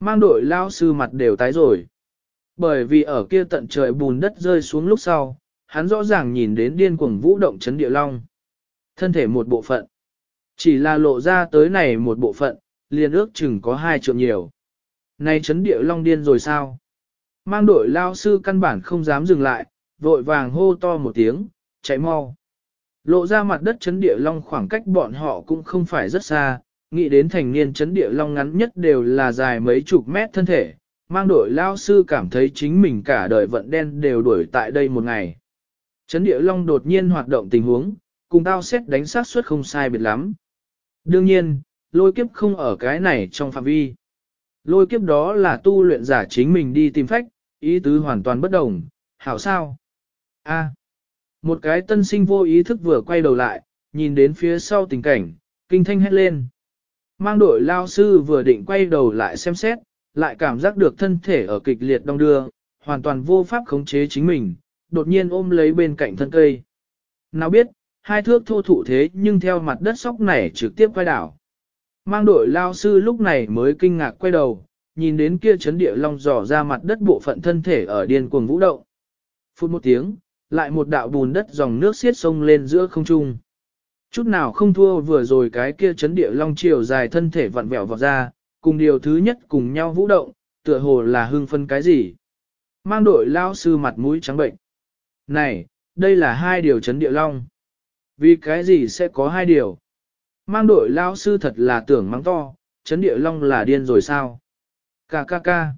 Mang đội lao sư mặt đều tái rồi. Bởi vì ở kia tận trời bùn đất rơi xuống lúc sau, hắn rõ ràng nhìn đến điên cuồng vũ động chấn địa long. Thân thể một bộ phận. Chỉ là lộ ra tới này một bộ phận, liền ước chừng có hai trượng nhiều. Này chấn địa long điên rồi sao? Mang đội lao sư căn bản không dám dừng lại, vội vàng hô to một tiếng, chạy mau. Lộ ra mặt đất chấn địa long khoảng cách bọn họ cũng không phải rất xa, nghĩ đến thành niên chấn địa long ngắn nhất đều là dài mấy chục mét thân thể, mang đội lao sư cảm thấy chính mình cả đời vận đen đều đuổi tại đây một ngày. Chấn địa long đột nhiên hoạt động tình huống, cùng tao xét đánh sát suất không sai biệt lắm. Đương nhiên, lôi kiếp không ở cái này trong phạm vi. Lôi kiếp đó là tu luyện giả chính mình đi tìm phách, ý tứ hoàn toàn bất đồng, hảo sao? A. một cái tân sinh vô ý thức vừa quay đầu lại, nhìn đến phía sau tình cảnh, kinh thanh hét lên. Mang đội lao sư vừa định quay đầu lại xem xét, lại cảm giác được thân thể ở kịch liệt đong đưa, hoàn toàn vô pháp khống chế chính mình, đột nhiên ôm lấy bên cạnh thân cây. Nào biết, hai thước thô thụ thế nhưng theo mặt đất sóc này trực tiếp quay đảo. Mang đội lao sư lúc này mới kinh ngạc quay đầu, nhìn đến kia chấn địa long dò ra mặt đất bộ phận thân thể ở điên cuồng vũ động. Phút một tiếng, lại một đạo bùn đất dòng nước xiết sông lên giữa không trung. Chút nào không thua vừa rồi cái kia chấn địa long chiều dài thân thể vặn vẹo vào ra, cùng điều thứ nhất cùng nhau vũ động, tựa hồ là hưng phân cái gì. Mang đội lao sư mặt mũi trắng bệnh. Này, đây là hai điều chấn địa long. Vì cái gì sẽ có hai điều? Mang đội lao sư thật là tưởng mắng to, chấn địa long là điên rồi sao? Cà ca ca.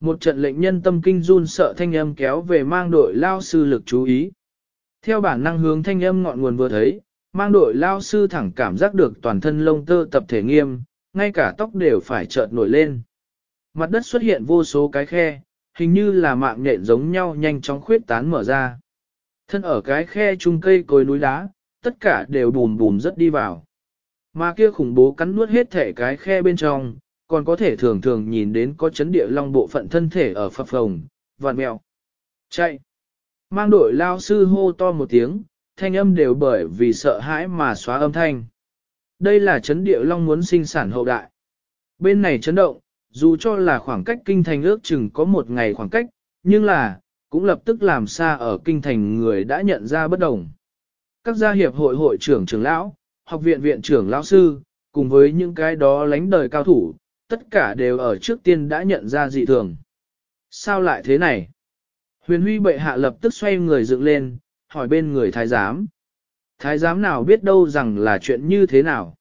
Một trận lệnh nhân tâm kinh run sợ thanh âm kéo về mang đội lao sư lực chú ý. Theo bản năng hướng thanh âm ngọn nguồn vừa thấy, mang đội lao sư thẳng cảm giác được toàn thân lông tơ tập thể nghiêm, ngay cả tóc đều phải chợt nổi lên. Mặt đất xuất hiện vô số cái khe, hình như là mạng nhện giống nhau nhanh chóng khuyết tán mở ra. Thân ở cái khe chung cây cối núi đá, tất cả đều bùm bùm rất đi vào. Mà kia khủng bố cắn nuốt hết thể cái khe bên trong, còn có thể thường thường nhìn đến có chấn địa long bộ phận thân thể ở phập phồng, vằn mèo. Chạy! Mang đội lao sư hô to một tiếng, thanh âm đều bởi vì sợ hãi mà xóa âm thanh. Đây là chấn địa long muốn sinh sản hậu đại. Bên này chấn động, dù cho là khoảng cách kinh thành ước chừng có một ngày khoảng cách, nhưng là, cũng lập tức làm xa ở kinh thành người đã nhận ra bất đồng. Các gia hiệp hội hội trưởng trưởng lão, học viện viện trưởng lão sư, cùng với những cái đó lánh đời cao thủ, tất cả đều ở trước tiên đã nhận ra dị thường. Sao lại thế này? Huyền huy bệ hạ lập tức xoay người dựng lên, hỏi bên người thái giám. Thái giám nào biết đâu rằng là chuyện như thế nào?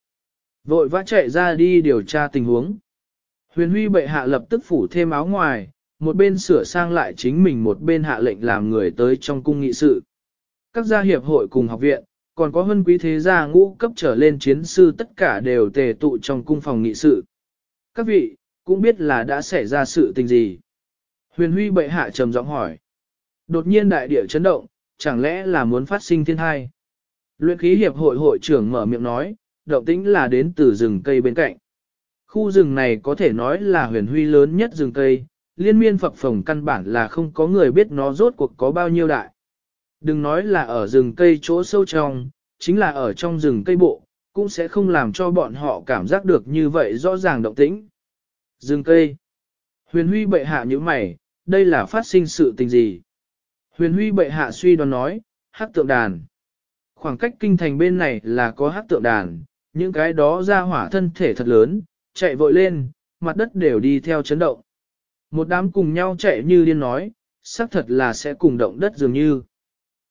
Vội vã chạy ra đi điều tra tình huống. Huyền huy bệ hạ lập tức phủ thêm áo ngoài, một bên sửa sang lại chính mình một bên hạ lệnh làm người tới trong cung nghị sự. Các gia hiệp hội cùng học viện, còn có hân quý thế gia ngũ cấp trở lên chiến sư tất cả đều tề tụ trong cung phòng nghị sự. Các vị, cũng biết là đã xảy ra sự tình gì. Huyền huy bệ hạ trầm giọng hỏi. Đột nhiên đại địa chấn động, chẳng lẽ là muốn phát sinh thiên thai? Luyện khí hiệp hội hội trưởng mở miệng nói, động tĩnh là đến từ rừng cây bên cạnh. Khu rừng này có thể nói là huyền huy lớn nhất rừng cây, liên miên phập phồng căn bản là không có người biết nó rốt cuộc có bao nhiêu đại. Đừng nói là ở rừng cây chỗ sâu trong, chính là ở trong rừng cây bộ, cũng sẽ không làm cho bọn họ cảm giác được như vậy rõ ràng động tĩnh. Rừng cây. Huyền huy bệ hạ như mày, đây là phát sinh sự tình gì? Huyền huy bệ hạ suy đoán nói, hát tượng đàn. Khoảng cách kinh thành bên này là có hát tượng đàn, những cái đó ra hỏa thân thể thật lớn, chạy vội lên, mặt đất đều đi theo chấn động. Một đám cùng nhau chạy như điên nói, xác thật là sẽ cùng động đất dường như.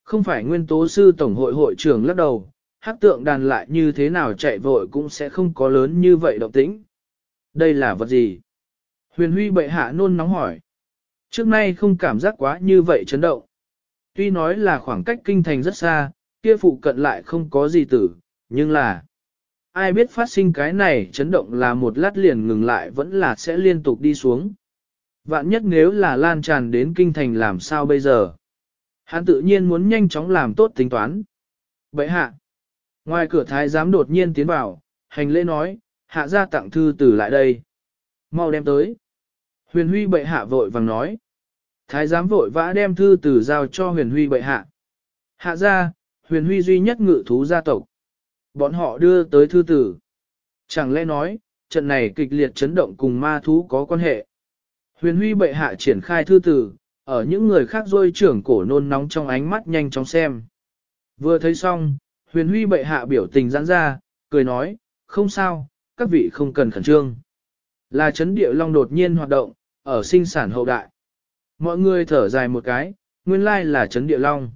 Không phải nguyên tố sư tổng hội hội trưởng lắc đầu, hát tượng đàn lại như thế nào chạy vội cũng sẽ không có lớn như vậy động tĩnh. Đây là vật gì? Huyền huy bệ hạ nôn nóng hỏi. Trước nay không cảm giác quá như vậy chấn động. Tuy nói là khoảng cách kinh thành rất xa, kia phụ cận lại không có gì tử, nhưng là... Ai biết phát sinh cái này chấn động là một lát liền ngừng lại vẫn là sẽ liên tục đi xuống. Vạn nhất nếu là lan tràn đến kinh thành làm sao bây giờ? Hắn tự nhiên muốn nhanh chóng làm tốt tính toán. Vậy hạ. Ngoài cửa thái giám đột nhiên tiến vào, hành lễ nói, hạ ra tặng thư tử lại đây. Mau đem tới. Huyền huy bệ hạ vội vàng nói. Thái giám vội vã đem thư tử giao cho huyền huy bệ hạ. Hạ ra, huyền huy duy nhất ngự thú gia tộc. Bọn họ đưa tới thư tử. Chẳng lẽ nói, trận này kịch liệt chấn động cùng ma thú có quan hệ. Huyền huy bệ hạ triển khai thư tử, ở những người khác rôi trưởng cổ nôn nóng trong ánh mắt nhanh chóng xem. Vừa thấy xong, huyền huy bệ hạ biểu tình giãn ra, cười nói, không sao, các vị không cần khẩn trương. Là chấn địa long đột nhiên hoạt động, ở sinh sản hậu đại. Mọi người thở dài một cái, nguyên lai là chấn địa long.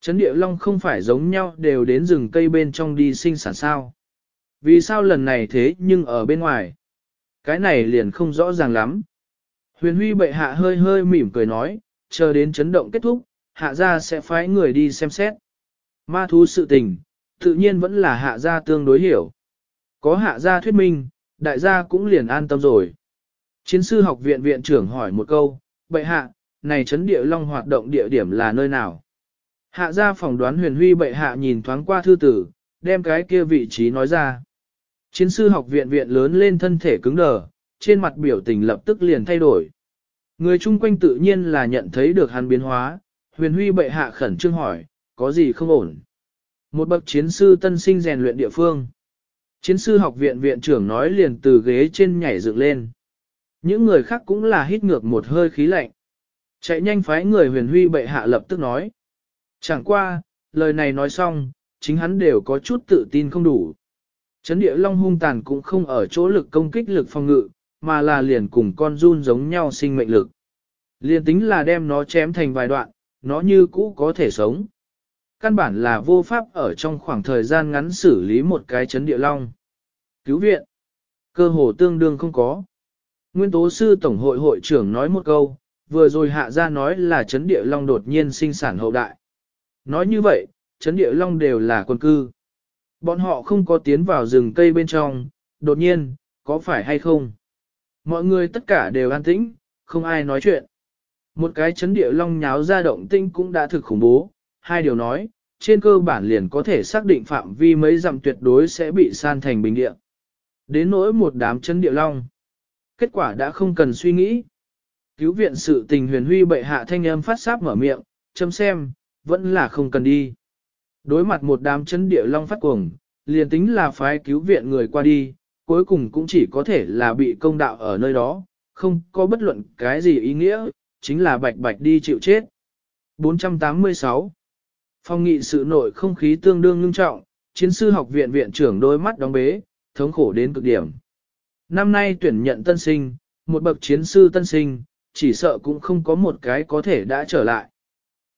Chấn địa long không phải giống nhau đều đến rừng cây bên trong đi sinh sản sao. Vì sao lần này thế nhưng ở bên ngoài? Cái này liền không rõ ràng lắm. Huyền huy bệ hạ hơi hơi mỉm cười nói, chờ đến chấn động kết thúc, hạ gia sẽ phái người đi xem xét. Ma thú sự tình, tự nhiên vẫn là hạ gia tương đối hiểu. Có hạ gia thuyết minh, đại gia cũng liền an tâm rồi. Chiến sư học viện viện trưởng hỏi một câu, bệ hạ, này chấn địa long hoạt động địa điểm là nơi nào? Hạ gia phỏng đoán huyền huy bệ hạ nhìn thoáng qua thư tử, đem cái kia vị trí nói ra. Chiến sư học viện viện lớn lên thân thể cứng đờ, trên mặt biểu tình lập tức liền thay đổi. Người chung quanh tự nhiên là nhận thấy được hắn biến hóa, huyền huy bệ hạ khẩn trương hỏi, có gì không ổn? Một bậc chiến sư tân sinh rèn luyện địa phương. Chiến sư học viện viện trưởng nói liền từ ghế trên nhảy dựng lên. Những người khác cũng là hít ngược một hơi khí lạnh. Chạy nhanh phái người huyền huy bệ hạ lập tức nói. Chẳng qua, lời này nói xong, chính hắn đều có chút tự tin không đủ. Chấn địa long hung tàn cũng không ở chỗ lực công kích lực phòng ngự, mà là liền cùng con run giống nhau sinh mệnh lực. Liền tính là đem nó chém thành vài đoạn, nó như cũ có thể sống. Căn bản là vô pháp ở trong khoảng thời gian ngắn xử lý một cái chấn địa long. Cứu viện. Cơ hồ tương đương không có. Nguyên tố sư tổng hội hội trưởng nói một câu, vừa rồi hạ ra nói là chấn địa long đột nhiên sinh sản hậu đại. Nói như vậy, chấn địa long đều là quân cư. Bọn họ không có tiến vào rừng cây bên trong, đột nhiên, có phải hay không? Mọi người tất cả đều an tĩnh, không ai nói chuyện. Một cái chấn địa long nháo ra động tinh cũng đã thực khủng bố, hai điều nói, trên cơ bản liền có thể xác định phạm vi mấy dặm tuyệt đối sẽ bị san thành bình địa. Đến nỗi một đám chấn địa long. Kết quả đã không cần suy nghĩ. Cứu viện sự tình huyền huy bệ hạ thanh âm phát sáp mở miệng, chấm xem, vẫn là không cần đi. Đối mặt một đám chấn địa long phát cuồng, liền tính là phái cứu viện người qua đi, cuối cùng cũng chỉ có thể là bị công đạo ở nơi đó, không có bất luận cái gì ý nghĩa, chính là bạch bạch đi chịu chết. 486 Phong nghị sự nội không khí tương đương ngưng trọng, chiến sư học viện viện trưởng đôi mắt đóng bế, thống khổ đến cực điểm. Năm nay tuyển nhận tân sinh, một bậc chiến sư tân sinh, chỉ sợ cũng không có một cái có thể đã trở lại.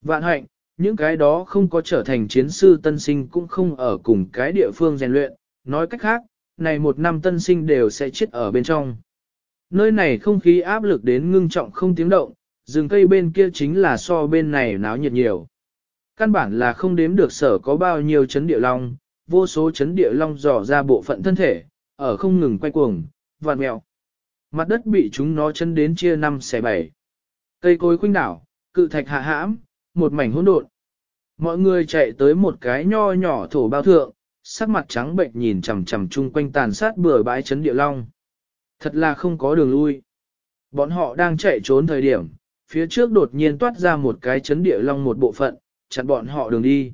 Vạn hạnh, những cái đó không có trở thành chiến sư tân sinh cũng không ở cùng cái địa phương rèn luyện, nói cách khác, này một năm tân sinh đều sẽ chết ở bên trong. Nơi này không khí áp lực đến ngưng trọng không tiếng động, rừng cây bên kia chính là so bên này náo nhiệt nhiều. Căn bản là không đếm được sở có bao nhiêu chấn địa long, vô số chấn địa long dò ra bộ phận thân thể, ở không ngừng quay cuồng, vạn mèo. Mặt đất bị chúng nó chân đến chia năm xẻ bảy. Cây cối khuynh đảo, cự thạch hạ hãm, một mảnh hỗn độn. Mọi người chạy tới một cái nho nhỏ thổ bao thượng, sắc mặt trắng bệnh nhìn chằm chằm chung quanh tàn sát bừa bãi chấn địa long. Thật là không có đường lui. Bọn họ đang chạy trốn thời điểm, phía trước đột nhiên toát ra một cái chấn địa long một bộ phận, chặn bọn họ đường đi.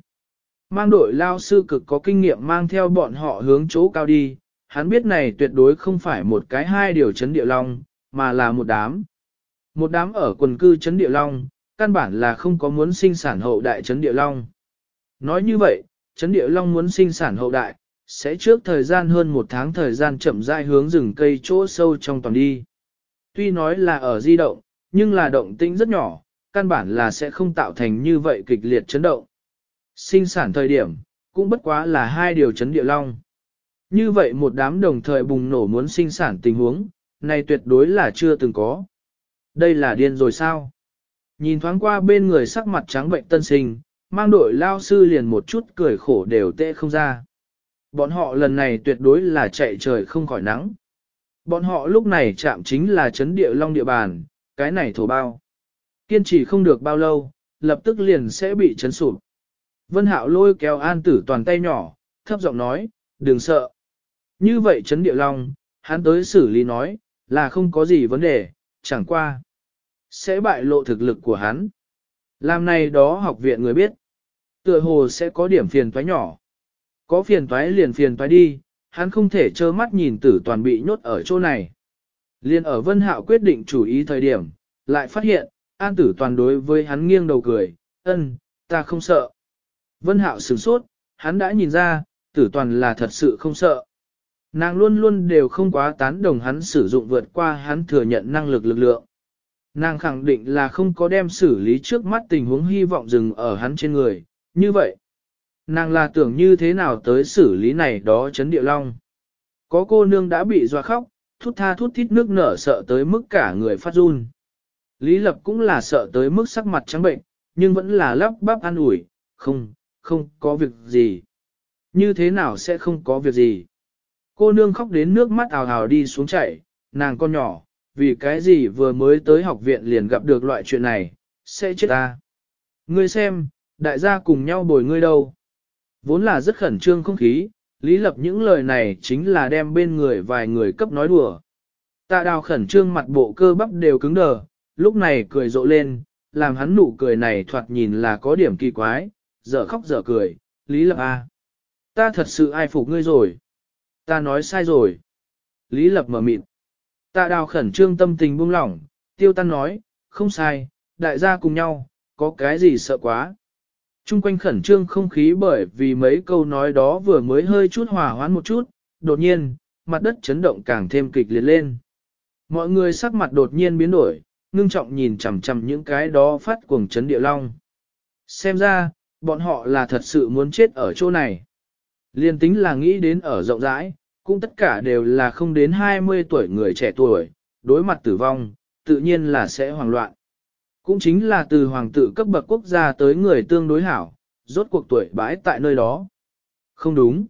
Mang đội lao sư cực có kinh nghiệm mang theo bọn họ hướng chỗ cao đi, hắn biết này tuyệt đối không phải một cái hai điều chấn địa long, mà là một đám. Một đám ở quần cư chấn địa long, căn bản là không có muốn sinh sản hậu đại chấn địa long. Nói như vậy, chấn địa long muốn sinh sản hậu đại, sẽ trước thời gian hơn một tháng thời gian chậm rãi hướng rừng cây chỗ sâu trong toàn đi. Tuy nói là ở di động, nhưng là động tĩnh rất nhỏ, căn bản là sẽ không tạo thành như vậy kịch liệt chấn động. Sinh sản thời điểm, cũng bất quá là hai điều chấn địa long. Như vậy một đám đồng thời bùng nổ muốn sinh sản tình huống, này tuyệt đối là chưa từng có. Đây là điên rồi sao? Nhìn thoáng qua bên người sắc mặt trắng bệnh tân sinh, mang đội lao sư liền một chút cười khổ đều tệ không ra. Bọn họ lần này tuyệt đối là chạy trời không khỏi nắng. Bọn họ lúc này chạm chính là chấn địa long địa bàn, cái này thổ bao. Kiên trì không được bao lâu, lập tức liền sẽ bị chấn sụp. Vân Hạo lôi kéo an tử toàn tay nhỏ, thấp giọng nói, đừng sợ. Như vậy chấn địa long, hắn tới xử lý nói, là không có gì vấn đề, chẳng qua. Sẽ bại lộ thực lực của hắn. Làm này đó học viện người biết. Tựa hồ sẽ có điểm phiền toái nhỏ. Có phiền toái liền phiền toái đi, hắn không thể trơ mắt nhìn tử toàn bị nhốt ở chỗ này. Liên ở Vân Hạo quyết định chủ ý thời điểm, lại phát hiện, an tử toàn đối với hắn nghiêng đầu cười, ân, ta không sợ. Vân Hạo sửng sốt, hắn đã nhìn ra, tử toàn là thật sự không sợ. Nàng luôn luôn đều không quá tán đồng hắn sử dụng vượt qua hắn thừa nhận năng lực lực lượng. Nàng khẳng định là không có đem xử lý trước mắt tình huống hy vọng dừng ở hắn trên người, như vậy. Nàng là tưởng như thế nào tới xử lý này đó chấn địa long. Có cô nương đã bị dọa khóc, thút tha thút thít nước nở sợ tới mức cả người phát run. Lý Lập cũng là sợ tới mức sắc mặt trắng bệnh, nhưng vẫn là lắp bắp an ủi, không, không có việc gì. Như thế nào sẽ không có việc gì? Cô nương khóc đến nước mắt ào ào đi xuống chảy, nàng con nhỏ, vì cái gì vừa mới tới học viện liền gặp được loại chuyện này, sẽ chết ta. Ngươi xem, đại gia cùng nhau bồi ngươi đâu. Vốn là rất khẩn trương không khí, lý lập những lời này chính là đem bên người vài người cấp nói đùa. Tạ đào khẩn trương mặt bộ cơ bắp đều cứng đờ, lúc này cười rộ lên, làm hắn nụ cười này thoạt nhìn là có điểm kỳ quái, dở khóc dở cười, lý lập a, Ta thật sự ai phục ngươi rồi. Ta nói sai rồi. Lý lập mở mịt. Tạ đào khẩn trương tâm tình buông lỏng, tiêu tan nói, không sai, đại gia cùng nhau, có cái gì sợ quá. Trung quanh khẩn trương không khí bởi vì mấy câu nói đó vừa mới hơi chút hòa hoãn một chút, đột nhiên, mặt đất chấn động càng thêm kịch liệt lên. Mọi người sắc mặt đột nhiên biến đổi, ngưng trọng nhìn chằm chằm những cái đó phát cuồng chấn địa long. Xem ra, bọn họ là thật sự muốn chết ở chỗ này. Liên tính là nghĩ đến ở rộng rãi, cũng tất cả đều là không đến 20 tuổi người trẻ tuổi, đối mặt tử vong, tự nhiên là sẽ hoảng loạn. Cũng chính là từ hoàng tử cấp bậc quốc gia tới người tương đối hảo, rốt cuộc tuổi bãi tại nơi đó. Không đúng.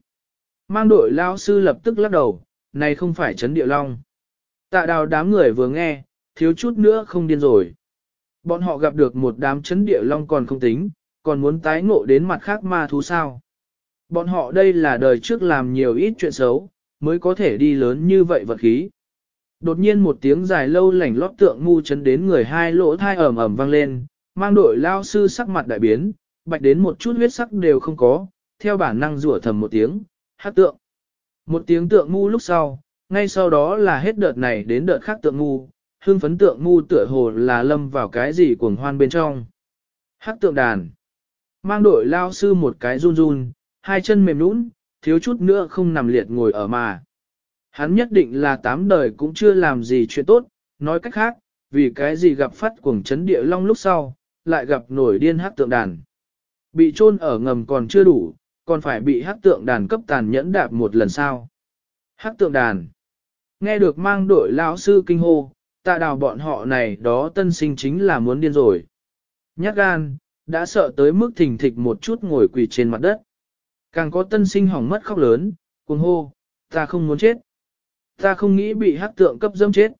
Mang đội lao sư lập tức lắc đầu, này không phải chấn địa long. Tạ đào đám người vừa nghe, thiếu chút nữa không điên rồi. Bọn họ gặp được một đám chấn địa long còn không tính, còn muốn tái ngộ đến mặt khác ma thú sao. Bọn họ đây là đời trước làm nhiều ít chuyện xấu, mới có thể đi lớn như vậy vật khí. Đột nhiên một tiếng dài lâu lảnh lót tượng ngu chấn đến người hai lỗ thai ẩm ẩm vang lên, mang đội lao sư sắc mặt đại biến, bạch đến một chút huyết sắc đều không có, theo bản năng rủa thầm một tiếng, hát tượng. Một tiếng tượng ngu lúc sau, ngay sau đó là hết đợt này đến đợt khác tượng ngu, hương phấn tượng ngu tựa hồ là lâm vào cái gì cuồng hoan bên trong. Hát tượng đàn. Mang đội lao sư một cái run run, hai chân mềm nũng, thiếu chút nữa không nằm liệt ngồi ở mà. Hắn nhất định là tám đời cũng chưa làm gì chuyện tốt, nói cách khác, vì cái gì gặp phát cuồng chấn địa long lúc sau, lại gặp nổi điên hát tượng đàn. Bị chôn ở ngầm còn chưa đủ, còn phải bị hát tượng đàn cấp tàn nhẫn đạp một lần sau. Hát tượng đàn. Nghe được mang đội lão sư kinh hô, tạ đào bọn họ này đó tân sinh chính là muốn điên rồi. Nhát gan, đã sợ tới mức thình thịch một chút ngồi quỳ trên mặt đất. Càng có tân sinh hỏng mất khóc lớn, cuồng hô, ta không muốn chết. Ta không nghĩ bị hắc tượng cấp dâm chết.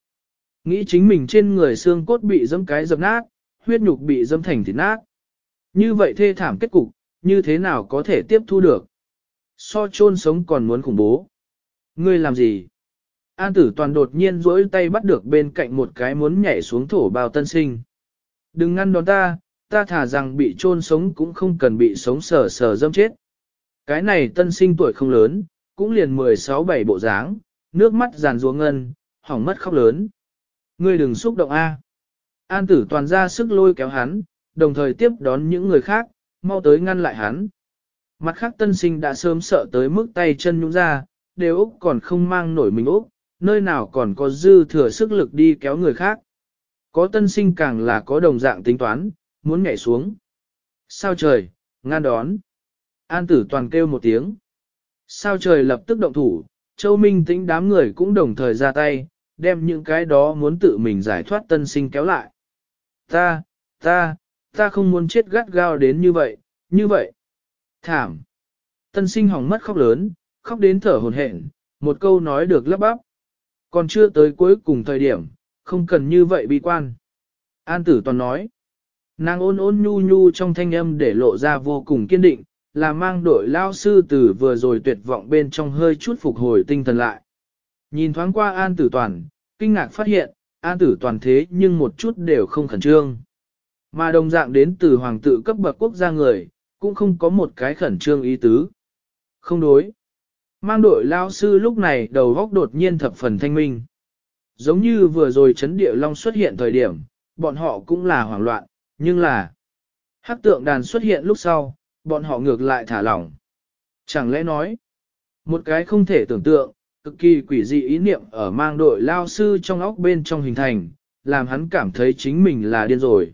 Nghĩ chính mình trên người xương cốt bị dâm cái dập nát, huyết nhục bị dâm thành thịt nát. Như vậy thê thảm kết cục, như thế nào có thể tiếp thu được? So chôn sống còn muốn khủng bố. Ngươi làm gì? An tử toàn đột nhiên rỗi tay bắt được bên cạnh một cái muốn nhảy xuống thổ bao tân sinh. Đừng ngăn đón ta, ta thả rằng bị chôn sống cũng không cần bị sống sờ sờ dâm chết. Cái này tân sinh tuổi không lớn, cũng liền 16-7 bộ dáng, nước mắt giàn ruộng ngân, hỏng mất khóc lớn. Ngươi đừng xúc động A. An tử toàn ra sức lôi kéo hắn, đồng thời tiếp đón những người khác, mau tới ngăn lại hắn. Mặt khác tân sinh đã sớm sợ tới mức tay chân nhũng ra, đều Úc còn không mang nổi mình Úc, nơi nào còn có dư thừa sức lực đi kéo người khác. Có tân sinh càng là có đồng dạng tính toán, muốn nhảy xuống. Sao trời, ngăn đón. An tử toàn kêu một tiếng. Sao trời lập tức động thủ, Châu Minh tĩnh đám người cũng đồng thời ra tay, đem những cái đó muốn tự mình giải thoát tân sinh kéo lại. Ta, ta, ta không muốn chết gắt gao đến như vậy, như vậy. Thảm. Tân sinh hỏng mất khóc lớn, khóc đến thở hồn hển, một câu nói được lắp bắp. Còn chưa tới cuối cùng thời điểm, không cần như vậy bi quan. An tử toàn nói. Nàng ôn ôn nhu nhu trong thanh âm để lộ ra vô cùng kiên định, là mang đội lao sư từ vừa rồi tuyệt vọng bên trong hơi chút phục hồi tinh thần lại. Nhìn thoáng qua An Tử Toàn, kinh ngạc phát hiện, An Tử Toàn thế nhưng một chút đều không khẩn trương. Mà đồng dạng đến từ hoàng tự cấp bậc quốc gia người, cũng không có một cái khẩn trương ý tứ. Không đối. Mang đội lao sư lúc này đầu góc đột nhiên thập phần thanh minh. Giống như vừa rồi chấn địa long xuất hiện thời điểm, bọn họ cũng là hoảng loạn, nhưng là hắc tượng đàn xuất hiện lúc sau, bọn họ ngược lại thả lỏng. Chẳng lẽ nói, một cái không thể tưởng tượng, cực kỳ quỷ dị ý niệm ở mang đội lao sư trong óc bên trong hình thành, làm hắn cảm thấy chính mình là điên rồi.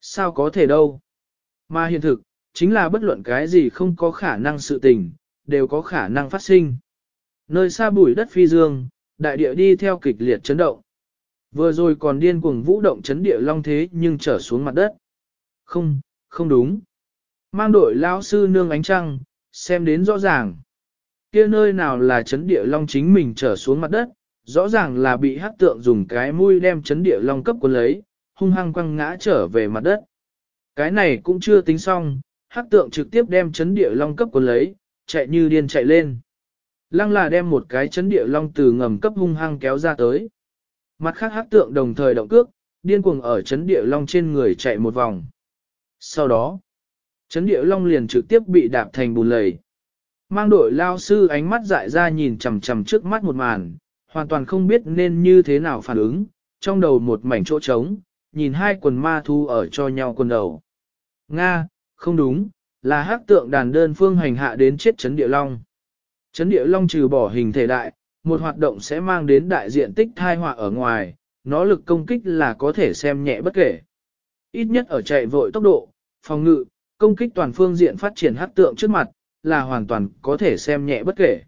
Sao có thể đâu? Mà hiện thực, chính là bất luận cái gì không có khả năng sự tình, đều có khả năng phát sinh. Nơi xa bụi đất phi dương, đại địa đi theo kịch liệt chấn động. Vừa rồi còn điên cuồng vũ động chấn địa long thế nhưng trở xuống mặt đất. Không, không đúng. Mang đội lao sư nương ánh trăng, xem đến rõ ràng. kia nơi nào là chấn địa long chính mình trở xuống mặt đất, rõ ràng là bị hắc tượng dùng cái mũi đem chấn địa long cấp quân lấy, hung hăng quăng ngã trở về mặt đất. Cái này cũng chưa tính xong, hắc tượng trực tiếp đem chấn địa long cấp quân lấy, chạy như điên chạy lên. Lăng là đem một cái chấn địa long từ ngầm cấp hung hăng kéo ra tới. Mặt khác hắc tượng đồng thời động cước, điên cuồng ở chấn địa long trên người chạy một vòng. Sau đó, chấn địa long liền trực tiếp bị đạp thành bùn lầy. Mang đội lao sư ánh mắt dại ra nhìn chằm chằm trước mắt một màn, hoàn toàn không biết nên như thế nào phản ứng, trong đầu một mảnh chỗ trống, nhìn hai quần ma thu ở cho nhau quần đầu. Nga, không đúng, là hắc tượng đàn đơn phương hành hạ đến chết chấn địa long. Chấn địa long trừ bỏ hình thể đại, một hoạt động sẽ mang đến đại diện tích thai họa ở ngoài, nó lực công kích là có thể xem nhẹ bất kể. Ít nhất ở chạy vội tốc độ, phòng ngự, công kích toàn phương diện phát triển hắc tượng trước mặt, là hoàn toàn có thể xem nhẹ bất kể.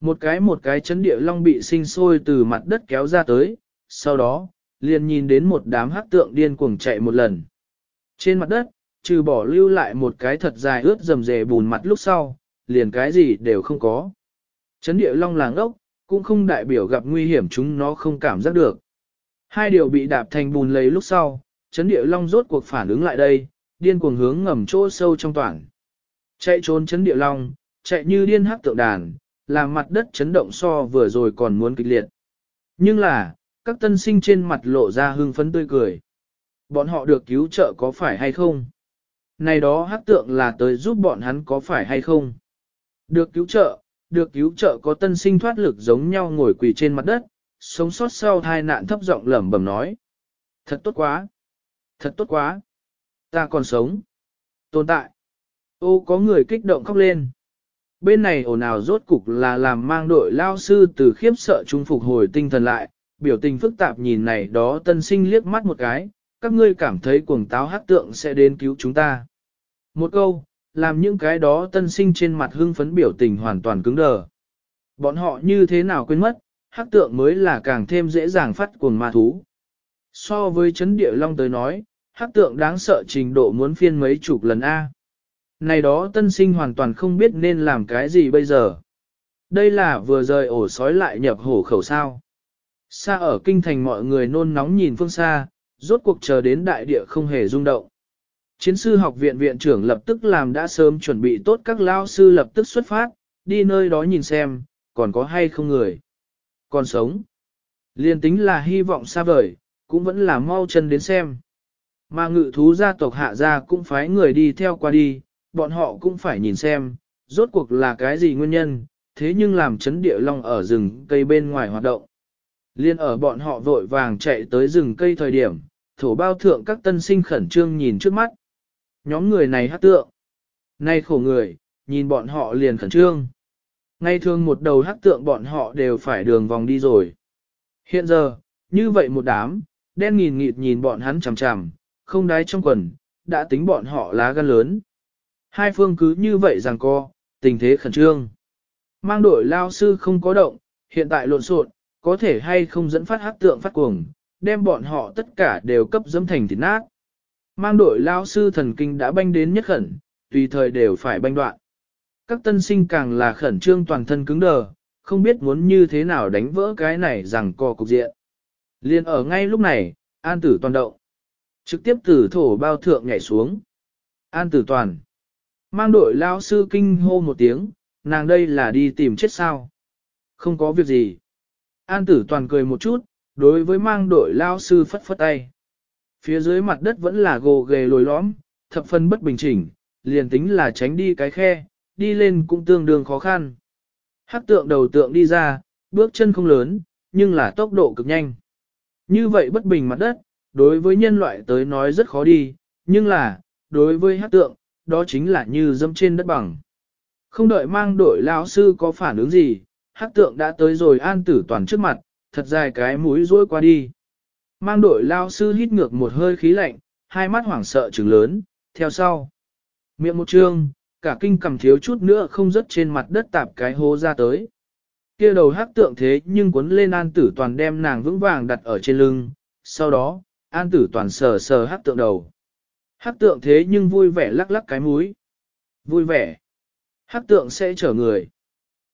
Một cái một cái chấn địa long bị sinh sôi từ mặt đất kéo ra tới, sau đó, liền nhìn đến một đám hắc tượng điên cuồng chạy một lần. Trên mặt đất, trừ bỏ lưu lại một cái thật dài ướt dầm dề bùn mặt lúc sau, liền cái gì đều không có. Chấn địa long làng ốc, cũng không đại biểu gặp nguy hiểm chúng nó không cảm giác được. Hai điều bị đạp thành bùn lấy lúc sau, chấn địa long rốt cuộc phản ứng lại đây, điên cuồng hướng ngầm chỗ sâu trong toàn. Chạy trốn chấn địa long, chạy như điên hắc tượng đàn, làm mặt đất chấn động so vừa rồi còn muốn kịch liệt. Nhưng là, các tân sinh trên mặt lộ ra hưng phấn tươi cười. Bọn họ được cứu trợ có phải hay không? Này đó hắc tượng là tới giúp bọn hắn có phải hay không? Được cứu trợ, được cứu trợ có tân sinh thoát lực giống nhau ngồi quỳ trên mặt đất, sống sót sau hai nạn thấp giọng lẩm bẩm nói. Thật tốt quá! Thật tốt quá! Ta còn sống! Tồn tại! Ô có người kích động khóc lên. Bên này ồn ào rốt cục là làm mang đội lao sư từ khiếp sợ trung phục hồi tinh thần lại, biểu tình phức tạp nhìn này đó tân sinh liếc mắt một cái, các ngươi cảm thấy cuồng táo hát tượng sẽ đến cứu chúng ta. Một câu, làm những cái đó tân sinh trên mặt hưng phấn biểu tình hoàn toàn cứng đờ. Bọn họ như thế nào quên mất, hắc tượng mới là càng thêm dễ dàng phát cuồng ma thú. So với chấn địa long tới nói, hắc tượng đáng sợ trình độ muốn phiên mấy chục lần A. Này đó tân sinh hoàn toàn không biết nên làm cái gì bây giờ. Đây là vừa rời ổ sói lại nhập hổ khẩu sao. Xa ở kinh thành mọi người nôn nóng nhìn phương xa, rốt cuộc chờ đến đại địa không hề rung động. Chiến sư học viện viện trưởng lập tức làm đã sớm chuẩn bị tốt các lao sư lập tức xuất phát, đi nơi đó nhìn xem, còn có hay không người. Còn sống. Liên tính là hy vọng xa vời, cũng vẫn là mau chân đến xem. Mà ngự thú gia tộc hạ gia cũng phái người đi theo qua đi, bọn họ cũng phải nhìn xem, rốt cuộc là cái gì nguyên nhân, thế nhưng làm chấn địa long ở rừng cây bên ngoài hoạt động. Liên ở bọn họ vội vàng chạy tới rừng cây thời điểm, thổ bao thượng các tân sinh khẩn trương nhìn trước mắt. Nhóm người này hát tượng. Nay khổ người, nhìn bọn họ liền khẩn trương. Ngay thường một đầu hát tượng bọn họ đều phải đường vòng đi rồi. Hiện giờ, như vậy một đám, đen nghìn nghịt nhìn bọn hắn chằm chằm, không đáy trong quần, đã tính bọn họ lá gan lớn. Hai phương cứ như vậy rằng co, tình thế khẩn trương. Mang đội lao sư không có động, hiện tại lộn xộn, có thể hay không dẫn phát hắc tượng phát cuồng, đem bọn họ tất cả đều cấp dẫm thành thịt nát. Mang đội lao sư thần kinh đã banh đến nhất khẩn, tùy thời đều phải banh đoạn. Các tân sinh càng là khẩn trương toàn thân cứng đờ, không biết muốn như thế nào đánh vỡ cái này rằng co cục diện. Liên ở ngay lúc này, an tử toàn động. Trực tiếp từ thổ bao thượng nhảy xuống. An tử toàn. Mang đội lao sư kinh hô một tiếng, nàng đây là đi tìm chết sao. Không có việc gì. An tử toàn cười một chút, đối với mang đội lao sư phất phất tay. Phía dưới mặt đất vẫn là gồ ghề lồi lõm, thập phân bất bình chỉnh, liền tính là tránh đi cái khe, đi lên cũng tương đương khó khăn. Hắc tượng đầu tượng đi ra, bước chân không lớn, nhưng là tốc độ cực nhanh. Như vậy bất bình mặt đất, đối với nhân loại tới nói rất khó đi, nhưng là, đối với Hát tượng, đó chính là như dâm trên đất bằng. Không đợi mang đội lão sư có phản ứng gì, Hát tượng đã tới rồi an tử toàn trước mặt, thật dài cái mũi rối qua đi. Mang đội lao sư hít ngược một hơi khí lạnh, hai mắt hoảng sợ trừng lớn, theo sau. Miệng một trương, cả kinh cầm thiếu chút nữa không rớt trên mặt đất tạp cái hố ra tới. kia đầu hắc tượng thế nhưng cuốn lên an tử toàn đem nàng vững vàng đặt ở trên lưng, sau đó, an tử toàn sờ sờ hát tượng đầu. hát tượng thế nhưng vui vẻ lắc lắc cái mũi. Vui vẻ. Hát tượng sẽ chở người.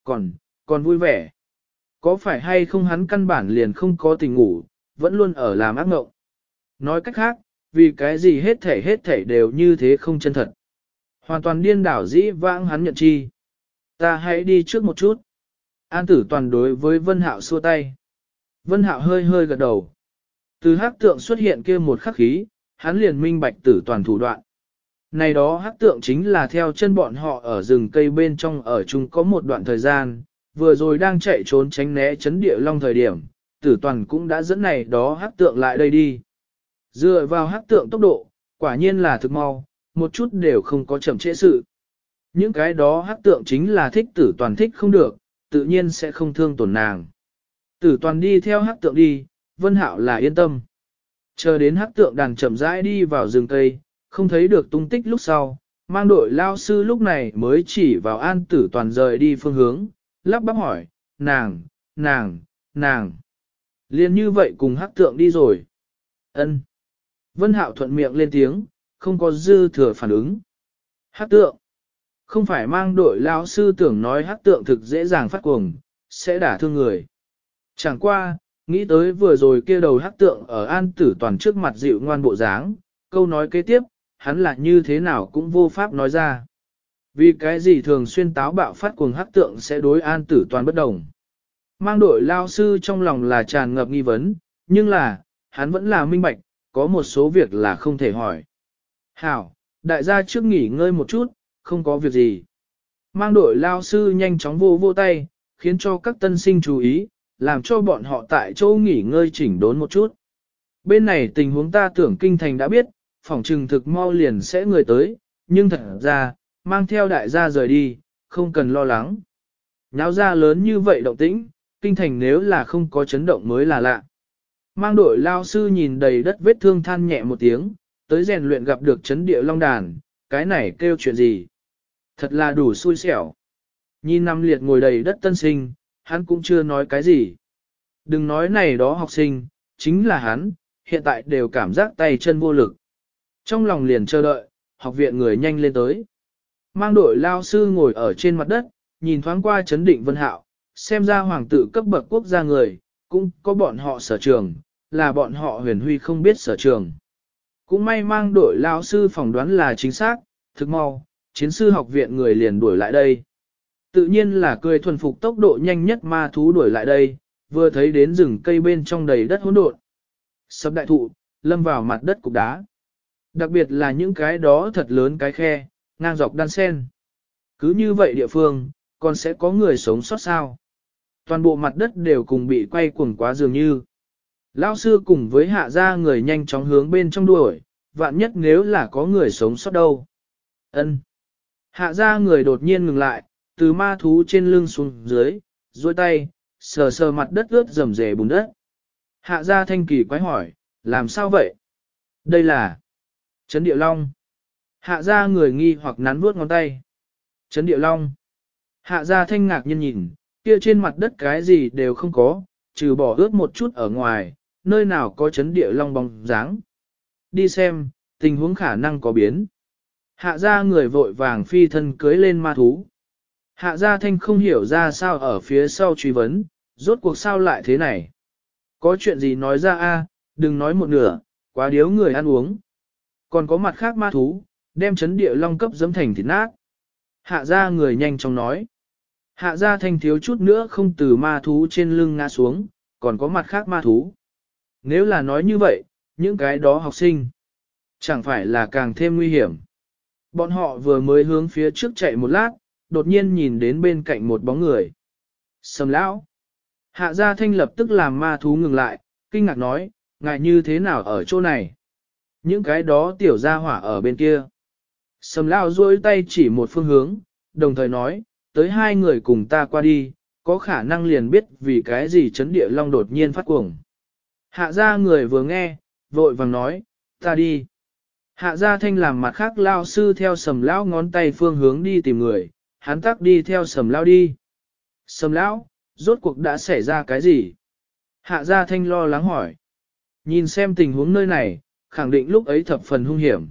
Còn, còn vui vẻ. Có phải hay không hắn căn bản liền không có tình ngủ, vẫn luôn ở làm ác ngộng. Nói cách khác, vì cái gì hết thể hết thể đều như thế không chân thật. Hoàn toàn điên đảo dĩ vãng hắn nhận chi. Ta hãy đi trước một chút. An tử toàn đối với Vân Hạo xua tay. Vân Hạo hơi hơi gật đầu. Từ hắc tượng xuất hiện kia một khắc khí, hắn liền minh bạch tử toàn thủ đoạn. Này đó hắc tượng chính là theo chân bọn họ ở rừng cây bên trong ở chung có một đoạn thời gian, vừa rồi đang chạy trốn tránh né chấn địa long thời điểm, tử toàn cũng đã dẫn này đó hắc tượng lại đây đi. Dựa vào hắc tượng tốc độ, quả nhiên là thực mau, một chút đều không có chậm trễ sự. Những cái đó hắc tượng chính là thích tử toàn thích không được, tự nhiên sẽ không thương tổn nàng. Tử toàn đi theo hắc tượng đi, vân hạo là yên tâm. Chờ đến hắc tượng đàn chậm rãi đi vào rừng cây, không thấy được tung tích lúc sau, mang đội lao sư lúc này mới chỉ vào an tử toàn rời đi phương hướng, lắp bắp hỏi, nàng, nàng, nàng. Liên như vậy cùng hắc tượng đi rồi. ân Vân hạo thuận miệng lên tiếng, không có dư thừa phản ứng. Hắc tượng. Không phải mang đội lao sư tưởng nói hắc tượng thực dễ dàng phát cuồng, sẽ đả thương người. Chẳng qua, nghĩ tới vừa rồi kia đầu hắc tượng ở an tử toàn trước mặt dịu ngoan bộ dáng, câu nói kế tiếp, hắn là như thế nào cũng vô pháp nói ra. Vì cái gì thường xuyên táo bạo phát cuồng hắc tượng sẽ đối an tử toàn bất đồng. Mang đội lao sư trong lòng là tràn ngập nghi vấn, nhưng là, hắn vẫn là minh bạch, có một số việc là không thể hỏi. Hảo, đại gia trước nghỉ ngơi một chút, không có việc gì. Mang đội lao sư nhanh chóng vô vô tay, khiến cho các tân sinh chú ý, làm cho bọn họ tại chỗ nghỉ ngơi chỉnh đốn một chút. Bên này tình huống ta tưởng kinh thành đã biết, phòng trừng thực mau liền sẽ người tới, nhưng thật ra, mang theo đại gia rời đi, không cần lo lắng. Náo ra lớn như vậy động tĩnh, kinh thành nếu là không có chấn động mới là lạ. Mang đội lao sư nhìn đầy đất vết thương than nhẹ một tiếng, tới rèn luyện gặp được chấn địa long đàn, cái này kêu chuyện gì? Thật là đủ xui xẻo. Nhìn năm liệt ngồi đầy đất tân sinh, hắn cũng chưa nói cái gì. Đừng nói này đó học sinh, chính là hắn, hiện tại đều cảm giác tay chân vô lực. Trong lòng liền chờ đợi, học viện người nhanh lên tới. Mang đội lao sư ngồi ở trên mặt đất, nhìn thoáng qua chấn định vân hạo, xem ra hoàng tử cấp bậc quốc gia người, cũng có bọn họ sở trường, là bọn họ huyền huy không biết sở trường. Cũng may mang đội lao sư phỏng đoán là chính xác, thực mau, chiến sư học viện người liền đuổi lại đây. Tự nhiên là cười thuần phục tốc độ nhanh nhất ma thú đuổi lại đây, vừa thấy đến rừng cây bên trong đầy đất hỗn độn. Sập đại thụ, lâm vào mặt đất cục đá. Đặc biệt là những cái đó thật lớn cái khe, ngang dọc đan sen. Cứ như vậy địa phương, còn sẽ có người sống sót sao. Toàn bộ mặt đất đều cùng bị quay cuồng quá dường như. Lao sư cùng với hạ gia người nhanh chóng hướng bên trong đuổi, vạn nhất nếu là có người sống sót đâu. ân Hạ gia người đột nhiên ngừng lại, từ ma thú trên lưng xuống dưới, duỗi tay, sờ sờ mặt đất ướt rầm rề bùn đất. Hạ gia thanh kỳ quái hỏi, làm sao vậy? Đây là Trấn Địa Long. Hạ gia người nghi hoặc nắn vuốt ngón tay. Trấn Địa Long. Hạ gia thanh ngạc nhiên nhìn, kia trên mặt đất cái gì đều không có, trừ bỏ ướt một chút ở ngoài, nơi nào có Trấn Địa Long bóng dáng. Đi xem, tình huống khả năng có biến. Hạ gia người vội vàng phi thân cưới lên ma thú. Hạ gia thanh không hiểu ra sao ở phía sau truy vấn, rốt cuộc sao lại thế này. Có chuyện gì nói ra a, đừng nói một nửa, quá điếu người ăn uống. Còn có mặt khác ma thú, đem chấn địa long cấp dấm thành thịt nát. Hạ gia người nhanh chóng nói. Hạ gia thanh thiếu chút nữa không từ ma thú trên lưng ngã xuống, còn có mặt khác ma thú. Nếu là nói như vậy, những cái đó học sinh, chẳng phải là càng thêm nguy hiểm. Bọn họ vừa mới hướng phía trước chạy một lát, đột nhiên nhìn đến bên cạnh một bóng người. Sầm lão. Hạ gia thanh lập tức làm ma thú ngừng lại, kinh ngạc nói, ngài như thế nào ở chỗ này? Những cái đó tiểu gia hỏa ở bên kia. Sầm lão duỗi tay chỉ một phương hướng, đồng thời nói, tới hai người cùng ta qua đi, có khả năng liền biết vì cái gì chấn địa long đột nhiên phát cuồng. Hạ gia người vừa nghe, vội vàng nói, ta đi. Hạ gia thanh làm mặt khác lao sư theo sầm lão ngón tay phương hướng đi tìm người, hắn tắc đi theo sầm lao đi. Sầm lão, rốt cuộc đã xảy ra cái gì? Hạ gia thanh lo lắng hỏi. Nhìn xem tình huống nơi này, khẳng định lúc ấy thập phần hung hiểm.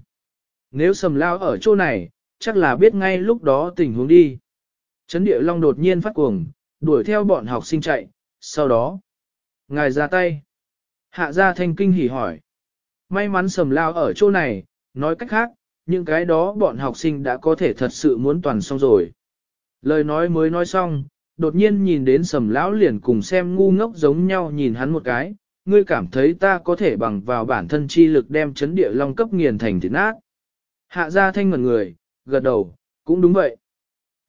Nếu sầm lao ở chỗ này, chắc là biết ngay lúc đó tình huống đi. Chấn địa long đột nhiên phát cuồng, đuổi theo bọn học sinh chạy, sau đó. Ngài ra tay. Hạ gia thanh kinh hỉ hỏi. May mắn sầm lao ở chỗ này, nói cách khác, những cái đó bọn học sinh đã có thể thật sự muốn toàn xong rồi. Lời nói mới nói xong, đột nhiên nhìn đến sầm lão liền cùng xem ngu ngốc giống nhau nhìn hắn một cái, ngươi cảm thấy ta có thể bằng vào bản thân chi lực đem chấn địa long cấp nghiền thành thịt nát. Hạ gia thanh ngẩn người, gật đầu, cũng đúng vậy.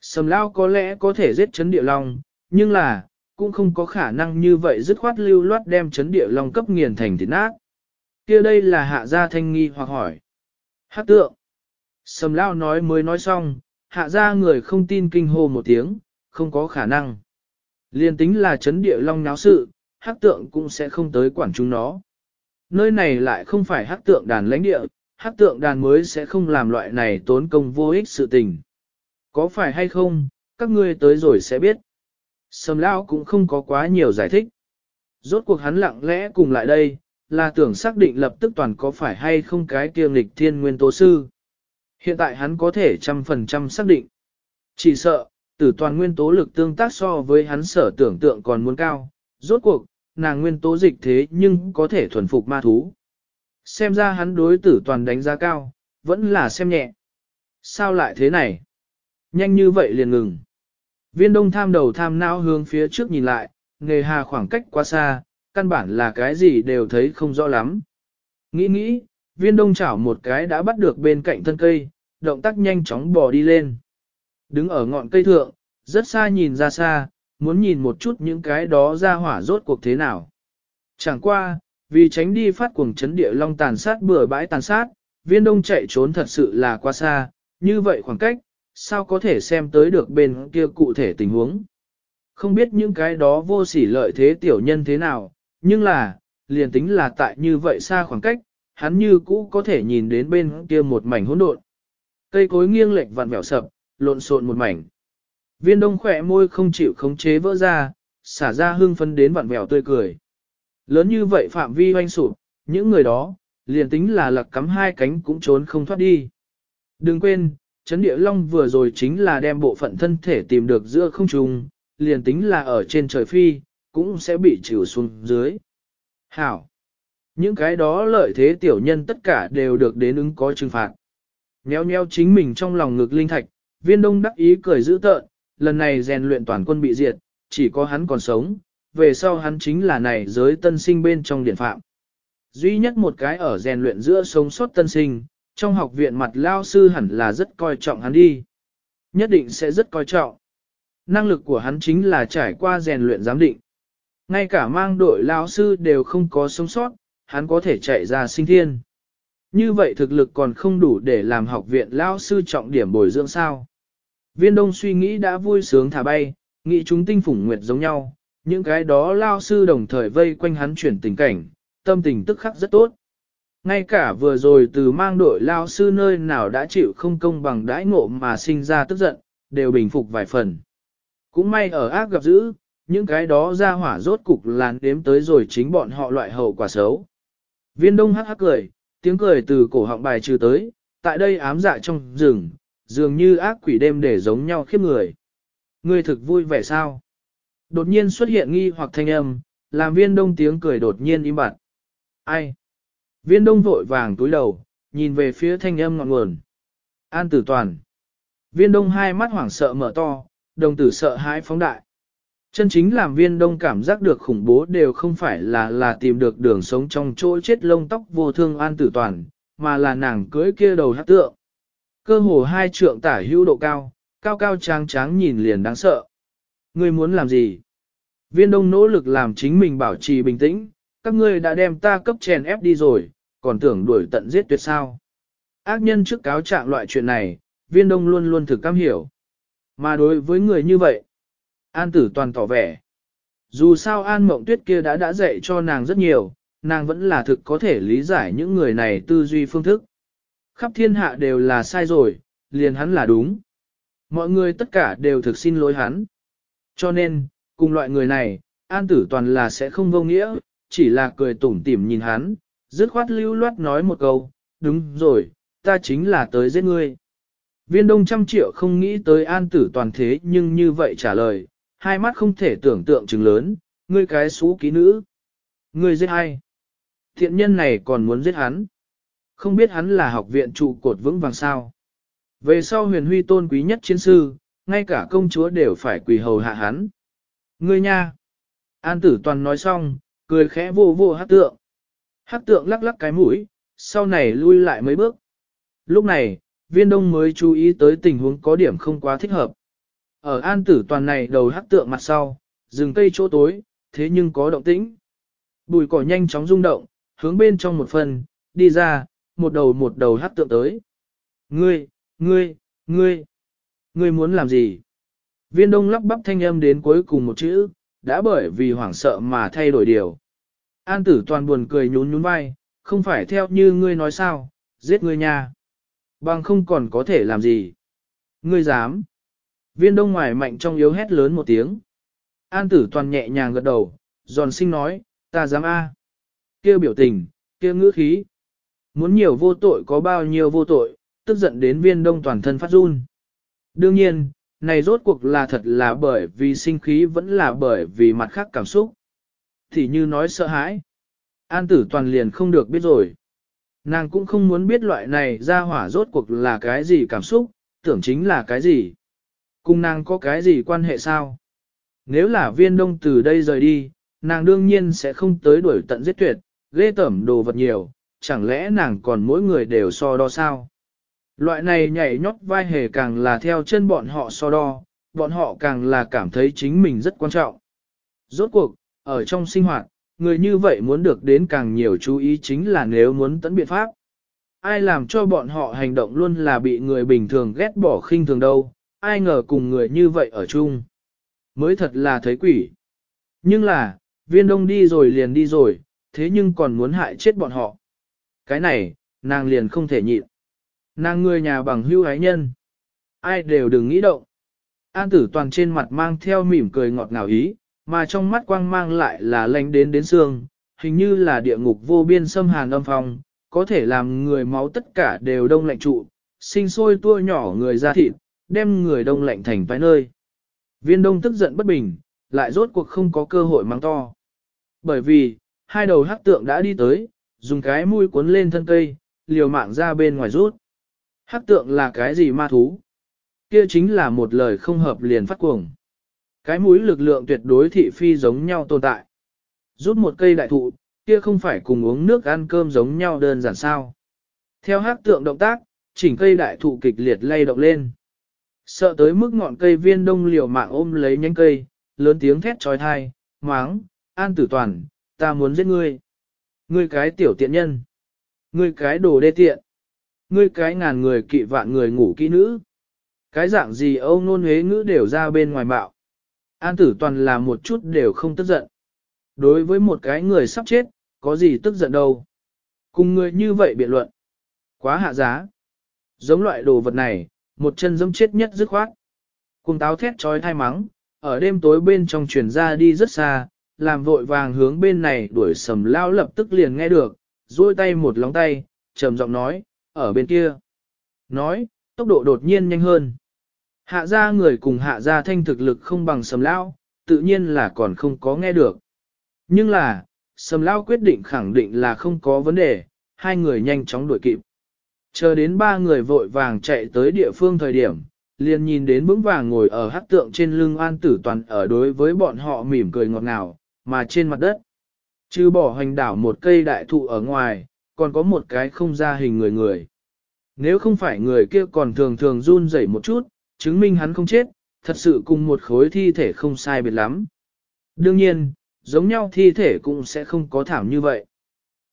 Sầm lão có lẽ có thể giết chấn địa long, nhưng là, cũng không có khả năng như vậy dứt khoát lưu loát đem chấn địa long cấp nghiền thành thịt nát. kia đây là hạ gia thanh nghi hoặc hỏi. Hát tượng. Sầm lao nói mới nói xong, hạ ra người không tin kinh hô một tiếng, không có khả năng. Liên tính là chấn địa long náo sự, hắc tượng cũng sẽ không tới quản chúng nó. Nơi này lại không phải hắc tượng đàn lãnh địa, hắc tượng đàn mới sẽ không làm loại này tốn công vô ích sự tình. Có phải hay không, các ngươi tới rồi sẽ biết. Sầm Lão cũng không có quá nhiều giải thích. Rốt cuộc hắn lặng lẽ cùng lại đây, là tưởng xác định lập tức toàn có phải hay không cái kiêng lịch thiên nguyên tố sư. Hiện tại hắn có thể trăm phần trăm xác định. Chỉ sợ, tử toàn nguyên tố lực tương tác so với hắn sở tưởng tượng còn muốn cao. Rốt cuộc, nàng nguyên tố dịch thế nhưng có thể thuần phục ma thú. Xem ra hắn đối tử toàn đánh giá cao, vẫn là xem nhẹ. Sao lại thế này? Nhanh như vậy liền ngừng. Viên đông tham đầu tham não hướng phía trước nhìn lại, nghề hà khoảng cách quá xa, căn bản là cái gì đều thấy không rõ lắm. Nghĩ nghĩ, viên đông chảo một cái đã bắt được bên cạnh thân cây, động tác nhanh chóng bò đi lên. Đứng ở ngọn cây thượng, rất xa nhìn ra xa, muốn nhìn một chút những cái đó ra hỏa rốt cuộc thế nào. Chẳng qua, vì tránh đi phát cuồng chấn địa long tàn sát bừa bãi tàn sát, viên đông chạy trốn thật sự là quá xa, như vậy khoảng cách, sao có thể xem tới được bên kia cụ thể tình huống. Không biết những cái đó vô sỉ lợi thế tiểu nhân thế nào, nhưng là, liền tính là tại như vậy xa khoảng cách, hắn như cũ có thể nhìn đến bên kia một mảnh hỗn độn. Cây cối nghiêng lệch vặn vẹo sập, lộn xộn một mảnh. Viên đông khỏe môi không chịu khống chế vỡ ra, xả ra hương phấn đến vặn vẹo tươi cười. Lớn như vậy phạm vi hoanh sụp, những người đó, liền tính là lặc cắm hai cánh cũng trốn không thoát đi. Đừng quên, chấn địa long vừa rồi chính là đem bộ phận thân thể tìm được giữa không trung, liền tính là ở trên trời phi, cũng sẽ bị chịu xuống dưới. Hảo! Những cái đó lợi thế tiểu nhân tất cả đều được đến ứng có trừng phạt. Nheo nheo chính mình trong lòng ngực linh thạch, viên đông đắc ý cười dữ tợn, lần này rèn luyện toàn quân bị diệt, chỉ có hắn còn sống, về sau hắn chính là này giới tân sinh bên trong điển phạm. Duy nhất một cái ở rèn luyện giữa sống sót tân sinh, trong học viện mặt lao sư hẳn là rất coi trọng hắn đi. Nhất định sẽ rất coi trọng. Năng lực của hắn chính là trải qua rèn luyện giám định. Ngay cả mang đội lao sư đều không có sống sót, hắn có thể chạy ra sinh thiên. Như vậy thực lực còn không đủ để làm học viện lao sư trọng điểm bồi dưỡng sao. Viên đông suy nghĩ đã vui sướng thả bay, nghĩ chúng tinh phủng nguyệt giống nhau, những cái đó lao sư đồng thời vây quanh hắn chuyển tình cảnh, tâm tình tức khắc rất tốt. Ngay cả vừa rồi từ mang đội lao sư nơi nào đã chịu không công bằng đãi ngộ mà sinh ra tức giận, đều bình phục vài phần. Cũng may ở ác gặp dữ, những cái đó ra hỏa rốt cục làn đếm tới rồi chính bọn họ loại hậu quả xấu. Viên đông hắc hắc cười, tiếng cười từ cổ họng bài trừ tới, tại đây ám dạ trong rừng, dường như ác quỷ đêm để giống nhau khiếp người. Người thực vui vẻ sao? Đột nhiên xuất hiện nghi hoặc thanh âm, làm viên đông tiếng cười đột nhiên im bặt. Ai? Viên đông vội vàng túi đầu, nhìn về phía thanh âm ngọn nguồn. An tử toàn. Viên đông hai mắt hoảng sợ mở to, đồng tử sợ hãi phóng đại. Chân chính làm viên đông cảm giác được khủng bố đều không phải là là tìm được đường sống trong chỗ chết lông tóc vô thương an tử toàn, mà là nàng cưới kia đầu hát tượng. Cơ hồ hai trượng tả hữu độ cao, cao cao tráng tráng nhìn liền đáng sợ. Ngươi muốn làm gì? Viên đông nỗ lực làm chính mình bảo trì bình tĩnh, các ngươi đã đem ta cấp chèn ép đi rồi, còn tưởng đuổi tận giết tuyệt sao. Ác nhân trước cáo trạng loại chuyện này, viên đông luôn luôn thực cam hiểu. Mà đối với người như vậy, An tử toàn tỏ vẻ. Dù sao An mộng tuyết kia đã đã dạy cho nàng rất nhiều, nàng vẫn là thực có thể lý giải những người này tư duy phương thức. Khắp thiên hạ đều là sai rồi, liền hắn là đúng. Mọi người tất cả đều thực xin lỗi hắn. Cho nên, cùng loại người này, An tử toàn là sẽ không vô nghĩa, chỉ là cười tủm tỉm nhìn hắn, dứt khoát lưu loát nói một câu, đúng rồi, ta chính là tới giết ngươi. Viên đông trăm triệu không nghĩ tới an tử toàn thế nhưng như vậy trả lời, hai mắt không thể tưởng tượng chừng lớn, ngươi cái xú ký nữ. Ngươi giết ai? Thiện nhân này còn muốn giết hắn. Không biết hắn là học viện trụ cột vững vàng sao. Về sau huyền huy tôn quý nhất chiến sư, ngay cả công chúa đều phải quỳ hầu hạ hắn. Ngươi nha! An tử toàn nói xong, cười khẽ vô vô hát tượng. Hát tượng lắc lắc cái mũi, sau này lui lại mấy bước. Lúc này, viên đông mới chú ý tới tình huống có điểm không quá thích hợp. Ở an tử toàn này đầu hắc tượng mặt sau, rừng cây chỗ tối, thế nhưng có động tĩnh. Bùi cỏ nhanh chóng rung động, hướng bên trong một phần, đi ra, một đầu một đầu hắc tượng tới. Ngươi, ngươi, ngươi, ngươi muốn làm gì? Viên đông lắp bắp thanh âm đến cuối cùng một chữ, đã bởi vì hoảng sợ mà thay đổi điều. An tử toàn buồn cười nhún nhún vai, không phải theo như ngươi nói sao, giết ngươi nha. Bằng không còn có thể làm gì. Ngươi dám. Viên đông ngoài mạnh trong yếu hét lớn một tiếng. An tử toàn nhẹ nhàng gật đầu, giòn sinh nói, ta dám a. Kêu biểu tình, kêu ngữ khí. Muốn nhiều vô tội có bao nhiêu vô tội, tức giận đến viên đông toàn thân phát run. Đương nhiên, này rốt cuộc là thật là bởi vì sinh khí vẫn là bởi vì mặt khác cảm xúc. Thì như nói sợ hãi. An tử toàn liền không được biết rồi. Nàng cũng không muốn biết loại này ra hỏa rốt cuộc là cái gì cảm xúc, tưởng chính là cái gì. Cùng nàng có cái gì quan hệ sao? Nếu là viên đông từ đây rời đi, nàng đương nhiên sẽ không tới đuổi tận giết tuyệt, ghê tẩm đồ vật nhiều, chẳng lẽ nàng còn mỗi người đều so đo sao? Loại này nhảy nhót vai hề càng là theo chân bọn họ so đo, bọn họ càng là cảm thấy chính mình rất quan trọng. Rốt cuộc, ở trong sinh hoạt, người như vậy muốn được đến càng nhiều chú ý chính là nếu muốn tấn biện pháp. Ai làm cho bọn họ hành động luôn là bị người bình thường ghét bỏ khinh thường đâu, ai ngờ cùng người như vậy ở chung. Mới thật là thấy quỷ. Nhưng là, viên đông đi rồi liền đi rồi, thế nhưng còn muốn hại chết bọn họ. Cái này, nàng liền không thể nhịn. Nàng người nhà bằng hưu ái nhân. Ai đều đừng nghĩ động. An tử toàn trên mặt mang theo mỉm cười ngọt ngào ý, mà trong mắt quang mang lại là lánh đến đến xương, hình như là địa ngục vô biên xâm hàn âm phong, có thể làm người máu tất cả đều đông lạnh trụ, sinh sôi tua nhỏ người ra thịt, đem người đông lạnh thành vài nơi. Viên đông tức giận bất bình, lại rốt cuộc không có cơ hội mang to. Bởi vì, hai đầu hắc tượng đã đi tới, dùng cái mũi cuốn lên thân cây, liều mạng ra bên ngoài rút. Hắc tượng là cái gì ma thú? Kia chính là một lời không hợp liền phát cuồng. Cái mũi lực lượng tuyệt đối thị phi giống nhau tồn tại. Rút một cây đại thụ, kia không phải cùng uống nước ăn cơm giống nhau đơn giản sao. Theo hắc tượng động tác, chỉnh cây đại thụ kịch liệt lay động lên. Sợ tới mức ngọn cây viên đông liều mạng ôm lấy nhánh cây, lớn tiếng thét trói thai, máng, an tử toàn, ta muốn giết ngươi. Ngươi cái tiểu tiện nhân. Ngươi cái đồ đê tiện. Ngươi cái ngàn người kỵ vạn người ngủ kỹ nữ. Cái dạng gì âu nôn huế ngữ đều ra bên ngoài bạo. An tử toàn là một chút đều không tức giận. Đối với một cái người sắp chết, có gì tức giận đâu. Cùng người như vậy biện luận. Quá hạ giá. Giống loại đồ vật này, một chân giẫm chết nhất dứt khoát. Cùng táo thét trói thai mắng, ở đêm tối bên trong chuyển ra đi rất xa, làm vội vàng hướng bên này đuổi sầm lao lập tức liền nghe được, duỗi tay một lóng tay, trầm giọng nói, ở bên kia. Nói, tốc độ đột nhiên nhanh hơn. Hạ ra người cùng hạ ra thanh thực lực không bằng sầm lao, tự nhiên là còn không có nghe được. Nhưng là, sầm lao quyết định khẳng định là không có vấn đề, hai người nhanh chóng đuổi kịp. Chờ đến ba người vội vàng chạy tới địa phương thời điểm, liền nhìn đến vững vàng ngồi ở hắc tượng trên lưng an tử toàn ở đối với bọn họ mỉm cười ngọt ngào, mà trên mặt đất. Chứ bỏ hành đảo một cây đại thụ ở ngoài, còn có một cái không ra hình người người. Nếu không phải người kia còn thường thường run rẩy một chút, chứng minh hắn không chết, thật sự cùng một khối thi thể không sai biệt lắm. Đương nhiên, giống nhau thi thể cũng sẽ không có thảm như vậy.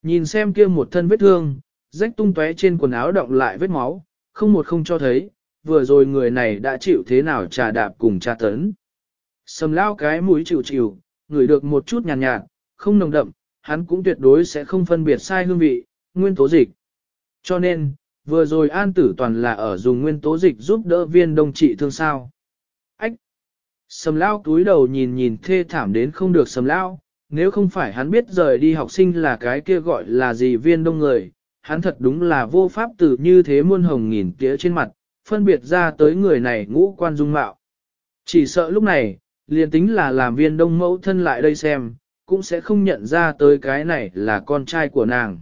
Nhìn xem kia một thân vết thương, rách tung tóe trên quần áo động lại vết máu, không một không cho thấy, vừa rồi người này đã chịu thế nào trà đạp cùng trà tấn. Sầm lao cái mũi chịu chịu, ngửi được một chút nhàn nhạt, nhạt, không nồng đậm, hắn cũng tuyệt đối sẽ không phân biệt sai hương vị, nguyên tố dịch. Cho nên, vừa rồi an tử toàn là ở dùng nguyên tố dịch giúp đỡ viên đông trị thương sao. Ách! Sầm lao túi đầu nhìn nhìn thê thảm đến không được sầm lao, nếu không phải hắn biết rời đi học sinh là cái kia gọi là gì viên đông người, hắn thật đúng là vô pháp tử như thế muôn hồng nghìn tía trên mặt, phân biệt ra tới người này ngũ quan dung mạo. Chỉ sợ lúc này, liền tính là làm viên đông mẫu thân lại đây xem, cũng sẽ không nhận ra tới cái này là con trai của nàng.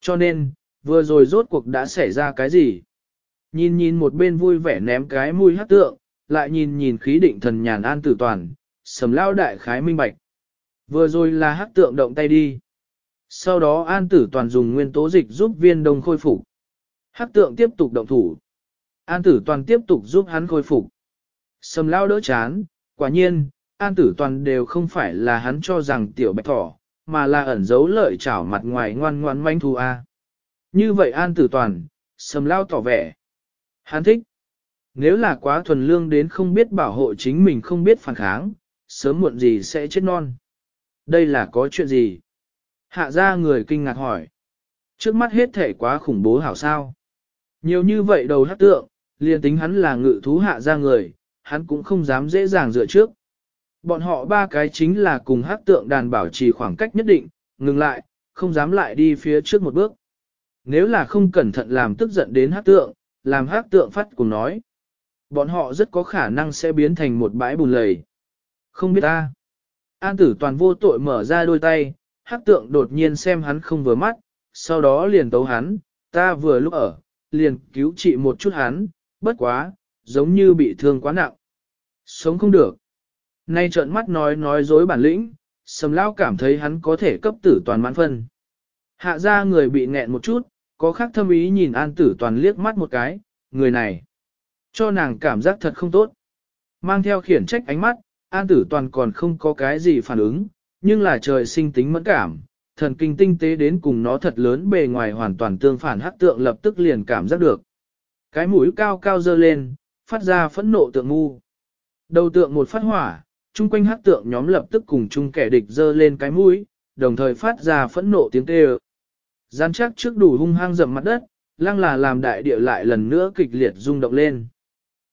Cho nên, vừa rồi rốt cuộc đã xảy ra cái gì? Nhìn nhìn một bên vui vẻ ném cái mùi hát tượng, lại nhìn nhìn khí định thần nhàn an tử toàn, sầm lao đại khái minh bạch. Vừa rồi là hát tượng động tay đi. Sau đó an tử toàn dùng nguyên tố dịch giúp viên đông khôi phục. Hát tượng tiếp tục động thủ. An tử toàn tiếp tục giúp hắn khôi phục. Sầm lao đỡ chán, quả nhiên, an tử toàn đều không phải là hắn cho rằng tiểu bạch thỏ, mà là ẩn giấu lợi chảo mặt ngoài ngoan ngoan manh thu a. Như vậy an tử toàn, sầm lao tỏ vẻ. Hắn thích. Nếu là quá thuần lương đến không biết bảo hộ chính mình không biết phản kháng, sớm muộn gì sẽ chết non. Đây là có chuyện gì? Hạ ra người kinh ngạc hỏi. Trước mắt hết thể quá khủng bố hảo sao. Nhiều như vậy đầu hát tượng, liền tính hắn là ngự thú hạ ra người, hắn cũng không dám dễ dàng dựa trước. Bọn họ ba cái chính là cùng hát tượng đàn bảo trì khoảng cách nhất định, ngừng lại, không dám lại đi phía trước một bước. Nếu là không cẩn thận làm tức giận đến hát tượng, làm hát tượng phát cùng nói. Bọn họ rất có khả năng sẽ biến thành một bãi bùn lầy. Không biết ta. An tử toàn vô tội mở ra đôi tay, hát tượng đột nhiên xem hắn không vừa mắt, sau đó liền tấu hắn, ta vừa lúc ở, liền cứu trị một chút hắn, bất quá, giống như bị thương quá nặng. Sống không được. Nay trợn mắt nói nói dối bản lĩnh, sầm lao cảm thấy hắn có thể cấp tử toàn mãn phân. Hạ ra người bị nghẹn một chút, có khác thâm ý nhìn an tử toàn liếc mắt một cái, người này. Cho nàng cảm giác thật không tốt. Mang theo khiển trách ánh mắt, an tử toàn còn không có cái gì phản ứng, nhưng là trời sinh tính mẫn cảm, thần kinh tinh tế đến cùng nó thật lớn bề ngoài hoàn toàn tương phản hắc tượng lập tức liền cảm giác được. Cái mũi cao cao dơ lên, phát ra phẫn nộ tượng ngu. Đầu tượng một phát hỏa, chung quanh hắc tượng nhóm lập tức cùng chung kẻ địch dơ lên cái mũi, đồng thời phát ra phẫn nộ tiếng kêu. Gian chắc trước đủ hung hăng dầm mặt đất, lăng là làm đại địa lại lần nữa kịch liệt rung động lên.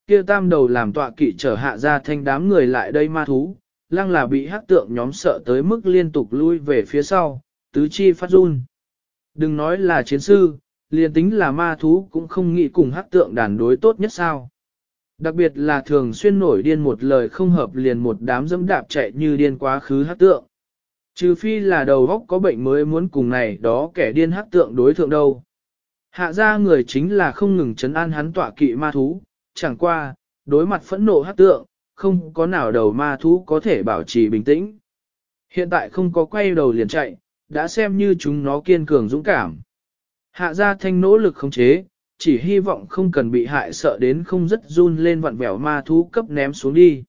Kia tam đầu làm tọa kỵ trở hạ ra thanh đám người lại đây ma thú, lăng là bị hắc tượng nhóm sợ tới mức liên tục lui về phía sau, tứ chi phát run. Đừng nói là chiến sư, liền tính là ma thú cũng không nghĩ cùng hắc tượng đàn đối tốt nhất sao. Đặc biệt là thường xuyên nổi điên một lời không hợp liền một đám dẫm đạp chạy như điên quá khứ hắc tượng. Trừ phi là đầu góc có bệnh mới muốn cùng này đó kẻ điên hắc tượng đối thượng đâu. Hạ ra người chính là không ngừng chấn an hắn tọa kỵ ma thú, chẳng qua, đối mặt phẫn nộ hắc tượng, không có nào đầu ma thú có thể bảo trì bình tĩnh. Hiện tại không có quay đầu liền chạy, đã xem như chúng nó kiên cường dũng cảm. Hạ gia thanh nỗ lực khống chế, chỉ hy vọng không cần bị hại sợ đến không rất run lên vặn vẹo ma thú cấp ném xuống đi.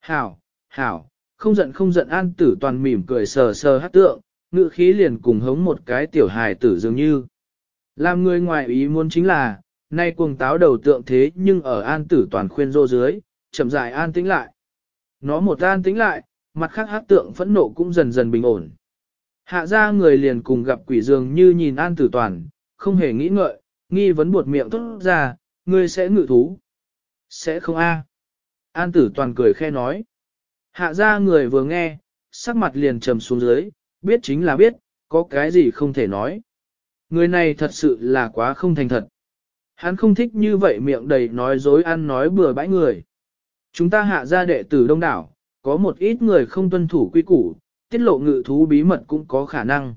Hảo, hảo, không giận không giận an tử toàn mỉm cười sờ sờ hát tượng, ngự khí liền cùng hống một cái tiểu hài tử dường như. Làm người ngoài ý muốn chính là, nay cuồng táo đầu tượng thế nhưng ở an tử toàn khuyên rô dưới, chậm rãi an tĩnh lại. Nó một an tĩnh lại, mặt khác hát tượng phẫn nộ cũng dần dần bình ổn. Hạ ra người liền cùng gặp quỷ dường như nhìn an tử toàn, không hề nghĩ ngợi, nghi vấn buột miệng tốt ra, ngươi sẽ ngự thú. Sẽ không a. An tử toàn cười khe nói. Hạ ra người vừa nghe, sắc mặt liền trầm xuống dưới, biết chính là biết, có cái gì không thể nói. Người này thật sự là quá không thành thật. Hắn không thích như vậy miệng đầy nói dối ăn nói bừa bãi người. Chúng ta hạ ra đệ tử đông đảo, có một ít người không tuân thủ quy củ, tiết lộ ngự thú bí mật cũng có khả năng.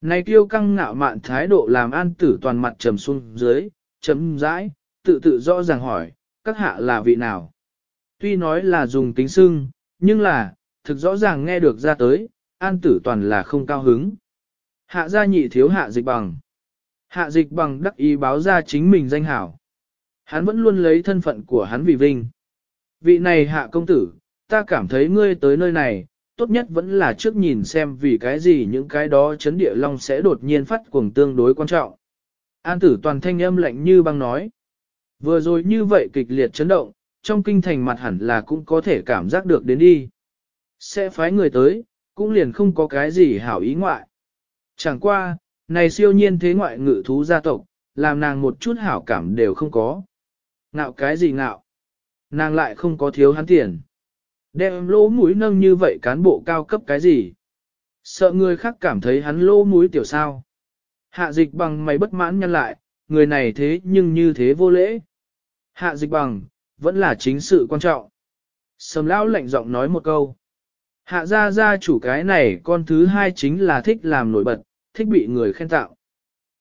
Này tiêu căng ngạo mạn thái độ làm an tử toàn mặt trầm xuống dưới, chấm rãi, tự tự rõ ràng hỏi, các hạ là vị nào? Tuy nói là dùng tính xưng, nhưng là, thực rõ ràng nghe được ra tới, an tử toàn là không cao hứng. Hạ gia nhị thiếu hạ dịch bằng. Hạ dịch bằng đắc ý báo ra chính mình danh hảo. Hắn vẫn luôn lấy thân phận của hắn vì vinh. Vị này hạ công tử, ta cảm thấy ngươi tới nơi này, tốt nhất vẫn là trước nhìn xem vì cái gì những cái đó chấn địa long sẽ đột nhiên phát cuồng tương đối quan trọng. An tử toàn thanh âm lạnh như băng nói. Vừa rồi như vậy kịch liệt chấn động, trong kinh thành mặt hẳn là cũng có thể cảm giác được đến đi. Sẽ phái người tới, cũng liền không có cái gì hảo ý ngoại. Chẳng qua, này siêu nhiên thế ngoại ngự thú gia tộc, làm nàng một chút hảo cảm đều không có. Ngạo cái gì ngạo? Nàng lại không có thiếu hắn tiền. Đem lỗ mũi nâng như vậy cán bộ cao cấp cái gì? Sợ người khác cảm thấy hắn lỗ mũi tiểu sao. Hạ dịch bằng mày bất mãn nhân lại, người này thế nhưng như thế vô lễ. Hạ dịch bằng, vẫn là chính sự quan trọng. Sầm lão lạnh giọng nói một câu. Hạ gia gia chủ cái này con thứ hai chính là thích làm nổi bật, thích bị người khen tạo.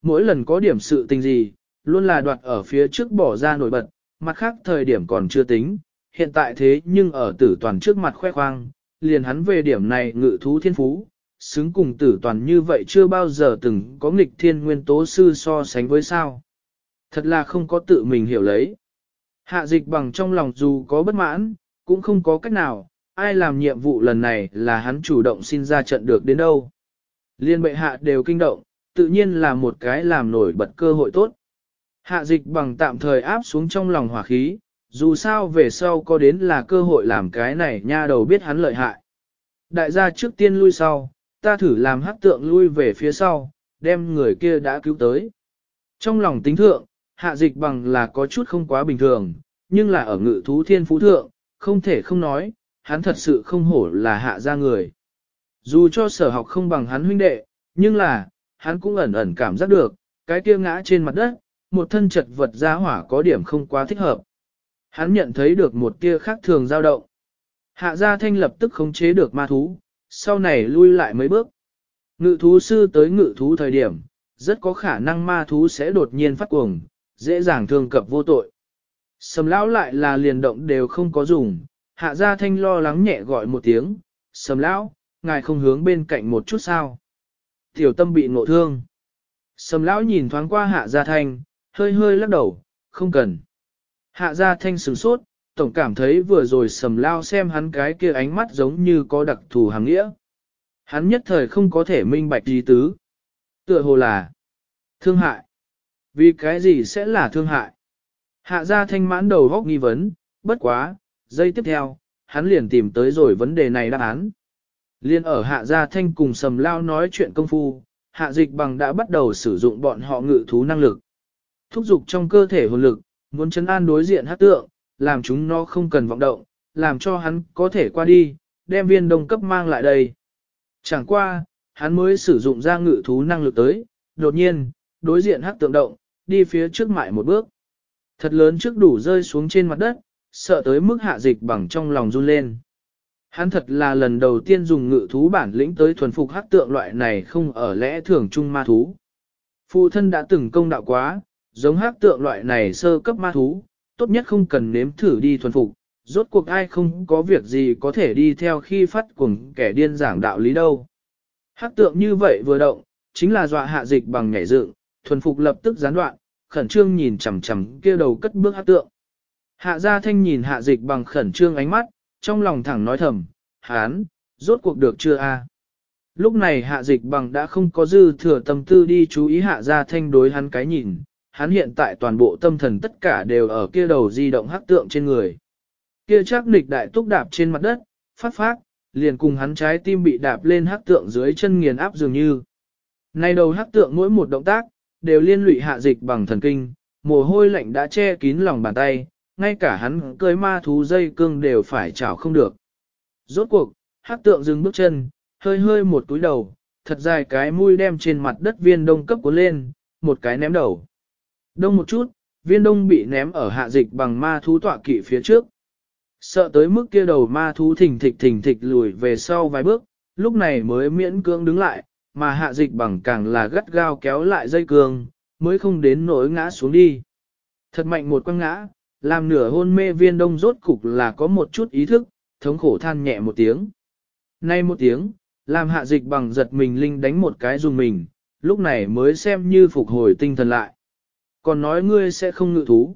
Mỗi lần có điểm sự tình gì, luôn là đoạt ở phía trước bỏ ra nổi bật, mặt khác thời điểm còn chưa tính, hiện tại thế nhưng ở tử toàn trước mặt khoe khoang, liền hắn về điểm này ngự thú thiên phú, xứng cùng tử toàn như vậy chưa bao giờ từng có nghịch thiên nguyên tố sư so sánh với sao. Thật là không có tự mình hiểu lấy. Hạ dịch bằng trong lòng dù có bất mãn, cũng không có cách nào, ai làm nhiệm vụ lần này là hắn chủ động xin ra trận được đến đâu. Liên bệ hạ đều kinh động, tự nhiên là một cái làm nổi bật cơ hội tốt. Hạ dịch bằng tạm thời áp xuống trong lòng hỏa khí, dù sao về sau có đến là cơ hội làm cái này nha đầu biết hắn lợi hại. Đại gia trước tiên lui sau, ta thử làm hắc tượng lui về phía sau, đem người kia đã cứu tới. Trong lòng tính thượng, hạ dịch bằng là có chút không quá bình thường, nhưng là ở ngự thú thiên phú thượng, không thể không nói, hắn thật sự không hổ là hạ gia người. Dù cho sở học không bằng hắn huynh đệ, nhưng là, hắn cũng ẩn ẩn cảm giác được, cái kia ngã trên mặt đất, một thân chật vật ra hỏa có điểm không quá thích hợp. Hắn nhận thấy được một tia khác thường dao động. Hạ gia thanh lập tức khống chế được ma thú, sau này lui lại mấy bước. Ngự thú sư tới ngự thú thời điểm, rất có khả năng ma thú sẽ đột nhiên phát cuồng, dễ dàng thương cập vô tội. Sầm lão lại là liền động đều không có dùng, hạ gia thanh lo lắng nhẹ gọi một tiếng, sầm lão, ngài không hướng bên cạnh một chút sao. Tiểu tâm bị ngộ thương. Sầm lão nhìn thoáng qua hạ gia thanh, hơi hơi lắc đầu, không cần. Hạ gia thanh sửng sốt, tổng cảm thấy vừa rồi sầm lao xem hắn cái kia ánh mắt giống như có đặc thù hàng nghĩa. Hắn nhất thời không có thể minh bạch gì tứ. Tựa hồ là thương hại. Vì cái gì sẽ là thương hại? Hạ gia thanh mãn đầu góc nghi vấn, bất quá, giây tiếp theo, hắn liền tìm tới rồi vấn đề này đáp án. Liên ở hạ gia thanh cùng sầm lao nói chuyện công phu, hạ dịch bằng đã bắt đầu sử dụng bọn họ ngự thú năng lực. Thúc dục trong cơ thể hồn lực, muốn chấn an đối diện hát tượng, làm chúng nó không cần vọng động, làm cho hắn có thể qua đi, đem viên đông cấp mang lại đây. Chẳng qua, hắn mới sử dụng ra ngự thú năng lực tới, đột nhiên, đối diện hát tượng động, đi phía trước mại một bước. Thật lớn trước đủ rơi xuống trên mặt đất, sợ tới mức hạ dịch bằng trong lòng run lên. Hắn thật là lần đầu tiên dùng ngự thú bản lĩnh tới thuần phục hát tượng loại này không ở lẽ thường chung ma thú. Phụ thân đã từng công đạo quá, giống hát tượng loại này sơ cấp ma thú, tốt nhất không cần nếm thử đi thuần phục, rốt cuộc ai không có việc gì có thể đi theo khi phát cùng kẻ điên giảng đạo lý đâu. Hát tượng như vậy vừa động, chính là dọa hạ dịch bằng nhảy dựng, thuần phục lập tức gián đoạn, khẩn trương nhìn chằm chằm kia đầu cất bước hát tượng. Hạ gia thanh nhìn hạ dịch bằng khẩn trương ánh mắt, trong lòng thẳng nói thầm, hán, rốt cuộc được chưa a? Lúc này hạ dịch bằng đã không có dư thừa tâm tư đi chú ý hạ gia thanh đối hắn cái nhìn, hắn hiện tại toàn bộ tâm thần tất cả đều ở kia đầu di động hắc tượng trên người. Kia chắc nịch đại túc đạp trên mặt đất, phát phát, liền cùng hắn trái tim bị đạp lên hắc tượng dưới chân nghiền áp dường như. Nay đầu hắc tượng mỗi một động tác, đều liên lụy hạ dịch bằng thần kinh, mồ hôi lạnh đã che kín lòng bàn tay, ngay cả hắn cưới ma thú dây cương đều phải chảo không được. Rốt cuộc, hắc tượng dừng bước chân, hơi hơi một túi đầu, thật dài cái mũi đem trên mặt đất viên đông cấp cuốn lên, một cái ném đầu. Đông một chút, viên đông bị ném ở hạ dịch bằng ma thú tọa kỵ phía trước. Sợ tới mức kia đầu ma thú thình thịch thình thịch lùi về sau vài bước, lúc này mới miễn cưỡng đứng lại, mà hạ dịch bằng càng là gắt gao kéo lại dây cương, mới không đến nỗi ngã xuống đi. Thật mạnh một quăng ngã, làm nửa hôn mê viên đông rốt cục là có một chút ý thức, thống khổ than nhẹ một tiếng. Nay một tiếng, làm hạ dịch bằng giật mình linh đánh một cái dùng mình, lúc này mới xem như phục hồi tinh thần lại. Còn nói ngươi sẽ không ngự thú.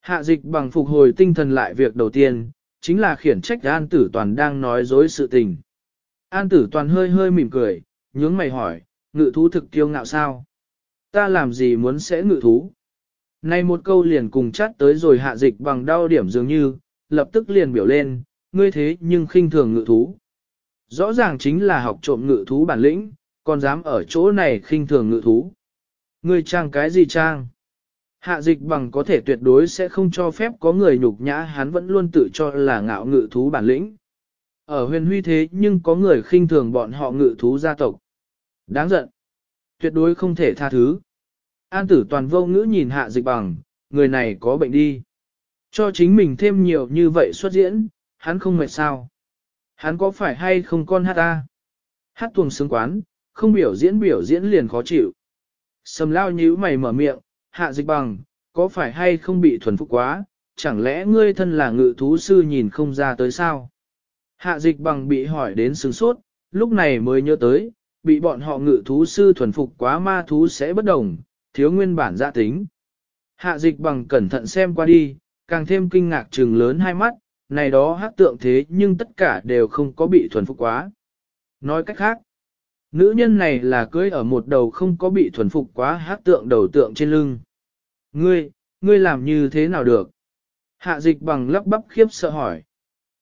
Hạ dịch bằng phục hồi tinh thần lại việc đầu tiên, chính là khiển trách an tử toàn đang nói dối sự tình. An tử toàn hơi hơi mỉm cười, nhướng mày hỏi, ngự thú thực tiêu ngạo sao? Ta làm gì muốn sẽ ngự thú? Này một câu liền cùng chát tới rồi hạ dịch bằng đau điểm dường như, lập tức liền biểu lên, ngươi thế nhưng khinh thường ngự thú. Rõ ràng chính là học trộm ngự thú bản lĩnh, còn dám ở chỗ này khinh thường ngự thú. Ngươi trang cái gì trang? Hạ dịch bằng có thể tuyệt đối sẽ không cho phép có người nhục nhã hắn vẫn luôn tự cho là ngạo ngự thú bản lĩnh. Ở huyền huy thế nhưng có người khinh thường bọn họ ngự thú gia tộc. Đáng giận. Tuyệt đối không thể tha thứ. An tử toàn vô ngữ nhìn hạ dịch bằng, người này có bệnh đi. Cho chính mình thêm nhiều như vậy xuất diễn, hắn không mệt sao. Hắn có phải hay không con hát ta? Hát tuồng sướng quán, không biểu diễn biểu diễn liền khó chịu. Sầm lao nhíu mày mở miệng, hạ dịch bằng, có phải hay không bị thuần phục quá, chẳng lẽ ngươi thân là ngự thú sư nhìn không ra tới sao? Hạ dịch bằng bị hỏi đến sướng sốt, lúc này mới nhớ tới, bị bọn họ ngự thú sư thuần phục quá ma thú sẽ bất đồng, thiếu nguyên bản dạ tính. Hạ dịch bằng cẩn thận xem qua đi, càng thêm kinh ngạc trừng lớn hai mắt, này đó hát tượng thế nhưng tất cả đều không có bị thuần phục quá. Nói cách khác, nữ nhân này là cưới ở một đầu không có bị thuần phục quá hát tượng đầu tượng trên lưng. Ngươi, ngươi làm như thế nào được? Hạ dịch bằng lắp bắp khiếp sợ hỏi.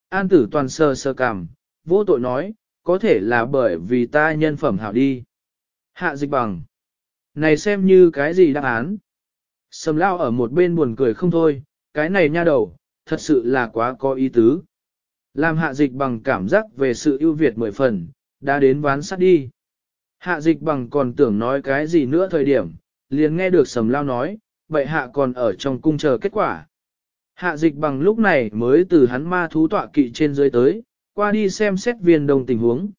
An tử toàn sờ sờ cảm, vô tội nói, có thể là bởi vì ta nhân phẩm hảo đi. Hạ dịch bằng. Này xem như cái gì đáp án. Sầm lao ở một bên buồn cười không thôi, cái này nha đầu, thật sự là quá có ý tứ. Làm hạ dịch bằng cảm giác về sự ưu việt mười phần, đã đến ván sắt đi. Hạ dịch bằng còn tưởng nói cái gì nữa thời điểm, liền nghe được sầm lao nói, bệ hạ còn ở trong cung chờ kết quả. Hạ dịch bằng lúc này mới từ hắn ma thú tọa kỵ trên dưới tới, qua đi xem xét viên đông tình huống.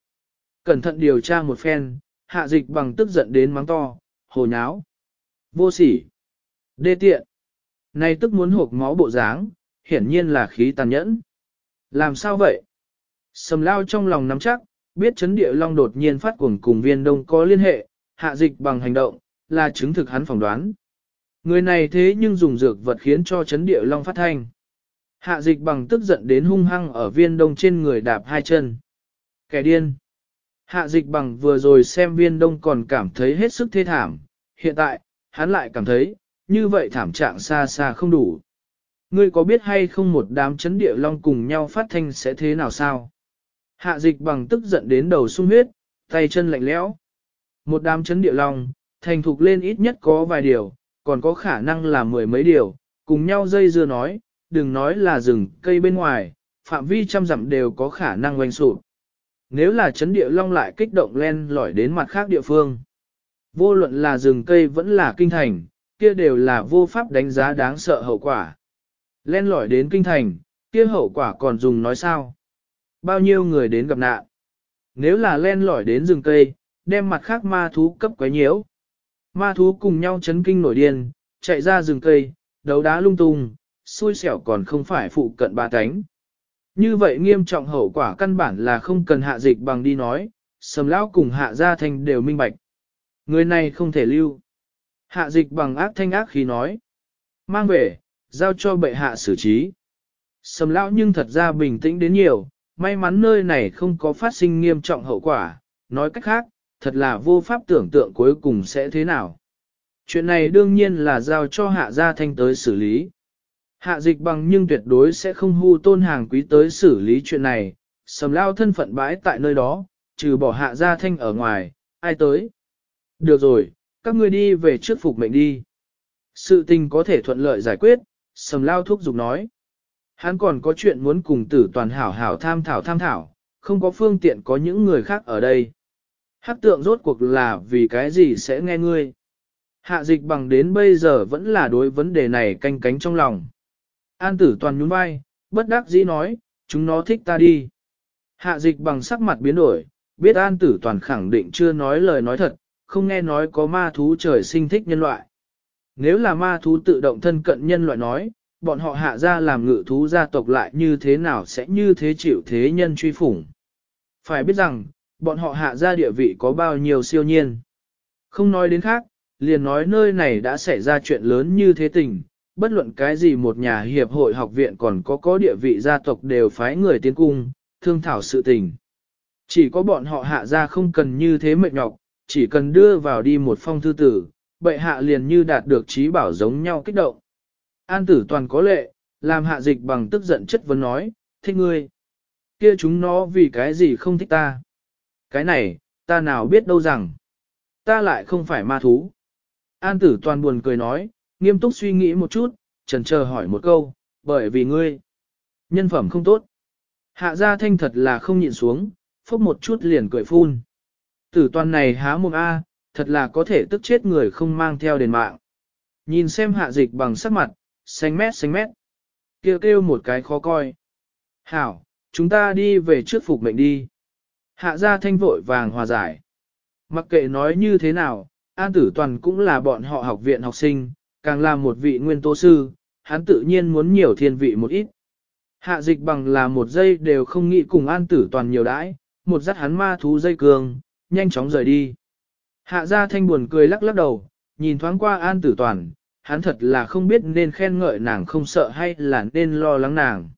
Cẩn thận điều tra một phen, hạ dịch bằng tức giận đến mắng to, hồ nháo, vô sỉ, đê tiện. Này tức muốn hộp máu bộ dáng, hiển nhiên là khí tàn nhẫn. Làm sao vậy? Sầm lao trong lòng nắm chắc, biết chấn địa long đột nhiên phát cuồng cùng viên đông có liên hệ, hạ dịch bằng hành động, là chứng thực hắn phỏng đoán. Người này thế nhưng dùng dược vật khiến cho chấn địa long phát thanh. Hạ dịch bằng tức giận đến hung hăng ở viên đông trên người đạp hai chân. Kẻ điên. Hạ dịch bằng vừa rồi xem viên đông còn cảm thấy hết sức thê thảm, hiện tại, hắn lại cảm thấy, như vậy thảm trạng xa xa không đủ. Ngươi có biết hay không một đám chấn địa long cùng nhau phát thanh sẽ thế nào sao? Hạ dịch bằng tức giận đến đầu sung huyết, tay chân lạnh lẽo. Một đám chấn địa long, thành thục lên ít nhất có vài điều, còn có khả năng là mười mấy điều, cùng nhau dây dưa nói, đừng nói là rừng cây bên ngoài, phạm vi trăm dặm đều có khả năng oanh sụp. Nếu là chấn địa long lại kích động len lỏi đến mặt khác địa phương. Vô luận là rừng cây vẫn là kinh thành, kia đều là vô pháp đánh giá đáng sợ hậu quả. Len lỏi đến kinh thành, kia hậu quả còn dùng nói sao? Bao nhiêu người đến gặp nạn? Nếu là len lỏi đến rừng cây, đem mặt khác ma thú cấp quấy nhiễu. Ma thú cùng nhau chấn kinh nổi điên, chạy ra rừng cây, đấu đá lung tung, xui xẻo còn không phải phụ cận ba cánh. Như vậy nghiêm trọng hậu quả căn bản là không cần hạ dịch bằng đi nói, sầm lão cùng hạ gia thành đều minh bạch. Người này không thể lưu. Hạ dịch bằng ác thanh ác khí nói. Mang về, giao cho bệ hạ xử trí. Sầm lão nhưng thật ra bình tĩnh đến nhiều, may mắn nơi này không có phát sinh nghiêm trọng hậu quả, nói cách khác, thật là vô pháp tưởng tượng cuối cùng sẽ thế nào. Chuyện này đương nhiên là giao cho hạ gia thanh tới xử lý. Hạ dịch bằng nhưng tuyệt đối sẽ không hưu tôn hàng quý tới xử lý chuyện này, sầm lao thân phận bãi tại nơi đó, trừ bỏ hạ gia thanh ở ngoài, ai tới. Được rồi, các ngươi đi về trước phục mệnh đi. Sự tình có thể thuận lợi giải quyết, sầm lao thúc giục nói. Hắn còn có chuyện muốn cùng tử toàn hảo hảo tham thảo tham thảo, không có phương tiện có những người khác ở đây. Hắc tượng rốt cuộc là vì cái gì sẽ nghe ngươi. Hạ dịch bằng đến bây giờ vẫn là đối vấn đề này canh cánh trong lòng. An tử toàn nhún vai, bất đắc dĩ nói, chúng nó thích ta đi. Hạ dịch bằng sắc mặt biến đổi, biết an tử toàn khẳng định chưa nói lời nói thật, không nghe nói có ma thú trời sinh thích nhân loại. Nếu là ma thú tự động thân cận nhân loại nói, bọn họ hạ ra làm ngự thú gia tộc lại như thế nào sẽ như thế chịu thế nhân truy phủng. Phải biết rằng, bọn họ hạ ra địa vị có bao nhiêu siêu nhiên. Không nói đến khác, liền nói nơi này đã xảy ra chuyện lớn như thế tình, bất luận cái gì một nhà hiệp hội học viện còn có có địa vị gia tộc đều phái người tiến cung, thương thảo sự tình. Chỉ có bọn họ hạ ra không cần như thế mệt nhọc, chỉ cần đưa vào đi một phong thư tử, bệ hạ liền như đạt được trí bảo giống nhau kích động. An tử toàn có lệ, làm hạ dịch bằng tức giận chất vấn nói, thích ngươi. Kia chúng nó vì cái gì không thích ta. Cái này, ta nào biết đâu rằng, ta lại không phải ma thú. An tử toàn buồn cười nói, nghiêm túc suy nghĩ một chút, trần chờ hỏi một câu, bởi vì ngươi, nhân phẩm không tốt. Hạ gia thanh thật là không nhịn xuống, phốc một chút liền cười phun. Tử toàn này há mồm A, thật là có thể tức chết người không mang theo đền mạng. Nhìn xem hạ dịch bằng sắc mặt, xanh mét xanh mét. Kêu kêu một cái khó coi. Hảo, chúng ta đi về trước phục mệnh đi. Hạ gia thanh vội vàng hòa giải. Mặc kệ nói như thế nào, An Tử Toàn cũng là bọn họ học viện học sinh, càng là một vị nguyên tố sư, hắn tự nhiên muốn nhiều thiên vị một ít. Hạ dịch bằng là một giây đều không nghĩ cùng An Tử Toàn nhiều đãi, một dắt hắn ma thú dây cường, nhanh chóng rời đi. Hạ gia thanh buồn cười lắc lắc đầu, nhìn thoáng qua An Tử Toàn, hắn thật là không biết nên khen ngợi nàng không sợ hay là nên lo lắng nàng.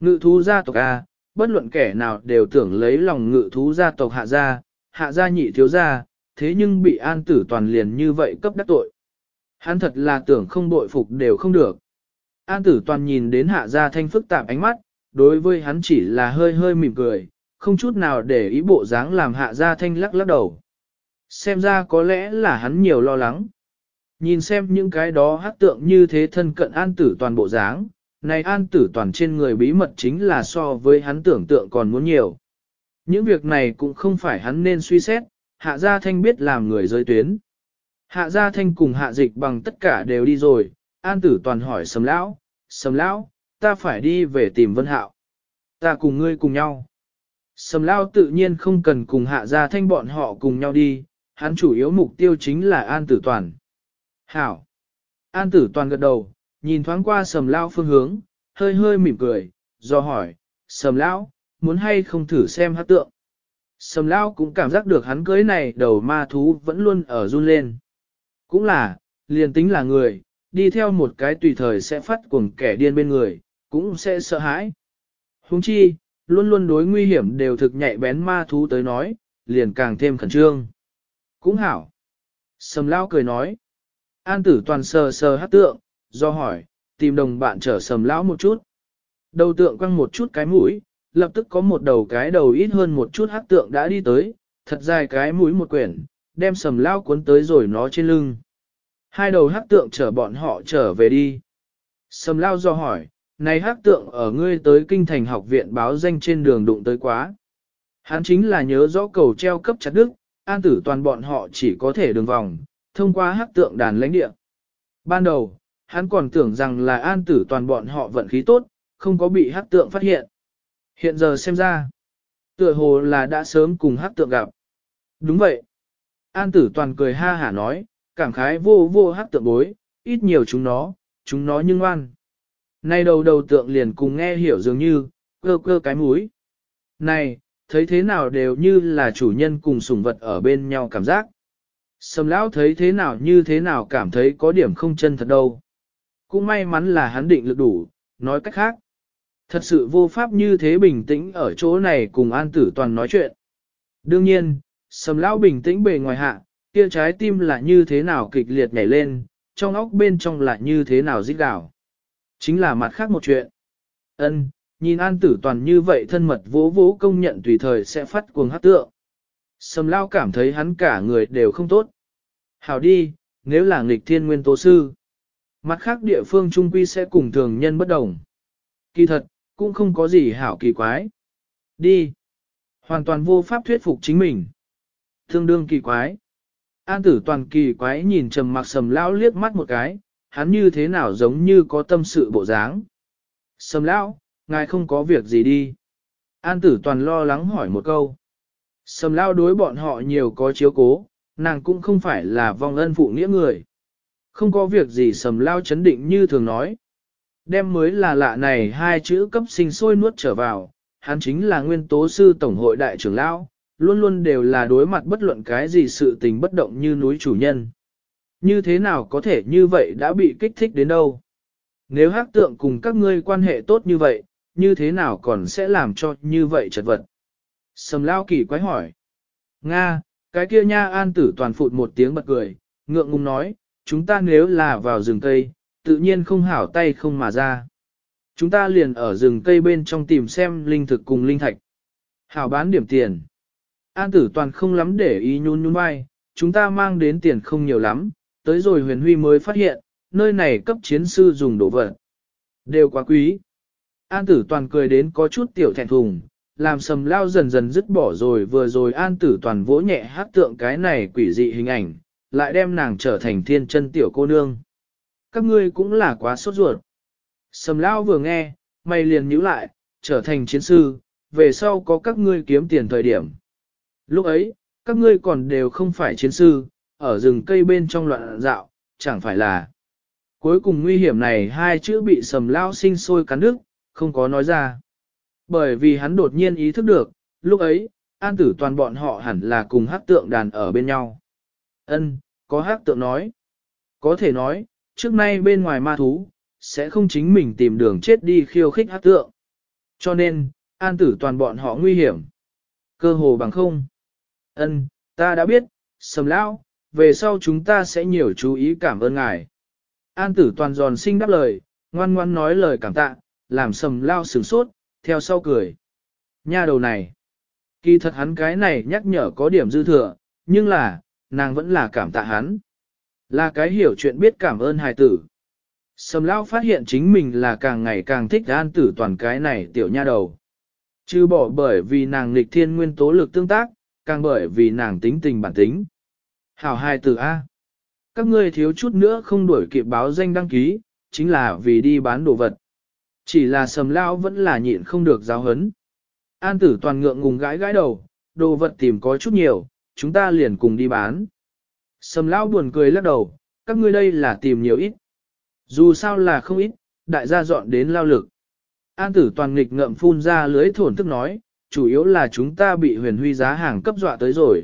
Ngự thú gia tộc A, bất luận kẻ nào đều tưởng lấy lòng ngự thú gia tộc hạ gia, hạ gia nhị thiếu gia, thế nhưng bị An Tử Toàn liền như vậy cấp đắc tội. Hắn thật là tưởng không bội phục đều không được. An Tử Toàn nhìn đến hạ gia thanh phức tạp ánh mắt, đối với hắn chỉ là hơi hơi mỉm cười, không chút nào để ý bộ dáng làm hạ gia thanh lắc lắc đầu. Xem ra có lẽ là hắn nhiều lo lắng. Nhìn xem những cái đó hát tượng như thế thân cận an tử toàn bộ dáng, này an tử toàn trên người bí mật chính là so với hắn tưởng tượng còn muốn nhiều. Những việc này cũng không phải hắn nên suy xét, hạ gia thanh biết làm người rơi tuyến. Hạ gia thanh cùng hạ dịch bằng tất cả đều đi rồi, an tử toàn hỏi sầm lão, sầm lão, ta phải đi về tìm vân hạo. Ta cùng ngươi cùng nhau. Sầm Lão tự nhiên không cần cùng hạ gia thanh bọn họ cùng nhau đi, hắn chủ yếu mục tiêu chính là an tử toàn. Hảo! An tử toàn gật đầu, nhìn thoáng qua sầm lao phương hướng, hơi hơi mỉm cười, do hỏi, sầm lão, muốn hay không thử xem hát tượng. Sầm lao cũng cảm giác được hắn cưới này đầu ma thú vẫn luôn ở run lên. Cũng là, liền tính là người, đi theo một cái tùy thời sẽ phát cuồng kẻ điên bên người, cũng sẽ sợ hãi. Huống chi, luôn luôn đối nguy hiểm đều thực nhạy bén ma thú tới nói, liền càng thêm khẩn trương. Cũng hảo. Sầm lao cười nói. An tử toàn sờ sờ hát tượng, do hỏi, tìm đồng bạn chở sầm lão một chút. Đầu tượng quăng một chút cái mũi, lập tức có một đầu cái đầu ít hơn một chút hát tượng đã đi tới, thật dài cái mũi một quyển, đem sầm lao cuốn tới rồi nó trên lưng. Hai đầu hát tượng chở bọn họ trở về đi. Sầm lao do hỏi, này hát tượng ở ngươi tới kinh thành học viện báo danh trên đường đụng tới quá. Hắn chính là nhớ rõ cầu treo cấp chặt đức, an tử toàn bọn họ chỉ có thể đường vòng, thông qua hát tượng đàn lãnh địa. Ban đầu, hắn còn tưởng rằng là an tử toàn bọn họ vận khí tốt, không có bị hát tượng phát hiện. Hiện giờ xem ra, tựa hồ là đã sớm cùng hát tượng gặp. Đúng vậy. An tử toàn cười ha hả nói, cảm khái vô vô hát tượng bối, ít nhiều chúng nó, chúng nó nhưng ngoan. Nay đầu đầu tượng liền cùng nghe hiểu dường như, cơ cơ cái múi. Này, thấy thế nào đều như là chủ nhân cùng sủng vật ở bên nhau cảm giác. Sầm lão thấy thế nào như thế nào cảm thấy có điểm không chân thật đâu. Cũng may mắn là hắn định lực đủ, nói cách khác. Thật sự vô pháp như thế bình tĩnh ở chỗ này cùng an tử toàn nói chuyện. Đương nhiên, sầm lão bình tĩnh bề ngoài hạ, kia trái tim là như thế nào kịch liệt nhảy lên, trong óc bên trong là như thế nào rít đảo. Chính là mặt khác một chuyện. Ân, nhìn an tử toàn như vậy thân mật vỗ vỗ công nhận tùy thời sẽ phát cuồng hát tượng. Sầm lao cảm thấy hắn cả người đều không tốt. Hảo đi, nếu là nghịch thiên nguyên tố sư. Mặt khác địa phương trung quy sẽ cùng thường nhân bất đồng. Kỳ thật, cũng không có gì hảo kỳ quái. Đi. Hoàn toàn vô pháp thuyết phục chính mình. Thương đương kỳ quái. An tử toàn kỳ quái nhìn trầm mặc sầm lão liếc mắt một cái, hắn như thế nào giống như có tâm sự bộ dáng. Sầm lão, ngài không có việc gì đi. An tử toàn lo lắng hỏi một câu. Sầm lão đối bọn họ nhiều có chiếu cố, nàng cũng không phải là vong ân phụ nghĩa người. Không có việc gì sầm lao chấn định như thường nói. Đem mới là lạ này hai chữ cấp sinh sôi nuốt trở vào, hắn chính là nguyên tố sư tổng hội đại trưởng lão, luôn luôn đều là đối mặt bất luận cái gì sự tình bất động như núi chủ nhân. Như thế nào có thể như vậy đã bị kích thích đến đâu? Nếu hắc tượng cùng các ngươi quan hệ tốt như vậy, như thế nào còn sẽ làm cho như vậy chật vật? Sầm lao kỳ quái hỏi. Nga, cái kia nha an tử toàn phụt một tiếng bật cười, ngượng ngùng nói, chúng ta nếu là vào rừng cây, tự nhiên không hảo tay không mà ra. Chúng ta liền ở rừng cây bên trong tìm xem linh thực cùng linh thạch. Hảo bán điểm tiền. An tử toàn không lắm để ý nhún nhún vai, chúng ta mang đến tiền không nhiều lắm, tới rồi huyền huy mới phát hiện, nơi này cấp chiến sư dùng đồ vật. Đều quá quý. An tử toàn cười đến có chút tiểu thẹn thùng, làm sầm lao dần dần dứt bỏ rồi vừa rồi an tử toàn vỗ nhẹ hát tượng cái này quỷ dị hình ảnh, lại đem nàng trở thành thiên chân tiểu cô nương. Các ngươi cũng là quá sốt ruột. Sầm lao vừa nghe, mày liền nhíu lại, trở thành chiến sư, về sau có các ngươi kiếm tiền thời điểm. Lúc ấy, các ngươi còn đều không phải chiến sư, ở rừng cây bên trong loạn dạo, chẳng phải là. Cuối cùng nguy hiểm này hai chữ bị sầm lao sinh sôi cắn nước, không có nói ra. Bởi vì hắn đột nhiên ý thức được, lúc ấy, an tử toàn bọn họ hẳn là cùng hát tượng đàn ở bên nhau. Ân, có hát tượng nói. Có thể nói, trước nay bên ngoài ma thú, sẽ không chính mình tìm đường chết đi khiêu khích hát tượng. Cho nên, an tử toàn bọn họ nguy hiểm. Cơ hồ bằng không. Ân, ta đã biết, sầm lão, về sau chúng ta sẽ nhiều chú ý cảm ơn ngài. An tử toàn giòn sinh đáp lời, ngoan ngoan nói lời cảm tạ, làm sầm lao sửng sốt, theo sau cười. Nha đầu này, kỳ thật hắn cái này nhắc nhở có điểm dư thừa, nhưng là, nàng vẫn là cảm tạ hắn. Là cái hiểu chuyện biết cảm ơn hài tử. Sầm lão phát hiện chính mình là càng ngày càng thích an tử toàn cái này tiểu nha đầu. Chứ bỏ bởi vì nàng nghịch thiên nguyên tố lực tương tác, càng bởi vì nàng tính tình bản tính. Hảo hài tử A. Các ngươi thiếu chút nữa không đuổi kịp báo danh đăng ký, chính là vì đi bán đồ vật. Chỉ là sầm lão vẫn là nhịn không được giáo hấn. An tử toàn ngượng ngùng gãi gãi đầu, đồ vật tìm có chút nhiều, chúng ta liền cùng đi bán. Sầm lao buồn cười lắc đầu, các ngươi đây là tìm nhiều ít. Dù sao là không ít, đại gia dọn đến lao lực. An tử toàn nghịch ngậm phun ra lưới thổn thức nói, chủ yếu là chúng ta bị huyền huy giá hàng cấp dọa tới rồi.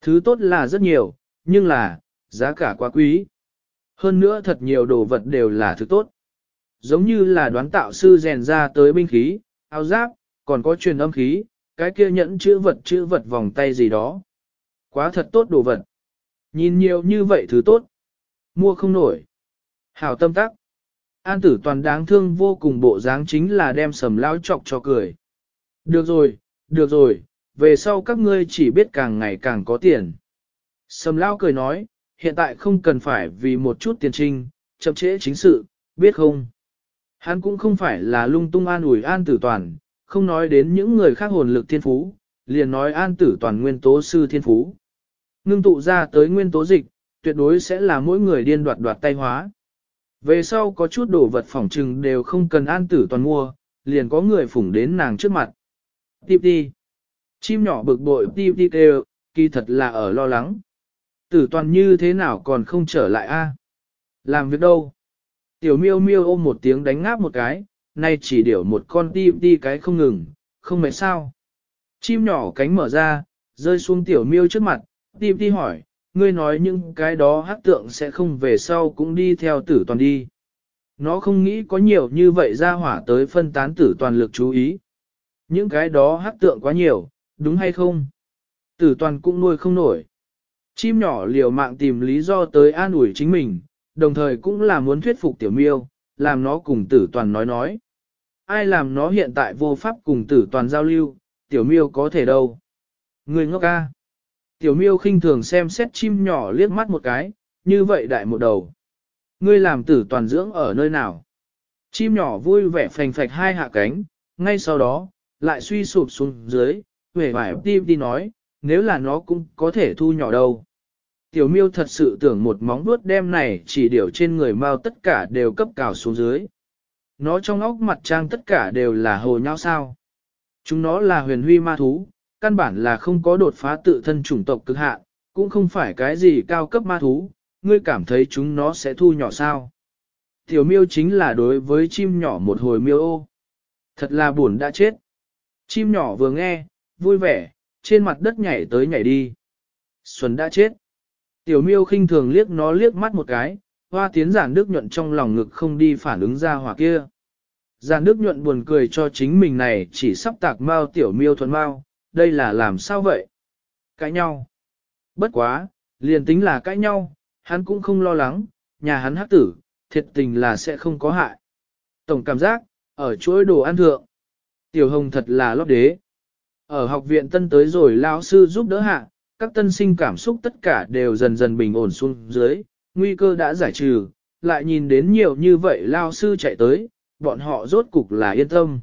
Thứ tốt là rất nhiều, nhưng là, giá cả quá quý. Hơn nữa thật nhiều đồ vật đều là thứ tốt. Giống như là đoán tạo sư rèn ra tới binh khí, áo giáp, còn có truyền âm khí, cái kia nhẫn chữ vật chữ vật vòng tay gì đó. Quá thật tốt đồ vật. Nhìn nhiều như vậy thứ tốt. Mua không nổi. Hảo tâm tắc. An tử toàn đáng thương vô cùng bộ dáng chính là đem sầm lao chọc cho cười. Được rồi, được rồi, về sau các ngươi chỉ biết càng ngày càng có tiền. Sầm lao cười nói, hiện tại không cần phải vì một chút tiền trinh, chậm trễ chính sự, biết không? Hắn cũng không phải là lung tung an ủi an tử toàn, không nói đến những người khác hồn lực thiên phú, liền nói an tử toàn nguyên tố sư thiên phú. Ngưng tụ ra tới nguyên tố dịch, tuyệt đối sẽ là mỗi người điên đoạt đoạt tay hóa. Về sau có chút đồ vật phỏng trừng đều không cần an tử toàn mua, liền có người phủng đến nàng trước mặt. Tiếp đi. Chim nhỏ bực bội tiếp đi kêu, kỳ thật là ở lo lắng. Tử toàn như thế nào còn không trở lại a? Làm việc đâu? Tiểu miêu miêu ôm một tiếng đánh ngáp một cái, nay chỉ điểu một con ti ti cái không ngừng, không mệt sao. Chim nhỏ cánh mở ra, rơi xuống tiểu miêu trước mặt, Tim ti hỏi, ngươi nói những cái đó hát tượng sẽ không về sau cũng đi theo tử toàn đi. Nó không nghĩ có nhiều như vậy ra hỏa tới phân tán tử toàn lực chú ý. Những cái đó hát tượng quá nhiều, đúng hay không? Tử toàn cũng nuôi không nổi. Chim nhỏ liều mạng tìm lý do tới an ủi chính mình, đồng thời cũng là muốn thuyết phục tiểu miêu, làm nó cùng tử toàn nói nói. Ai làm nó hiện tại vô pháp cùng tử toàn giao lưu, tiểu miêu có thể đâu. Người ngốc ca. Tiểu miêu khinh thường xem xét chim nhỏ liếc mắt một cái, như vậy đại một đầu. Ngươi làm tử toàn dưỡng ở nơi nào? Chim nhỏ vui vẻ phành phạch hai hạ cánh, ngay sau đó, lại suy sụp xuống dưới, về vải tim đi nói, nếu là nó cũng có thể thu nhỏ đâu. Tiểu miêu thật sự tưởng một móng vuốt đem này chỉ điều trên người mau tất cả đều cấp cào xuống dưới. Nó trong óc mặt trang tất cả đều là hồ nhau sao. Chúng nó là huyền huy ma thú, căn bản là không có đột phá tự thân chủng tộc cực hạn, cũng không phải cái gì cao cấp ma thú, ngươi cảm thấy chúng nó sẽ thu nhỏ sao. Tiểu miêu chính là đối với chim nhỏ một hồi miêu ô. Thật là buồn đã chết. Chim nhỏ vừa nghe, vui vẻ, trên mặt đất nhảy tới nhảy đi. Xuân đã chết. Tiểu miêu khinh thường liếc nó liếc mắt một cái, hoa tiến giản đức nhuận trong lòng ngực không đi phản ứng ra hỏa kia. Giản đức nhuận buồn cười cho chính mình này chỉ sắp tạc mau tiểu miêu thuần mau, đây là làm sao vậy? Cãi nhau. Bất quá, liền tính là cãi nhau, hắn cũng không lo lắng, nhà hắn hắc tử, thiệt tình là sẽ không có hại. Tổng cảm giác, ở chuỗi đồ ăn thượng, tiểu hồng thật là lót đế. Ở học viện tân tới rồi lao sư giúp đỡ hạ, các tân sinh cảm xúc tất cả đều dần dần bình ổn xuống dưới, nguy cơ đã giải trừ, lại nhìn đến nhiều như vậy lao sư chạy tới, bọn họ rốt cục là yên tâm.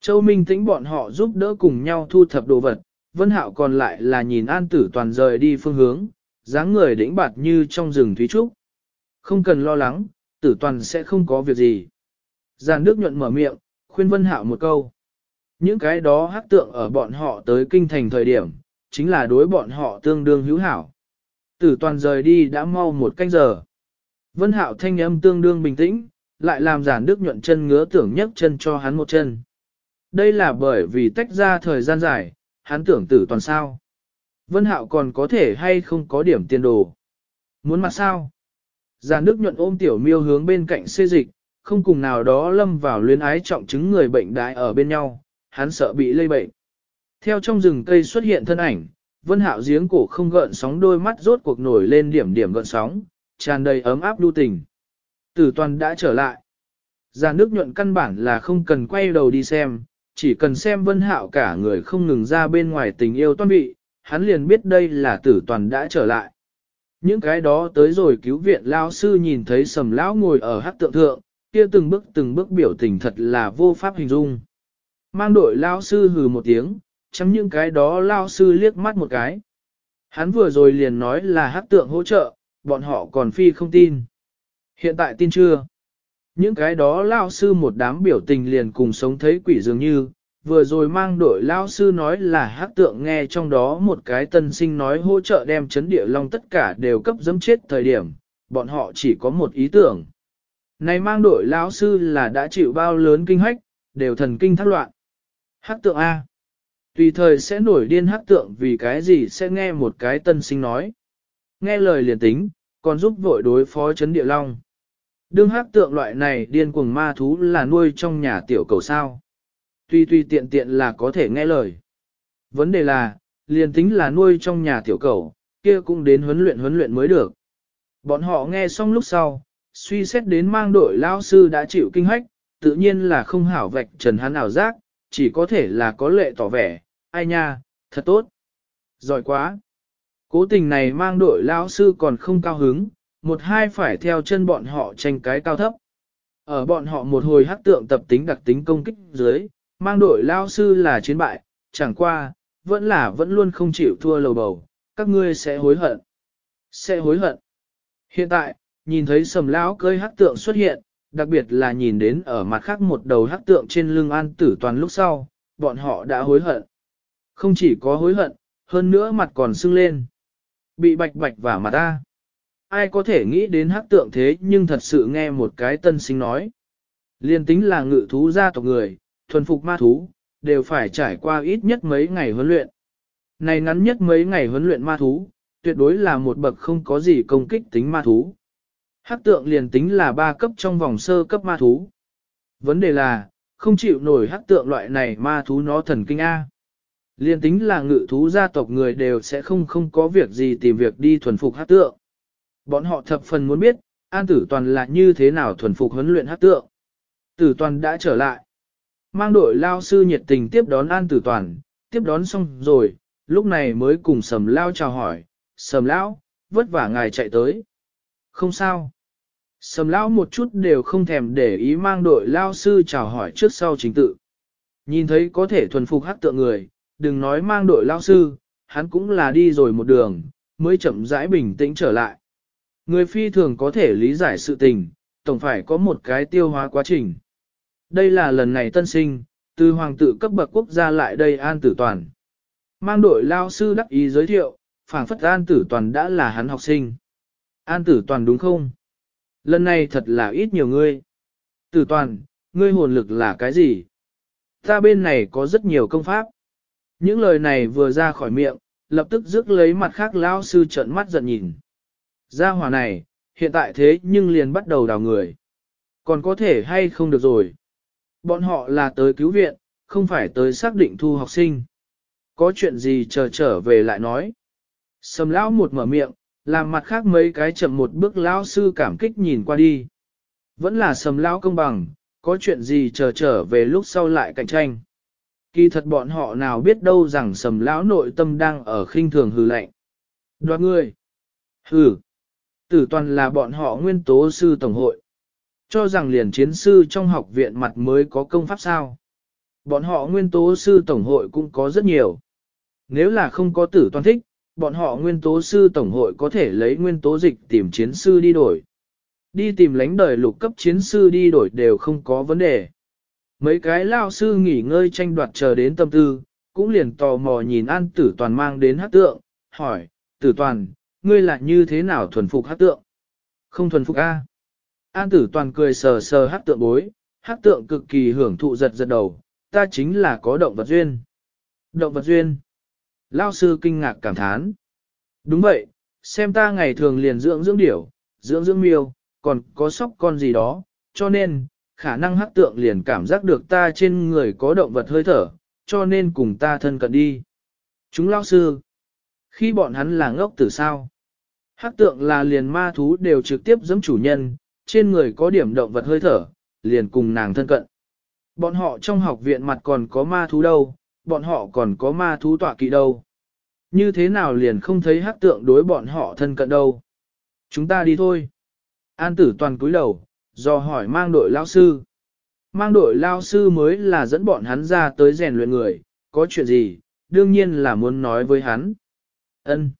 Châu Minh tĩnh bọn họ giúp đỡ cùng nhau thu thập đồ vật, Vân Hạo còn lại là nhìn An Tử Toàn rời đi phương hướng, dáng người đĩnh bạt như trong rừng thúy trúc. Không cần lo lắng, Tử Toàn sẽ không có việc gì. Giàn Đức nhuận mở miệng, khuyên Vân Hạo một câu. Những cái đó hắc tượng ở bọn họ tới kinh thành thời điểm, chính là đối bọn họ tương đương hữu hảo. Tử Toàn rời đi đã mau một canh giờ. Vân Hạo thanh âm tương đương bình tĩnh, lại làm giản đức nhuận chân ngứa tưởng nhấc chân cho hắn một chân. Đây là bởi vì tách ra thời gian dài, hắn tưởng tử toàn sao. Vân Hạo còn có thể hay không có điểm tiền đồ. Muốn mặt sao? Giàn đức nhuận ôm tiểu miêu hướng bên cạnh xê dịch, không cùng nào đó lâm vào luyến ái trọng chứng người bệnh đại ở bên nhau, hắn sợ bị lây bệnh. Theo trong rừng cây xuất hiện thân ảnh, Vân Hạo giếng cổ không gợn sóng đôi mắt rốt cuộc nổi lên điểm điểm gợn sóng, tràn đầy ấm áp lưu tình. Tử toàn đã trở lại. Giàn nước nhuận căn bản là không cần quay đầu đi xem, chỉ cần xem vân hạo cả người không ngừng ra bên ngoài tình yêu toan bị, hắn liền biết đây là tử toàn đã trở lại. Những cái đó tới rồi cứu viện lao sư nhìn thấy sầm lão ngồi ở hát tượng thượng, kia từng bước từng bước biểu tình thật là vô pháp hình dung. Mang đội lao sư hừ một tiếng, chấm những cái đó lao sư liếc mắt một cái. Hắn vừa rồi liền nói là hát tượng hỗ trợ, bọn họ còn phi không tin. Hiện tại tin chưa? Những cái đó lao sư một đám biểu tình liền cùng sống thấy quỷ dường như, vừa rồi mang đội lao sư nói là hát tượng nghe trong đó một cái tân sinh nói hỗ trợ đem chấn địa long tất cả đều cấp dấm chết thời điểm, bọn họ chỉ có một ý tưởng. Này mang đội lao sư là đã chịu bao lớn kinh hách, đều thần kinh thác loạn. Hát tượng A. Tùy thời sẽ nổi điên hát tượng vì cái gì sẽ nghe một cái tân sinh nói. Nghe lời liền tính, còn giúp vội đối phó chấn địa long. Đương hắc tượng loại này điên cuồng ma thú là nuôi trong nhà tiểu cầu sao. Tuy tuy tiện tiện là có thể nghe lời. Vấn đề là, liền tính là nuôi trong nhà tiểu cầu, kia cũng đến huấn luyện huấn luyện mới được. Bọn họ nghe xong lúc sau, suy xét đến mang đội lao sư đã chịu kinh hách, tự nhiên là không hảo vạch trần hắn ảo giác, chỉ có thể là có lệ tỏ vẻ, ai nha, thật tốt. Giỏi quá. Cố tình này mang đội lao sư còn không cao hứng, một hai phải theo chân bọn họ tranh cái cao thấp. Ở bọn họ một hồi hắc tượng tập tính đặc tính công kích dưới, mang đội lao sư là chiến bại, chẳng qua, vẫn là vẫn luôn không chịu thua lầu bầu, các ngươi sẽ hối hận. Sẽ hối hận. Hiện tại, nhìn thấy sầm lão cơi hắc tượng xuất hiện, đặc biệt là nhìn đến ở mặt khác một đầu hắc tượng trên lưng an tử toàn lúc sau, bọn họ đã hối hận. Không chỉ có hối hận, hơn nữa mặt còn sưng lên. Bị bạch bạch và mặt ta ai có thể nghĩ đến hắc tượng thế nhưng thật sự nghe một cái tân sinh nói. Liên tính là ngự thú gia tộc người, thuần phục ma thú, đều phải trải qua ít nhất mấy ngày huấn luyện. Này ngắn nhất mấy ngày huấn luyện ma thú, tuyệt đối là một bậc không có gì công kích tính ma thú. Hắc tượng liền tính là ba cấp trong vòng sơ cấp ma thú. Vấn đề là, không chịu nổi hắc tượng loại này ma thú nó thần kinh A. Liên tính là ngự thú gia tộc người đều sẽ không không có việc gì tìm việc đi thuần phục hắc tượng. Bọn họ thập phần muốn biết, An Tử Toàn là như thế nào thuần phục huấn luyện hát tượng. Tử Toàn đã trở lại. Mang đội lao sư nhiệt tình tiếp đón An Tử Toàn, tiếp đón xong rồi, lúc này mới cùng Sầm Lao chào hỏi, Sầm Lão, vất vả ngài chạy tới. Không sao. Sầm Lão một chút đều không thèm để ý mang đội lao sư chào hỏi trước sau chính tự. Nhìn thấy có thể thuần phục hát tượng người, đừng nói mang đội lao sư, hắn cũng là đi rồi một đường, mới chậm rãi bình tĩnh trở lại. Người phi thường có thể lý giải sự tình, tổng phải có một cái tiêu hóa quá trình. Đây là lần này tân sinh, từ hoàng tử cấp bậc quốc gia lại đây an tử toàn. Mang đội lao sư đắc ý giới thiệu, phảng phất an tử toàn đã là hắn học sinh. An tử toàn đúng không? Lần này thật là ít nhiều ngươi. Tử toàn, ngươi hồn lực là cái gì? Ta bên này có rất nhiều công pháp. Những lời này vừa ra khỏi miệng, lập tức rước lấy mặt khác lao sư trợn mắt giận nhìn. Gia hỏa này, hiện tại thế nhưng liền bắt đầu đào người. Còn có thể hay không được rồi. Bọn họ là tới cứu viện, không phải tới xác định thu học sinh. Có chuyện gì chờ trở về lại nói. Sầm lão một mở miệng, làm mặt khác mấy cái chậm một bước lão sư cảm kích nhìn qua đi. Vẫn là sầm lão công bằng, có chuyện gì chờ trở về lúc sau lại cạnh tranh. Kỳ thật bọn họ nào biết đâu rằng sầm lão nội tâm đang ở khinh thường hư lạnh. Đoạt người. Hừ. Tử toàn là bọn họ nguyên tố sư tổng hội. Cho rằng liền chiến sư trong học viện mặt mới có công pháp sao. Bọn họ nguyên tố sư tổng hội cũng có rất nhiều. Nếu là không có tử toàn thích, bọn họ nguyên tố sư tổng hội có thể lấy nguyên tố dịch tìm chiến sư đi đổi. Đi tìm lãnh đời lục cấp chiến sư đi đổi đều không có vấn đề. Mấy cái lao sư nghỉ ngơi tranh đoạt chờ đến tâm tư, cũng liền tò mò nhìn an tử toàn mang đến hát tượng, hỏi, tử toàn, ngươi là như thế nào thuần phục hát tượng? Không thuần phục A. An tử toàn cười sờ sờ hát tượng bối, hát tượng cực kỳ hưởng thụ giật giật đầu, ta chính là có động vật duyên. Động vật duyên. Lao sư kinh ngạc cảm thán. Đúng vậy, xem ta ngày thường liền dưỡng dưỡng điểu, dưỡng dưỡng miêu, còn có sóc con gì đó, cho nên, khả năng hắc tượng liền cảm giác được ta trên người có động vật hơi thở, cho nên cùng ta thân cận đi. Chúng lao sư, khi bọn hắn là ngốc tử sao? Hắc tượng là liền ma thú đều trực tiếp giẫm chủ nhân, trên người có điểm động vật hơi thở, liền cùng nàng thân cận. Bọn họ trong học viện mặt còn có ma thú đâu, bọn họ còn có ma thú tọa kỵ đâu. Như thế nào liền không thấy hắc tượng đối bọn họ thân cận đâu. Chúng ta đi thôi. An tử toàn cúi đầu, do hỏi mang đội lao sư. Mang đội lao sư mới là dẫn bọn hắn ra tới rèn luyện người, có chuyện gì, đương nhiên là muốn nói với hắn. Ân.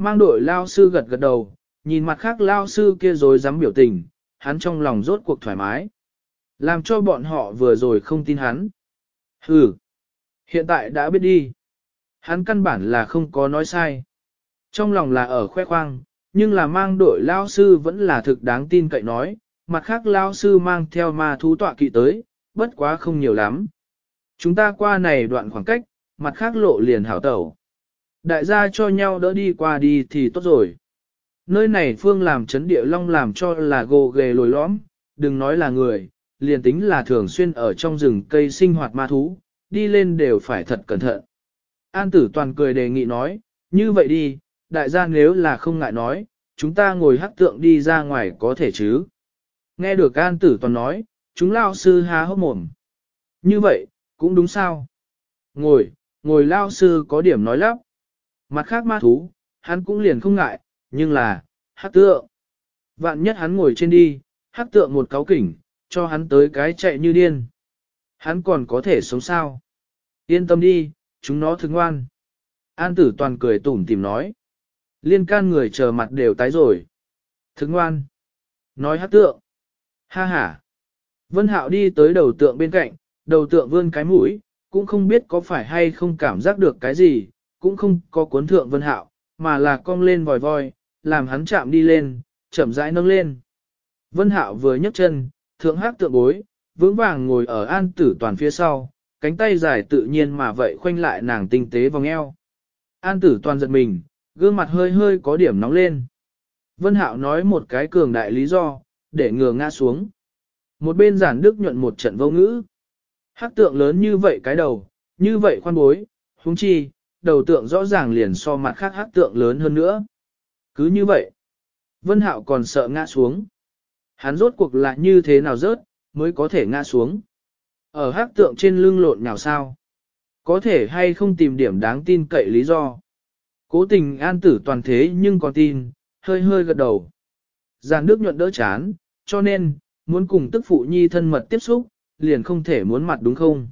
Mang đội lao sư gật gật đầu, nhìn mặt khác lao sư kia rồi dám biểu tình, hắn trong lòng rốt cuộc thoải mái. Làm cho bọn họ vừa rồi không tin hắn. Hừ. Hiện tại đã biết đi. Hắn căn bản là không có nói sai. Trong lòng là ở khoe khoang, nhưng là mang đội lao sư vẫn là thực đáng tin cậy nói, mặt khác lao sư mang theo ma thú tọa kỵ tới, bất quá không nhiều lắm. Chúng ta qua này đoạn khoảng cách, mặt khác lộ liền hảo tẩu. Đại gia cho nhau đỡ đi qua đi thì tốt rồi. Nơi này phương làm chấn địa long làm cho là gồ ghề lồi lõm, đừng nói là người, liền tính là thường xuyên ở trong rừng cây sinh hoạt ma thú, đi lên đều phải thật cẩn thận. An tử toàn cười đề nghị nói, như vậy đi, đại gia nếu là không ngại nói, chúng ta ngồi hắc tượng đi ra ngoài có thể chứ. Nghe được an tử toàn nói, chúng lao sư há hốc mồm. Như vậy, cũng đúng sao. Ngồi, ngồi lao sư có điểm nói lắp. Mặt khác ma thú, hắn cũng liền không ngại, nhưng là, hắc tượng. Vạn nhất hắn ngồi trên đi, hắc tượng một cáo kỉnh, cho hắn tới cái chạy như điên. Hắn còn có thể sống sao? Yên tâm đi, chúng nó thức ngoan. An tử toàn cười tủm tìm nói. Liên can người chờ mặt đều tái rồi. Thức ngoan. Nói hát tượng. Ha ha. Vân hạo đi tới đầu tượng bên cạnh, đầu tượng vươn cái mũi, cũng không biết có phải hay không cảm giác được cái gì, cũng không có cuốn thượng vân hạo, mà là cong lên vòi voi, làm hắn chạm đi lên, chậm rãi nâng lên. Vân hạo vừa nhấc chân, thượng hát tượng bối, vững vàng ngồi ở an tử toàn phía sau, cánh tay dài tự nhiên mà vậy khoanh lại nàng tinh tế vòng eo. An tử toàn giật mình, gương mặt hơi hơi có điểm nóng lên. Vân Hạo nói một cái cường đại lý do, để ngừa ngã xuống. Một bên giản đức nhuận một trận vô ngữ. Hắc tượng lớn như vậy cái đầu, như vậy khoan bối, huống chi, đầu tượng rõ ràng liền so mặt khác hắc tượng lớn hơn nữa. Cứ như vậy, Vân Hạo còn sợ ngã xuống. Hắn rốt cuộc lại như thế nào rớt, mới có thể ngã xuống. Ở hắc tượng trên lưng lộn nhào sao? Có thể hay không tìm điểm đáng tin cậy lý do. Cố tình an tử toàn thế nhưng còn tin, hơi hơi gật đầu. Giàn nước nhuận đỡ chán, cho nên, muốn cùng tức phụ nhi thân mật tiếp xúc, liền không thể muốn mặt đúng không?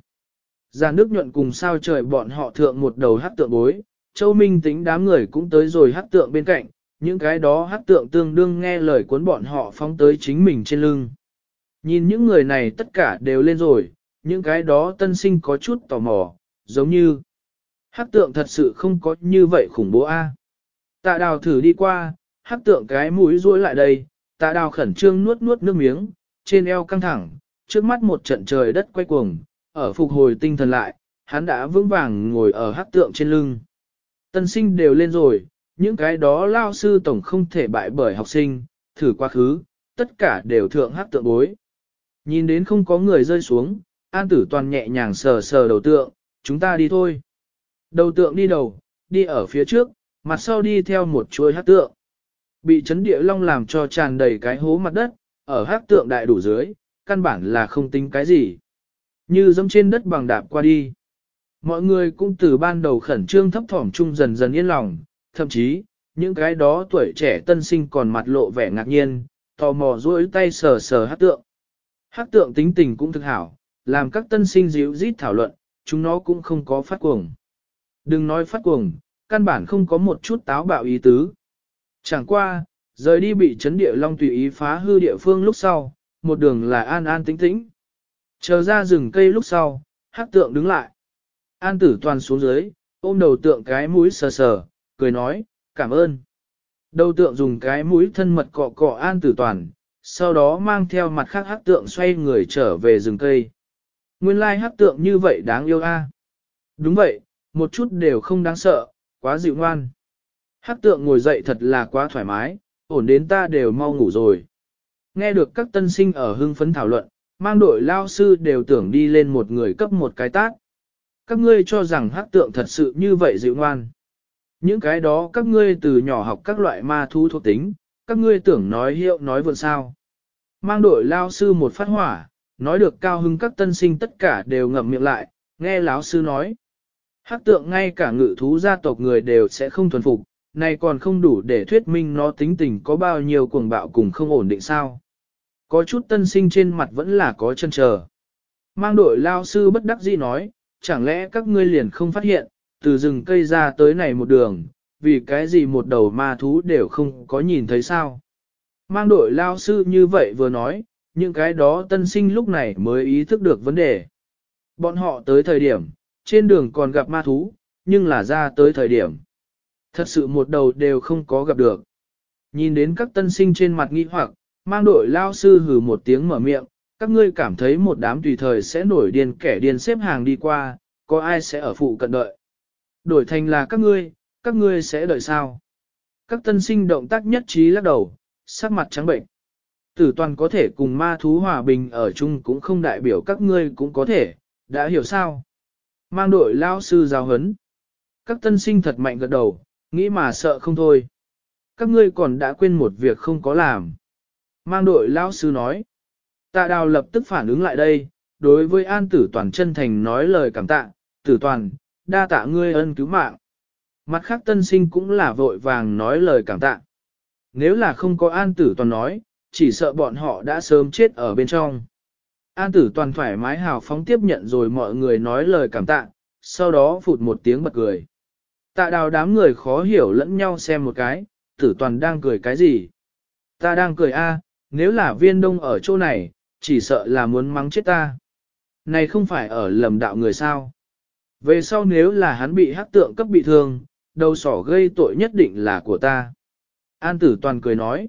Giàn nước nhuận cùng sao trời bọn họ thượng một đầu hát tượng bối, Châu Minh tính đám người cũng tới rồi hát tượng bên cạnh, những cái đó hát tượng tương đương nghe lời cuốn bọn họ phóng tới chính mình trên lưng. Nhìn những người này tất cả đều lên rồi, những cái đó tân sinh có chút tò mò, giống như hát tượng thật sự không có như vậy khủng bố a. À? Tạ đào thử đi qua, hát tượng cái mũi ruôi lại đây, tạ đào khẩn trương nuốt nuốt nước miếng, trên eo căng thẳng, trước mắt một trận trời đất quay cuồng, ở phục hồi tinh thần lại, hắn đã vững vàng ngồi ở hắc tượng trên lưng. Tân sinh đều lên rồi, những cái đó lao sư tổng không thể bại bởi học sinh, thử quá khứ, tất cả đều thượng hắc tượng bối. Nhìn đến không có người rơi xuống, An tử toàn nhẹ nhàng sờ sờ đầu tượng, chúng ta đi thôi. Đầu tượng đi đầu, đi ở phía trước, mặt sau đi theo một chuôi hát tượng. Bị chấn địa long làm cho tràn đầy cái hố mặt đất, ở hát tượng đại đủ dưới, căn bản là không tính cái gì. Như dẫm trên đất bằng đạp qua đi. Mọi người cũng từ ban đầu khẩn trương thấp thỏm chung dần dần yên lòng, thậm chí, những cái đó tuổi trẻ tân sinh còn mặt lộ vẻ ngạc nhiên, tò mò duỗi tay sờ sờ hát tượng. Hát tượng tính tình cũng thực hảo, làm các tân sinh díu rít thảo luận, chúng nó cũng không có phát cuồng. Đừng nói phát cuồng, căn bản không có một chút táo bạo ý tứ. Chẳng qua, rời đi bị chấn địa long tùy ý phá hư địa phương lúc sau, một đường là an an tĩnh tĩnh. Chờ ra rừng cây lúc sau, hát tượng đứng lại. An tử toàn xuống dưới, ôm đầu tượng cái mũi sờ sờ, cười nói, cảm ơn. Đầu tượng dùng cái mũi thân mật cọ cọ an tử toàn, sau đó mang theo mặt khác hát tượng xoay người trở về rừng cây. Nguyên lai hát tượng như vậy đáng yêu a. Đúng vậy, một chút đều không đáng sợ, quá dịu ngoan. Hát tượng ngồi dậy thật là quá thoải mái, ổn đến ta đều mau ngủ rồi. Nghe được các tân sinh ở hưng phấn thảo luận, mang đội lao sư đều tưởng đi lên một người cấp một cái tác. Các ngươi cho rằng hát tượng thật sự như vậy dịu ngoan. Những cái đó các ngươi từ nhỏ học các loại ma thu thuộc tính, các ngươi tưởng nói hiệu nói vượn sao. Mang đội lao sư một phát hỏa, nói được cao hưng các tân sinh tất cả đều ngậm miệng lại, nghe lão sư nói. Hát tượng ngay cả ngự thú gia tộc người đều sẽ không thuần phục, này còn không đủ để thuyết minh nó tính tình có bao nhiêu cuồng bạo cùng không ổn định sao. Có chút tân sinh trên mặt vẫn là có chân chờ. Mang đội lao sư bất đắc dĩ nói, chẳng lẽ các ngươi liền không phát hiện, từ rừng cây ra tới này một đường, vì cái gì một đầu ma thú đều không có nhìn thấy sao. Mang đội lao sư như vậy vừa nói, những cái đó tân sinh lúc này mới ý thức được vấn đề. Bọn họ tới thời điểm, trên đường còn gặp ma thú, nhưng là ra tới thời điểm. Thật sự một đầu đều không có gặp được. Nhìn đến các tân sinh trên mặt nghi hoặc, mang đội lao sư hừ một tiếng mở miệng, các ngươi cảm thấy một đám tùy thời sẽ nổi điên kẻ điên xếp hàng đi qua, có ai sẽ ở phụ cận đợi. Đổi thành là các ngươi, các ngươi sẽ đợi sao? Các tân sinh động tác nhất trí lắc đầu, sắc mặt trắng bệnh. Tử toàn có thể cùng ma thú hòa bình ở chung cũng không đại biểu các ngươi cũng có thể, đã hiểu sao? Mang đội lao sư giáo huấn. Các tân sinh thật mạnh gật đầu, nghĩ mà sợ không thôi. Các ngươi còn đã quên một việc không có làm. Mang đội lão sư nói. Tạ đào lập tức phản ứng lại đây, đối với an tử toàn chân thành nói lời cảm tạ, tử toàn, đa tạ ngươi ân cứu mạng. Mặt khác tân sinh cũng là vội vàng nói lời cảm tạ. Nếu là không có an tử toàn nói, chỉ sợ bọn họ đã sớm chết ở bên trong. An tử toàn thoải mái hào phóng tiếp nhận rồi mọi người nói lời cảm tạ, sau đó phụt một tiếng bật cười. Tạ đào đám người khó hiểu lẫn nhau xem một cái, tử toàn đang cười cái gì? Ta đang cười a, nếu là viên đông ở chỗ này, chỉ sợ là muốn mắng chết ta. Này không phải ở lầm đạo người sao? Về sau nếu là hắn bị hắc tượng cấp bị thương, đầu sỏ gây tội nhất định là của ta. An tử toàn cười nói.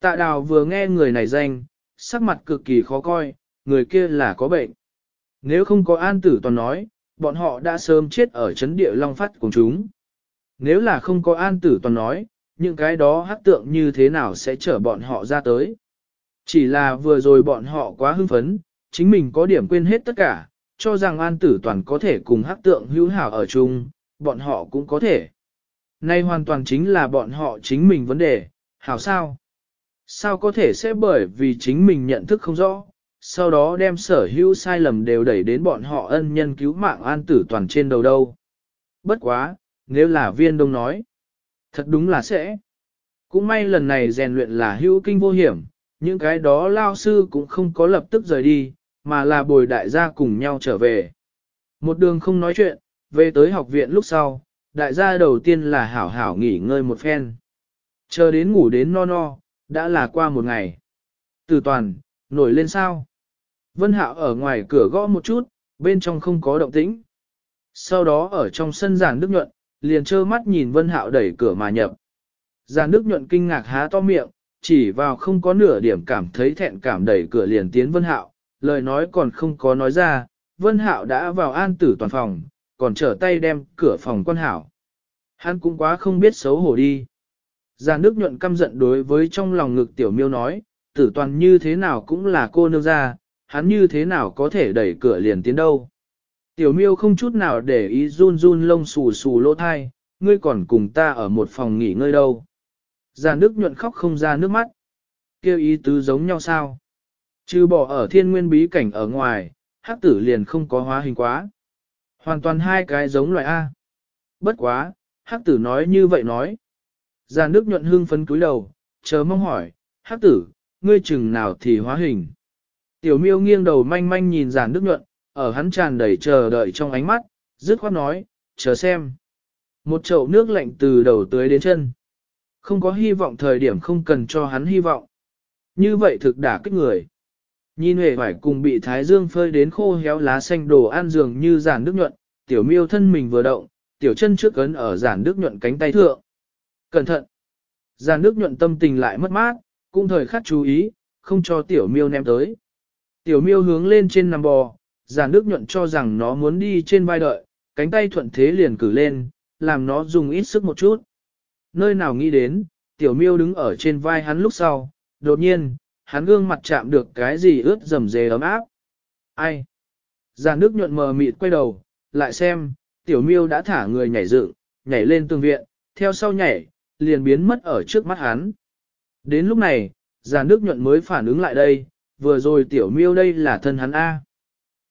Tạ đào vừa nghe người này danh, sắc mặt cực kỳ khó coi, người kia là có bệnh. Nếu không có an tử toàn nói, bọn họ đã sớm chết ở chấn địa long phát cùng chúng. Nếu là không có an tử toàn nói, những cái đó hắc tượng như thế nào sẽ chở bọn họ ra tới. Chỉ là vừa rồi bọn họ quá hưng phấn, chính mình có điểm quên hết tất cả, cho rằng an tử toàn có thể cùng hắc tượng hữu hảo ở chung, bọn họ cũng có thể. Nay hoàn toàn chính là bọn họ chính mình vấn đề, hảo sao? Sao có thể sẽ bởi vì chính mình nhận thức không rõ, sau đó đem sở hữu sai lầm đều đẩy đến bọn họ ân nhân cứu mạng an tử toàn trên đầu đâu. Bất quá, nếu là viên đông nói, thật đúng là sẽ. Cũng may lần này rèn luyện là hữu kinh vô hiểm, những cái đó lao sư cũng không có lập tức rời đi, mà là bồi đại gia cùng nhau trở về. Một đường không nói chuyện, về tới học viện lúc sau, đại gia đầu tiên là hảo hảo nghỉ ngơi một phen. Chờ đến ngủ đến no no, đã là qua một ngày. Từ toàn, nổi lên sao? Vân Hạo ở ngoài cửa gõ một chút, bên trong không có động tĩnh. Sau đó ở trong sân giản Đức Nhuận, liền trơ mắt nhìn Vân Hạo đẩy cửa mà nhập. Giản Đức Nhuận kinh ngạc há to miệng, chỉ vào không có nửa điểm cảm thấy thẹn cảm đẩy cửa liền tiến Vân Hạo, lời nói còn không có nói ra, Vân Hạo đã vào an tử toàn phòng, còn trở tay đem cửa phòng quan hảo. Hắn cũng quá không biết xấu hổ đi. Già nước nhuận căm giận đối với trong lòng ngực tiểu miêu nói, tử toàn như thế nào cũng là cô nương ra, hắn như thế nào có thể đẩy cửa liền tiến đâu. Tiểu miêu không chút nào để ý run run lông xù xù lỗ thai, ngươi còn cùng ta ở một phòng nghỉ ngơi đâu. Già nước nhuận khóc không ra nước mắt. Kêu ý tứ giống nhau sao? Chứ bỏ ở thiên nguyên bí cảnh ở ngoài, hắc tử liền không có hóa hình quá. Hoàn toàn hai cái giống loại A. Bất quá, hắc tử nói như vậy nói. Già nước nhuận hương phấn cúi đầu, chờ mong hỏi, hắc tử, ngươi chừng nào thì hóa hình. Tiểu miêu nghiêng đầu manh manh nhìn giàn nước nhuận, ở hắn tràn đầy chờ đợi trong ánh mắt, dứt khoát nói, chờ xem. Một chậu nước lạnh từ đầu tới đến chân. Không có hy vọng thời điểm không cần cho hắn hy vọng. Như vậy thực đả kích người. Nhìn hề phải cùng bị thái dương phơi đến khô héo lá xanh đồ ăn dường như giản nước nhuận, tiểu miêu thân mình vừa động, tiểu chân trước ấn ở giản nước nhuận cánh tay thượng. Cẩn thận! Giản nước nhuận tâm tình lại mất mát, cũng thời khắc chú ý, không cho tiểu miêu ném tới. Tiểu miêu hướng lên trên nằm bò, giản nước nhuận cho rằng nó muốn đi trên vai đợi, cánh tay thuận thế liền cử lên, làm nó dùng ít sức một chút. Nơi nào nghĩ đến, tiểu miêu đứng ở trên vai hắn lúc sau, đột nhiên, hắn gương mặt chạm được cái gì ướt rầm rề ấm áp. Ai? Giàn nước nhuận mờ mịt quay đầu, lại xem, tiểu miêu đã thả người nhảy dựng, nhảy lên tường viện, theo sau nhảy, liền biến mất ở trước mắt hắn. Đến lúc này, giàn nước nhuận mới phản ứng lại đây, vừa rồi tiểu miêu đây là thân hắn A.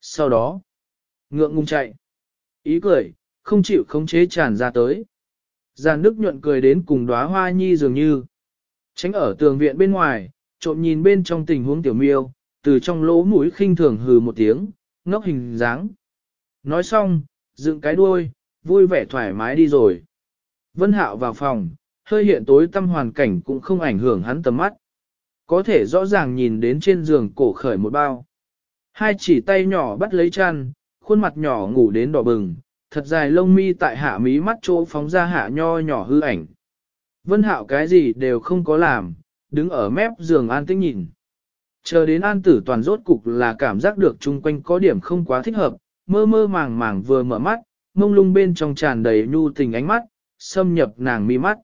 Sau đó, ngượng ngung chạy. Ý cười, không chịu khống chế tràn ra tới. Giàn nước nhuận cười đến cùng đóa hoa nhi dường như. Tránh ở tường viện bên ngoài, trộm nhìn bên trong tình huống tiểu miêu, từ trong lỗ mũi khinh thường hừ một tiếng, ngốc hình dáng. Nói xong, dựng cái đuôi, vui vẻ thoải mái đi rồi. Vân Hạo vào phòng, hơi hiện tối tâm hoàn cảnh cũng không ảnh hưởng hắn tầm mắt. Có thể rõ ràng nhìn đến trên giường cổ khởi một bao. Hai chỉ tay nhỏ bắt lấy chăn, khuôn mặt nhỏ ngủ đến đỏ bừng, thật dài lông mi tại hạ mí mắt chỗ phóng ra hạ nho nhỏ hư ảnh. Vân Hạo cái gì đều không có làm, đứng ở mép giường an tĩnh nhìn. Chờ đến an tử toàn rốt cục là cảm giác được chung quanh có điểm không quá thích hợp, mơ mơ màng màng vừa mở mắt, mông lung bên trong tràn đầy nhu tình ánh mắt, xâm nhập nàng mi mắt.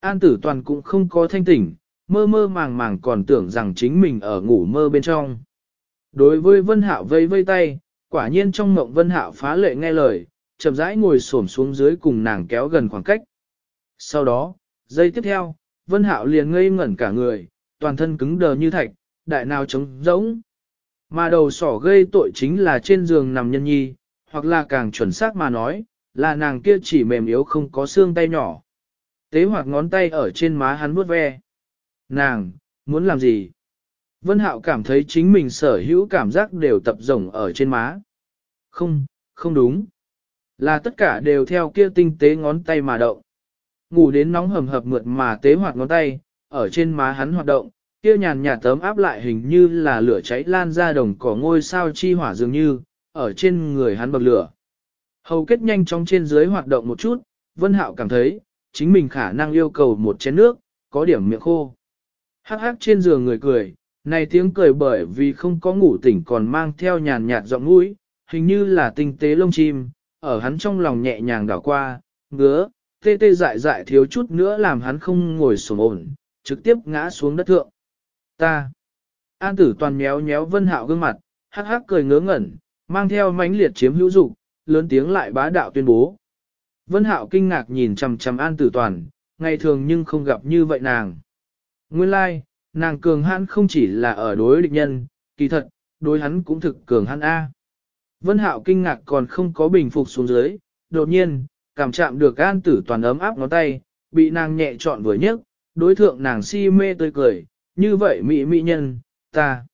An tử toàn cũng không có thanh tỉnh, mơ mơ màng màng còn tưởng rằng chính mình ở ngủ mơ bên trong. Đối với Vân Hạo vây vây tay, quả nhiên trong mộng Vân Hạo phá lệ nghe lời, chậm rãi ngồi xổm xuống dưới cùng nàng kéo gần khoảng cách. Sau đó, giây tiếp theo, Vân Hạo liền ngây ngẩn cả người, toàn thân cứng đờ như thạch, đại nào trống rỗng. Mà đầu sỏ gây tội chính là trên giường nằm nhân nhi, hoặc là càng chuẩn xác mà nói, là nàng kia chỉ mềm yếu không có xương tay nhỏ. Tế hoặc ngón tay ở trên má hắn vuốt ve. Nàng, muốn làm gì? Vân Hạo cảm thấy chính mình sở hữu cảm giác đều tập rồng ở trên má. Không, không đúng. Là tất cả đều theo kia tinh tế ngón tay mà động. Ngủ đến nóng hầm hập mượt mà tế hoạt ngón tay, ở trên má hắn hoạt động, kia nhàn nhạt tấm áp lại hình như là lửa cháy lan ra đồng cỏ ngôi sao chi hỏa dường như, ở trên người hắn bậc lửa. Hầu kết nhanh trong trên dưới hoạt động một chút, Vân Hạo cảm thấy, chính mình khả năng yêu cầu một chén nước, có điểm miệng khô. Hắc hắc trên giường người cười, này tiếng cười bởi vì không có ngủ tỉnh còn mang theo nhàn nhạt giọng mũi, hình như là tinh tế lông chim, ở hắn trong lòng nhẹ nhàng đảo qua, ngứa, tê tê dại dại thiếu chút nữa làm hắn không ngồi sổm ổn, trực tiếp ngã xuống đất thượng. Ta. An tử toàn méo méo vân hạo gương mặt, hắc hắc cười ngớ ngẩn, mang theo mãnh liệt chiếm hữu dục, lớn tiếng lại bá đạo tuyên bố. Vân hạo kinh ngạc nhìn chằm chằm an tử toàn, ngày thường nhưng không gặp như vậy nàng. Nguyên lai, like, nàng cường hãn không chỉ là ở đối địch nhân, kỳ thật, đối hắn cũng thực cường hãn A. Vân Hạo kinh ngạc còn không có bình phục xuống dưới, đột nhiên, cảm chạm được an tử toàn ấm áp ngón tay, bị nàng nhẹ trọn vừa nhấc, đối thượng nàng si mê tươi cười, như vậy mỹ mỹ nhân, ta.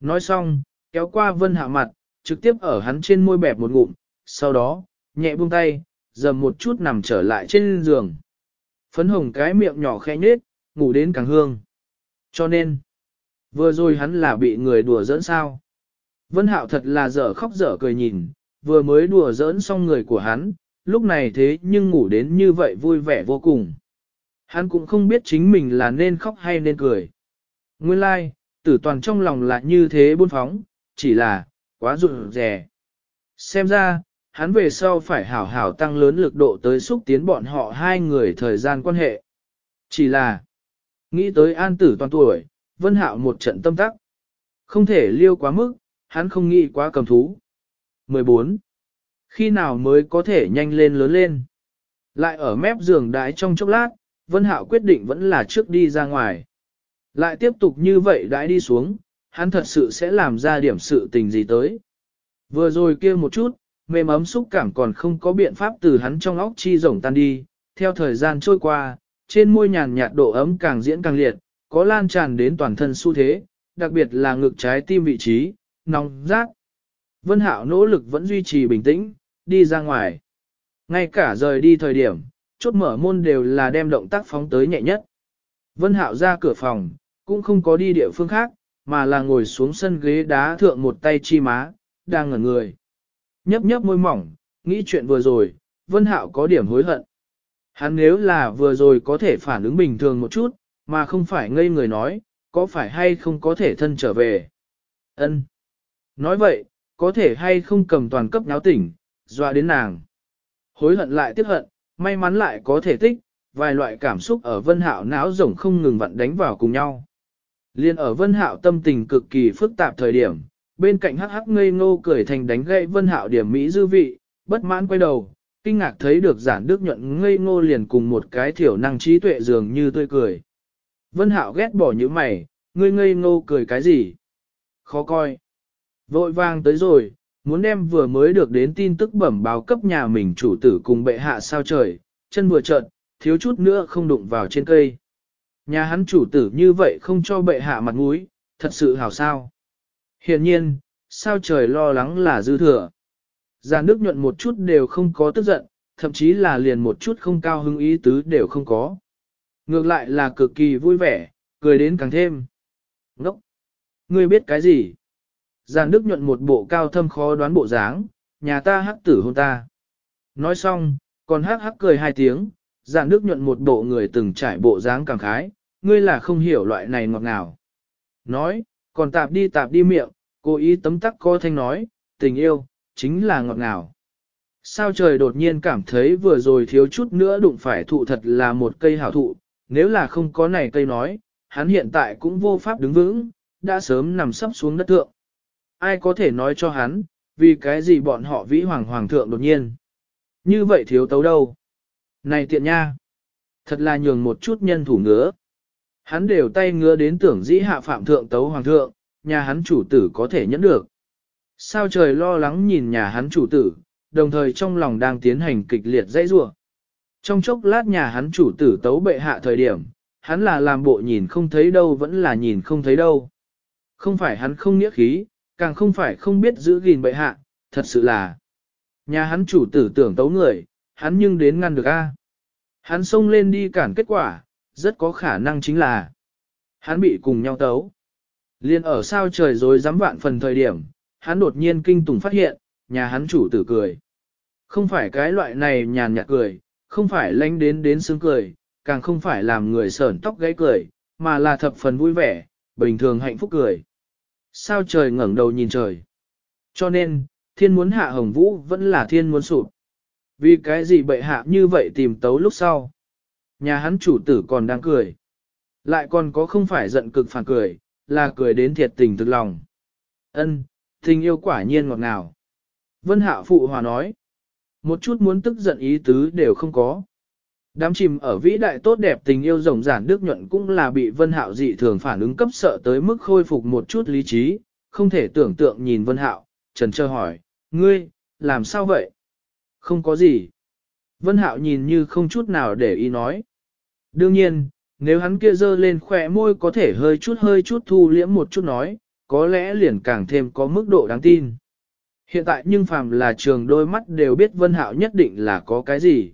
Nói xong, kéo qua Vân Hạo mặt, trực tiếp ở hắn trên môi bẹp một ngụm, sau đó, nhẹ buông tay, dầm một chút nằm trở lại trên giường. Phấn hồng cái miệng nhỏ khẽ nhếch, ngủ đến càng hương. Cho nên, vừa rồi hắn là bị người đùa giỡn sao. Vân Hạo thật là dở khóc dở cười nhìn, vừa mới đùa giỡn xong người của hắn, lúc này thế nhưng ngủ đến như vậy vui vẻ vô cùng. Hắn cũng không biết chính mình là nên khóc hay nên cười. Nguyên lai, like, tử toàn trong lòng là như thế buôn phóng, chỉ là, quá rụt rè. Xem ra, hắn về sau phải hảo hảo tăng lớn lực độ tới xúc tiến bọn họ hai người thời gian quan hệ. Chỉ là, nghĩ tới an tử toàn tuổi, vân hạo một trận tâm tắc. Không thể liêu quá mức, hắn không nghĩ quá cầm thú. 14. Khi nào mới có thể nhanh lên lớn lên? Lại ở mép giường đái trong chốc lát, Vân Hạo quyết định vẫn là trước đi ra ngoài. Lại tiếp tục như vậy đãi đi xuống, hắn thật sự sẽ làm ra điểm sự tình gì tới. Vừa rồi kia một chút, mềm ấm xúc cảm còn không có biện pháp từ hắn trong óc chi rồng tan đi, theo thời gian trôi qua, trên môi nhàn nhạt độ ấm càng diễn càng liệt, có lan tràn đến toàn thân xu thế, đặc biệt là ngực trái tim vị trí, nóng rát. Vân Hạo nỗ lực vẫn duy trì bình tĩnh, đi ra ngoài. Ngay cả rời đi thời điểm, chốt mở môn đều là đem động tác phóng tới nhẹ nhất. Vân Hạo ra cửa phòng, cũng không có đi địa phương khác, mà là ngồi xuống sân ghế đá thượng một tay chi má, đang ngẩn người. Nhấp nhấp môi mỏng, nghĩ chuyện vừa rồi, Vân Hạo có điểm hối hận. Hắn nếu là vừa rồi có thể phản ứng bình thường một chút, mà không phải ngây người nói, có phải hay không có thể thân trở về. Ân. Nói vậy, có thể hay không cầm toàn cấp nháo tỉnh, dọa đến nàng. Hối hận lại tiếc hận, may mắn lại có thể tích, vài loại cảm xúc ở vân hạo não rồng không ngừng vặn đánh vào cùng nhau. Liên ở vân hạo tâm tình cực kỳ phức tạp thời điểm, bên cạnh hắc hắc ngây ngô cười thành đánh gậy vân hạo điểm mỹ dư vị, bất mãn quay đầu, kinh ngạc thấy được giản đức nhuận ngây ngô liền cùng một cái thiểu năng trí tuệ dường như tươi cười. Vân hạo ghét bỏ những mày, ngươi ngây ngô cười cái gì? Khó coi. Vội vàng tới rồi, muốn đem vừa mới được đến tin tức bẩm báo cấp nhà mình chủ tử cùng bệ hạ sao trời, chân vừa trợn, thiếu chút nữa không đụng vào trên cây. Nhà hắn chủ tử như vậy không cho bệ hạ mặt mũi, thật sự hảo sao. Hiện nhiên, sao trời lo lắng là dư thừa. Giàn nước nhuận một chút đều không có tức giận, thậm chí là liền một chút không cao hứng ý tứ đều không có. Ngược lại là cực kỳ vui vẻ, cười đến càng thêm. Ngốc! Ngươi biết cái gì? Giàn Đức nhuận một bộ cao thâm khó đoán bộ dáng, nhà ta hắc tử hôn ta. Nói xong, còn hắc hắc cười hai tiếng, Giàn Đức nhuận một bộ người từng trải bộ dáng càng khái, ngươi là không hiểu loại này ngọt ngào. Nói, còn tạp đi tạp đi miệng, cố ý tấm tắc co thanh nói, tình yêu, chính là ngọt ngào. Sao trời đột nhiên cảm thấy vừa rồi thiếu chút nữa đụng phải thụ thật là một cây hảo thụ, nếu là không có này cây nói, hắn hiện tại cũng vô pháp đứng vững, đã sớm nằm sắp xuống đất thượng ai có thể nói cho hắn, vì cái gì bọn họ vĩ hoàng hoàng thượng đột nhiên. Như vậy thiếu tấu đâu? Này tiện nha! Thật là nhường một chút nhân thủ ngứa. Hắn đều tay ngứa đến tưởng dĩ hạ phạm thượng tấu hoàng thượng, nhà hắn chủ tử có thể nhẫn được. Sao trời lo lắng nhìn nhà hắn chủ tử, đồng thời trong lòng đang tiến hành kịch liệt dãy rủa. Trong chốc lát nhà hắn chủ tử tấu bệ hạ thời điểm, hắn là làm bộ nhìn không thấy đâu vẫn là nhìn không thấy đâu. Không phải hắn không nghĩa khí, càng không phải không biết giữ gìn bệ hạ, thật sự là. Nhà hắn chủ tử tưởng tấu người, hắn nhưng đến ngăn được a. Hắn xông lên đi cản kết quả, rất có khả năng chính là hắn bị cùng nhau tấu. Liên ở sao trời rồi dám vạn phần thời điểm, hắn đột nhiên kinh tủng phát hiện, nhà hắn chủ tử cười. Không phải cái loại này nhàn nhạt cười, không phải lánh đến đến sướng cười, càng không phải làm người sởn tóc gáy cười, mà là thập phần vui vẻ, bình thường hạnh phúc cười sao trời ngẩng đầu nhìn trời. Cho nên, thiên muốn hạ hồng vũ vẫn là thiên muốn sụp. Vì cái gì bệ hạ như vậy tìm tấu lúc sau. Nhà hắn chủ tử còn đang cười. Lại còn có không phải giận cực phản cười, là cười đến thiệt tình thực lòng. Ân, tình yêu quả nhiên ngọt ngào. Vân hạ phụ hòa nói. Một chút muốn tức giận ý tứ đều không có. Đám chìm ở vĩ đại tốt đẹp tình yêu rộng giản đức nhuận cũng là bị Vân Hạo dị thường phản ứng cấp sợ tới mức khôi phục một chút lý trí, không thể tưởng tượng nhìn Vân Hạo, trần trơ hỏi, ngươi, làm sao vậy? Không có gì. Vân Hạo nhìn như không chút nào để ý nói. Đương nhiên, nếu hắn kia dơ lên khỏe môi có thể hơi chút hơi chút thu liễm một chút nói, có lẽ liền càng thêm có mức độ đáng tin. Hiện tại nhưng phàm là trường đôi mắt đều biết Vân Hạo nhất định là có cái gì.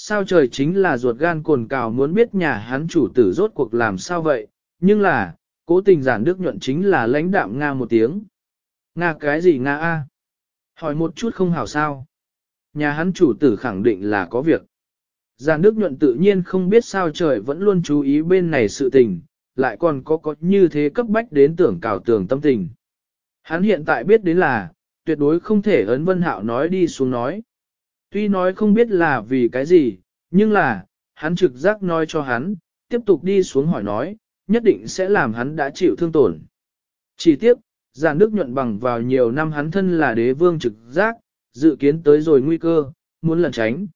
Sao trời chính là ruột gan cồn cào muốn biết nhà hắn chủ tử rốt cuộc làm sao vậy, nhưng là, cố tình giản đức nhuận chính là lãnh đạm Nga một tiếng. Nga cái gì Nga a? Hỏi một chút không hảo sao. Nhà hắn chủ tử khẳng định là có việc. Giản đức nhuận tự nhiên không biết sao trời vẫn luôn chú ý bên này sự tình, lại còn có có như thế cấp bách đến tưởng cào tường tâm tình. Hắn hiện tại biết đến là, tuyệt đối không thể ấn vân hạo nói đi xuống nói. Tuy nói không biết là vì cái gì, nhưng là, hắn trực giác nói cho hắn, tiếp tục đi xuống hỏi nói, nhất định sẽ làm hắn đã chịu thương tổn. Chỉ tiếp, giản đức nhuận bằng vào nhiều năm hắn thân là đế vương trực giác, dự kiến tới rồi nguy cơ, muốn lẩn tránh.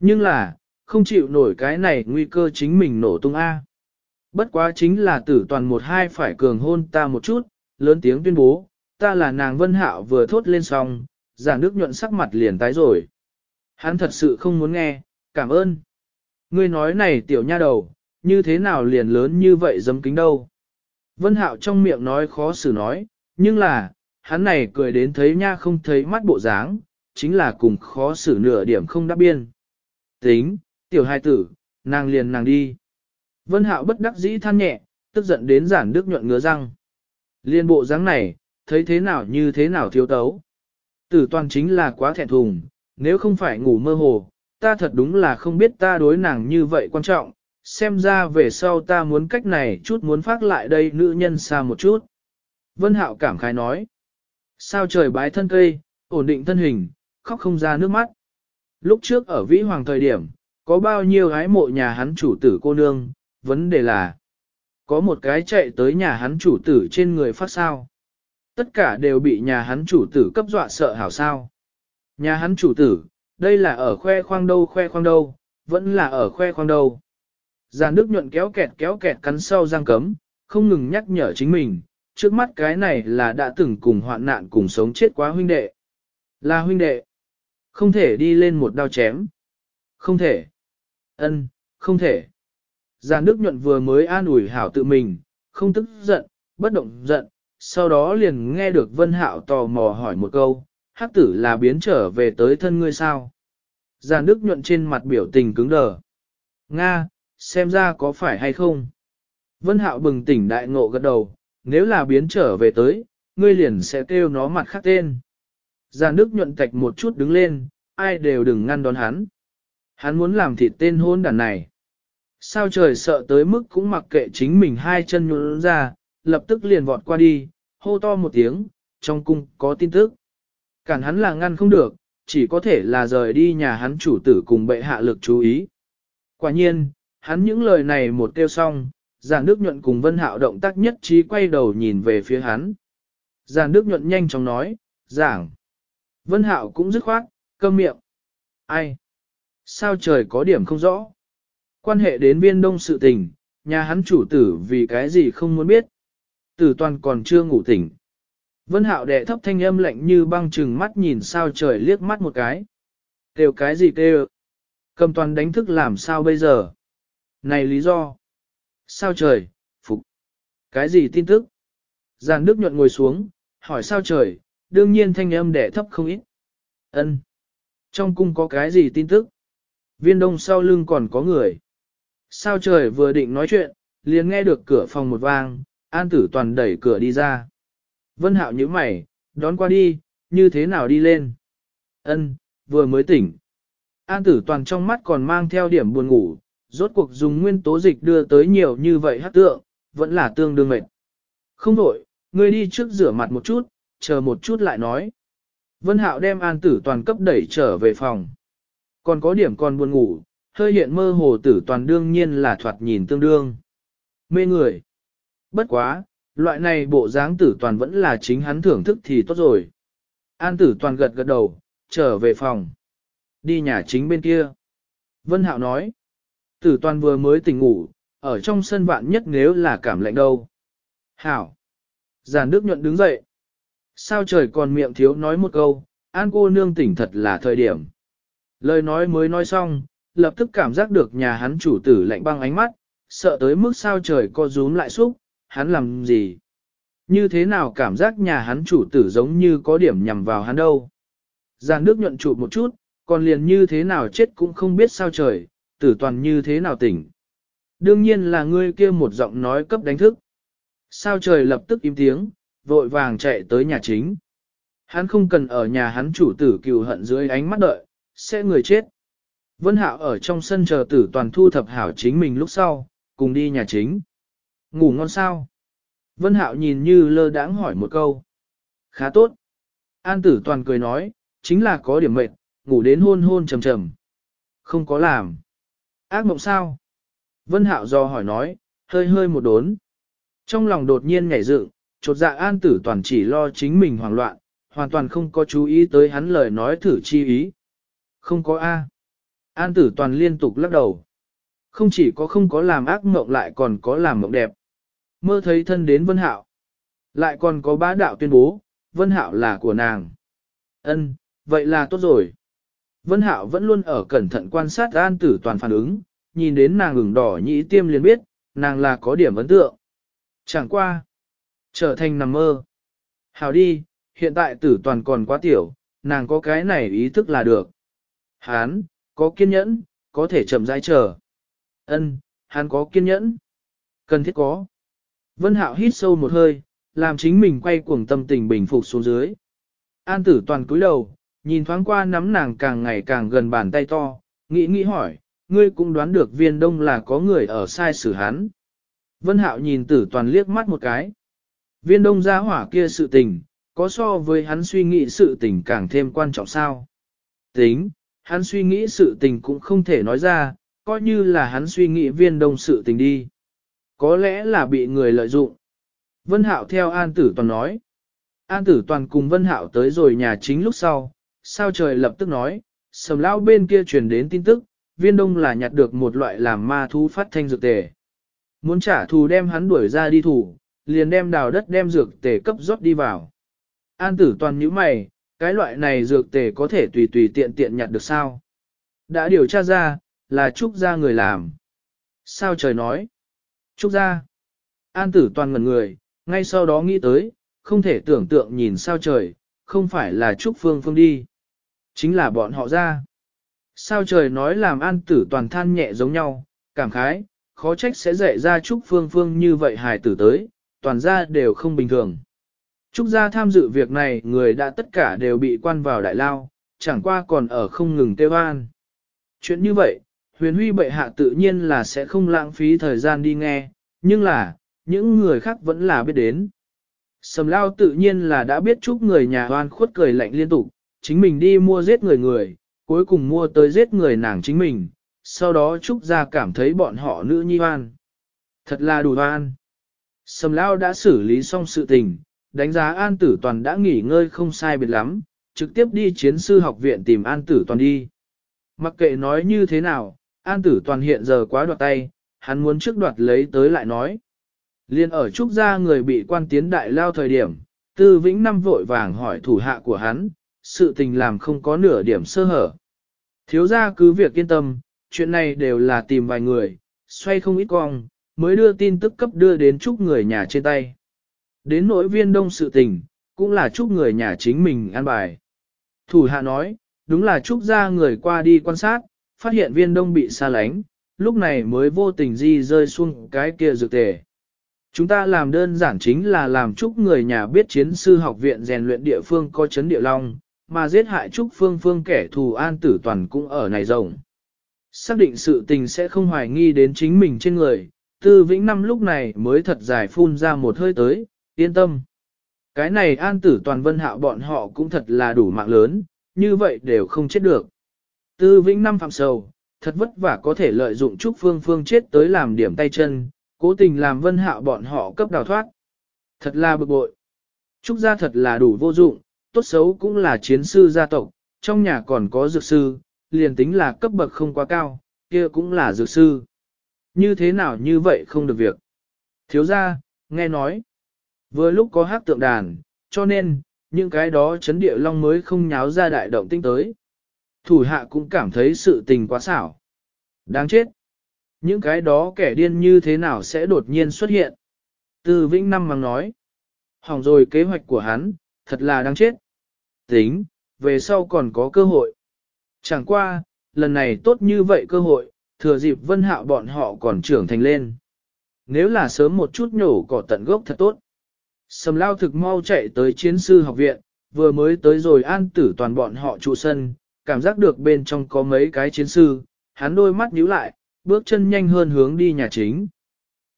Nhưng là, không chịu nổi cái này nguy cơ chính mình nổ tung A. Bất quá chính là tử toàn một hai phải cường hôn ta một chút, lớn tiếng tuyên bố, ta là nàng Vân Hạo vừa thốt lên xong, giảng đức nhuận sắc mặt liền tái rồi. Hắn thật sự không muốn nghe, cảm ơn. Ngươi nói này tiểu nha đầu, như thế nào liền lớn như vậy dấm kính đâu. Vân Hạo trong miệng nói khó xử nói, nhưng là, hắn này cười đến thấy nha không thấy mắt bộ dáng, chính là cùng khó xử nửa điểm không đáp biên. Tính, tiểu hai tử, nàng liền nàng đi. Vân Hạo bất đắc dĩ than nhẹ, tức giận đến giản đức nhuận ngứa răng. Liên bộ dáng này, thấy thế nào như thế nào thiếu tấu. Tử toàn chính là quá thẹn thùng, nếu không phải ngủ mơ hồ, ta thật đúng là không biết ta đối nàng như vậy quan trọng, xem ra về sau ta muốn cách này chút muốn phát lại đây nữ nhân xa một chút. Vân Hạo cảm khái nói, sao trời bái thân cây, ổn định thân hình, khóc không ra nước mắt. Lúc trước ở Vĩ Hoàng thời điểm, có bao nhiêu gái mộ nhà hắn chủ tử cô nương, vấn đề là, có một cái chạy tới nhà hắn chủ tử trên người phát sao. Tất cả đều bị nhà hắn chủ tử cấp dọa sợ hảo sao. Nhà hắn chủ tử, đây là ở khoe khoang đâu khoe khoang đâu, vẫn là ở khoe khoang đâu. Giàn Đức nhuận kéo kẹt kéo kẹt cắn sau răng cấm, không ngừng nhắc nhở chính mình, trước mắt cái này là đã từng cùng hoạn nạn cùng sống chết quá huynh đệ. Là huynh đệ. Không thể đi lên một đao chém. Không thể. ân, không thể. Giàn Đức nhuận vừa mới an ủi hảo tự mình, không tức giận, bất động giận, sau đó liền nghe được Vân Hạo tò mò hỏi một câu, hắc tử là biến trở về tới thân ngươi sao? Giàn Đức nhuận trên mặt biểu tình cứng đờ. Nga, xem ra có phải hay không? Vân Hạo bừng tỉnh đại ngộ gật đầu, nếu là biến trở về tới, ngươi liền sẽ kêu nó mặt khác tên. Giàn Đức nhuận tạch một chút đứng lên, ai đều đừng ngăn đón hắn. Hắn muốn làm thịt tên hôn đàn này. Sao trời sợ tới mức cũng mặc kệ chính mình hai chân nhuận ra, lập tức liền vọt qua đi, hô to một tiếng, trong cung có tin tức. Cản hắn là ngăn không được, chỉ có thể là rời đi nhà hắn chủ tử cùng bệ hạ lực chú ý. Quả nhiên, hắn những lời này một kêu xong, giàn đức nhuận cùng vân hạo động tác nhất trí quay đầu nhìn về phía hắn. Giàn đức nhuận nhanh chóng nói, giảng. Vân hạo cũng dứt khoát, câm miệng. Ai? Sao trời có điểm không rõ? Quan hệ đến viên đông sự tình, nhà hắn chủ tử vì cái gì không muốn biết. Tử toàn còn chưa ngủ tỉnh. Vân hạo đệ thấp thanh âm lạnh như băng chừng mắt nhìn sao trời liếc mắt một cái. Kêu cái gì kêu? Cầm toàn đánh thức làm sao bây giờ? Này lý do. Sao trời, phục. Cái gì tin tức? Giàn Đức nhuận ngồi xuống, hỏi sao trời, đương nhiên thanh âm đệ thấp không ít. Ân. Trong cung có cái gì tin tức? Viên đông sau lưng còn có người. Sao trời vừa định nói chuyện, liền nghe được cửa phòng một vang, an tử toàn đẩy cửa đi ra. Vân hạo nhíu mày, đón qua đi, như thế nào đi lên? Ân, vừa mới tỉnh. An tử toàn trong mắt còn mang theo điểm buồn ngủ, rốt cuộc dùng nguyên tố dịch đưa tới nhiều như vậy hát tượng, vẫn là tương đương mệt. Không đổi, ngươi đi trước rửa mặt một chút, chờ một chút lại nói. Vân hạo đem an tử toàn cấp đẩy trở về phòng. Còn có điểm còn buồn ngủ, hơi hiện mơ hồ tử toàn đương nhiên là thoạt nhìn tương đương. Mê người. Bất quá, loại này bộ dáng tử toàn vẫn là chính hắn thưởng thức thì tốt rồi. An tử toàn gật gật đầu, trở về phòng. Đi nhà chính bên kia. Vân Hạo nói. Tử toàn vừa mới tỉnh ngủ, ở trong sân vạn nhất nếu là cảm lạnh đâu. Hảo. Giàn Đức nhuận đứng dậy. Sao trời còn miệng thiếu nói một câu, an cô nương tỉnh thật là thời điểm. Lời nói mới nói xong, lập tức cảm giác được nhà hắn chủ tử lạnh băng ánh mắt, sợ tới mức sao trời co rúm lại xúc, hắn làm gì? Như thế nào cảm giác nhà hắn chủ tử giống như có điểm nhằm vào hắn đâu? Giàn Đức nhuận trụ một chút, còn liền như thế nào chết cũng không biết sao trời, tử toàn như thế nào tỉnh. Đương nhiên là ngươi kia một giọng nói cấp đánh thức. Sao trời lập tức im tiếng, vội vàng chạy tới nhà chính. Hắn không cần ở nhà hắn chủ tử cừu hận dưới ánh mắt đợi, sẽ người chết. Vân Hạo ở trong sân chờ tử toàn thu thập hảo chính mình lúc sau, cùng đi nhà chính. Ngủ ngon sao? Vân Hạo nhìn như lơ đãng hỏi một câu. Khá tốt. An tử toàn cười nói, chính là có điểm mệt, ngủ đến hôn hôn trầm trầm. Không có làm. Ác mộng sao? Vân Hạo do hỏi nói, hơi hơi một đốn. Trong lòng đột nhiên nhảy dựng, chột dạ an tử toàn chỉ lo chính mình hoảng loạn, hoàn toàn không có chú ý tới hắn lời nói thử chi ý. Không có A. An tử toàn liên tục lắc đầu. Không chỉ có không có làm ác mộng lại còn có làm mộng đẹp. Mơ thấy thân đến Vân Hạo. Lại còn có bá đạo tuyên bố, Vân Hạo là của nàng. Ân, vậy là tốt rồi. Vân Hạo vẫn luôn ở cẩn thận quan sát An Tử Toàn phản ứng, nhìn đến nàng ửng đỏ nhĩ tiêm liền biết, nàng là có điểm ấn tượng. Chẳng qua, trở thành nằm mơ. Hảo đi, hiện tại Tử Toàn còn quá tiểu, nàng có cái này ý thức là được. Hán, có kiên nhẫn, có thể chậm rãi chờ. Ân, hắn có kiên nhẫn. Cần thiết có. Vân Hạo hít sâu một hơi, làm chính mình quay cuồng tâm tình bình phục xuống dưới. An tử toàn cúi đầu, nhìn thoáng qua nắm nàng càng ngày càng gần bàn tay to, nghĩ nghĩ hỏi, ngươi cũng đoán được viên đông là có người ở sai xử hắn. Vân Hạo nhìn tử toàn liếc mắt một cái. Viên đông gia hỏa kia sự tình, có so với hắn suy nghĩ sự tình càng thêm quan trọng sao? Tính, hắn suy nghĩ sự tình cũng không thể nói ra, coi như là hắn suy nghĩ viên đông sự tình đi. Có lẽ là bị người lợi dụng. Vân Hạo theo An Tử Toàn nói. An Tử Toàn cùng Vân Hạo tới rồi nhà chính lúc sau, sao trời lập tức nói, sầm lao bên kia truyền đến tin tức, viên đông là nhặt được một loại làm ma thú phát thanh dược tề. Muốn trả thù đem hắn đuổi ra đi thủ, liền đem đào đất đem dược tề cấp rót đi vào. An Tử Toàn nhíu mày, cái loại này dược tề có thể tùy tùy tiện tiện nhặt được sao? Đã điều tra ra, là Trúc gia người làm. Sao trời nói? Trúc gia. An tử toàn ngần người, ngay sau đó nghĩ tới, không thể tưởng tượng nhìn sao trời, không phải là Trúc Phương Phương đi. Chính là bọn họ ra. Sao trời nói làm an tử toàn than nhẹ giống nhau, cảm khái, khó trách sẽ dạy ra Trúc Phương Phương như vậy hài tử tới, toàn ra đều không bình thường. Trúc gia tham dự việc này người đã tất cả đều bị quan vào đại lao, chẳng qua còn ở không ngừng tiêu an. Chuyện như vậy, huyền huy bệ hạ tự nhiên là sẽ không lãng phí thời gian đi nghe, nhưng là, những người khác vẫn là biết đến. Sầm lao tự nhiên là đã biết chúc người nhà hoan khuất cười lạnh liên tục, chính mình đi mua giết người người, cuối cùng mua tới giết người nàng chính mình, sau đó chúc ra cảm thấy bọn họ nữ nhi hoan. Thật là đủ hoan. Sầm lao đã xử lý xong sự tình, đánh giá an tử toàn đã nghỉ ngơi không sai biệt lắm, trực tiếp đi chiến sư học viện tìm an tử toàn đi. Mặc kệ nói như thế nào, an tử toàn hiện giờ quá đoạt tay, hắn muốn trước đoạt lấy tới lại nói. Liên ở trúc gia người bị quan tiến đại lao thời điểm, tư vĩnh năm vội vàng hỏi thủ hạ của hắn, sự tình làm không có nửa điểm sơ hở. Thiếu gia cứ việc yên tâm, chuyện này đều là tìm vài người, xoay không ít cong, mới đưa tin tức cấp đưa đến chúc người nhà trên tay. Đến nỗi viên đông sự tình, cũng là chúc người nhà chính mình an bài. Thủ hạ nói, đúng là chúc ra người qua đi quan sát, phát hiện viên đông bị xa lánh, lúc này mới vô tình di rơi xuống cái kia dược tề. Chúng ta làm đơn giản chính là làm chúc người nhà biết chiến sư học viện rèn luyện địa phương có chấn địa long, mà giết hại chúc phương phương kẻ thù an tử toàn cũng ở này rồng. Xác định sự tình sẽ không hoài nghi đến chính mình trên người, tư vĩnh năm lúc này mới thật dài phun ra một hơi tới, yên tâm. Cái này an tử toàn vân hạo bọn họ cũng thật là đủ mạng lớn, như vậy đều không chết được. Tư vĩnh năm phạm sầu, thật vất vả có thể lợi dụng Trúc Phương Phương chết tới làm điểm tay chân, cố tình làm vân hạo bọn họ cấp đào thoát. Thật là bực bội. Trúc gia thật là đủ vô dụng, tốt xấu cũng là chiến sư gia tộc, trong nhà còn có dược sư, liền tính là cấp bậc không quá cao, kia cũng là dược sư. Như thế nào như vậy không được việc. Thiếu gia, nghe nói, vừa lúc có hát tượng đàn, cho nên, những cái đó chấn địa long mới không nháo ra đại động tinh tới. Thủ hạ cũng cảm thấy sự tình quá xảo. Đáng chết. Những cái đó kẻ điên như thế nào sẽ đột nhiên xuất hiện. Từ Vĩnh Năm mắng nói. Hỏng rồi kế hoạch của hắn, thật là đáng chết. Tính, về sau còn có cơ hội. Chẳng qua, lần này tốt như vậy cơ hội, thừa dịp vân hạo bọn họ còn trưởng thành lên. Nếu là sớm một chút nhổ cỏ tận gốc thật tốt. Sầm lao thực mau chạy tới chiến sư học viện, vừa mới tới rồi an tử toàn bọn họ trụ sân, cảm giác được bên trong có mấy cái chiến sư, hắn đôi mắt nhíu lại, bước chân nhanh hơn hướng đi nhà chính.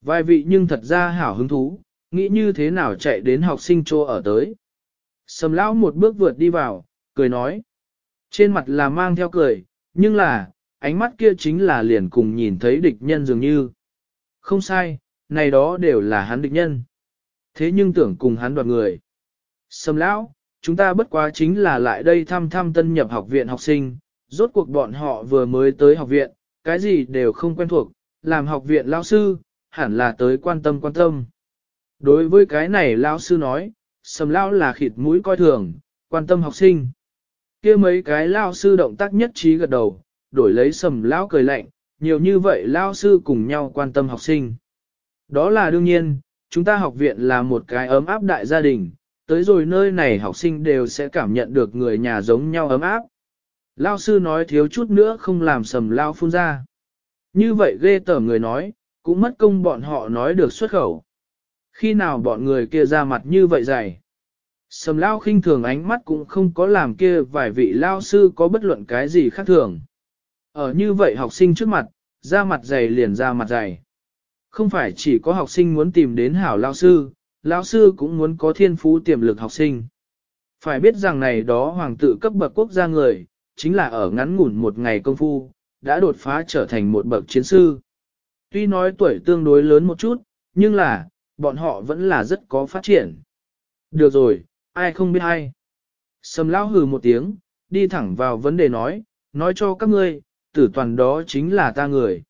Vài vị nhưng thật ra hảo hứng thú, nghĩ như thế nào chạy đến học sinh chỗ ở tới. Sầm lão một bước vượt đi vào, cười nói. Trên mặt là mang theo cười, nhưng là, ánh mắt kia chính là liền cùng nhìn thấy địch nhân dường như. Không sai, này đó đều là hắn địch nhân. Thế nhưng tưởng cùng hắn đoạt người. Sầm lão, chúng ta bất quá chính là lại đây thăm thăm tân nhập học viện học sinh, rốt cuộc bọn họ vừa mới tới học viện, cái gì đều không quen thuộc, làm học viện lao sư, hẳn là tới quan tâm quan tâm. Đối với cái này lao sư nói, sầm lao là khịt mũi coi thường, quan tâm học sinh. kia mấy cái lao sư động tác nhất trí gật đầu, đổi lấy sầm lao cười lạnh, nhiều như vậy lao sư cùng nhau quan tâm học sinh. Đó là đương nhiên, chúng ta học viện là một cái ấm áp đại gia đình, tới rồi nơi này học sinh đều sẽ cảm nhận được người nhà giống nhau ấm áp. Lao sư nói thiếu chút nữa không làm sầm lao phun ra. Như vậy ghê tởm người nói, cũng mất công bọn họ nói được xuất khẩu. Khi nào bọn người kia ra mặt như vậy dày. Sầm lao khinh thường ánh mắt cũng không có làm kia vài vị lao sư có bất luận cái gì khác thường. Ở như vậy học sinh trước mặt, ra mặt dày liền ra mặt dày. Không phải chỉ có học sinh muốn tìm đến hảo lao sư, Lão sư cũng muốn có thiên phú tiềm lực học sinh. Phải biết rằng này đó hoàng tử cấp bậc quốc gia người, chính là ở ngắn ngủn một ngày công phu, đã đột phá trở thành một bậc chiến sư. Tuy nói tuổi tương đối lớn một chút, nhưng là, bọn họ vẫn là rất có phát triển. Được rồi, ai không biết ai. Sầm lão hừ một tiếng, đi thẳng vào vấn đề nói, nói cho các ngươi, tử toàn đó chính là ta người.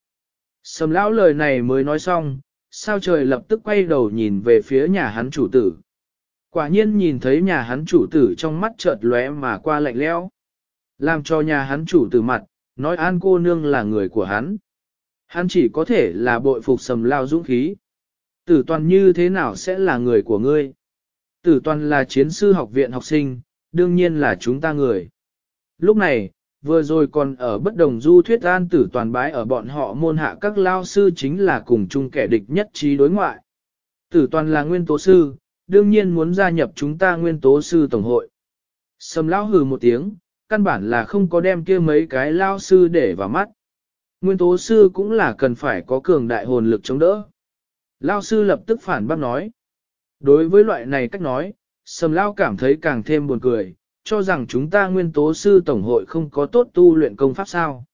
Sầm lão lời này mới nói xong, sao trời lập tức quay đầu nhìn về phía nhà hắn chủ tử. Quả nhiên nhìn thấy nhà hắn chủ tử trong mắt chợt lóe mà qua lạnh lẽo, Làm cho nhà hắn chủ tử mặt, nói an cô nương là người của hắn. Hắn chỉ có thể là bội phục sầm lao dũng khí. Tử toàn như thế nào sẽ là người của ngươi? Tử toàn là chiến sư học viện học sinh, đương nhiên là chúng ta người. Lúc này, vừa rồi còn ở bất đồng du thuyết an tử toàn bái ở bọn họ môn hạ các lao sư chính là cùng chung kẻ địch nhất trí đối ngoại. Tử toàn là nguyên tố sư, đương nhiên muốn gia nhập chúng ta nguyên tố sư tổng hội. Sầm lao hừ một tiếng, căn bản là không có đem kia mấy cái lao sư để vào mắt. Nguyên tố sư cũng là cần phải có cường đại hồn lực chống đỡ. Lao sư lập tức phản bác nói. Đối với loại này cách nói, sầm lao cảm thấy càng thêm buồn cười, cho rằng chúng ta nguyên tố sư tổng hội không có tốt tu luyện công pháp sao.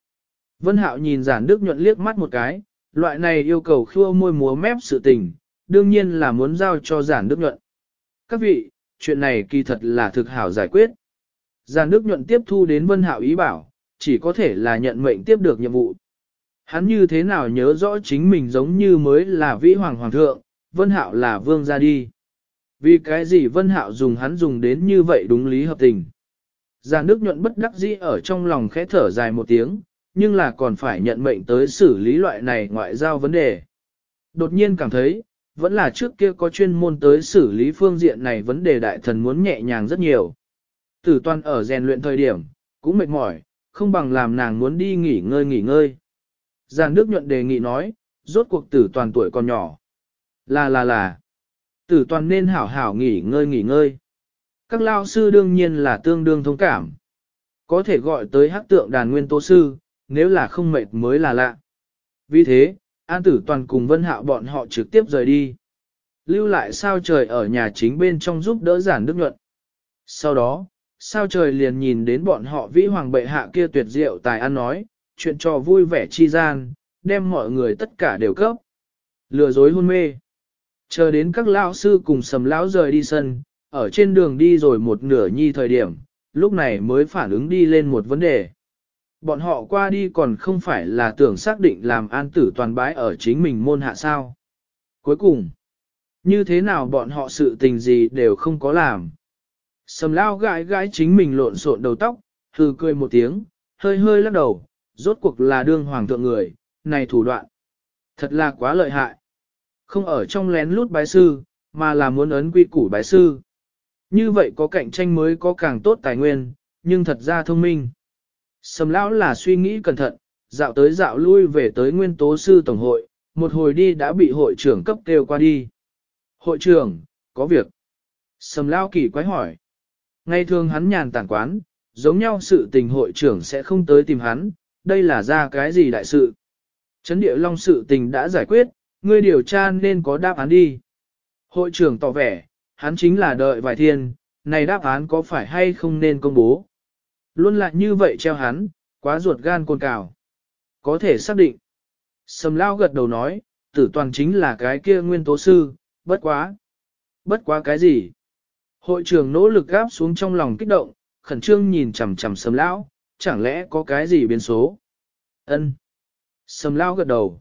Vân Hạo nhìn giản đức nhuận liếc mắt một cái, loại này yêu cầu khua môi múa mép sự tình, đương nhiên là muốn giao cho giản đức nhuận. Các vị, chuyện này kỳ thật là thực hảo giải quyết. Giản đức nhuận tiếp thu đến Vân Hạo ý bảo, chỉ có thể là nhận mệnh tiếp được nhiệm vụ. Hắn như thế nào nhớ rõ chính mình giống như mới là vĩ hoàng hoàng thượng, Vân Hạo là vương ra đi. Vì cái gì Vân Hạo dùng hắn dùng đến như vậy đúng lý hợp tình. Già nước nhuận bất đắc dĩ ở trong lòng khẽ thở dài một tiếng, nhưng là còn phải nhận mệnh tới xử lý loại này ngoại giao vấn đề. Đột nhiên cảm thấy, vẫn là trước kia có chuyên môn tới xử lý phương diện này vấn đề đại thần muốn nhẹ nhàng rất nhiều. Tử toàn ở rèn luyện thời điểm, cũng mệt mỏi, không bằng làm nàng muốn đi nghỉ ngơi nghỉ ngơi. Giàn nước nhuận đề nghị nói, rốt cuộc tử toàn tuổi còn nhỏ. Là là là. Tử toàn nên hảo hảo nghỉ ngơi nghỉ ngơi. Các lao sư đương nhiên là tương đương thông cảm. Có thể gọi tới hắc tượng đàn nguyên tố sư, nếu là không mệt mới là lạ. Vì thế, An Tử Toàn cùng Vân Hạo bọn họ trực tiếp rời đi. Lưu lại sao trời ở nhà chính bên trong giúp đỡ giản đức nhuận. Sau đó, sao trời liền nhìn đến bọn họ vĩ hoàng bệ hạ kia tuyệt diệu tài ăn nói, chuyện trò vui vẻ chi gian, đem mọi người tất cả đều cấp. Lừa dối hôn mê. Chờ đến các lão sư cùng sầm lão rời đi sân, ở trên đường đi rồi một nửa nhi thời điểm, lúc này mới phản ứng đi lên một vấn đề. Bọn họ qua đi còn không phải là tưởng xác định làm an tử toàn bái ở chính mình môn hạ sao. Cuối cùng, như thế nào bọn họ sự tình gì đều không có làm. Sầm lao gãi gãi chính mình lộn xộn đầu tóc, hừ cười một tiếng, hơi hơi lắc đầu, rốt cuộc là đương hoàng thượng người, này thủ đoạn. Thật là quá lợi hại. Không ở trong lén lút bái sư, mà là muốn ấn quy củ bái sư. Như vậy có cạnh tranh mới có càng tốt tài nguyên, nhưng thật ra thông minh. Sầm lão là suy nghĩ cẩn thận, dạo tới dạo lui về tới nguyên tố sư tổng hội, một hồi đi đã bị hội trưởng cấp kêu qua đi. Hội trưởng, có việc. Sầm lão kỳ quái hỏi. Ngày thường hắn nhàn tản quán, giống nhau sự tình hội trưởng sẽ không tới tìm hắn, đây là ra cái gì đại sự. Chấn địa long sự tình đã giải quyết, ngươi điều tra nên có đáp án đi. Hội trưởng tỏ vẻ, hắn chính là đợi vài thiên, này đáp án có phải hay không nên công bố. Luôn lại như vậy treo hắn, quá ruột gan côn cào. Có thể xác định. Sầm lao gật đầu nói, tử toàn chính là cái kia nguyên tố sư, bất quá. Bất quá cái gì? Hội trưởng nỗ lực gáp xuống trong lòng kích động, khẩn trương nhìn chằm chằm sầm lão, chẳng lẽ có cái gì biến số? Ân. Sầm lão gật đầu.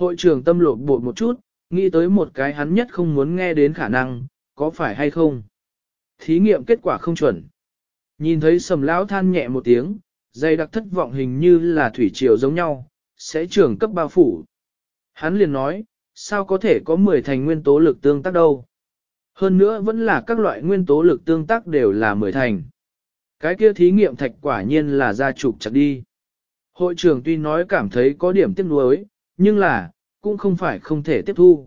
Hội trưởng tâm lột bột một chút, nghĩ tới một cái hắn nhất không muốn nghe đến khả năng, có phải hay không? Thí nghiệm kết quả không chuẩn. Nhìn thấy sầm lão than nhẹ một tiếng, dây đặc thất vọng hình như là thủy triều giống nhau, sẽ trưởng cấp bao phủ. Hắn liền nói, sao có thể có 10 thành nguyên tố lực tương tác đâu? Hơn nữa vẫn là các loại nguyên tố lực tương tác đều là 10 thành. Cái kia thí nghiệm thạch quả nhiên là ra trục chặt đi. Hội trưởng tuy nói cảm thấy có điểm tiếc nuối, nhưng là, cũng không phải không thể tiếp thu.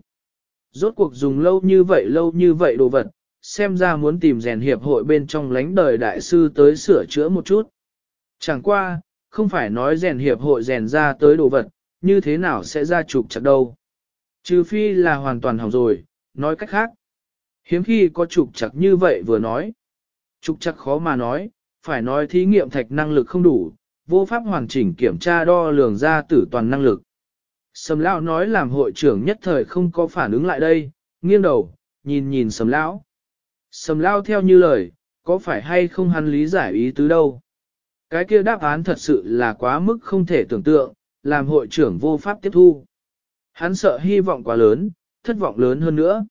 Rốt cuộc dùng lâu như vậy lâu như vậy đồ vật, xem ra muốn tìm rèn hiệp hội bên trong lánh đời đại sư tới sửa chữa một chút. Chẳng qua, không phải nói rèn hiệp hội rèn ra tới đồ vật, như thế nào sẽ ra trục chặt đâu. Trừ phi là hoàn toàn hỏng rồi, nói cách khác. Hiếm khi có trục chặt như vậy vừa nói. Trục chặt khó mà nói, phải nói thí nghiệm thạch năng lực không đủ, vô pháp hoàn chỉnh kiểm tra đo lường ra tử toàn năng lực. Sầm lão nói làm hội trưởng nhất thời không có phản ứng lại đây, nghiêng đầu, nhìn nhìn sầm lão. Sầm lão theo như lời, có phải hay không hắn lý giải ý tứ đâu. Cái kia đáp án thật sự là quá mức không thể tưởng tượng, làm hội trưởng vô pháp tiếp thu. Hắn sợ hy vọng quá lớn, thất vọng lớn hơn nữa.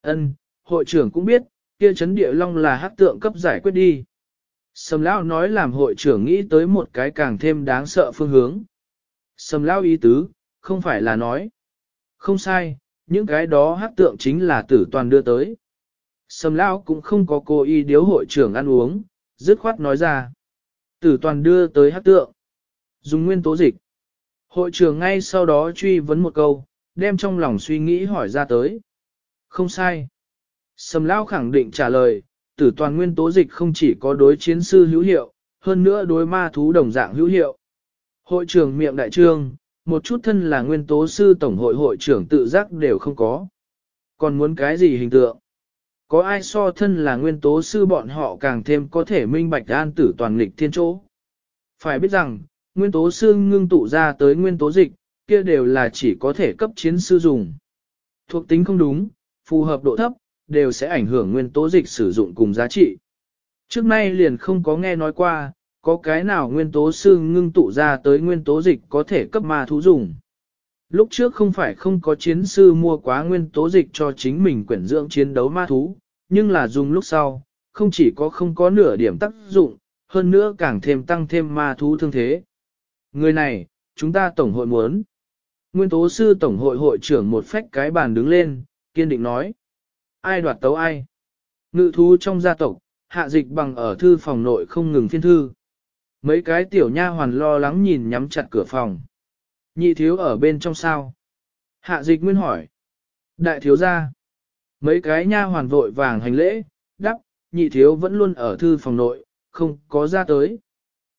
Ân, hội trưởng cũng biết, kia chấn địa long là hắc tượng cấp giải quyết đi. Sầm lão nói làm hội trưởng nghĩ tới một cái càng thêm đáng sợ phương hướng. Sầm lão ý tứ, không phải là nói. Không sai, những cái đó hắc tượng chính là tử toàn đưa tới. Sầm lão cũng không có cô y điếu hội trưởng ăn uống, dứt khoát nói ra. Tử toàn đưa tới hắc tượng. Dùng nguyên tố dịch. Hội trưởng ngay sau đó truy vấn một câu, đem trong lòng suy nghĩ hỏi ra tới. Không sai. Sầm lão khẳng định trả lời, tử toàn nguyên tố dịch không chỉ có đối chiến sư hữu hiệu, hơn nữa đối ma thú đồng dạng hữu hiệu. Hội trưởng miệng đại trương, một chút thân là nguyên tố sư tổng hội hội trưởng tự giác đều không có. Còn muốn cái gì hình tượng? Có ai so thân là nguyên tố sư bọn họ càng thêm có thể minh bạch an tử toàn nghịch thiên chỗ? Phải biết rằng, nguyên tố sư ngưng tụ ra tới nguyên tố dịch, kia đều là chỉ có thể cấp chiến sư dùng. Thuộc tính không đúng, phù hợp độ thấp, đều sẽ ảnh hưởng nguyên tố dịch sử dụng cùng giá trị. Trước nay liền không có nghe nói qua, có cái nào nguyên tố sư ngưng tụ ra tới nguyên tố dịch có thể cấp ma thú dùng. Lúc trước không phải không có chiến sư mua quá nguyên tố dịch cho chính mình quyển dưỡng chiến đấu ma thú, nhưng là dùng lúc sau, không chỉ có không có nửa điểm tác dụng, hơn nữa càng thêm tăng thêm ma thú thương thế. Người này, chúng ta tổng hội muốn. Nguyên tố sư tổng hội hội trưởng một phách cái bàn đứng lên, kiên định nói. Ai đoạt tấu ai? Ngự thú trong gia tộc, hạ dịch bằng ở thư phòng nội không ngừng phiên thư. Mấy cái tiểu nha hoàn lo lắng nhìn nhắm chặt cửa phòng. Nhị thiếu ở bên trong sao? Hạ dịch nguyên hỏi. Đại thiếu gia. Mấy cái nha hoàn vội vàng hành lễ, đắp, nhị thiếu vẫn luôn ở thư phòng nội, không có ra tới.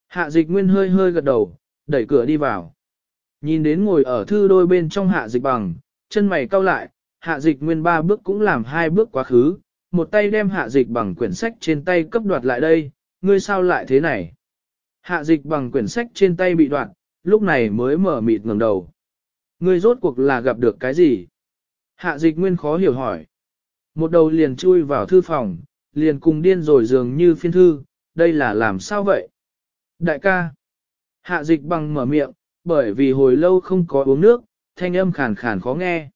Hạ dịch nguyên hơi hơi gật đầu, đẩy cửa đi vào. Nhìn đến ngồi ở thư đôi bên trong hạ dịch bằng, chân mày cau lại, hạ dịch nguyên ba bước cũng làm hai bước quá khứ, một tay đem hạ dịch bằng quyển sách trên tay cấp đoạt lại đây, ngươi sao lại thế này? Hạ dịch bằng quyển sách trên tay bị đoạn, lúc này mới mở mịt ngẩng đầu. Ngươi rốt cuộc là gặp được cái gì? Hạ dịch nguyên khó hiểu hỏi. Một đầu liền chui vào thư phòng, liền cùng điên rồi dường như phiên thư, đây là làm sao vậy? Đại ca. Hạ dịch bằng mở miệng, bởi vì hồi lâu không có uống nước, thanh âm khàn khàn khó nghe.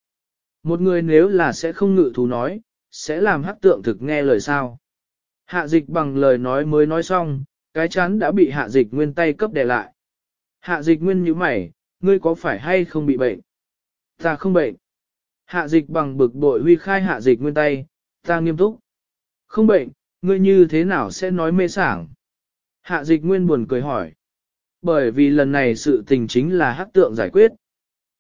Một người nếu là sẽ không ngự thú nói, sẽ làm hắc tượng thực nghe lời sao. Hạ dịch bằng lời nói mới nói xong, cái chắn đã bị hạ dịch nguyên tay cấp đè lại. Hạ dịch nguyên như mày, ngươi có phải hay không bị bệnh? Ta không bệnh. Hạ dịch bằng bực bội huy khai hạ dịch nguyên tay, ta nghiêm túc. Không bệnh, ngươi như thế nào sẽ nói mê sảng? Hạ dịch nguyên buồn cười hỏi. Bởi vì lần này sự tình chính là hắc tượng giải quyết.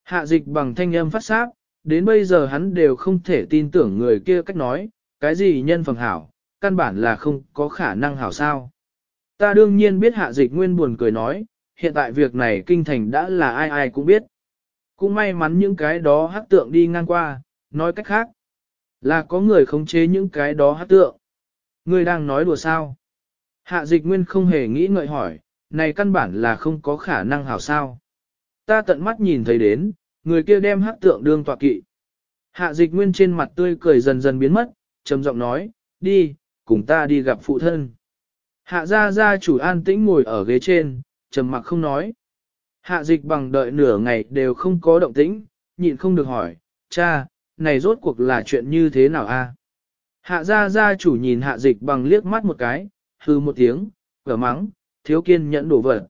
Hạ dịch bằng thanh âm phát sát, đến bây giờ hắn đều không thể tin tưởng người kia cách nói, cái gì nhân phẩm hảo, căn bản là không có khả năng hảo sao. Ta đương nhiên biết hạ dịch nguyên buồn cười nói, hiện tại việc này kinh thành đã là ai ai cũng biết. Cũng may mắn những cái đó hát tượng đi ngang qua, nói cách khác, là có người khống chế những cái đó hát tượng. Người đang nói đùa sao? Hạ dịch nguyên không hề nghĩ ngợi hỏi, này căn bản là không có khả năng hảo sao. Ta tận mắt nhìn thấy đến, người kia đem hát tượng đương tọa kỵ. Hạ dịch nguyên trên mặt tươi cười dần dần biến mất, trầm giọng nói, đi, cùng ta đi gặp phụ thân. Hạ gia gia chủ an tĩnh ngồi ở ghế trên, trầm mặc không nói. Hạ dịch bằng đợi nửa ngày đều không có động tĩnh, nhịn không được hỏi, cha, này rốt cuộc là chuyện như thế nào a? Hạ gia gia chủ nhìn hạ dịch bằng liếc mắt một cái, hư một tiếng, vừa mắng, thiếu kiên nhẫn đổ vật.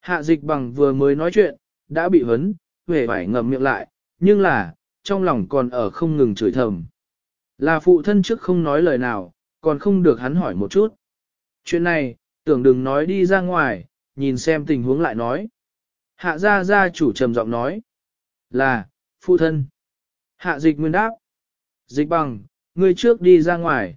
Hạ dịch bằng vừa mới nói chuyện, đã bị hấn, về phải ngậm miệng lại, nhưng là, trong lòng còn ở không ngừng chửi thầm. Là phụ thân trước không nói lời nào, còn không được hắn hỏi một chút. Chuyện này, tưởng đừng nói đi ra ngoài, nhìn xem tình huống lại nói. Hạ gia gia chủ trầm giọng nói. Là, phụ thân. Hạ dịch nguyên đáp. Dịch bằng, ngươi trước đi ra ngoài.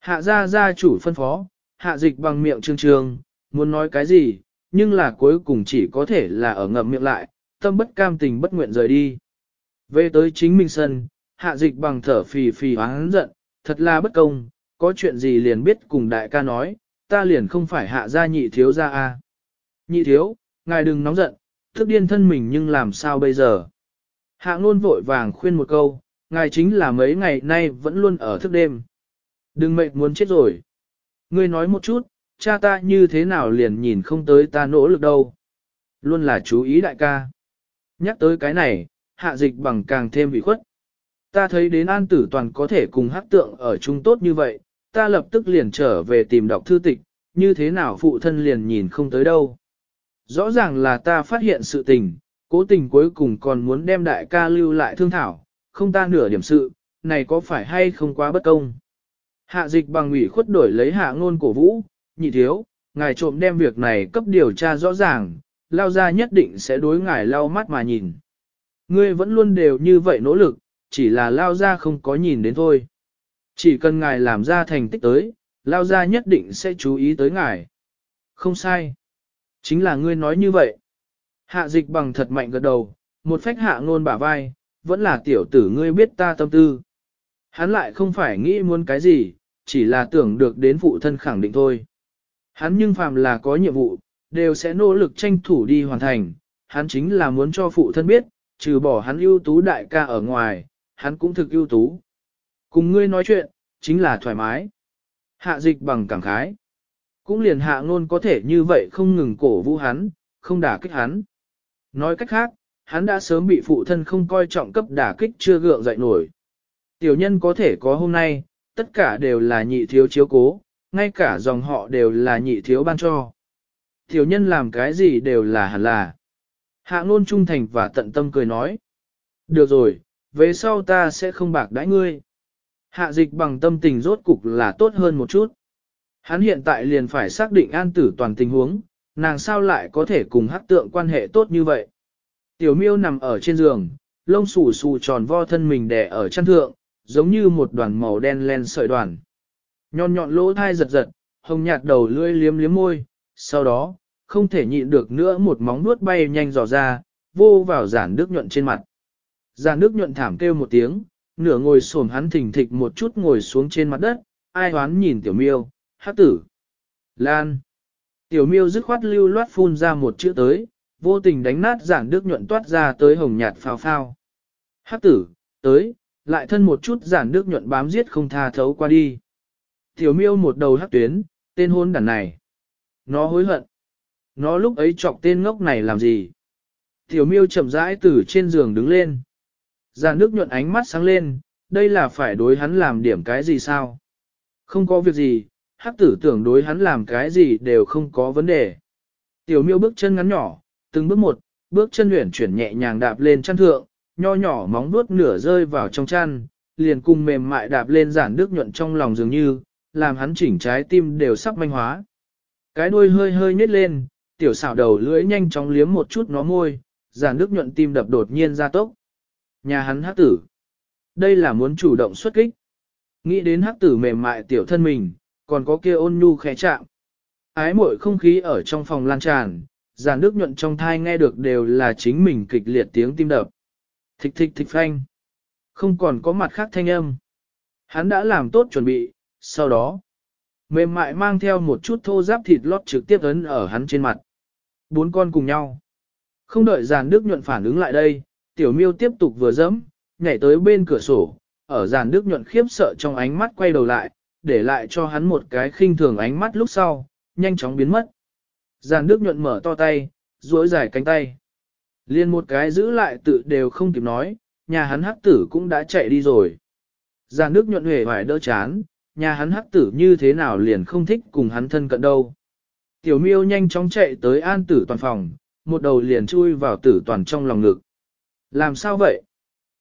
Hạ gia gia chủ phân phó, hạ dịch bằng miệng trương trương, muốn nói cái gì, nhưng là cuối cùng chỉ có thể là ở ngậm miệng lại, tâm bất cam tình bất nguyện rời đi. Về tới chính mình sân, hạ dịch bằng thở phì phì hoáng giận, thật là bất công, có chuyện gì liền biết cùng đại ca nói, ta liền không phải hạ gia nhị thiếu gia a. Nhị thiếu, ngài đừng nóng giận, thức điên thân mình nhưng làm sao bây giờ. Hạ ngôn vội vàng khuyên một câu, ngài chính là mấy ngày nay vẫn luôn ở thức đêm. Đừng mệt muốn chết rồi. Ngươi nói một chút, cha ta như thế nào liền nhìn không tới ta nỗ lực đâu. Luôn là chú ý đại ca. Nhắc tới cái này, hạ dịch bằng càng thêm vị khuất. Ta thấy đến an tử toàn có thể cùng hắc tượng ở chung tốt như vậy, ta lập tức liền trở về tìm đọc thư tịch, như thế nào phụ thân liền nhìn không tới đâu. Rõ ràng là ta phát hiện sự tình, cố tình cuối cùng còn muốn đem đại ca lưu lại thương thảo, không ta nửa điểm sự, này có phải hay không quá bất công. Hạ dịch bằng ủy khuất đổi lấy hạ ngôn cổ vũ, nhị thiếu, ngài trộm đem việc này cấp điều tra rõ ràng, lao ra nhất định sẽ đối ngài lau mắt mà nhìn. Ngươi vẫn luôn đều như vậy nỗ lực, chỉ là lao ra không có nhìn đến thôi. Chỉ cần ngài làm ra thành tích tới, lao ra nhất định sẽ chú ý tới ngài. Không sai. Chính là ngươi nói như vậy. Hạ dịch bằng thật mạnh gật đầu, một phách hạ ngôn bả vai, vẫn là tiểu tử ngươi biết ta tâm tư. Hắn lại không phải nghĩ muốn cái gì, chỉ là tưởng được đến phụ thân khẳng định thôi. Hắn nhưng phàm là có nhiệm vụ, đều sẽ nỗ lực tranh thủ đi hoàn thành, hắn chính là muốn cho phụ thân biết, trừ bỏ hắn ưu tú đại ca ở ngoài, hắn cũng thực ưu tú. Cùng ngươi nói chuyện, chính là thoải mái. Hạ dịch bằng cảm khái. Cũng liền hạ ngôn có thể như vậy không ngừng cổ vũ hắn, không đả kích hắn. Nói cách khác, hắn đã sớm bị phụ thân không coi trọng cấp đả kích chưa gượng dậy nổi. Tiểu nhân có thể có hôm nay, tất cả đều là nhị thiếu chiếu cố, ngay cả dòng họ đều là nhị thiếu ban cho. Tiểu nhân làm cái gì đều là hẳn là. Hạ ngôn trung thành và tận tâm cười nói. Được rồi, về sau ta sẽ không bạc đãi ngươi. Hạ dịch bằng tâm tình rốt cục là tốt hơn một chút. Hắn hiện tại liền phải xác định an tử toàn tình huống, nàng sao lại có thể cùng hắc tượng quan hệ tốt như vậy. Tiểu miêu nằm ở trên giường, lông xù xù tròn vo thân mình đè ở chăn thượng, giống như một đoàn màu đen len sợi đoàn. Nhọn nhọn lỗ thai giật giật, hồng nhạt đầu lưỡi liếm liếm môi, sau đó, không thể nhịn được nữa một móng nuốt bay nhanh dò ra, vô vào giản nước nhuận trên mặt. Giản nước nhuận thảm kêu một tiếng, nửa ngồi xổm hắn thình thịch một chút ngồi xuống trên mặt đất, ai hoán nhìn tiểu miêu, hát tử. Lan. Tiểu miêu dứt khoát lưu loát phun ra một chữ tới, vô tình đánh nát giản nước nhuận toát ra tới hồng nhạt phao phao. Hát tử, tới, lại thân một chút giản nước nhuận bám giết không tha thấu qua đi. Tiểu miêu một đầu hát tuyến, tên hôn đàn này. Nó hối hận. Nó lúc ấy chọc tên ngốc này làm gì? Tiểu miêu chậm rãi từ trên giường đứng lên. Già nước nhuận ánh mắt sáng lên, đây là phải đối hắn làm điểm cái gì sao? Không có việc gì, hắc tử tưởng đối hắn làm cái gì đều không có vấn đề. Tiểu miêu bước chân ngắn nhỏ, từng bước một, bước chân luyện chuyển nhẹ nhàng đạp lên chăn thượng, nho nhỏ móng vuốt nửa rơi vào trong chăn, liền cùng mềm mại đạp lên giản nước nhuận trong lòng dường như, làm hắn chỉnh trái tim đều sắp manh hóa. Cái đuôi hơi hơi nhếch lên, tiểu xảo đầu lưỡi nhanh chóng liếm một chút nó môi, giản nước nhuận tim đập đột nhiên ra tốc. Nhà hắn hắc tử. Đây là muốn chủ động xuất kích. Nghĩ đến hắc tử mềm mại tiểu thân mình, còn có kia ôn nhu khẽ chạm. Ái mội không khí ở trong phòng lan tràn, giàn nước nhuận trong thai nghe được đều là chính mình kịch liệt tiếng tim đập. Thịch thịch thịch phanh. Không còn có mặt khác thanh âm. Hắn đã làm tốt chuẩn bị, sau đó, mềm mại mang theo một chút thô giáp thịt lót trực tiếp ấn ở hắn trên mặt. Bốn con cùng nhau. Không đợi giàn nước nhuận phản ứng lại đây, tiểu miêu tiếp tục vừa dẫm, nhảy tới bên cửa sổ, ở giàn Đức nhuận khiếp sợ trong ánh mắt quay đầu lại, để lại cho hắn một cái khinh thường ánh mắt lúc sau, nhanh chóng biến mất. Giàn Đức nhuận mở to tay, duỗi dài cánh tay. Liên một cái giữ lại tự đều không kịp nói, nhà hắn hắc tử cũng đã chạy đi rồi. Giàn Đức nhuận hề hoài đỡ chán, nhà hắn hắc tử như thế nào liền không thích cùng hắn thân cận đâu. Tiểu miêu nhanh chóng chạy tới an tử toàn phòng, một đầu liền chui vào tử toàn trong lòng ngực. Làm sao vậy?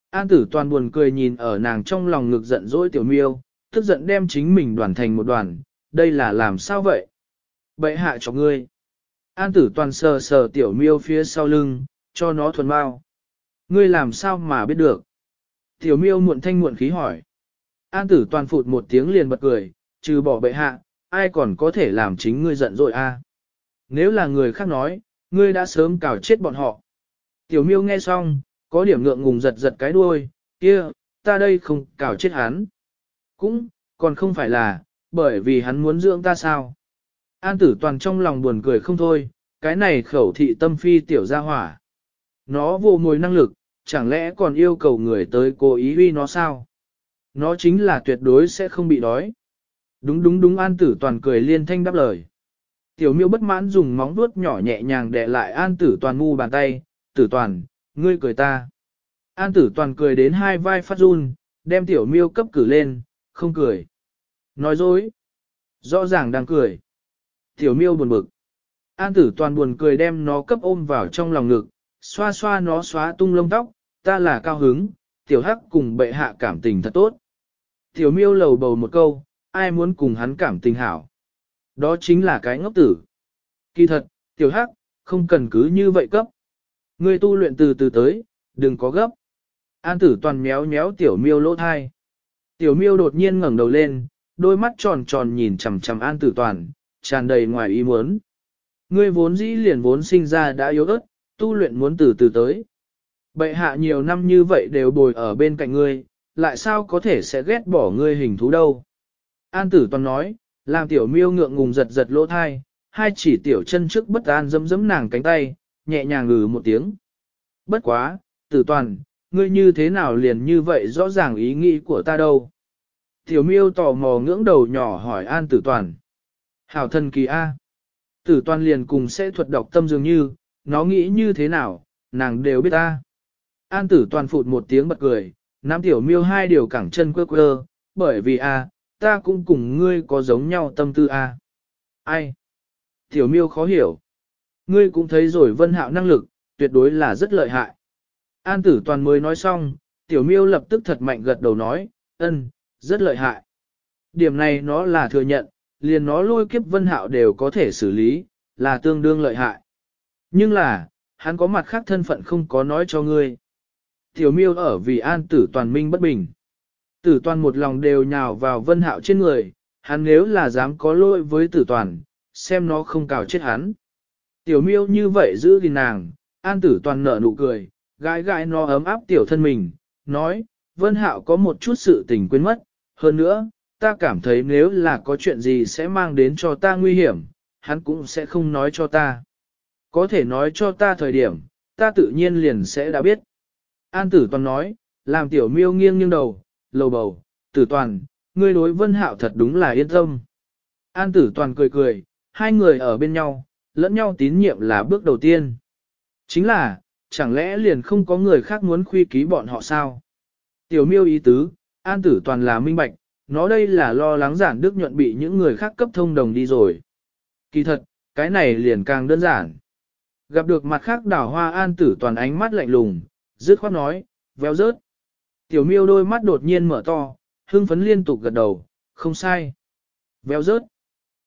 An tử toàn buồn cười nhìn ở nàng trong lòng ngực giận dỗi tiểu miêu, tức giận đem chính mình đoàn thành một đoàn, đây là làm sao vậy? Bậy hạ cho ngươi. An tử toàn sờ sờ tiểu miêu phía sau lưng, cho nó thuần bao. Ngươi làm sao mà biết được? Tiểu miêu muộn thanh muộn khí hỏi. An tử toàn phụt một tiếng liền bật cười, trừ bỏ bệ hạ, ai còn có thể làm chính ngươi giận dội a? Nếu là người khác nói, ngươi đã sớm cào chết bọn họ. Tiểu miêu nghe xong, có điểm ngượng ngùng giật giật cái đuôi, kia, ta đây không cào chết hắn. Cũng, còn không phải là, bởi vì hắn muốn dưỡng ta sao. An tử toàn trong lòng buồn cười không thôi, cái này khẩu thị tâm phi tiểu gia hỏa. Nó vô mồi năng lực, chẳng lẽ còn yêu cầu người tới cố ý uy nó sao? Nó chính là tuyệt đối sẽ không bị đói. Đúng đúng đúng an tử toàn cười liên thanh đáp lời. Tiểu miêu bất mãn dùng móng vuốt nhỏ nhẹ nhàng đè lại an tử toàn ngu bàn tay, tử toàn, ngươi cười ta. An tử toàn cười đến hai vai phát run, đem tiểu miêu cấp cử lên, không cười. Nói dối. Rõ ràng đang cười. Tiểu miêu buồn bực. An tử toàn buồn cười đem nó cấp ôm vào trong lòng ngực, xoa xoa nó xóa tung lông tóc, ta là cao hứng, tiểu hắc cùng bệ hạ cảm tình thật tốt. Tiểu miêu lầu bầu một câu, ai muốn cùng hắn cảm tình hảo. Đó chính là cái ngốc tử. Kỳ thật, tiểu hắc, không cần cứ như vậy cấp. Ngươi tu luyện từ từ tới, đừng có gấp. An tử toàn méo méo tiểu miêu lỗ thai. Tiểu miêu đột nhiên ngẩng đầu lên, đôi mắt tròn tròn nhìn chằm chằm an tử toàn, tràn đầy ngoài ý muốn. Ngươi vốn dĩ liền vốn sinh ra đã yếu ớt, tu luyện muốn từ từ tới. Bệ hạ nhiều năm như vậy đều bồi ở bên cạnh ngươi, lại sao có thể sẽ ghét bỏ ngươi hình thú đâu. An tử toàn nói, làm tiểu miêu ngượng ngùng giật giật lỗ thai, hai chỉ tiểu chân trước bất an dấm dấm nàng cánh tay, nhẹ nhàng ngừ một tiếng. Bất quá, tử toàn, ngươi như thế nào liền như vậy rõ ràng ý nghĩ của ta đâu. Tiểu miêu tò mò ngưỡng đầu nhỏ hỏi an tử toàn. Hảo thần kỳ A. Tử toàn liền cùng sẽ thuật đọc tâm dường như, nó nghĩ như thế nào, nàng đều biết ta. An tử toàn phụt một tiếng bật cười, nam tiểu miêu hai điều cẳng chân quơ quơ, bởi vì A, ta cũng cùng ngươi có giống nhau tâm tư A. Ai? Tiểu miêu khó hiểu. Ngươi cũng thấy rồi vân hạo năng lực, tuyệt đối là rất lợi hại. An tử toàn mới nói xong, tiểu miêu lập tức thật mạnh gật đầu nói, ân, rất lợi hại. Điểm này nó là thừa nhận, liền nó lôi kiếp vân hạo đều có thể xử lý, là tương đương lợi hại. Nhưng là, hắn có mặt khác thân phận không có nói cho ngươi. Tiểu miêu ở vì an tử toàn minh bất bình. Tử toàn một lòng đều nhào vào vân hạo trên người, hắn nếu là dám có lỗi với tử toàn, xem nó không cào chết hắn. Tiểu miêu như vậy giữ gìn nàng, an tử toàn nở nụ cười, gái gái nó ấm áp tiểu thân mình, nói, vân hạo có một chút sự tình quên mất, hơn nữa, ta cảm thấy nếu là có chuyện gì sẽ mang đến cho ta nguy hiểm, hắn cũng sẽ không nói cho ta. Có thể nói cho ta thời điểm, ta tự nhiên liền sẽ đã biết. An tử toàn nói, làm tiểu miêu nghiêng nghiêng đầu, lầu bầu, tử toàn, ngươi đối vân hạo thật đúng là yên tâm. An tử toàn cười cười, hai người ở bên nhau, lẫn nhau tín nhiệm là bước đầu tiên. Chính là, chẳng lẽ liền không có người khác muốn khuy ký bọn họ sao? Tiểu miêu ý tứ, an tử toàn là minh bạch, nó đây là lo lắng giản đức nhuận bị những người khác cấp thông đồng đi rồi. Kỳ thật, cái này liền càng đơn giản. Gặp được mặt khác đảo hoa an tử toàn ánh mắt lạnh lùng, dứt khoát nói, véo rớt. Tiểu miêu đôi mắt đột nhiên mở to, hưng phấn liên tục gật đầu, không sai. Véo rớt.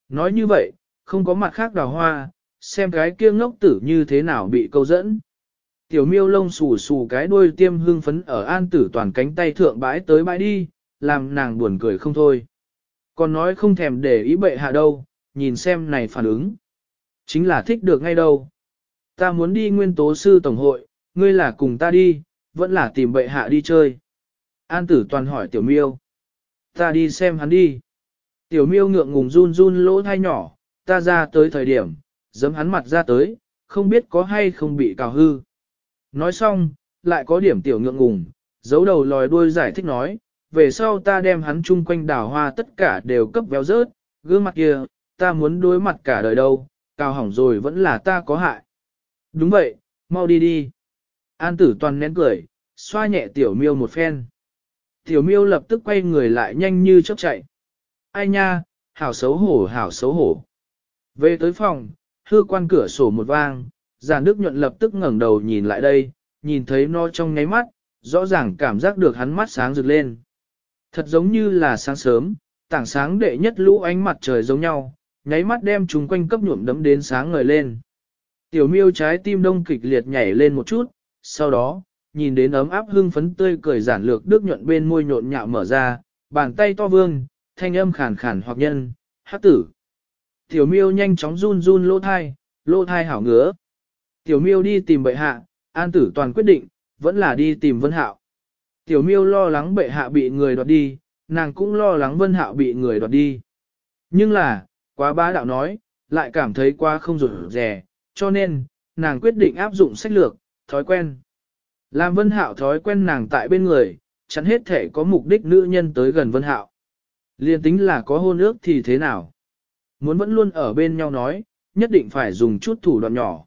Nói như vậy, không có mặt khác đào hoa, xem cái kia ngốc tử như thế nào bị câu dẫn. Tiểu miêu lông xù xù cái đuôi tiêm hương phấn ở an tử toàn cánh tay thượng bãi tới bãi đi, làm nàng buồn cười không thôi. Còn nói không thèm để ý bệ hạ đâu, nhìn xem này phản ứng. Chính là thích được ngay đâu. Ta muốn đi nguyên tố sư tổng hội, ngươi là cùng ta đi, vẫn là tìm bệ hạ đi chơi. An tử toàn hỏi tiểu miêu. Ta đi xem hắn đi. Tiểu miêu ngượng ngùng run run lỗ thai nhỏ, ta ra tới thời điểm, giấm hắn mặt ra tới, không biết có hay không bị cào hư. Nói xong, lại có điểm tiểu ngượng ngùng, giấu đầu lòi đuôi giải thích nói, về sau ta đem hắn chung quanh đảo hoa tất cả đều cấp béo rớt, gương mặt kia, ta muốn đối mặt cả đời đâu, cào hỏng rồi vẫn là ta có hại. Đúng vậy, mau đi đi. An tử toàn nén cười, xoa nhẹ tiểu miêu một phen. Tiểu miêu lập tức quay người lại nhanh như chớp chạy. Ai nha, hảo xấu hổ hảo xấu hổ. Về tới phòng, hư quan cửa sổ một vang, giàn đức nhuận lập tức ngẩng đầu nhìn lại đây, nhìn thấy nó trong nháy mắt, rõ ràng cảm giác được hắn mắt sáng rực lên. Thật giống như là sáng sớm, tảng sáng đệ nhất lũ ánh mặt trời giống nhau, nháy mắt đem chúng quanh cấp nhuộm đấm đến sáng ngời lên. Tiểu miêu trái tim đông kịch liệt nhảy lên một chút, sau đó, nhìn đến ấm áp hưng phấn tươi cười giản lược đức nhuận bên môi nhộn nhạo mở ra, bàn tay to vương, thanh âm khàn khàn hoặc nhân, hát tử. Tiểu miêu nhanh chóng run run lỗ thai, lỗ thai hảo ngứa. Tiểu miêu đi tìm bệ hạ, an tử toàn quyết định, vẫn là đi tìm vân hạo. Tiểu miêu lo lắng bệ hạ bị người đoạt đi, nàng cũng lo lắng vân hạo bị người đoạt đi. Nhưng là, quá bá đạo nói, lại cảm thấy quá không rủi rẻ, cho nên, nàng quyết định áp dụng sách lược, thói quen. Làm vân hạo thói quen nàng tại bên người, chẳng hết thể có mục đích nữ nhân tới gần vân hạo. Liên tính là có hôn ước thì thế nào? Muốn vẫn luôn ở bên nhau nói, nhất định phải dùng chút thủ đoạn nhỏ.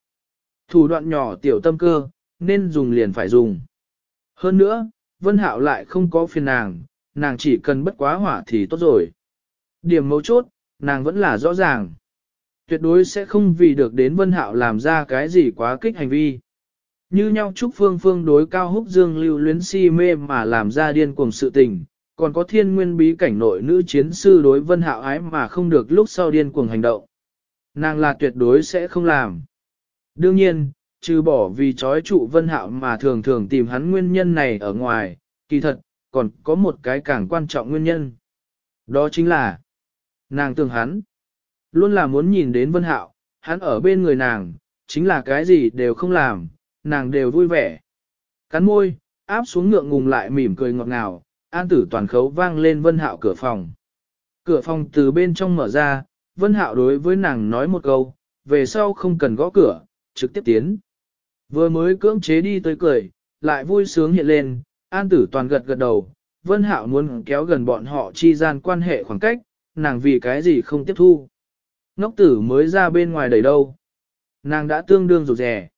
Thủ đoạn nhỏ tiểu tâm cơ, nên dùng liền phải dùng. Hơn nữa, Vân Hạo lại không có phiền nàng, nàng chỉ cần bất quá hỏa thì tốt rồi. Điểm mấu chốt, nàng vẫn là rõ ràng. Tuyệt đối sẽ không vì được đến Vân Hạo làm ra cái gì quá kích hành vi. Như nhau chúc phương phương đối cao húc dương lưu luyến si mê mà làm ra điên cuồng sự tình, còn có thiên nguyên bí cảnh nội nữ chiến sư đối Vân Hạo ái mà không được lúc sau điên cuồng hành động. Nàng là tuyệt đối sẽ không làm. Đương nhiên, trừ bỏ vì trói trụ Vân Hạo mà thường thường tìm hắn nguyên nhân này ở ngoài, kỳ thật, còn có một cái càng quan trọng nguyên nhân. Đó chính là, nàng tưởng hắn, luôn là muốn nhìn đến Vân Hạo, hắn ở bên người nàng, chính là cái gì đều không làm, nàng đều vui vẻ. Cắn môi, áp xuống ngượng ngùng lại mỉm cười ngọt ngào, an tử toàn khấu vang lên Vân Hạo cửa phòng. Cửa phòng từ bên trong mở ra, Vân Hạo đối với nàng nói một câu, về sau không cần gõ cửa, trực tiếp tiến. Vừa mới cưỡng chế đi tới cười, lại vui sướng hiện lên, an tử toàn gật gật đầu, Vân Hạo muốn kéo gần bọn họ chi gian quan hệ khoảng cách, nàng vì cái gì không tiếp thu. Ngốc tử mới ra bên ngoài đầy đâu. Nàng đã tương đương rụt rè.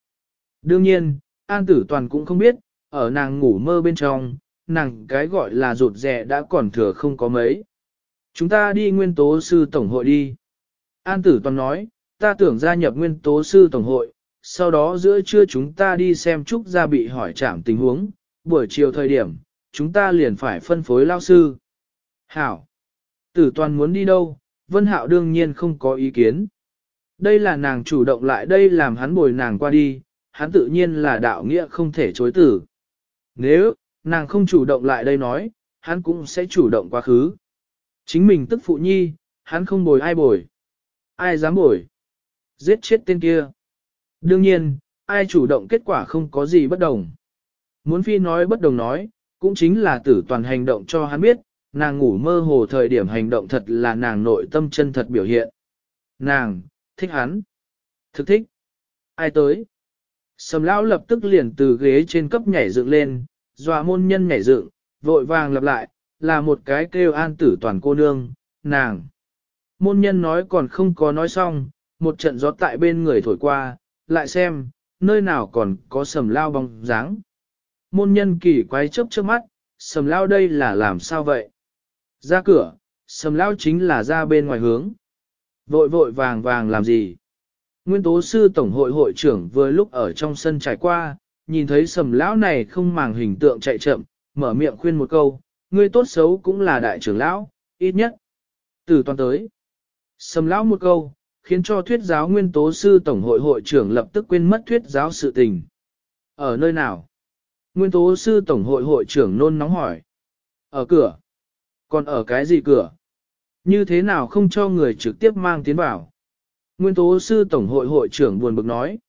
Đương nhiên, an tử toàn cũng không biết, ở nàng ngủ mơ bên trong, nàng cái gọi là rụt rẻ đã còn thừa không có mấy. Chúng ta đi nguyên tố sư tổng hội đi. An tử toàn nói, ta tưởng gia nhập nguyên tố sư tổng hội, sau đó giữa trưa chúng ta đi xem Trúc Gia bị hỏi trảm tình huống, buổi chiều thời điểm, chúng ta liền phải phân phối lao sư. Hảo! Tử toàn muốn đi đâu, Vân Hạo đương nhiên không có ý kiến. Đây là nàng chủ động lại đây làm hắn bồi nàng qua đi, hắn tự nhiên là đạo nghĩa không thể chối tử. Nếu, nàng không chủ động lại đây nói, hắn cũng sẽ chủ động quá khứ. Chính mình tức phụ nhi, hắn không bồi ai bồi. Ai dám bồi? Giết chết tên kia. Đương nhiên, ai chủ động kết quả không có gì bất đồng. Muốn phi nói bất đồng nói, cũng chính là tử toàn hành động cho hắn biết, nàng ngủ mơ hồ thời điểm hành động thật là nàng nội tâm chân thật biểu hiện. Nàng, thích hắn. Thực thích. Ai tới? Sầm lão lập tức liền từ ghế trên cấp nhảy dựng lên, dọa môn nhân nhảy dựng, vội vàng lặp lại, là một cái kêu an tử toàn cô nương, nàng. Môn nhân nói còn không có nói xong, một trận gió tại bên người thổi qua, lại xem, nơi nào còn có sầm lao bóng dáng. Môn nhân kỳ quái chớp trước mắt, sầm lao đây là làm sao vậy? Ra cửa, sầm lao chính là ra bên ngoài hướng. Vội vội vàng vàng làm gì? Nguyên tố sư tổng hội hội trưởng vừa lúc ở trong sân trải qua, nhìn thấy sầm lão này không màng hình tượng chạy chậm, mở miệng khuyên một câu, ngươi tốt xấu cũng là đại trưởng lão, ít nhất. Từ toàn tới. Sầm lão một câu, khiến cho thuyết giáo nguyên tố sư tổng hội hội trưởng lập tức quên mất thuyết giáo sự tình. Ở nơi nào? Nguyên tố sư tổng hội hội trưởng nôn nóng hỏi. Ở cửa. Còn ở cái gì cửa? Như thế nào không cho người trực tiếp mang tiến vào? Nguyên tố sư tổng hội hội trưởng buồn bực nói.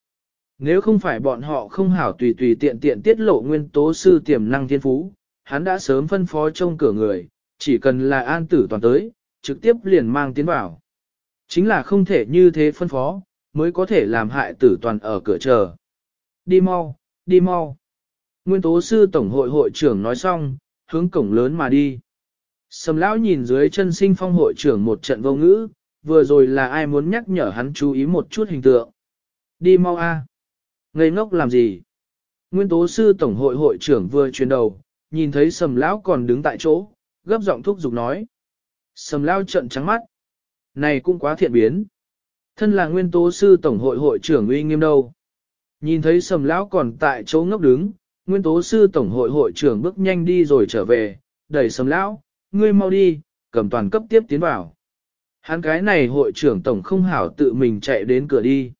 Nếu không phải bọn họ không hảo tùy tùy tiện tiện tiết lộ nguyên tố sư tiềm năng thiên phú, hắn đã sớm phân phó trong cửa người, chỉ cần là an tử toàn tới, trực tiếp liền mang tiến vào. Chính là không thể như thế phân phó, mới có thể làm hại tử toàn ở cửa chờ. Đi mau, đi mau. Nguyên tố sư tổng hội hội trưởng nói xong, hướng cổng lớn mà đi. Sầm lão nhìn dưới chân sinh phong hội trưởng một trận vô ngữ, vừa rồi là ai muốn nhắc nhở hắn chú ý một chút hình tượng. Đi mau a. Ngây ngốc làm gì? Nguyên tố sư tổng hội hội trưởng vừa chuyển đầu, nhìn thấy sầm lão còn đứng tại chỗ, gấp giọng thúc giục nói. Sầm lão trận trắng mắt. Này cũng quá thiện biến. Thân là nguyên tố sư tổng hội hội trưởng uy nghiêm đâu. Nhìn thấy sầm lão còn tại chỗ ngốc đứng, nguyên tố sư tổng hội hội trưởng bước nhanh đi rồi trở về, đẩy sầm lão, ngươi mau đi, cầm toàn cấp tiếp tiến vào. Hắn cái này hội trưởng tổng không hảo tự mình chạy đến cửa đi.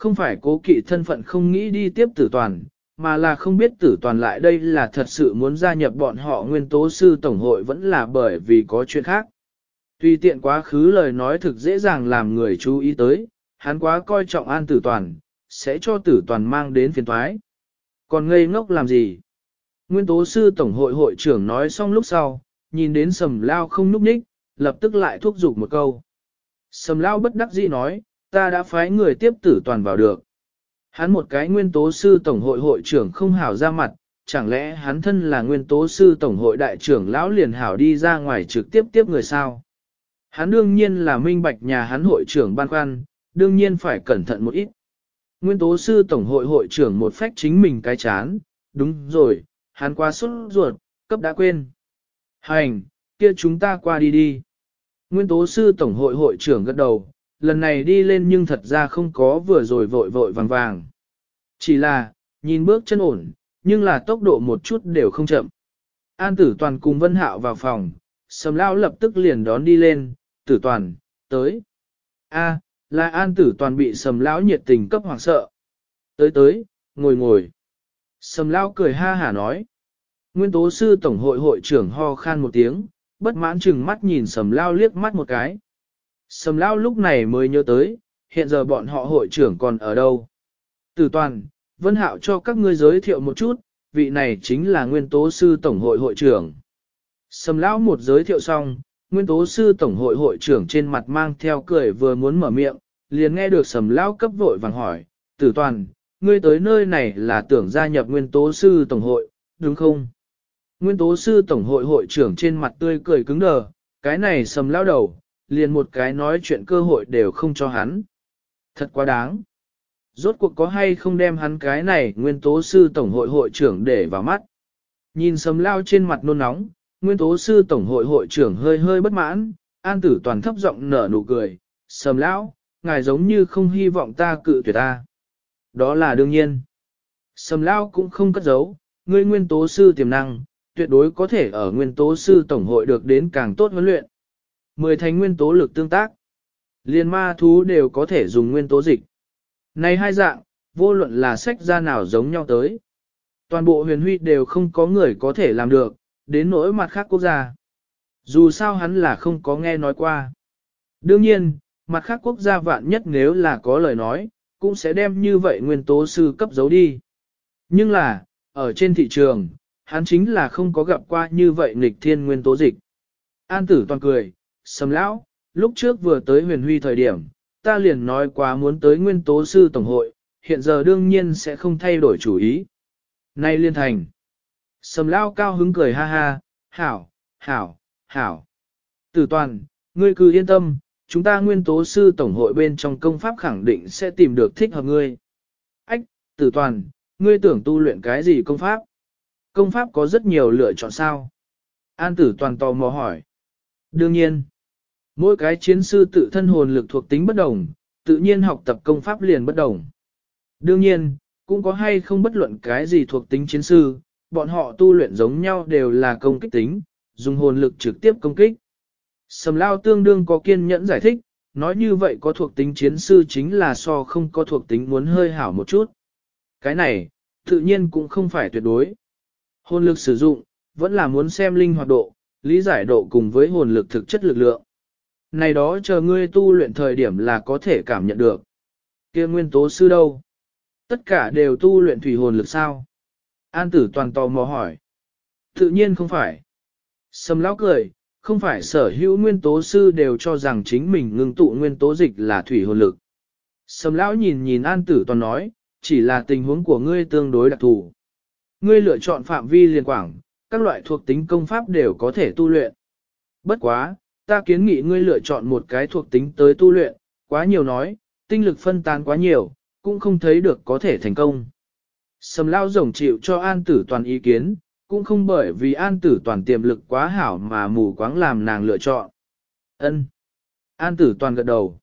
Không phải cố kỵ thân phận không nghĩ đi tiếp tử toàn, mà là không biết tử toàn lại đây là thật sự muốn gia nhập bọn họ nguyên tố sư tổng hội vẫn là bởi vì có chuyện khác. Tuy tiện quá khứ lời nói thực dễ dàng làm người chú ý tới, hắn quá coi trọng an tử toàn, sẽ cho tử toàn mang đến phiền thoái. Còn ngây ngốc làm gì? Nguyên tố sư tổng hội hội trưởng nói xong lúc sau, nhìn đến sầm lao không núp ních, lập tức lại thúc giục một câu. Sầm lao bất đắc dĩ nói, ta đã phái người tiếp tử toàn vào được. Hắn một cái nguyên tố sư tổng hội hội trưởng không hảo ra mặt, chẳng lẽ hắn thân là nguyên tố sư tổng hội đại trưởng lão liền hảo đi ra ngoài trực tiếp tiếp người sao? Hắn đương nhiên là minh bạch nhà hắn hội trưởng ban quan đương nhiên phải cẩn thận một ít. Nguyên tố sư tổng hội hội trưởng một phách chính mình cái chán, đúng rồi, hắn qua xuất ruột, cấp đã quên. Hành, kia chúng ta qua đi đi. Nguyên tố sư tổng hội hội trưởng gật đầu, lần này đi lên nhưng thật ra không có vừa rồi vội vội vàng vàng. Chỉ là, nhìn bước chân ổn, nhưng là tốc độ một chút đều không chậm. An tử toàn cùng Vân Hạo vào phòng, sầm lao lập tức liền đón đi lên, tử toàn, tới. A, là an tử toàn bị sầm lão nhiệt tình cấp hoàng sợ. Tới tới, ngồi ngồi. Sầm lao cười ha hả nói. Nguyên tố sư tổng hội hội trưởng ho khan một tiếng, bất mãn chừng mắt nhìn sầm lao liếc mắt một cái. Sầm lao lúc này mới nhớ tới, hiện giờ bọn họ hội trưởng còn ở đâu. Tử toàn, Vân Hạo cho các ngươi giới thiệu một chút, vị này chính là nguyên tố sư tổng hội hội trưởng. Sầm lão một giới thiệu xong, nguyên tố sư tổng hội hội trưởng trên mặt mang theo cười vừa muốn mở miệng, liền nghe được sầm lão cấp vội vàng hỏi, tử toàn, ngươi tới nơi này là tưởng gia nhập nguyên tố sư tổng hội, đúng không? Nguyên tố sư tổng hội hội trưởng trên mặt tươi cười cứng đờ, cái này sầm lão đầu, liền một cái nói chuyện cơ hội đều không cho hắn. Thật quá đáng. Rốt cuộc có hay không đem hắn cái này nguyên tố sư tổng hội hội trưởng để vào mắt. Nhìn sầm lao trên mặt nôn nóng, nguyên tố sư tổng hội hội trưởng hơi hơi bất mãn, an tử toàn thấp giọng nở nụ cười, sầm lão, ngài giống như không hy vọng ta cự tuyệt ta. Đó là đương nhiên. Sầm lao cũng không cất giấu, ngươi nguyên tố sư tiềm năng, tuyệt đối có thể ở nguyên tố sư tổng hội được đến càng tốt huấn luyện. Mười thành nguyên tố lực tương tác. Liên ma thú đều có thể dùng nguyên tố dịch. Này hai dạng, vô luận là sách ra nào giống nhau tới. Toàn bộ huyền huy đều không có người có thể làm được, đến nỗi mặt khác quốc gia. Dù sao hắn là không có nghe nói qua. Đương nhiên, mặt khác quốc gia vạn nhất nếu là có lời nói, cũng sẽ đem như vậy nguyên tố sư cấp giấu đi. Nhưng là, ở trên thị trường, hắn chính là không có gặp qua như vậy nghịch thiên nguyên tố dịch. An tử toàn cười, sầm lão, lúc trước vừa tới huyền huy thời điểm, ta liền nói quá muốn tới nguyên tố sư tổng hội, hiện giờ đương nhiên sẽ không thay đổi chủ ý. Nay liên thành. Sầm Lão cao hứng cười ha ha, hảo, hảo, hảo. Tử toàn, ngươi cứ yên tâm, chúng ta nguyên tố sư tổng hội bên trong công pháp khẳng định sẽ tìm được thích hợp ngươi. Ách, tử toàn, ngươi tưởng tu luyện cái gì công pháp? Công pháp có rất nhiều lựa chọn sao? An tử toàn tò mò hỏi. Đương nhiên, mỗi cái chiến sư tự thân hồn lực thuộc tính bất đồng, tự nhiên học tập công pháp liền bất đồng. Đương nhiên, cũng có hay không bất luận cái gì thuộc tính chiến sư, bọn họ tu luyện giống nhau đều là công kích tính, dùng hồn lực trực tiếp công kích. Sầm lao tương đương có kiên nhẫn giải thích, nói như vậy có thuộc tính chiến sư chính là so không có thuộc tính muốn hơi hảo một chút. Cái này, tự nhiên cũng không phải tuyệt đối. Hồn lực sử dụng, vẫn là muốn xem linh hoạt độ, lý giải độ cùng với hồn lực thực chất lực lượng. Này đó chờ ngươi tu luyện thời điểm là có thể cảm nhận được. kia nguyên tố sư đâu? Tất cả đều tu luyện thủy hồn lực sao? An tử toàn tò mò hỏi. Tự nhiên không phải. Sầm lão cười, không phải sở hữu nguyên tố sư đều cho rằng chính mình ngưng tụ nguyên tố dịch là thủy hồn lực. Sầm lão nhìn nhìn an tử toàn nói, chỉ là tình huống của ngươi tương đối đặc thù. Ngươi lựa chọn phạm vi liên quảng, các loại thuộc tính công pháp đều có thể tu luyện. Bất quá, ta kiến nghị ngươi lựa chọn một cái thuộc tính tới tu luyện, quá nhiều nói, tinh lực phân tán quá nhiều, cũng không thấy được có thể thành công. Sầm lao rồng chịu cho an tử toàn ý kiến, cũng không bởi vì an tử toàn tiềm lực quá hảo mà mù quáng làm nàng lựa chọn. Ân. An tử toàn gật đầu.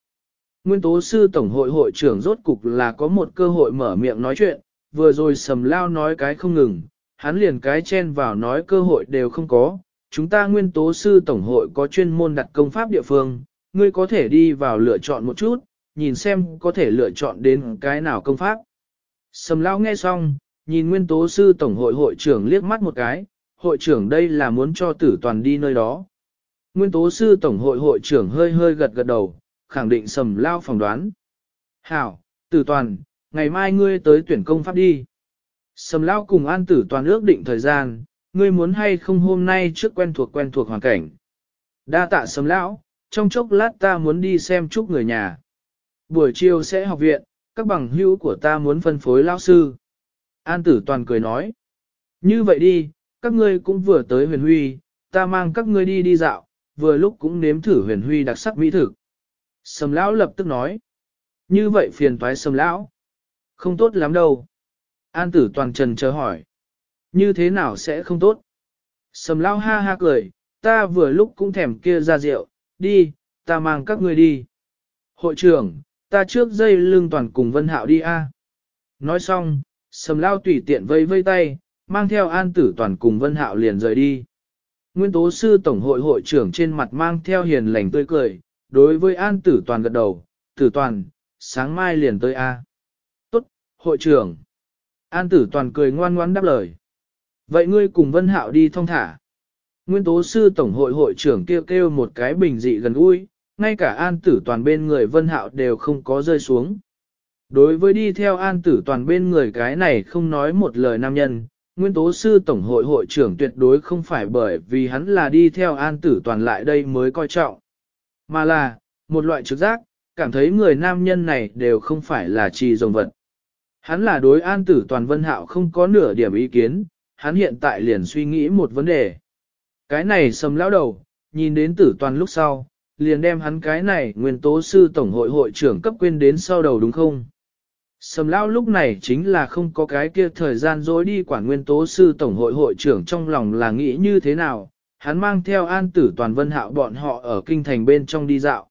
Nguyên tố sư tổng hội hội trưởng rốt cục là có một cơ hội mở miệng nói chuyện, vừa rồi sầm lao nói cái không ngừng, hắn liền cái chen vào nói cơ hội đều không có. Chúng ta nguyên tố sư tổng hội có chuyên môn đặt công pháp địa phương, ngươi có thể đi vào lựa chọn một chút, nhìn xem có thể lựa chọn đến cái nào công pháp. Sầm lao nghe xong, nhìn nguyên tố sư tổng hội hội trưởng liếc mắt một cái, hội trưởng đây là muốn cho tử toàn đi nơi đó. Nguyên tố sư tổng hội hội trưởng hơi hơi gật gật đầu, khẳng định sầm lao phỏng đoán. Hảo, tử toàn, ngày mai ngươi tới tuyển công pháp đi. Sầm lao cùng an tử toàn ước định thời gian, ngươi muốn hay không hôm nay trước quen thuộc quen thuộc hoàn cảnh. Đa tạ sầm lão, trong chốc lát ta muốn đi xem chúc người nhà. Buổi chiều sẽ học viện, các bằng hữu của ta muốn phân phối lão sư. An tử toàn cười nói. Như vậy đi, các ngươi cũng vừa tới huyền huy, ta mang các ngươi đi đi dạo, vừa lúc cũng nếm thử huyền huy đặc sắc mỹ thực. Sầm lão lập tức nói. Như vậy phiền toái sầm lão. Không tốt lắm đâu. An tử toàn trần chờ hỏi. Như thế nào sẽ không tốt? Sầm lão ha ha cười, ta vừa lúc cũng thèm kia ra rượu, đi, ta mang các ngươi đi. Hội trưởng, ta trước dây lưng toàn cùng Vân Hạo đi a. Nói xong, sầm lao tùy tiện vây vây tay, mang theo an tử toàn cùng Vân Hạo liền rời đi. Nguyên tố sư tổng hội hội trưởng trên mặt mang theo hiền lành tươi cười, đối với an tử toàn gật đầu, tử toàn, sáng mai liền tới a. Tốt, hội trưởng. An tử toàn cười ngoan ngoãn đáp lời. Vậy ngươi cùng Vân Hạo đi thong thả. Nguyên tố sư tổng hội hội trưởng kêu kêu một cái bình dị gần gũi, ngay cả an tử toàn bên người vân hạo đều không có rơi xuống. Đối với đi theo an tử toàn bên người cái này không nói một lời nam nhân, nguyên tố sư tổng hội hội trưởng tuyệt đối không phải bởi vì hắn là đi theo an tử toàn lại đây mới coi trọng, mà là, một loại trực giác, cảm thấy người nam nhân này đều không phải là trì rồng vật. Hắn là đối an tử toàn vân hạo không có nửa điểm ý kiến, hắn hiện tại liền suy nghĩ một vấn đề. Cái này sầm lão đầu, nhìn đến tử toàn lúc sau, liền đem hắn cái này nguyên tố sư tổng hội hội trưởng cấp quên đến sau đầu đúng không? Sầm lão lúc này chính là không có cái kia thời gian dối đi quản nguyên tố sư tổng hội hội trưởng trong lòng là nghĩ như thế nào, hắn mang theo an tử toàn vân hạo bọn họ ở kinh thành bên trong đi dạo.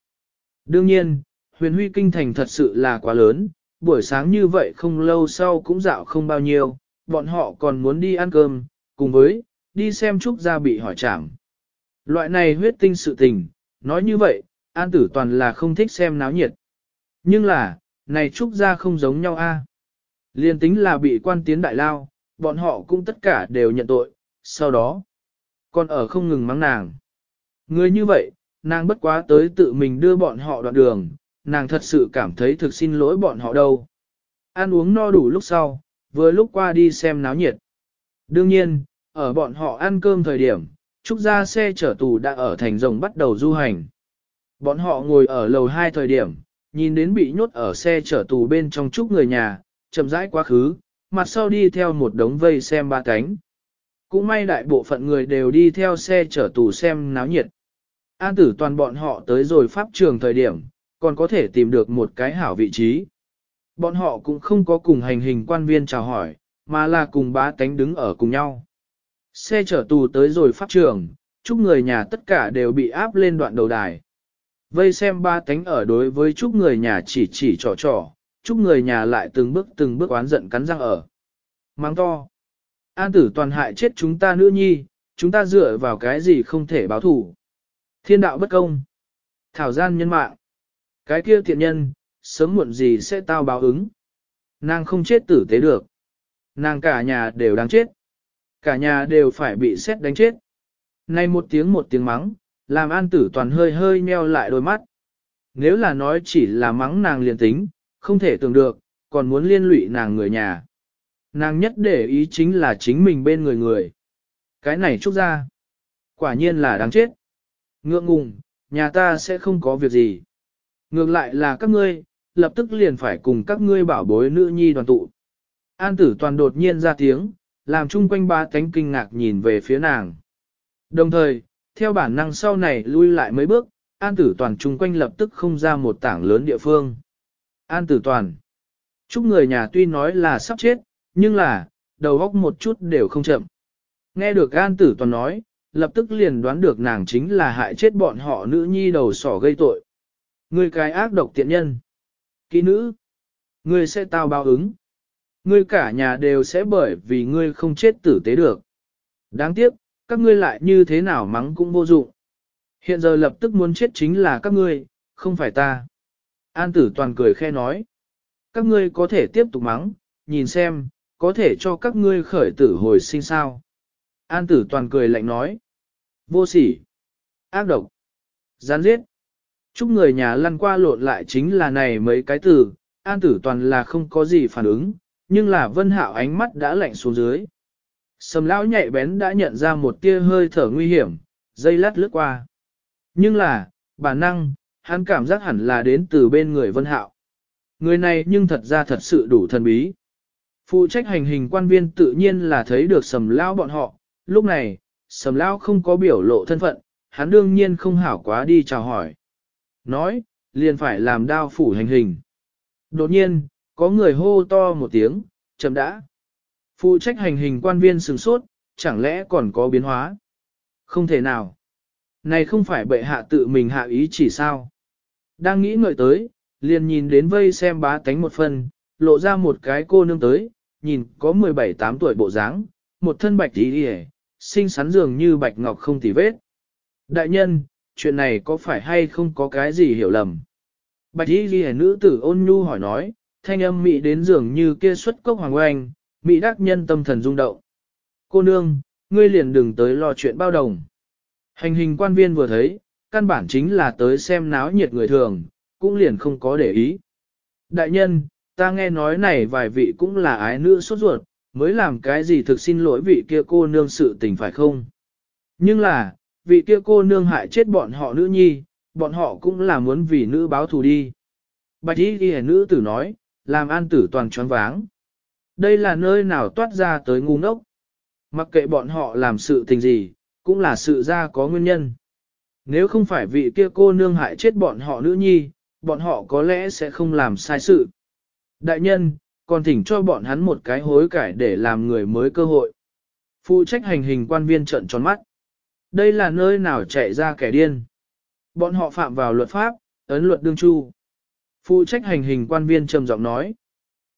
Đương nhiên, huyền huy kinh thành thật sự là quá lớn, buổi sáng như vậy không lâu sau cũng dạo không bao nhiêu, bọn họ còn muốn đi ăn cơm, cùng với, đi xem Trúc Gia bị hỏi trảm. Loại này huyết tinh sự tình, nói như vậy, An Tử Toàn là không thích xem náo nhiệt. Nhưng là, này Trúc Gia không giống nhau a. Liên tính là bị quan tiến đại lao, bọn họ cũng tất cả đều nhận tội, sau đó, còn ở không ngừng mắng nàng. Người như vậy, nàng bất quá tới tự mình đưa bọn họ đoạn đường, nàng thật sự cảm thấy thực xin lỗi bọn họ đâu. Ăn uống no đủ lúc sau, vừa lúc qua đi xem náo nhiệt. Đương nhiên, ở bọn họ ăn cơm thời điểm, trúc gia xe chở tù đã ở thành rồng bắt đầu du hành. Bọn họ ngồi ở lầu 2 thời điểm, nhìn đến bị nhốt ở xe chở tù bên trong trúc người nhà, chậm rãi quá khứ, mặt sau đi theo một đống vây xem ba cánh. Cũng may đại bộ phận người đều đi theo xe chở tù xem náo nhiệt. An tử toàn bọn họ tới rồi pháp trường thời điểm, còn có thể tìm được một cái hảo vị trí. Bọn họ cũng không có cùng hành hình quan viên chào hỏi, mà là cùng bá tánh đứng ở cùng nhau. Xe chở tù tới rồi pháp trường, chúc người nhà tất cả đều bị áp lên đoạn đầu đài. Vây xem ba tánh ở đối với chúc người nhà chỉ chỉ trò trò, chúc người nhà lại từng bước từng bước oán giận cắn răng ở. Mang to. An tử toàn hại chết chúng ta nữ nhi, chúng ta dựa vào cái gì không thể báo thủ. Thiên đạo bất công. Thảo gian nhân mạng. Cái kia thiện nhân, sớm muộn gì sẽ tao báo ứng. Nàng không chết tử tế được. Nàng cả nhà đều đáng chết. Cả nhà đều phải bị xét đánh chết. Nay một tiếng một tiếng mắng, làm an tử toàn hơi hơi meo lại đôi mắt. Nếu là nói chỉ là mắng nàng liền tính, không thể tưởng được, còn muốn liên lụy nàng người nhà. Nàng nhất để ý chính là chính mình bên người người. Cái này trúc ra. Quả nhiên là đáng chết. Ngượng ngùng, nhà ta sẽ không có việc gì. Ngược lại là các ngươi, lập tức liền phải cùng các ngươi bảo bối nữ nhi đoàn tụ. An tử toàn đột nhiên ra tiếng, làm chung quanh ba cánh kinh ngạc nhìn về phía nàng. Đồng thời, theo bản năng sau này lui lại mấy bước, an tử toàn chung quanh lập tức không ra một tảng lớn địa phương. An tử toàn. Chúc người nhà tuy nói là sắp chết, nhưng là, đầu óc một chút đều không chậm. Nghe được an tử toàn nói, lập tức liền đoán được nàng chính là hại chết bọn họ nữ nhi đầu sỏ gây tội. Ngươi cái ác độc tiện nhân. Kỹ nữ. Ngươi sẽ tao báo ứng. Ngươi cả nhà đều sẽ bởi vì ngươi không chết tử tế được. Đáng tiếc, các ngươi lại như thế nào mắng cũng vô dụng. Hiện giờ lập tức muốn chết chính là các ngươi, không phải ta. An tử toàn cười khe nói. Các ngươi có thể tiếp tục mắng, nhìn xem, có thể cho các ngươi khởi tử hồi sinh sao. An tử toàn cười lạnh nói. Vô sỉ. Ác độc. Gián giết. Chúc người nhà lăn qua lộn lại chính là này mấy cái từ, an tử toàn là không có gì phản ứng, nhưng là vân hạo ánh mắt đã lạnh xuống dưới. Sầm lão nhạy bén đã nhận ra một tia hơi thở nguy hiểm, dây lát lướt qua. Nhưng là, bản năng, hắn cảm giác hẳn là đến từ bên người vân hạo. Người này nhưng thật ra thật sự đủ thần bí. Phụ trách hành hình quan viên tự nhiên là thấy được sầm lão bọn họ, lúc này, sầm lão không có biểu lộ thân phận, hắn đương nhiên không hảo quá đi chào hỏi. Nói, liền phải làm đao phủ hành hình. Đột nhiên, có người hô to một tiếng, chậm đã. Phụ trách hành hình quan viên sừng sốt, chẳng lẽ còn có biến hóa? Không thể nào. Này không phải bệ hạ tự mình hạ ý chỉ sao. Đang nghĩ ngợi tới, liền nhìn đến vây xem bá tánh một phần, lộ ra một cái cô nương tới, nhìn có 17-8 tuổi bộ dáng, một thân bạch tí đi xinh xắn dường như bạch ngọc không tì vết. Đại nhân, chuyện này có phải hay không có cái gì hiểu lầm? Bạch y ghi nữ tử ôn nhu hỏi nói, thanh âm mị đến dường như kia xuất cốc hoàng oanh, mị đắc nhân tâm thần rung động. Cô nương, ngươi liền đừng tới lo chuyện bao đồng. Hành hình quan viên vừa thấy, căn bản chính là tới xem náo nhiệt người thường, cũng liền không có để ý. Đại nhân, ta nghe nói này vài vị cũng là ái nữ sốt ruột, mới làm cái gì thực xin lỗi vị kia cô nương sự tình phải không? Nhưng là, vị kia cô nương hại chết bọn họ nữ nhi, bọn họ cũng là muốn vì nữ báo thù đi. Bạch y ghi nữ tử nói, làm an tử toàn choáng váng. Đây là nơi nào toát ra tới ngu ngốc. Mặc kệ bọn họ làm sự tình gì, cũng là sự ra có nguyên nhân. Nếu không phải vị kia cô nương hại chết bọn họ nữ nhi, bọn họ có lẽ sẽ không làm sai sự. Đại nhân, còn thỉnh cho bọn hắn một cái hối cải để làm người mới cơ hội. Phụ trách hành hình quan viên trận tròn mắt. Đây là nơi nào chạy ra kẻ điên. Bọn họ phạm vào luật pháp, ấn luật đương chu. Phụ trách hành hình quan viên trầm giọng nói.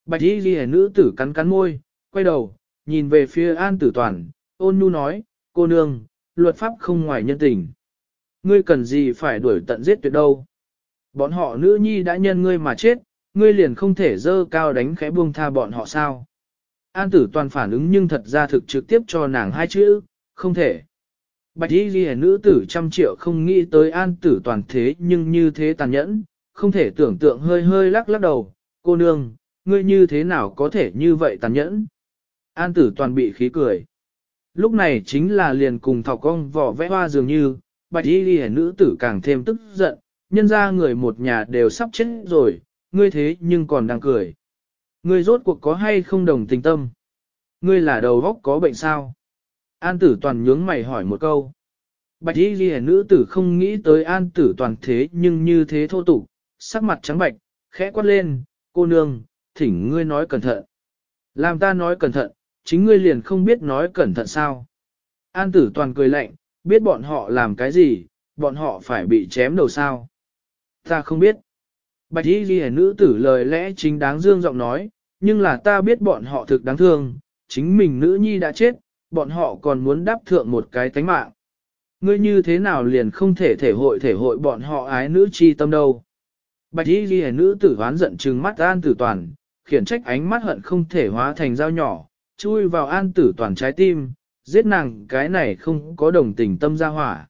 Bạch y ghi nữ tử cắn cắn môi, quay đầu, nhìn về phía an tử toàn, ôn nhu nói, cô nương, luật pháp không ngoài nhân tình. Ngươi cần gì phải đuổi tận giết tuyệt đâu. Bọn họ nữ nhi đã nhân ngươi mà chết, ngươi liền không thể dơ cao đánh khẽ buông tha bọn họ sao. An tử toàn phản ứng nhưng thật ra thực trực tiếp cho nàng hai chữ, không thể. Bạch y ghi nữ tử trăm triệu không nghĩ tới an tử toàn thế nhưng như thế tàn nhẫn, không thể tưởng tượng hơi hơi lắc lắc đầu, cô nương, ngươi như thế nào có thể như vậy tàn nhẫn. An tử toàn bị khí cười. Lúc này chính là liền cùng thọc cong vỏ vẽ hoa dường như, bạch y ghi nữ tử càng thêm tức giận, nhân ra người một nhà đều sắp chết rồi, ngươi thế nhưng còn đang cười. Ngươi rốt cuộc có hay không đồng tình tâm? Ngươi là đầu góc có bệnh sao? An tử toàn nhướng mày hỏi một câu. Bạch y ghi nữ tử không nghĩ tới an tử toàn thế nhưng như thế thô tục, sắc mặt trắng bạch, khẽ quát lên, cô nương, thỉnh ngươi nói cẩn thận. Làm ta nói cẩn thận, chính ngươi liền không biết nói cẩn thận sao. An tử toàn cười lạnh, biết bọn họ làm cái gì, bọn họ phải bị chém đầu sao. Ta không biết. Bạch y ghi nữ tử lời lẽ chính đáng dương giọng nói, nhưng là ta biết bọn họ thực đáng thương, chính mình nữ nhi đã chết, bọn họ còn muốn đáp thượng một cái tánh mạng. Ngươi như thế nào liền không thể thể hội thể hội bọn họ ái nữ chi tâm đâu. Bạch y ghi nữ tử hoán giận trừng mắt an tử toàn, khiển trách ánh mắt hận không thể hóa thành dao nhỏ, chui vào an tử toàn trái tim, giết nàng cái này không có đồng tình tâm ra hỏa.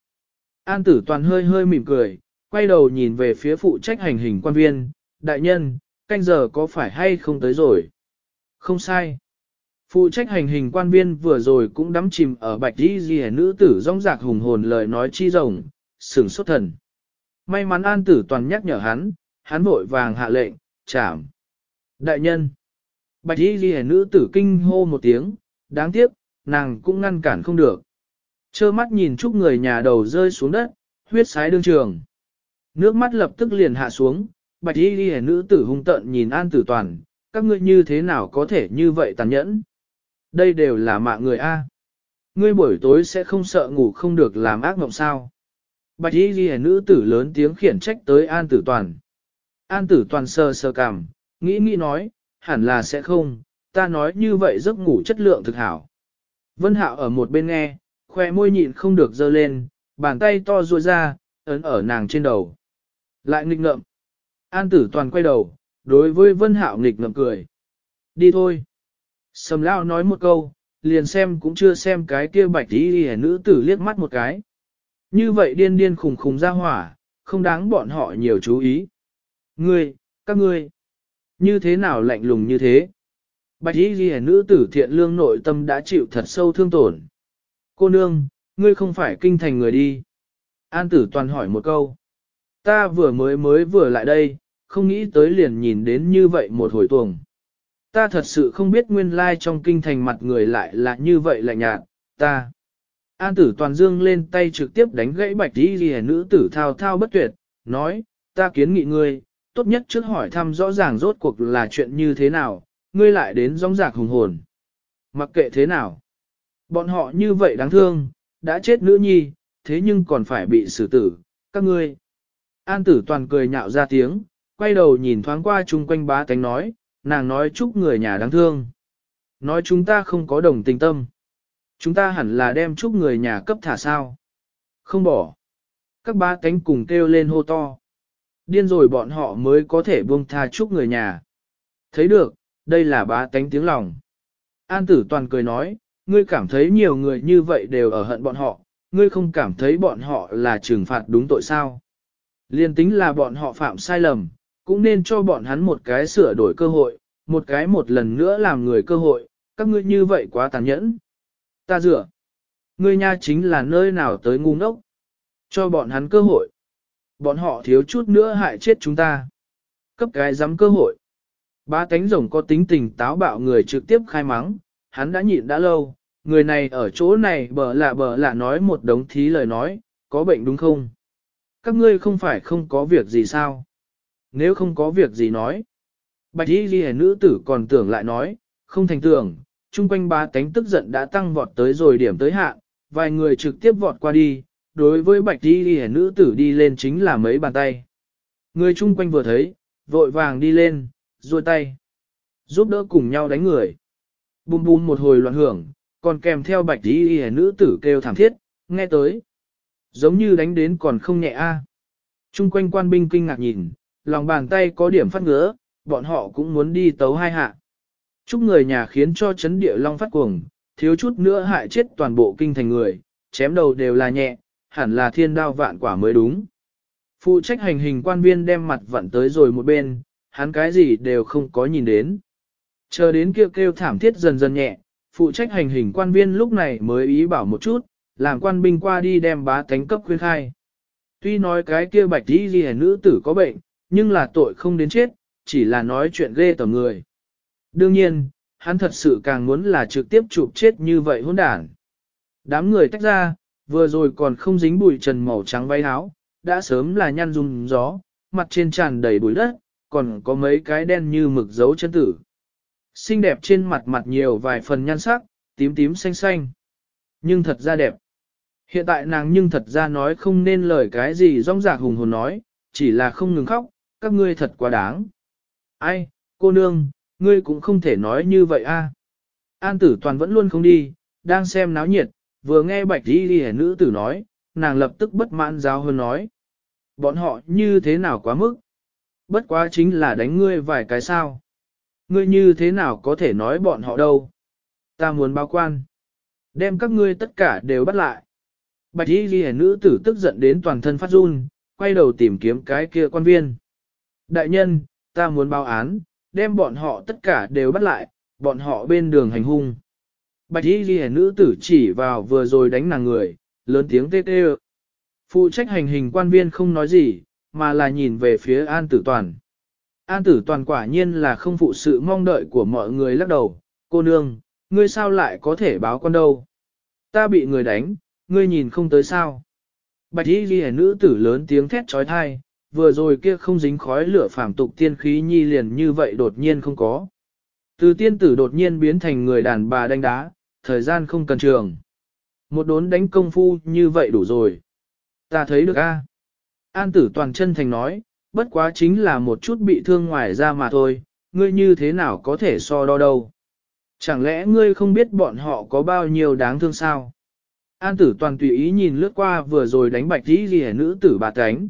An tử toàn hơi hơi mỉm cười, quay đầu nhìn về phía phụ trách hành hình quan viên, đại nhân, canh giờ có phải hay không tới rồi? Không sai. Phụ trách hành hình quan viên vừa rồi cũng đắm chìm ở bạch đi ghi nữ tử rong rạc hùng hồn lời nói chi rồng, sừng xuất thần. May mắn an tử toàn nhắc nhở hắn, hắn vội vàng hạ lệnh, chảm. Đại nhân. Bạch y ghi nữ tử kinh hô một tiếng, đáng tiếc, nàng cũng ngăn cản không được. Chơ mắt nhìn chúc người nhà đầu rơi xuống đất, huyết sái đương trường. Nước mắt lập tức liền hạ xuống, bạch y ghi nữ tử hung tợn nhìn an tử toàn, các ngươi như thế nào có thể như vậy tàn nhẫn. Đây đều là mạng người A. Ngươi buổi tối sẽ không sợ ngủ không được làm ác mộng sao. Bạch y ghi nữ tử lớn tiếng khiển trách tới an tử toàn. An tử toàn sơ sơ cảm, nghĩ nghĩ nói, hẳn là sẽ không, ta nói như vậy giấc ngủ chất lượng thực hảo. Vân Hạo ở một bên nghe, khoe môi nhịn không được dơ lên, bàn tay to ruôi ra, ấn ở nàng trên đầu. Lại nghịch ngợm. An tử toàn quay đầu, đối với Vân Hạo nghịch ngợm cười. Đi thôi. Sầm Lao nói một câu, liền xem cũng chưa xem cái kia bạch tí hề nữ tử liếc mắt một cái. Như vậy điên điên khùng khùng ra hỏa, không đáng bọn họ nhiều chú ý. Ngươi, các ngươi, như thế nào lạnh lùng như thế? Bạch y ghi nữ tử thiện lương nội tâm đã chịu thật sâu thương tổn. Cô nương, ngươi không phải kinh thành người đi. An tử toàn hỏi một câu. Ta vừa mới mới vừa lại đây, không nghĩ tới liền nhìn đến như vậy một hồi tuồng. Ta thật sự không biết nguyên lai trong kinh thành mặt người lại là như vậy lạnh nhạt, ta. An tử toàn dương lên tay trực tiếp đánh gãy bạch đi ghi nữ tử thao thao bất tuyệt, nói, ta kiến nghị ngươi, tốt nhất trước hỏi thăm rõ ràng rốt cuộc là chuyện như thế nào, ngươi lại đến rong rạc hùng hồn. Mặc kệ thế nào, bọn họ như vậy đáng thương, đã chết nữ nhi, thế nhưng còn phải bị xử tử, các ngươi. An tử toàn cười nhạo ra tiếng, quay đầu nhìn thoáng qua chung quanh bá tánh nói, nàng nói chúc người nhà đáng thương. Nói chúng ta không có đồng tình tâm. Chúng ta hẳn là đem chúc người nhà cấp thả sao. Không bỏ. Các bá tánh cùng kêu lên hô to. Điên rồi bọn họ mới có thể buông tha chúc người nhà. Thấy được, đây là bá tánh tiếng lòng. An tử toàn cười nói, ngươi cảm thấy nhiều người như vậy đều ở hận bọn họ, ngươi không cảm thấy bọn họ là trừng phạt đúng tội sao. Liên tính là bọn họ phạm sai lầm, cũng nên cho bọn hắn một cái sửa đổi cơ hội, một cái một lần nữa làm người cơ hội, các ngươi như vậy quá tàn nhẫn. Ta rửa. Ngươi nha chính là nơi nào tới ngu ngốc. Cho bọn hắn cơ hội. Bọn họ thiếu chút nữa hại chết chúng ta. Cấp cái dám cơ hội. Ba cánh rồng có tính tình táo bạo người trực tiếp khai mắng, hắn đã nhịn đã lâu, người này ở chỗ này bở lạ bở lạ nói một đống thí lời nói, có bệnh đúng không? Các ngươi không phải không có việc gì sao? Nếu không có việc gì nói. Bạch y ghi nữ tử còn tưởng lại nói, không thành tưởng, chung quanh ba tánh tức giận đã tăng vọt tới rồi điểm tới hạn, vài người trực tiếp vọt qua đi, đối với bạch y ghi nữ tử đi lên chính là mấy bàn tay. Người chung quanh vừa thấy, vội vàng đi lên, ruôi tay, giúp đỡ cùng nhau đánh người. Bùm bùm một hồi loạn hưởng, còn kèm theo bạch y ghi nữ tử kêu thảm thiết, nghe tới. Giống như đánh đến còn không nhẹ a. À. Trung quanh quan binh kinh ngạc nhìn, lòng bàn tay có điểm phát ngứa, bọn họ cũng muốn đi tấu hai hạ. Chúc người nhà khiến cho chấn địa long phát cuồng, thiếu chút nữa hại chết toàn bộ kinh thành người, chém đầu đều là nhẹ, hẳn là thiên đao vạn quả mới đúng. Phụ trách hành hình quan viên đem mặt vặn tới rồi một bên, hắn cái gì đều không có nhìn đến. Chờ đến kêu kêu thảm thiết dần dần nhẹ, phụ trách hành hình quan viên lúc này mới ý bảo một chút, làm quan binh qua đi đem bá tánh cấp khuyên khai. Tuy nói cái kia bạch đi ghi nữ tử có bệnh, nhưng là tội không đến chết, chỉ là nói chuyện ghê tởm người. Đương nhiên, hắn thật sự càng muốn là trực tiếp chụp chết như vậy hỗn đản. Đám người tách ra, vừa rồi còn không dính bụi trần màu trắng váy áo, đã sớm là nhăn rung gió, mặt trên tràn đầy bụi đất, còn có mấy cái đen như mực dấu chân tử. Xinh đẹp trên mặt mặt nhiều vài phần nhan sắc, tím tím xanh xanh. Nhưng thật ra đẹp. Hiện tại nàng nhưng thật ra nói không nên lời cái gì rong rạc hùng hồn nói, chỉ là không ngừng khóc, các ngươi thật quá đáng. Ai, cô nương, ngươi cũng không thể nói như vậy a. An tử toàn vẫn luôn không đi, đang xem náo nhiệt, vừa nghe bạch đi đi nữ tử nói, nàng lập tức bất mãn giáo hơn nói. Bọn họ như thế nào quá mức? Bất quá chính là đánh ngươi vài cái sao. Ngươi như thế nào có thể nói bọn họ đâu? Ta muốn báo quan. Đem các ngươi tất cả đều bắt lại. Bạch y ghi nữ tử tức giận đến toàn thân phát run, quay đầu tìm kiếm cái kia quan viên. Đại nhân, ta muốn báo án, đem bọn họ tất cả đều bắt lại, bọn họ bên đường hành hung. Bạch y ghi nữ tử chỉ vào vừa rồi đánh nàng người, lớn tiếng tê tê Phụ trách hành hình quan viên không nói gì, mà là nhìn về phía An Tử Toàn. An Tử Toàn quả nhiên là không phụ sự mong đợi của mọi người lắc đầu, cô nương, ngươi sao lại có thể báo con đâu. Ta bị người đánh, ngươi nhìn không tới sao. Bạch y ghi nữ tử lớn tiếng thét trói thai, vừa rồi kia không dính khói lửa phàm tục tiên khí nhi liền như vậy đột nhiên không có. Từ tiên tử đột nhiên biến thành người đàn bà đánh đá, thời gian không cần trường. Một đốn đánh công phu như vậy đủ rồi. Ta thấy được a. An tử toàn chân thành nói, bất quá chính là một chút bị thương ngoài ra mà thôi, ngươi như thế nào có thể so đo đâu. Chẳng lẽ ngươi không biết bọn họ có bao nhiêu đáng thương sao? An tử toàn tùy ý nhìn lướt qua vừa rồi đánh bạch tí ghi nữ tử bà cánh.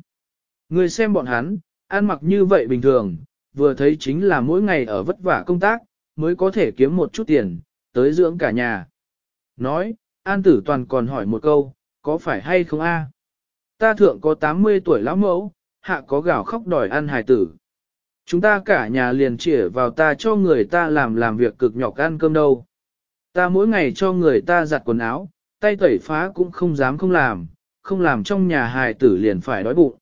Người xem bọn hắn, ăn mặc như vậy bình thường, vừa thấy chính là mỗi ngày ở vất vả công tác, mới có thể kiếm một chút tiền, tới dưỡng cả nhà. Nói, An tử toàn còn hỏi một câu, có phải hay không a? Ta thượng có 80 tuổi lão mẫu, hạ có gạo khóc đòi ăn hài tử. Chúng ta cả nhà liền chĩa vào ta cho người ta làm làm việc cực nhọc ăn cơm đâu. Ta mỗi ngày cho người ta giặt quần áo, tay tẩy phá cũng không dám không làm, không làm trong nhà hài tử liền phải đói bụng.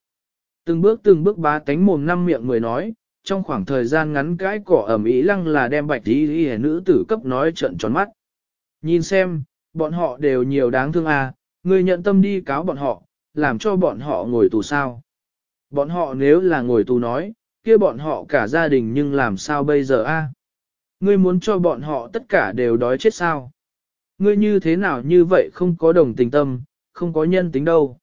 Từng bước từng bước bá tánh mồm năm miệng mười nói, trong khoảng thời gian ngắn cái cỏ ẩm ý lăng là đem bạch tí y nữ tử cấp nói trận tròn mắt. Nhìn xem, bọn họ đều nhiều đáng thương à, người nhận tâm đi cáo bọn họ, làm cho bọn họ ngồi tù sao. Bọn họ nếu là ngồi tù nói, kia bọn họ cả gia đình nhưng làm sao bây giờ a? Ngươi muốn cho bọn họ tất cả đều đói chết sao? Ngươi như thế nào như vậy không có đồng tình tâm, không có nhân tính đâu.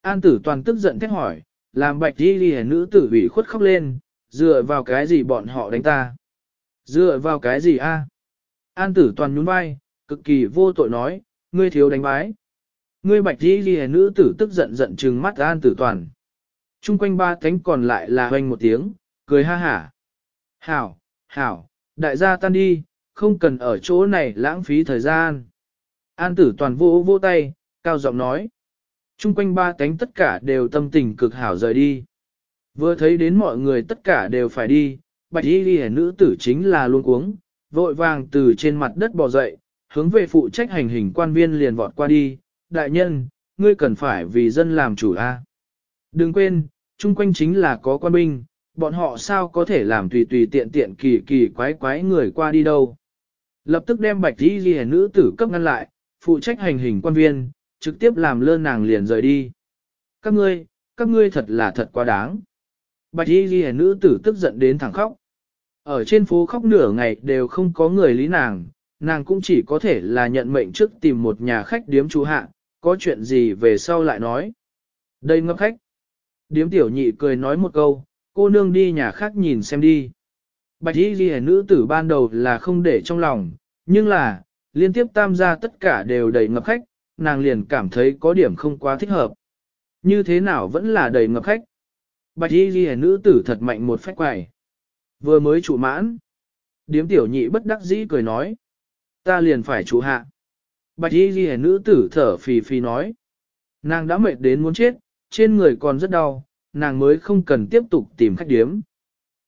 An tử toàn tức giận thét hỏi, làm bạch đi đi nữ tử ủy khuất khóc lên, dựa vào cái gì bọn họ đánh ta? Dựa vào cái gì a? An tử toàn nhún vai, cực kỳ vô tội nói, ngươi thiếu đánh bái. Ngươi bạch đi đi nữ tử tức giận giận trừng mắt an tử toàn. Trung quanh ba cánh còn lại là hoanh một tiếng, cười ha hả. Hảo, hảo, đại gia tan đi, không cần ở chỗ này lãng phí thời gian. An tử toàn vô vô tay, cao giọng nói. Trung quanh ba cánh tất cả đều tâm tình cực hảo rời đi. Vừa thấy đến mọi người tất cả đều phải đi, bạch y ghi nữ tử chính là luôn cuống, vội vàng từ trên mặt đất bò dậy, hướng về phụ trách hành hình quan viên liền vọt qua đi. Đại nhân, ngươi cần phải vì dân làm chủ a. Đừng quên, chung quanh chính là có quan binh, bọn họ sao có thể làm tùy tùy tiện tiện kỳ kỳ quái quái người qua đi đâu. Lập tức đem bạch Y ghi nữ tử cấp ngăn lại, phụ trách hành hình quan viên, trực tiếp làm lơ nàng liền rời đi. Các ngươi, các ngươi thật là thật quá đáng. Bạch y ghi nữ tử tức giận đến thẳng khóc. Ở trên phố khóc nửa ngày đều không có người lý nàng, nàng cũng chỉ có thể là nhận mệnh trước tìm một nhà khách điếm chú hạ, có chuyện gì về sau lại nói. Đây ngấp khách. Điếm tiểu nhị cười nói một câu, cô nương đi nhà khác nhìn xem đi. Bạch y ghi nữ tử ban đầu là không để trong lòng, nhưng là, liên tiếp tam gia tất cả đều đầy ngập khách, nàng liền cảm thấy có điểm không quá thích hợp. Như thế nào vẫn là đầy ngập khách. Bạch y ghi nữ tử thật mạnh một phách quài. Vừa mới trụ mãn. Điếm tiểu nhị bất đắc dĩ cười nói. Ta liền phải trụ hạ. Bạch y ghi nữ tử thở phì phì nói. Nàng đã mệt đến muốn chết, trên người còn rất đau, nàng mới không cần tiếp tục tìm khách điếm.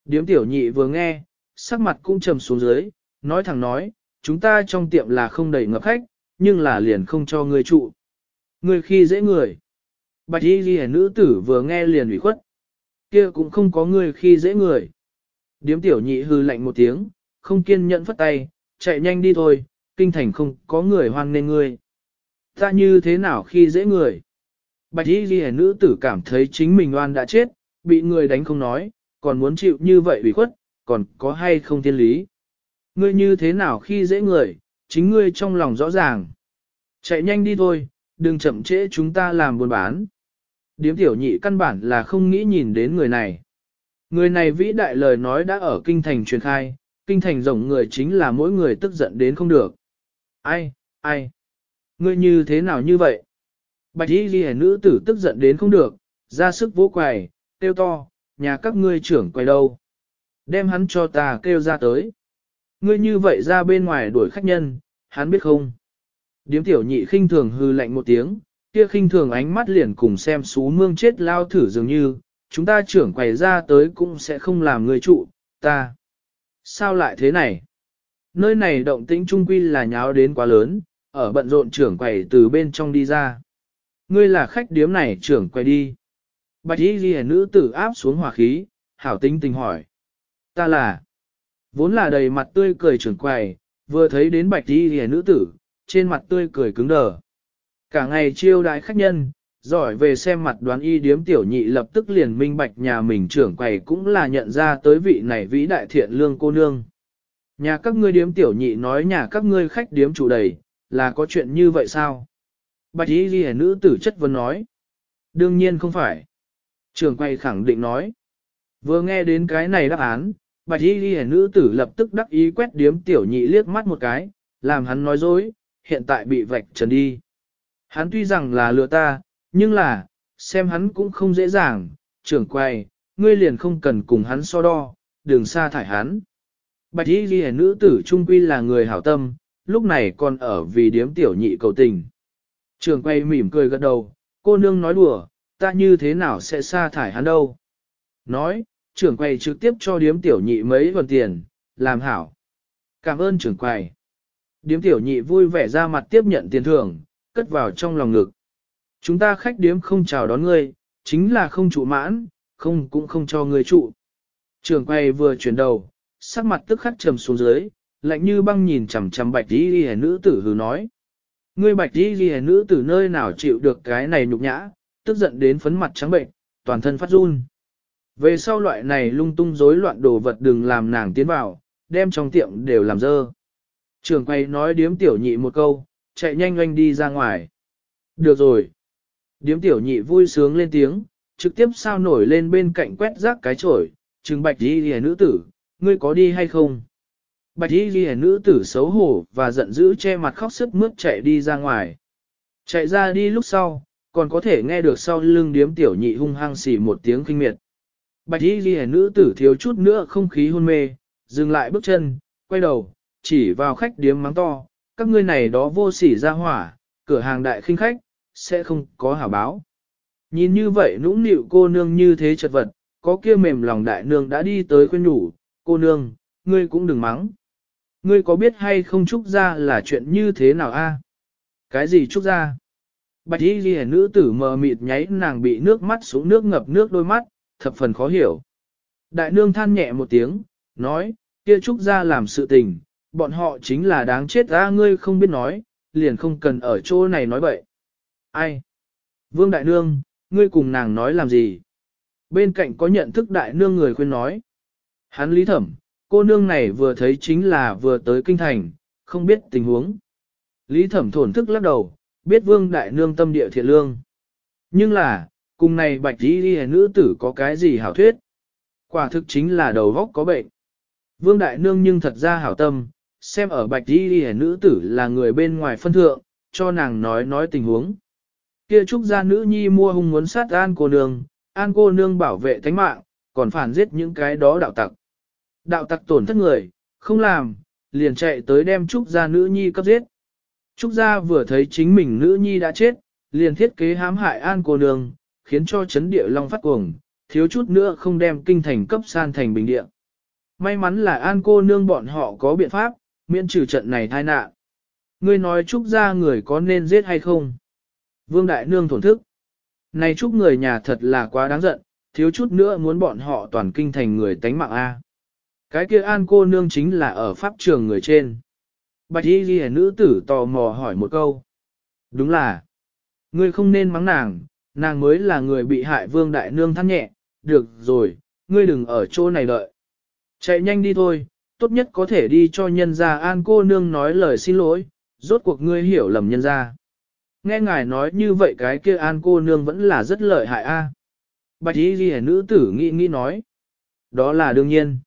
Điếm tiểu nhị vừa nghe, sắc mặt cũng trầm xuống dưới, nói thẳng nói, chúng ta trong tiệm là không đầy ngập khách, nhưng là liền không cho người trụ. Người khi dễ người. Bạch y ghi nữ tử vừa nghe liền ủy khuất. kia cũng không có người khi dễ người. Điếm tiểu nhị hư lạnh một tiếng, không kiên nhẫn phất tay, chạy nhanh đi thôi, kinh thành không có người hoang nên người. Ta như thế nào khi dễ người? Bạch y ghi nữ tử cảm thấy chính mình oan đã chết, bị người đánh không nói, còn muốn chịu như vậy bị khuất, còn có hay không thiên lý. Ngươi như thế nào khi dễ người, chính ngươi trong lòng rõ ràng. Chạy nhanh đi thôi, đừng chậm trễ chúng ta làm buôn bán. Điếm tiểu nhị căn bản là không nghĩ nhìn đến người này. Người này vĩ đại lời nói đã ở kinh thành truyền khai, kinh thành rộng người chính là mỗi người tức giận đến không được. Ai, ai, ngươi như thế nào như vậy? Bạch y ghi nữ tử tức giận đến không được, ra sức vỗ quầy kêu to, nhà các ngươi trưởng quầy đâu. Đem hắn cho ta kêu ra tới. Ngươi như vậy ra bên ngoài đuổi khách nhân, hắn biết không? Điếm tiểu nhị khinh thường hư lạnh một tiếng, kia khinh thường ánh mắt liền cùng xem xú mương chết lao thử dường như, chúng ta trưởng quầy ra tới cũng sẽ không làm người trụ, ta. Sao lại thế này? Nơi này động tĩnh trung quy là nháo đến quá lớn, ở bận rộn trưởng quầy từ bên trong đi ra. Ngươi là khách điếm này trưởng quầy đi. Bạch y ghi nữ tử áp xuống hỏa khí, hảo tính tình hỏi. Ta là, vốn là đầy mặt tươi cười trưởng quầy, vừa thấy đến bạch y hề nữ tử, trên mặt tươi cười cứng đờ. Cả ngày chiêu đãi khách nhân, giỏi về xem mặt đoán y điếm tiểu nhị lập tức liền minh bạch nhà mình trưởng quầy cũng là nhận ra tới vị này vĩ đại thiện lương cô nương. Nhà các ngươi điếm tiểu nhị nói nhà các ngươi khách điếm chủ đầy, là có chuyện như vậy sao? Bạch y ghi nữ tử chất vấn nói. Đương nhiên không phải. Trưởng quầy khẳng định nói. Vừa nghe đến cái này đáp án, bạch y ghi nữ tử lập tức đắc ý quét điếm tiểu nhị liếc mắt một cái, làm hắn nói dối, hiện tại bị vạch trần đi. Hắn tuy rằng là lừa ta, nhưng là, xem hắn cũng không dễ dàng, trưởng quay, ngươi liền không cần cùng hắn so đo, đừng xa thải hắn. Bạch y ghi nữ tử trung quy là người hảo tâm, lúc này còn ở vì điếm tiểu nhị cầu tình. Trường quay mỉm cười gật đầu, cô nương nói đùa, ta như thế nào sẽ xa thải hắn đâu. Nói, trưởng quầy trực tiếp cho điếm tiểu nhị mấy phần tiền, làm hảo. Cảm ơn trưởng quầy. Điếm tiểu nhị vui vẻ ra mặt tiếp nhận tiền thưởng, cất vào trong lòng ngực. Chúng ta khách điếm không chào đón ngươi, chính là không trụ mãn, không cũng không cho ngươi trụ. Trường quầy vừa chuyển đầu, sắc mặt tức khắc trầm xuống dưới, lạnh như băng nhìn chằm chằm bạch đi ghi nữ tử hứ nói. Ngươi bạch đi ghi nữ tử nơi nào chịu được cái này nhục nhã, tức giận đến phấn mặt trắng bệnh, toàn thân phát run. Về sau loại này lung tung rối loạn đồ vật đừng làm nàng tiến vào, đem trong tiệm đều làm dơ. Trường quay nói điếm tiểu nhị một câu, chạy nhanh oanh đi ra ngoài. Được rồi. Điếm tiểu nhị vui sướng lên tiếng, trực tiếp sao nổi lên bên cạnh quét rác cái chổi, trừng bạch đi ghi nữ tử, ngươi có đi hay không? Bạch y ghi nữ tử xấu hổ và giận dữ che mặt khóc sức mướt chạy đi ra ngoài. Chạy ra đi lúc sau, còn có thể nghe được sau lưng điếm tiểu nhị hung hăng xỉ một tiếng kinh miệt. Bạch y ghi nữ tử thiếu chút nữa không khí hôn mê, dừng lại bước chân, quay đầu, chỉ vào khách điếm mắng to, các ngươi này đó vô sỉ ra hỏa, cửa hàng đại khinh khách, sẽ không có hảo báo. Nhìn như vậy nũng nịu cô nương như thế chật vật, có kia mềm lòng đại nương đã đi tới khuyên nhủ, cô nương, ngươi cũng đừng mắng. Ngươi có biết hay không trúc ra là chuyện như thế nào a? Cái gì trúc ra? Bạch y ghi nữ tử mờ mịt nháy nàng bị nước mắt xuống nước ngập nước đôi mắt, thập phần khó hiểu. Đại nương than nhẹ một tiếng, nói, kia trúc ra làm sự tình, bọn họ chính là đáng chết ra ngươi không biết nói, liền không cần ở chỗ này nói bậy. Ai? Vương Đại Nương, ngươi cùng nàng nói làm gì? Bên cạnh có nhận thức Đại Nương người khuyên nói. Hắn lý thẩm, cô nương này vừa thấy chính là vừa tới kinh thành, không biết tình huống. Lý thẩm thổn thức lắc đầu, biết Vương Đại Nương tâm địa thiện lương. Nhưng là, cùng này bạch đi đi nữ tử có cái gì hảo thuyết? Quả thực chính là đầu góc có bệnh. Vương Đại Nương nhưng thật ra hảo tâm, xem ở bạch đi đi nữ tử là người bên ngoài phân thượng, cho nàng nói nói tình huống. Kia trúc gia nữ nhi mua hung muốn sát an cô nương, an cô nương bảo vệ thánh mạng, còn phản giết những cái đó đạo tặc. Đạo tặc tổn thất người, không làm, liền chạy tới đem trúc gia nữ nhi cấp giết. Trúc gia vừa thấy chính mình nữ nhi đã chết, liền thiết kế hãm hại an cô nương, khiến cho chấn địa long phát cuồng, thiếu chút nữa không đem kinh thành cấp san thành bình địa. May mắn là an cô nương bọn họ có biện pháp, miễn trừ trận này tai nạn. Ngươi nói Trúc gia người có nên giết hay không? Vương Đại Nương thổn thức. Này Trúc người nhà thật là quá đáng giận, thiếu chút nữa muốn bọn họ toàn kinh thành người tánh mạng A. Cái kia an cô nương chính là ở pháp trường người trên. Bạch y ghi nữ tử tò mò hỏi một câu. Đúng là, ngươi không nên mắng nàng, nàng mới là người bị hại vương đại nương than nhẹ, được rồi, ngươi đừng ở chỗ này đợi. Chạy nhanh đi thôi, tốt nhất có thể đi cho nhân gia an cô nương nói lời xin lỗi, rốt cuộc ngươi hiểu lầm nhân gia. Nghe ngài nói như vậy cái kia an cô nương vẫn là rất lợi hại a. Bạch y ghi nữ tử nghĩ nghĩ nói. Đó là đương nhiên.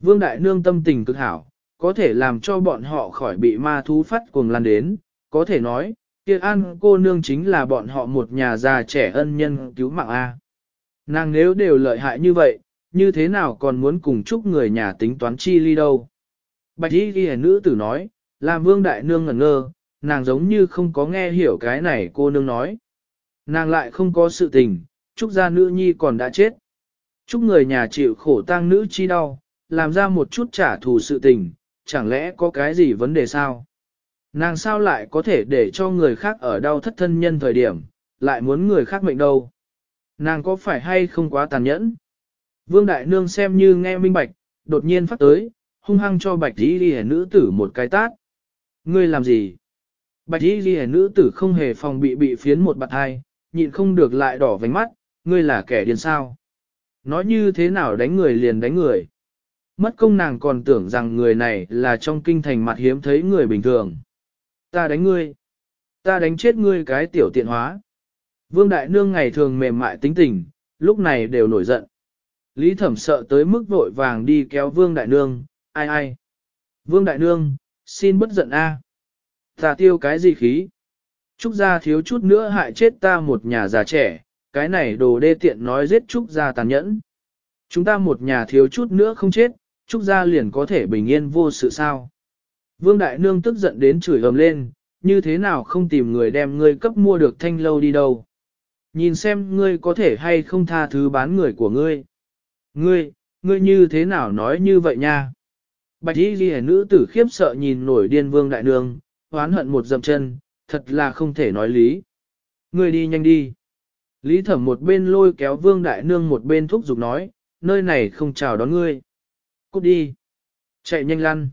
Vương Đại Nương tâm tình cực hảo, có thể làm cho bọn họ khỏi bị ma thú phát cuồng lan đến, có thể nói, kia an cô nương chính là bọn họ một nhà già trẻ ân nhân cứu mạng A. Nàng nếu đều lợi hại như vậy, như thế nào còn muốn cùng chúc người nhà tính toán chi ly đâu. Bạch y ghi nữ tử nói, làm vương đại nương ngẩn ngơ, nàng giống như không có nghe hiểu cái này cô nương nói. Nàng lại không có sự tình, chúc gia nữ nhi còn đã chết. Chúc người nhà chịu khổ tang nữ chi đau, làm ra một chút trả thù sự tình, chẳng lẽ có cái gì vấn đề sao? Nàng sao lại có thể để cho người khác ở đau thất thân nhân thời điểm, lại muốn người khác mệnh đâu? Nàng có phải hay không quá tàn nhẫn? Vương Đại Nương xem như nghe minh bạch, đột nhiên phát tới, hung hăng cho bạch tí ghi nữ tử một cái tát. Ngươi làm gì? Bạch y ghi nữ tử không hề phòng bị bị phiến một bạt hai, nhịn không được lại đỏ vánh mắt, ngươi là kẻ điên sao. Nói như thế nào đánh người liền đánh người. Mất công nàng còn tưởng rằng người này là trong kinh thành mặt hiếm thấy người bình thường. Ta đánh ngươi. Ta đánh chết ngươi cái tiểu tiện hóa. Vương Đại Nương ngày thường mềm mại tính tình, lúc này đều nổi giận. Lý Thẩm sợ tới mức vội vàng đi kéo Vương Đại Nương, ai ai. Vương Đại Nương, xin bất giận a. Ta tiêu cái gì khí? Trúc gia thiếu chút nữa hại chết ta một nhà già trẻ, cái này đồ đê tiện nói giết Trúc gia tàn nhẫn. Chúng ta một nhà thiếu chút nữa không chết, Trúc gia liền có thể bình yên vô sự sao. Vương Đại Nương tức giận đến chửi ầm lên, như thế nào không tìm người đem ngươi cấp mua được thanh lâu đi đâu. Nhìn xem ngươi có thể hay không tha thứ bán người của ngươi. Ngươi, ngươi như thế nào nói như vậy nha? Bạch y ghi nữ tử khiếp sợ nhìn nổi điên vương đại nương, hoán hận một dậm chân, thật là không thể nói lý. Ngươi đi nhanh đi. Lý thẩm một bên lôi kéo vương đại nương một bên thúc giục nói, nơi này không chào đón ngươi. Cút đi. Chạy nhanh lăn.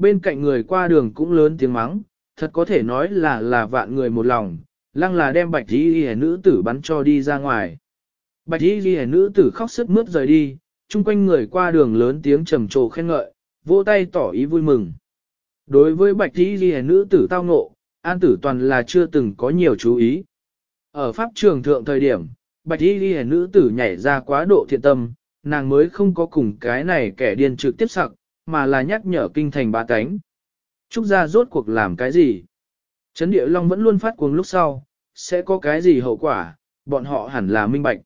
Bên cạnh người qua đường cũng lớn tiếng mắng, thật có thể nói là là vạn người một lòng, lăng là đem bạch y ghi nữ tử bắn cho đi ra ngoài. Bạch y ghi nữ tử khóc sức mướt rời đi, chung quanh người qua đường lớn tiếng trầm trồ khen ngợi, vỗ tay tỏ ý vui mừng. Đối với bạch y ghi nữ tử tao ngộ, an tử toàn là chưa từng có nhiều chú ý. Ở pháp trường thượng thời điểm, bạch y ghi nữ tử nhảy ra quá độ thiện tâm, nàng mới không có cùng cái này kẻ điên trực tiếp sặc, mà là nhắc nhở kinh thành ba cánh. Trúc gia rốt cuộc làm cái gì? Trấn địa long vẫn luôn phát cuồng lúc sau, sẽ có cái gì hậu quả, bọn họ hẳn là minh bạch.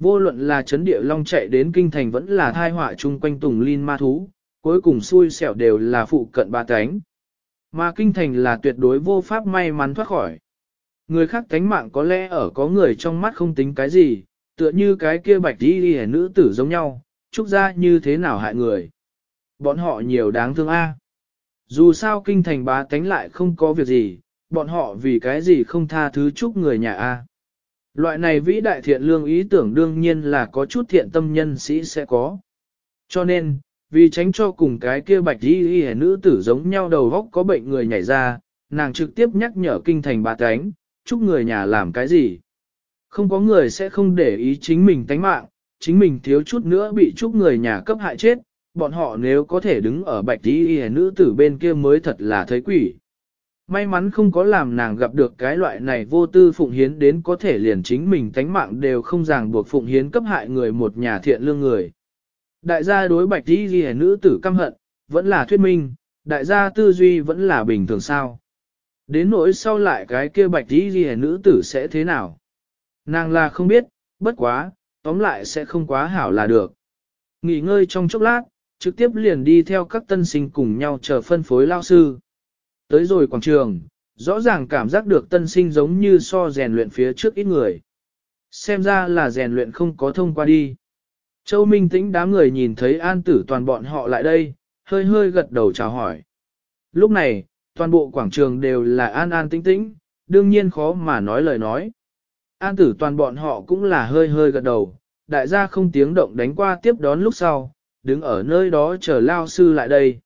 Vô luận là Trấn địa long chạy đến kinh thành vẫn là thai họa chung quanh tùng linh ma thú, cuối cùng xui xẻo đều là phụ cận ba cánh. Mà kinh thành là tuyệt đối vô pháp may mắn thoát khỏi. Người khác cánh mạng có lẽ ở có người trong mắt không tính cái gì, tựa như cái kia bạch đi đi nữ tử giống nhau, trúc ra như thế nào hại người. Bọn họ nhiều đáng thương a. Dù sao kinh thành bá tánh lại không có việc gì, bọn họ vì cái gì không tha thứ chúc người nhà A. Loại này vĩ đại thiện lương ý tưởng đương nhiên là có chút thiện tâm nhân sĩ sẽ có. Cho nên, vì tránh cho cùng cái kia bạch y y nữ tử giống nhau đầu góc có bệnh người nhảy ra, nàng trực tiếp nhắc nhở kinh thành bá tánh, chúc người nhà làm cái gì. Không có người sẽ không để ý chính mình tánh mạng, chính mình thiếu chút nữa bị chúc người nhà cấp hại chết, bọn họ nếu có thể đứng ở bạch tí y nữ tử bên kia mới thật là thấy quỷ. May mắn không có làm nàng gặp được cái loại này vô tư phụng hiến đến có thể liền chính mình tánh mạng đều không ràng buộc phụng hiến cấp hại người một nhà thiện lương người. Đại gia đối bạch tí y nữ tử căm hận, vẫn là thuyết minh, đại gia tư duy vẫn là bình thường sao. Đến nỗi sau lại cái kia bạch tí y nữ tử sẽ thế nào? Nàng là không biết, bất quá, tóm lại sẽ không quá hảo là được. Nghỉ ngơi trong chốc lát, trực tiếp liền đi theo các tân sinh cùng nhau chờ phân phối lao sư. Tới rồi quảng trường, rõ ràng cảm giác được tân sinh giống như so rèn luyện phía trước ít người. Xem ra là rèn luyện không có thông qua đi. Châu Minh tĩnh đám người nhìn thấy an tử toàn bọn họ lại đây, hơi hơi gật đầu chào hỏi. Lúc này, toàn bộ quảng trường đều là an an tĩnh tĩnh, đương nhiên khó mà nói lời nói. An tử toàn bọn họ cũng là hơi hơi gật đầu, đại gia không tiếng động đánh qua tiếp đón lúc sau, đứng ở nơi đó chờ lao sư lại đây.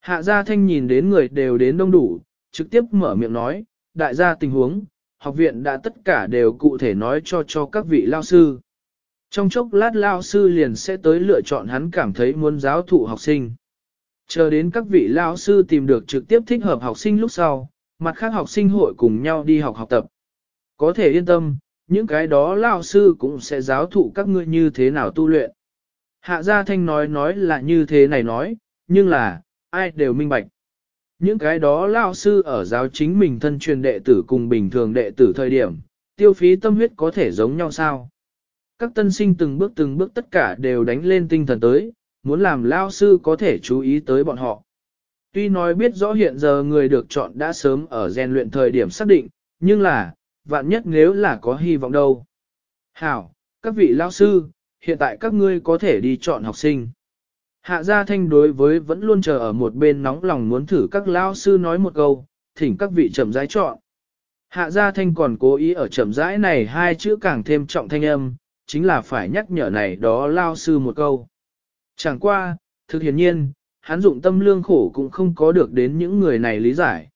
Hạ gia thanh nhìn đến người đều đến đông đủ, trực tiếp mở miệng nói, đại gia tình huống, học viện đã tất cả đều cụ thể nói cho cho các vị lao sư. Trong chốc lát lao sư liền sẽ tới lựa chọn hắn cảm thấy muốn giáo thụ học sinh. Chờ đến các vị lao sư tìm được trực tiếp thích hợp học sinh lúc sau, mặt khác học sinh hội cùng nhau đi học học tập. Có thể yên tâm, những cái đó lao sư cũng sẽ giáo thụ các ngươi như thế nào tu luyện. Hạ gia thanh nói nói là như thế này nói, nhưng là, ai đều minh bạch. Những cái đó lao sư ở giáo chính mình thân truyền đệ tử cùng bình thường đệ tử thời điểm, tiêu phí tâm huyết có thể giống nhau sao? Các tân sinh từng bước từng bước tất cả đều đánh lên tinh thần tới, muốn làm lao sư có thể chú ý tới bọn họ. Tuy nói biết rõ hiện giờ người được chọn đã sớm ở rèn luyện thời điểm xác định, nhưng là, vạn nhất nếu là có hy vọng đâu. Hảo, các vị lao sư, hiện tại các ngươi có thể đi chọn học sinh. Hạ gia thanh đối với vẫn luôn chờ ở một bên nóng lòng muốn thử các lao sư nói một câu, thỉnh các vị chậm rãi chọn. Hạ gia thanh còn cố ý ở chậm rãi này hai chữ càng thêm trọng thanh âm, chính là phải nhắc nhở này đó lao sư một câu. Chẳng qua, thực hiển nhiên, hắn dụng tâm lương khổ cũng không có được đến những người này lý giải.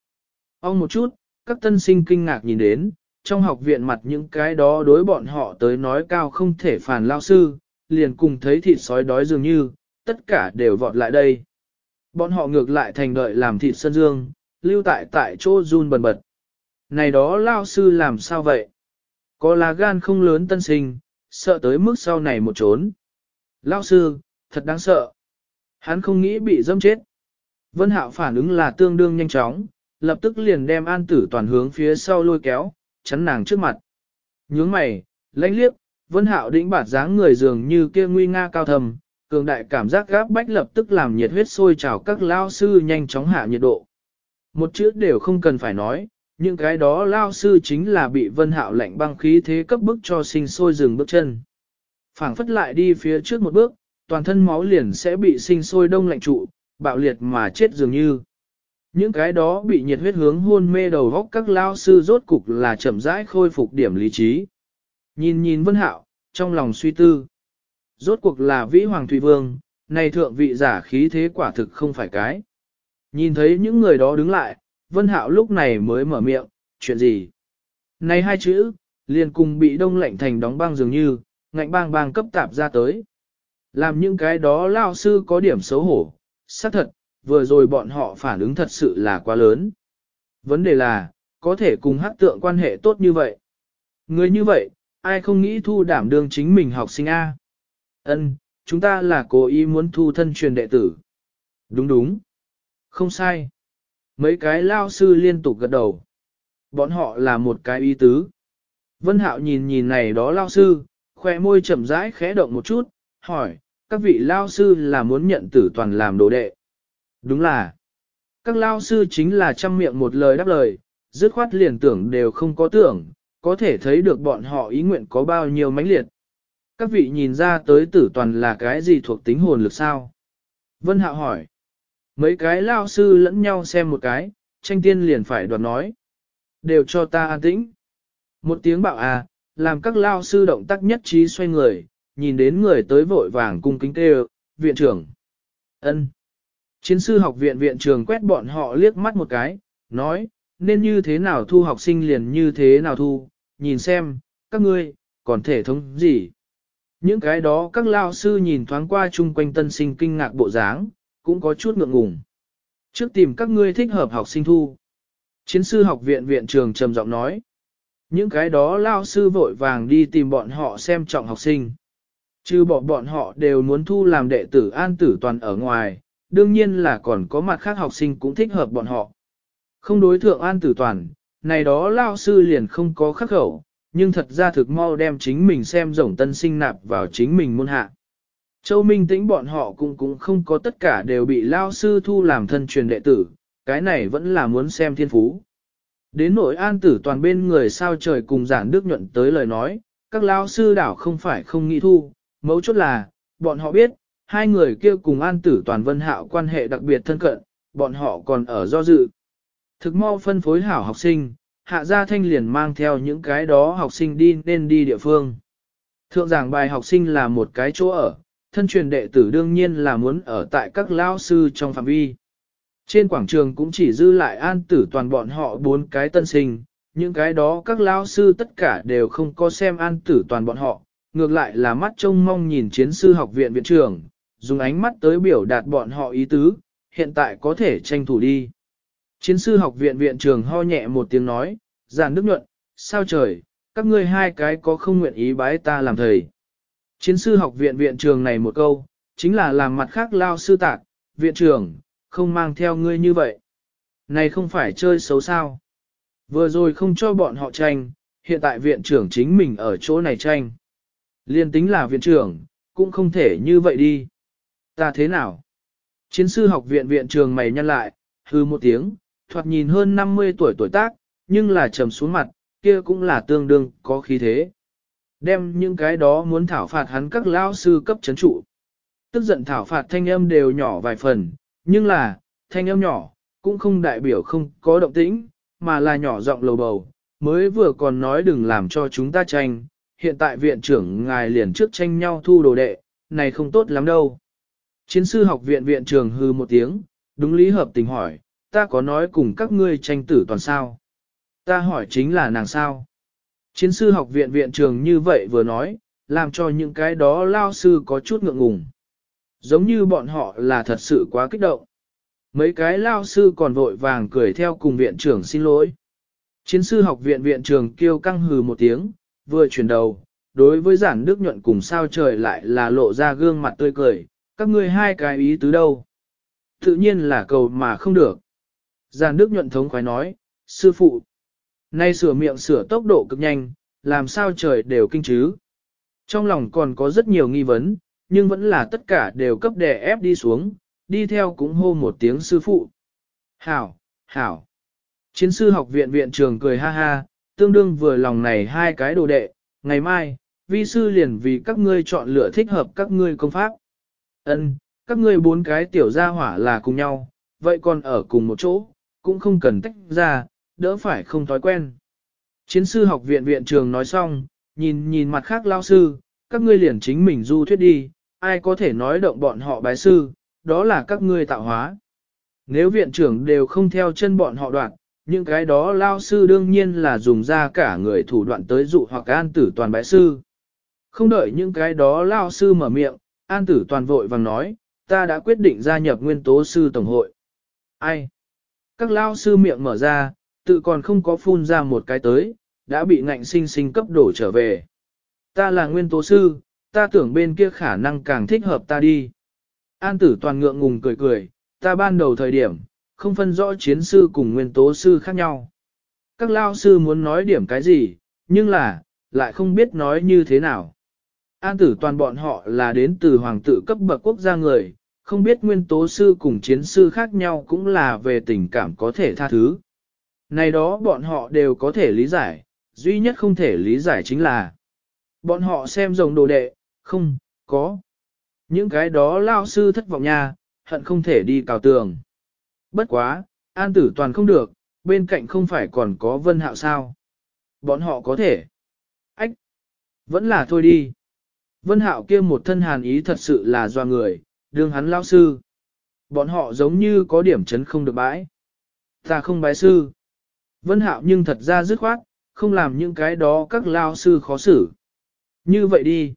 Ông một chút, các tân sinh kinh ngạc nhìn đến, trong học viện mặt những cái đó đối bọn họ tới nói cao không thể phản lao sư, liền cùng thấy thịt sói đói dường như, tất cả đều vọt lại đây. Bọn họ ngược lại thành đợi làm thịt sân dương, lưu tại tại chỗ run bần bật. Này đó lao sư làm sao vậy? Có là gan không lớn tân sinh, sợ tới mức sau này một trốn. Lao sư, thật đáng sợ. Hắn không nghĩ bị dâm chết. Vân Hạo phản ứng là tương đương nhanh chóng, lập tức liền đem an tử toàn hướng phía sau lôi kéo, chắn nàng trước mặt. Nhướng mày, lãnh liếc, Vân Hạo đĩnh bạt dáng người dường như kia nguy nga cao thầm, cường đại cảm giác gáp bách lập tức làm nhiệt huyết sôi trào các lao sư nhanh chóng hạ nhiệt độ. Một chữ đều không cần phải nói, những cái đó lao sư chính là bị Vân Hạo lạnh băng khí thế cấp bức cho sinh sôi dừng bước chân. phảng phất lại đi phía trước một bước, toàn thân máu liền sẽ bị sinh sôi đông lạnh trụ, bạo liệt mà chết dường như. Những cái đó bị nhiệt huyết hướng hôn mê đầu góc các lao sư rốt cục là chậm rãi khôi phục điểm lý trí. Nhìn nhìn Vân Hạo, trong lòng suy tư. Rốt cuộc là vĩ hoàng thủy vương, này thượng vị giả khí thế quả thực không phải cái. Nhìn thấy những người đó đứng lại, Vân Hạo lúc này mới mở miệng, chuyện gì? Này hai chữ, liền cùng bị đông lạnh thành đóng băng dường như, ngạnh bang bang cấp tạp ra tới. Làm những cái đó lao sư có điểm xấu hổ, xác thật, vừa rồi bọn họ phản ứng thật sự là quá lớn. Vấn đề là, có thể cùng hát tượng quan hệ tốt như vậy. Người như vậy, ai không nghĩ thu đảm đương chính mình học sinh A. Ân, chúng ta là cố ý muốn thu thân truyền đệ tử. Đúng đúng. Không sai. Mấy cái lao sư liên tục gật đầu. Bọn họ là một cái ý tứ. Vân Hạo nhìn nhìn này đó lao sư, khoe môi chậm rãi khẽ động một chút, hỏi, các vị lao sư là muốn nhận tử toàn làm đồ đệ. Đúng là, các lao sư chính là chăm miệng một lời đáp lời, dứt khoát liền tưởng đều không có tưởng, có thể thấy được bọn họ ý nguyện có bao nhiêu mãnh liệt. Các vị nhìn ra tới tử toàn là cái gì thuộc tính hồn lực sao? Vân Hạo hỏi. Mấy cái lao sư lẫn nhau xem một cái, tranh tiên liền phải đoạt nói. Đều cho ta an tĩnh. Một tiếng bạo à, làm các lao sư động tác nhất trí xoay người, nhìn đến người tới vội vàng cung kính kêu, viện trưởng. ân Chiến sư học viện viện trường quét bọn họ liếc mắt một cái, nói, nên như thế nào thu học sinh liền như thế nào thu, nhìn xem, các ngươi, còn thể thống gì. Những cái đó các lao sư nhìn thoáng qua chung quanh tân sinh kinh ngạc bộ dáng, cũng có chút ngượng ngùng. Trước tìm các ngươi thích hợp học sinh thu. Chiến sư học viện viện trường trầm giọng nói. Những cái đó lao sư vội vàng đi tìm bọn họ xem trọng học sinh. Chứ bỏ bọn họ đều muốn thu làm đệ tử an tử toàn ở ngoài, đương nhiên là còn có mặt khác học sinh cũng thích hợp bọn họ. Không đối thượng an tử toàn, này đó lao sư liền không có khắc khẩu, nhưng thật ra thực mau đem chính mình xem rồng tân sinh nạp vào chính mình môn hạ. Châu Minh tĩnh bọn họ cũng cũng không có tất cả đều bị lao sư thu làm thân truyền đệ tử, cái này vẫn là muốn xem thiên phú. Đến nội an tử toàn bên người sao trời cùng giản đức nhuận tới lời nói, các lao sư đảo không phải không nghĩ thu, mấu chốt là, bọn họ biết, hai người kia cùng an tử toàn vân hạo quan hệ đặc biệt thân cận, bọn họ còn ở do dự. Thực mau phân phối hảo học sinh, hạ gia thanh liền mang theo những cái đó học sinh đi nên đi địa phương. Thượng giảng bài học sinh là một cái chỗ ở, thân truyền đệ tử đương nhiên là muốn ở tại các lao sư trong phạm vi. Trên quảng trường cũng chỉ dư lại an tử toàn bọn họ bốn cái tân sinh, những cái đó các lao sư tất cả đều không có xem an tử toàn bọn họ, ngược lại là mắt trông mong nhìn chiến sư học viện viện trưởng, dùng ánh mắt tới biểu đạt bọn họ ý tứ, hiện tại có thể tranh thủ đi. Chiến sư học viện viện trưởng ho nhẹ một tiếng nói, giàn đức nhuận, sao trời, các ngươi hai cái có không nguyện ý bái ta làm thầy. Chiến sư học viện viện trường này một câu, chính là làm mặt khác lao sư tạc, viện trường không mang theo ngươi như vậy. Này không phải chơi xấu sao. Vừa rồi không cho bọn họ tranh, hiện tại viện trưởng chính mình ở chỗ này tranh. Liên tính là viện trưởng, cũng không thể như vậy đi. Ta thế nào? Chiến sư học viện viện trường mày nhăn lại, hư một tiếng, thoạt nhìn hơn 50 tuổi tuổi tác, nhưng là trầm xuống mặt, kia cũng là tương đương có khí thế. Đem những cái đó muốn thảo phạt hắn các lao sư cấp chấn trụ. Tức giận thảo phạt thanh âm đều nhỏ vài phần, nhưng là, thanh âm nhỏ, cũng không đại biểu không có động tĩnh, mà là nhỏ giọng lầu bầu, mới vừa còn nói đừng làm cho chúng ta tranh, hiện tại viện trưởng ngài liền trước tranh nhau thu đồ đệ, này không tốt lắm đâu. Chiến sư học viện viện trưởng hư một tiếng, đúng lý hợp tình hỏi, ta có nói cùng các ngươi tranh tử toàn sao. Ta hỏi chính là nàng sao. Chiến sư học viện viện trường như vậy vừa nói, làm cho những cái đó lao sư có chút ngượng ngùng. Giống như bọn họ là thật sự quá kích động. Mấy cái lao sư còn vội vàng cười theo cùng viện trưởng xin lỗi. Chiến sư học viện viện trường kêu căng hừ một tiếng, vừa chuyển đầu, đối với giản đức nhuận cùng sao trời lại là lộ ra gương mặt tươi cười, các ngươi hai cái ý tứ đâu. Tự nhiên là cầu mà không được. Giàn đức nhuận thống khoái nói, sư phụ, nay sửa miệng sửa tốc độ cực nhanh, làm sao trời đều kinh chứ. Trong lòng còn có rất nhiều nghi vấn, nhưng vẫn là tất cả đều cấp đè ép đi xuống, đi theo cũng hô một tiếng sư phụ. Hảo, hảo. Chiến sư học viện viện trường cười ha ha, tương đương vừa lòng này hai cái đồ đệ, ngày mai, vi sư liền vì các ngươi chọn lựa thích hợp các ngươi công pháp. Ân, các ngươi bốn cái tiểu gia hỏa là cùng nhau, vậy còn ở cùng một chỗ, cũng không cần tách ra, đỡ phải không thói quen. Chiến sư học viện viện trường nói xong, nhìn nhìn mặt khác lao sư, các ngươi liền chính mình du thuyết đi, ai có thể nói động bọn họ bái sư, đó là các ngươi tạo hóa. Nếu viện trưởng đều không theo chân bọn họ đoạn, những cái đó lao sư đương nhiên là dùng ra cả người thủ đoạn tới dụ hoặc an tử toàn bái sư. Không đợi những cái đó lao sư mở miệng, an tử toàn vội vàng nói, ta đã quyết định gia nhập nguyên tố sư tổng hội. Ai? Các lao sư miệng mở ra, tự còn không có phun ra một cái tới, đã bị ngạnh sinh sinh cấp đổ trở về. Ta là nguyên tố sư, ta tưởng bên kia khả năng càng thích hợp ta đi. An tử toàn ngượng ngùng cười cười, ta ban đầu thời điểm, không phân rõ chiến sư cùng nguyên tố sư khác nhau. Các lao sư muốn nói điểm cái gì, nhưng là, lại không biết nói như thế nào. An tử toàn bọn họ là đến từ hoàng tử cấp bậc quốc gia người, không biết nguyên tố sư cùng chiến sư khác nhau cũng là về tình cảm có thể tha thứ. Này đó bọn họ đều có thể lý giải, duy nhất không thể lý giải chính là bọn họ xem rồng đồ đệ, không, có. Những cái đó lao sư thất vọng nha, hận không thể đi cào tường. Bất quá, an tử toàn không được, bên cạnh không phải còn có vân hạo sao. Bọn họ có thể. Ách! Vẫn là thôi đi. Vân hạo kia một thân hàn ý thật sự là do người, đương hắn lão sư. Bọn họ giống như có điểm chấn không được bãi. Ta không bái sư. Vân hạo nhưng thật ra dứt khoát, không làm những cái đó các lao sư khó xử. Như vậy đi.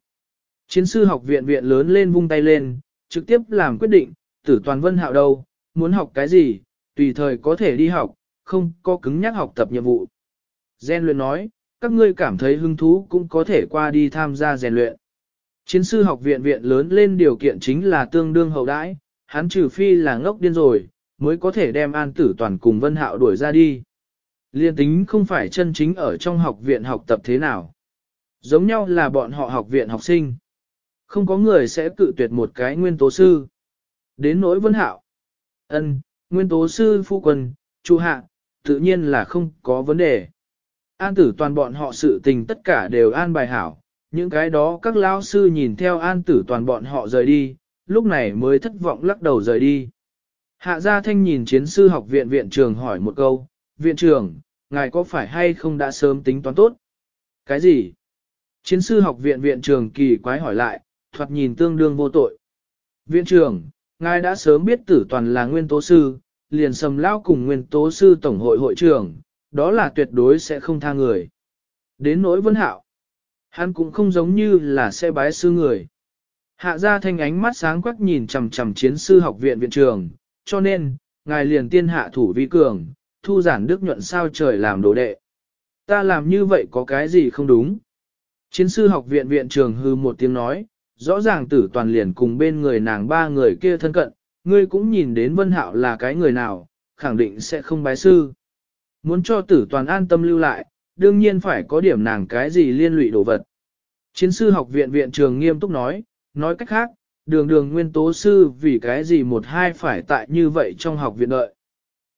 Chiến sư học viện viện lớn lên vung tay lên, trực tiếp làm quyết định, tử toàn vân hạo đâu, muốn học cái gì, tùy thời có thể đi học, không có cứng nhắc học tập nhiệm vụ. Gen luyện nói, các ngươi cảm thấy hứng thú cũng có thể qua đi tham gia rèn luyện. Chiến sư học viện viện lớn lên điều kiện chính là tương đương hậu đãi, hắn trừ phi là ngốc điên rồi, mới có thể đem an tử toàn cùng vân hạo đuổi ra đi. Liên tính không phải chân chính ở trong học viện học tập thế nào. Giống nhau là bọn họ học viện học sinh. Không có người sẽ cự tuyệt một cái nguyên tố sư. Đến nỗi vân hạo. ân nguyên tố sư phu quân, chu hạ, tự nhiên là không có vấn đề. An tử toàn bọn họ sự tình tất cả đều an bài hảo. Những cái đó các lao sư nhìn theo an tử toàn bọn họ rời đi, lúc này mới thất vọng lắc đầu rời đi. Hạ gia thanh nhìn chiến sư học viện viện trường hỏi một câu, viện trưởng, ngài có phải hay không đã sớm tính toán tốt? Cái gì? Chiến sư học viện viện trường kỳ quái hỏi lại, thoạt nhìn tương đương vô tội. Viện trưởng, ngài đã sớm biết tử toàn là nguyên tố sư, liền sầm lao cùng nguyên tố sư tổng hội hội trưởng, đó là tuyệt đối sẽ không tha người. Đến nỗi vân hạo, hắn cũng không giống như là sẽ bái sư người. Hạ ra thanh ánh mắt sáng quắc nhìn chằm chằm chiến sư học viện viện trường, cho nên, ngài liền tiên hạ thủ vi cường, thu giản đức nhuận sao trời làm đồ đệ. Ta làm như vậy có cái gì không đúng? Chiến sư học viện viện trường hư một tiếng nói, rõ ràng tử toàn liền cùng bên người nàng ba người kia thân cận, ngươi cũng nhìn đến vân hạo là cái người nào, khẳng định sẽ không bái sư. Muốn cho tử toàn an tâm lưu lại, đương nhiên phải có điểm nàng cái gì liên lụy đồ vật. Chiến sư học viện viện trường nghiêm túc nói, nói cách khác, đường đường nguyên tố sư vì cái gì một hai phải tại như vậy trong học viện đợi.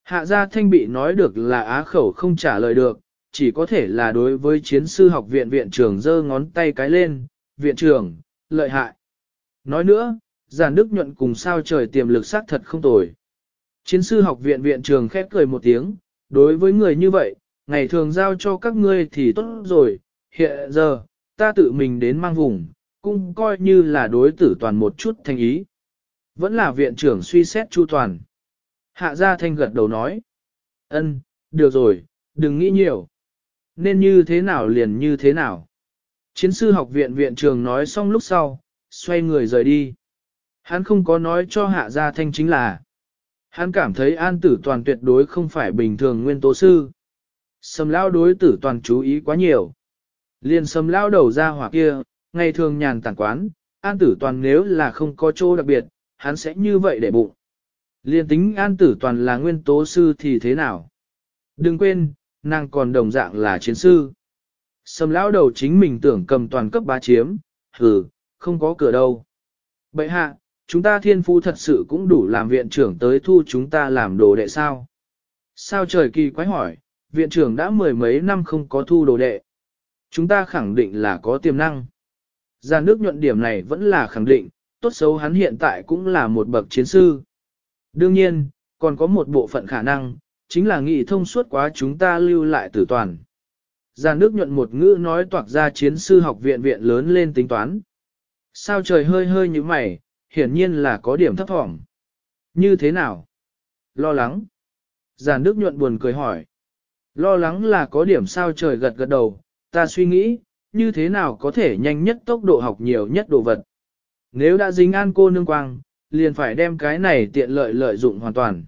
Hạ gia thanh bị nói được là á khẩu không trả lời được, chỉ có thể là đối với chiến sư học viện viện trưởng giơ ngón tay cái lên, viện trưởng, lợi hại. Nói nữa, giản đức nhuận cùng sao trời tiềm lực xác thật không tồi. Chiến sư học viện viện trường khép cười một tiếng, đối với người như vậy, ngày thường giao cho các ngươi thì tốt rồi, hiện giờ, ta tự mình đến mang vùng, cũng coi như là đối tử toàn một chút thành ý. Vẫn là viện trưởng suy xét chu toàn. Hạ gia thanh gật đầu nói. ân, được rồi, đừng nghĩ nhiều. Nên như thế nào liền như thế nào. Chiến sư học viện viện trường nói xong lúc sau, xoay người rời đi. Hắn không có nói cho hạ gia thanh chính là. Hắn cảm thấy an tử toàn tuyệt đối không phải bình thường nguyên tố sư. Sầm lao đối tử toàn chú ý quá nhiều. Liền sầm lao đầu ra hỏa kia, ngày thường nhàn tản quán, an tử toàn nếu là không có chỗ đặc biệt, hắn sẽ như vậy để bụng. Liên tính an tử toàn là nguyên tố sư thì thế nào? Đừng quên, nàng còn đồng dạng là chiến sư. Sầm lão đầu chính mình tưởng cầm toàn cấp bá chiếm, hừ, không có cửa đâu. Bậy hạ, chúng ta thiên phu thật sự cũng đủ làm viện trưởng tới thu chúng ta làm đồ đệ sao? Sao trời kỳ quái hỏi, viện trưởng đã mười mấy năm không có thu đồ đệ. Chúng ta khẳng định là có tiềm năng. Giàn nước nhuận điểm này vẫn là khẳng định, tốt xấu hắn hiện tại cũng là một bậc chiến sư. Đương nhiên, còn có một bộ phận khả năng, chính là nghị thông suốt quá chúng ta lưu lại tử toàn. Gia nước nhuận một ngữ nói toạc ra chiến sư học viện viện lớn lên tính toán. Sao trời hơi hơi như mày, hiển nhiên là có điểm thấp thỏm. Như thế nào? Lo lắng. Giàn nước nhuận buồn cười hỏi. Lo lắng là có điểm sao trời gật gật đầu, ta suy nghĩ, như thế nào có thể nhanh nhất tốc độ học nhiều nhất đồ vật. Nếu đã dính an cô nương quang, liền phải đem cái này tiện lợi lợi dụng hoàn toàn.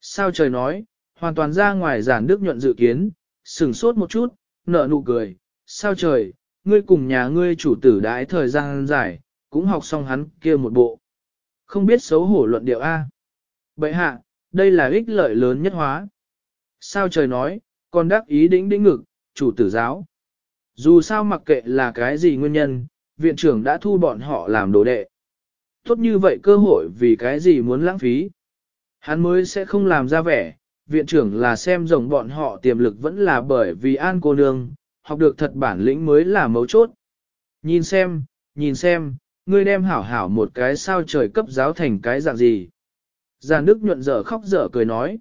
Sao trời nói, hoàn toàn ra ngoài giản đức nhuận dự kiến, sừng sốt một chút, nở nụ cười, sao trời, ngươi cùng nhà ngươi chủ tử đãi thời gian dài, cũng học xong hắn kia một bộ. Không biết xấu hổ luận điệu A. Bậy hạ, đây là ích lợi lớn nhất hóa. Sao trời nói, còn đắc ý đĩnh đĩnh ngực, chủ tử giáo. Dù sao mặc kệ là cái gì nguyên nhân, viện trưởng đã thu bọn họ làm đồ đệ. Tốt như vậy cơ hội vì cái gì muốn lãng phí. Hắn mới sẽ không làm ra vẻ, viện trưởng là xem rồng bọn họ tiềm lực vẫn là bởi vì an cô nương, học được thật bản lĩnh mới là mấu chốt. Nhìn xem, nhìn xem, ngươi đem hảo hảo một cái sao trời cấp giáo thành cái dạng gì. Giàn Đức nhuận dở khóc dở cười nói.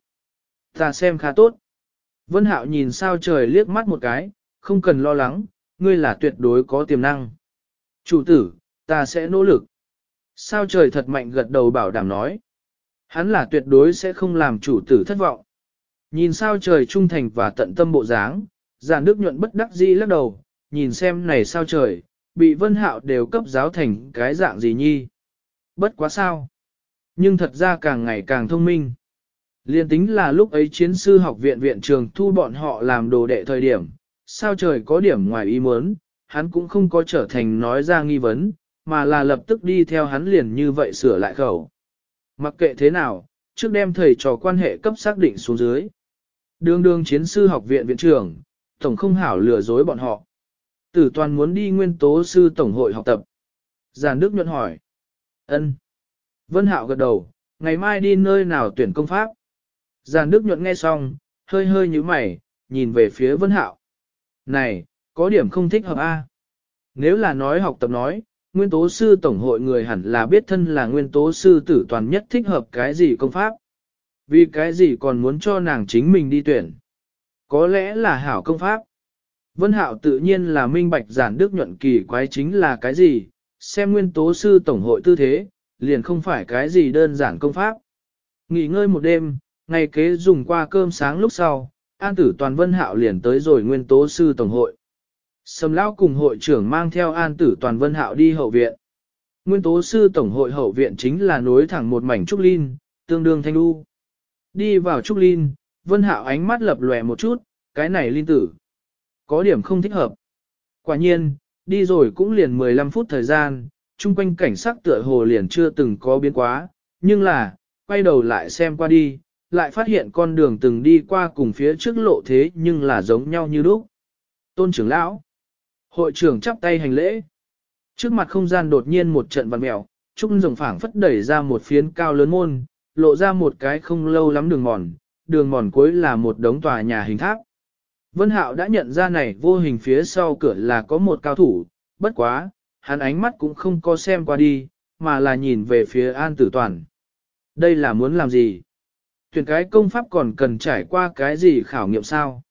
Ta xem khá tốt. Vân Hạo nhìn sao trời liếc mắt một cái, không cần lo lắng, ngươi là tuyệt đối có tiềm năng. Chủ tử, ta sẽ nỗ lực. Sao trời thật mạnh gật đầu bảo đảm nói. Hắn là tuyệt đối sẽ không làm chủ tử thất vọng. Nhìn sao trời trung thành và tận tâm bộ dáng, giàn đức nhuận bất đắc dĩ lắc đầu, nhìn xem này sao trời, bị vân hạo đều cấp giáo thành cái dạng gì nhi. Bất quá sao. Nhưng thật ra càng ngày càng thông minh. Liên tính là lúc ấy chiến sư học viện viện trường thu bọn họ làm đồ đệ thời điểm, sao trời có điểm ngoài ý muốn, hắn cũng không có trở thành nói ra nghi vấn, mà là lập tức đi theo hắn liền như vậy sửa lại khẩu. Mặc kệ thế nào, trước đem thầy trò quan hệ cấp xác định xuống dưới. Đường đường chiến sư học viện viện trưởng, tổng không hảo lừa dối bọn họ. Tử toàn muốn đi nguyên tố sư tổng hội học tập. Giàn Đức nhuận hỏi. ân. Vân Hạo gật đầu, ngày mai đi nơi nào tuyển công pháp. Giàn Đức nhuận nghe xong, hơi hơi như mày, nhìn về phía Vân Hạo. Này, có điểm không thích hợp a. Nếu là nói học tập nói, nguyên tố sư tổng hội người hẳn là biết thân là nguyên tố sư tử toàn nhất thích hợp cái gì công pháp. Vì cái gì còn muốn cho nàng chính mình đi tuyển. Có lẽ là hảo công pháp. Vân Hạo tự nhiên là minh bạch giản đức nhuận kỳ quái chính là cái gì, xem nguyên tố sư tổng hội tư thế, liền không phải cái gì đơn giản công pháp. Nghỉ ngơi một đêm, ngày kế dùng qua cơm sáng lúc sau, an tử toàn Vân Hạo liền tới rồi nguyên tố sư tổng hội. Sầm lão cùng hội trưởng mang theo an tử toàn Vân Hạo đi hậu viện. Nguyên tố sư tổng hội hậu viện chính là nối thẳng một mảnh trúc linh, tương đương thanh u. Đi vào trúc linh, Vân Hạo ánh mắt lập lòe một chút, cái này linh tử. Có điểm không thích hợp. Quả nhiên, đi rồi cũng liền 15 phút thời gian, chung quanh cảnh sắc tựa hồ liền chưa từng có biến quá, nhưng là, quay đầu lại xem qua đi, lại phát hiện con đường từng đi qua cùng phía trước lộ thế nhưng là giống nhau như lúc. Tôn trưởng lão, hội trưởng chắp tay hành lễ. Trước mặt không gian đột nhiên một trận vặn mèo, Trung rồng phảng phất đẩy ra một phiến cao lớn môn, lộ ra một cái không lâu lắm đường mòn, đường mòn cuối là một đống tòa nhà hình tháp. Vân Hạo đã nhận ra này vô hình phía sau cửa là có một cao thủ, bất quá, hắn ánh mắt cũng không có xem qua đi, mà là nhìn về phía An Tử Toàn. Đây là muốn làm gì? Tuyển cái công pháp còn cần trải qua cái gì khảo nghiệm sao?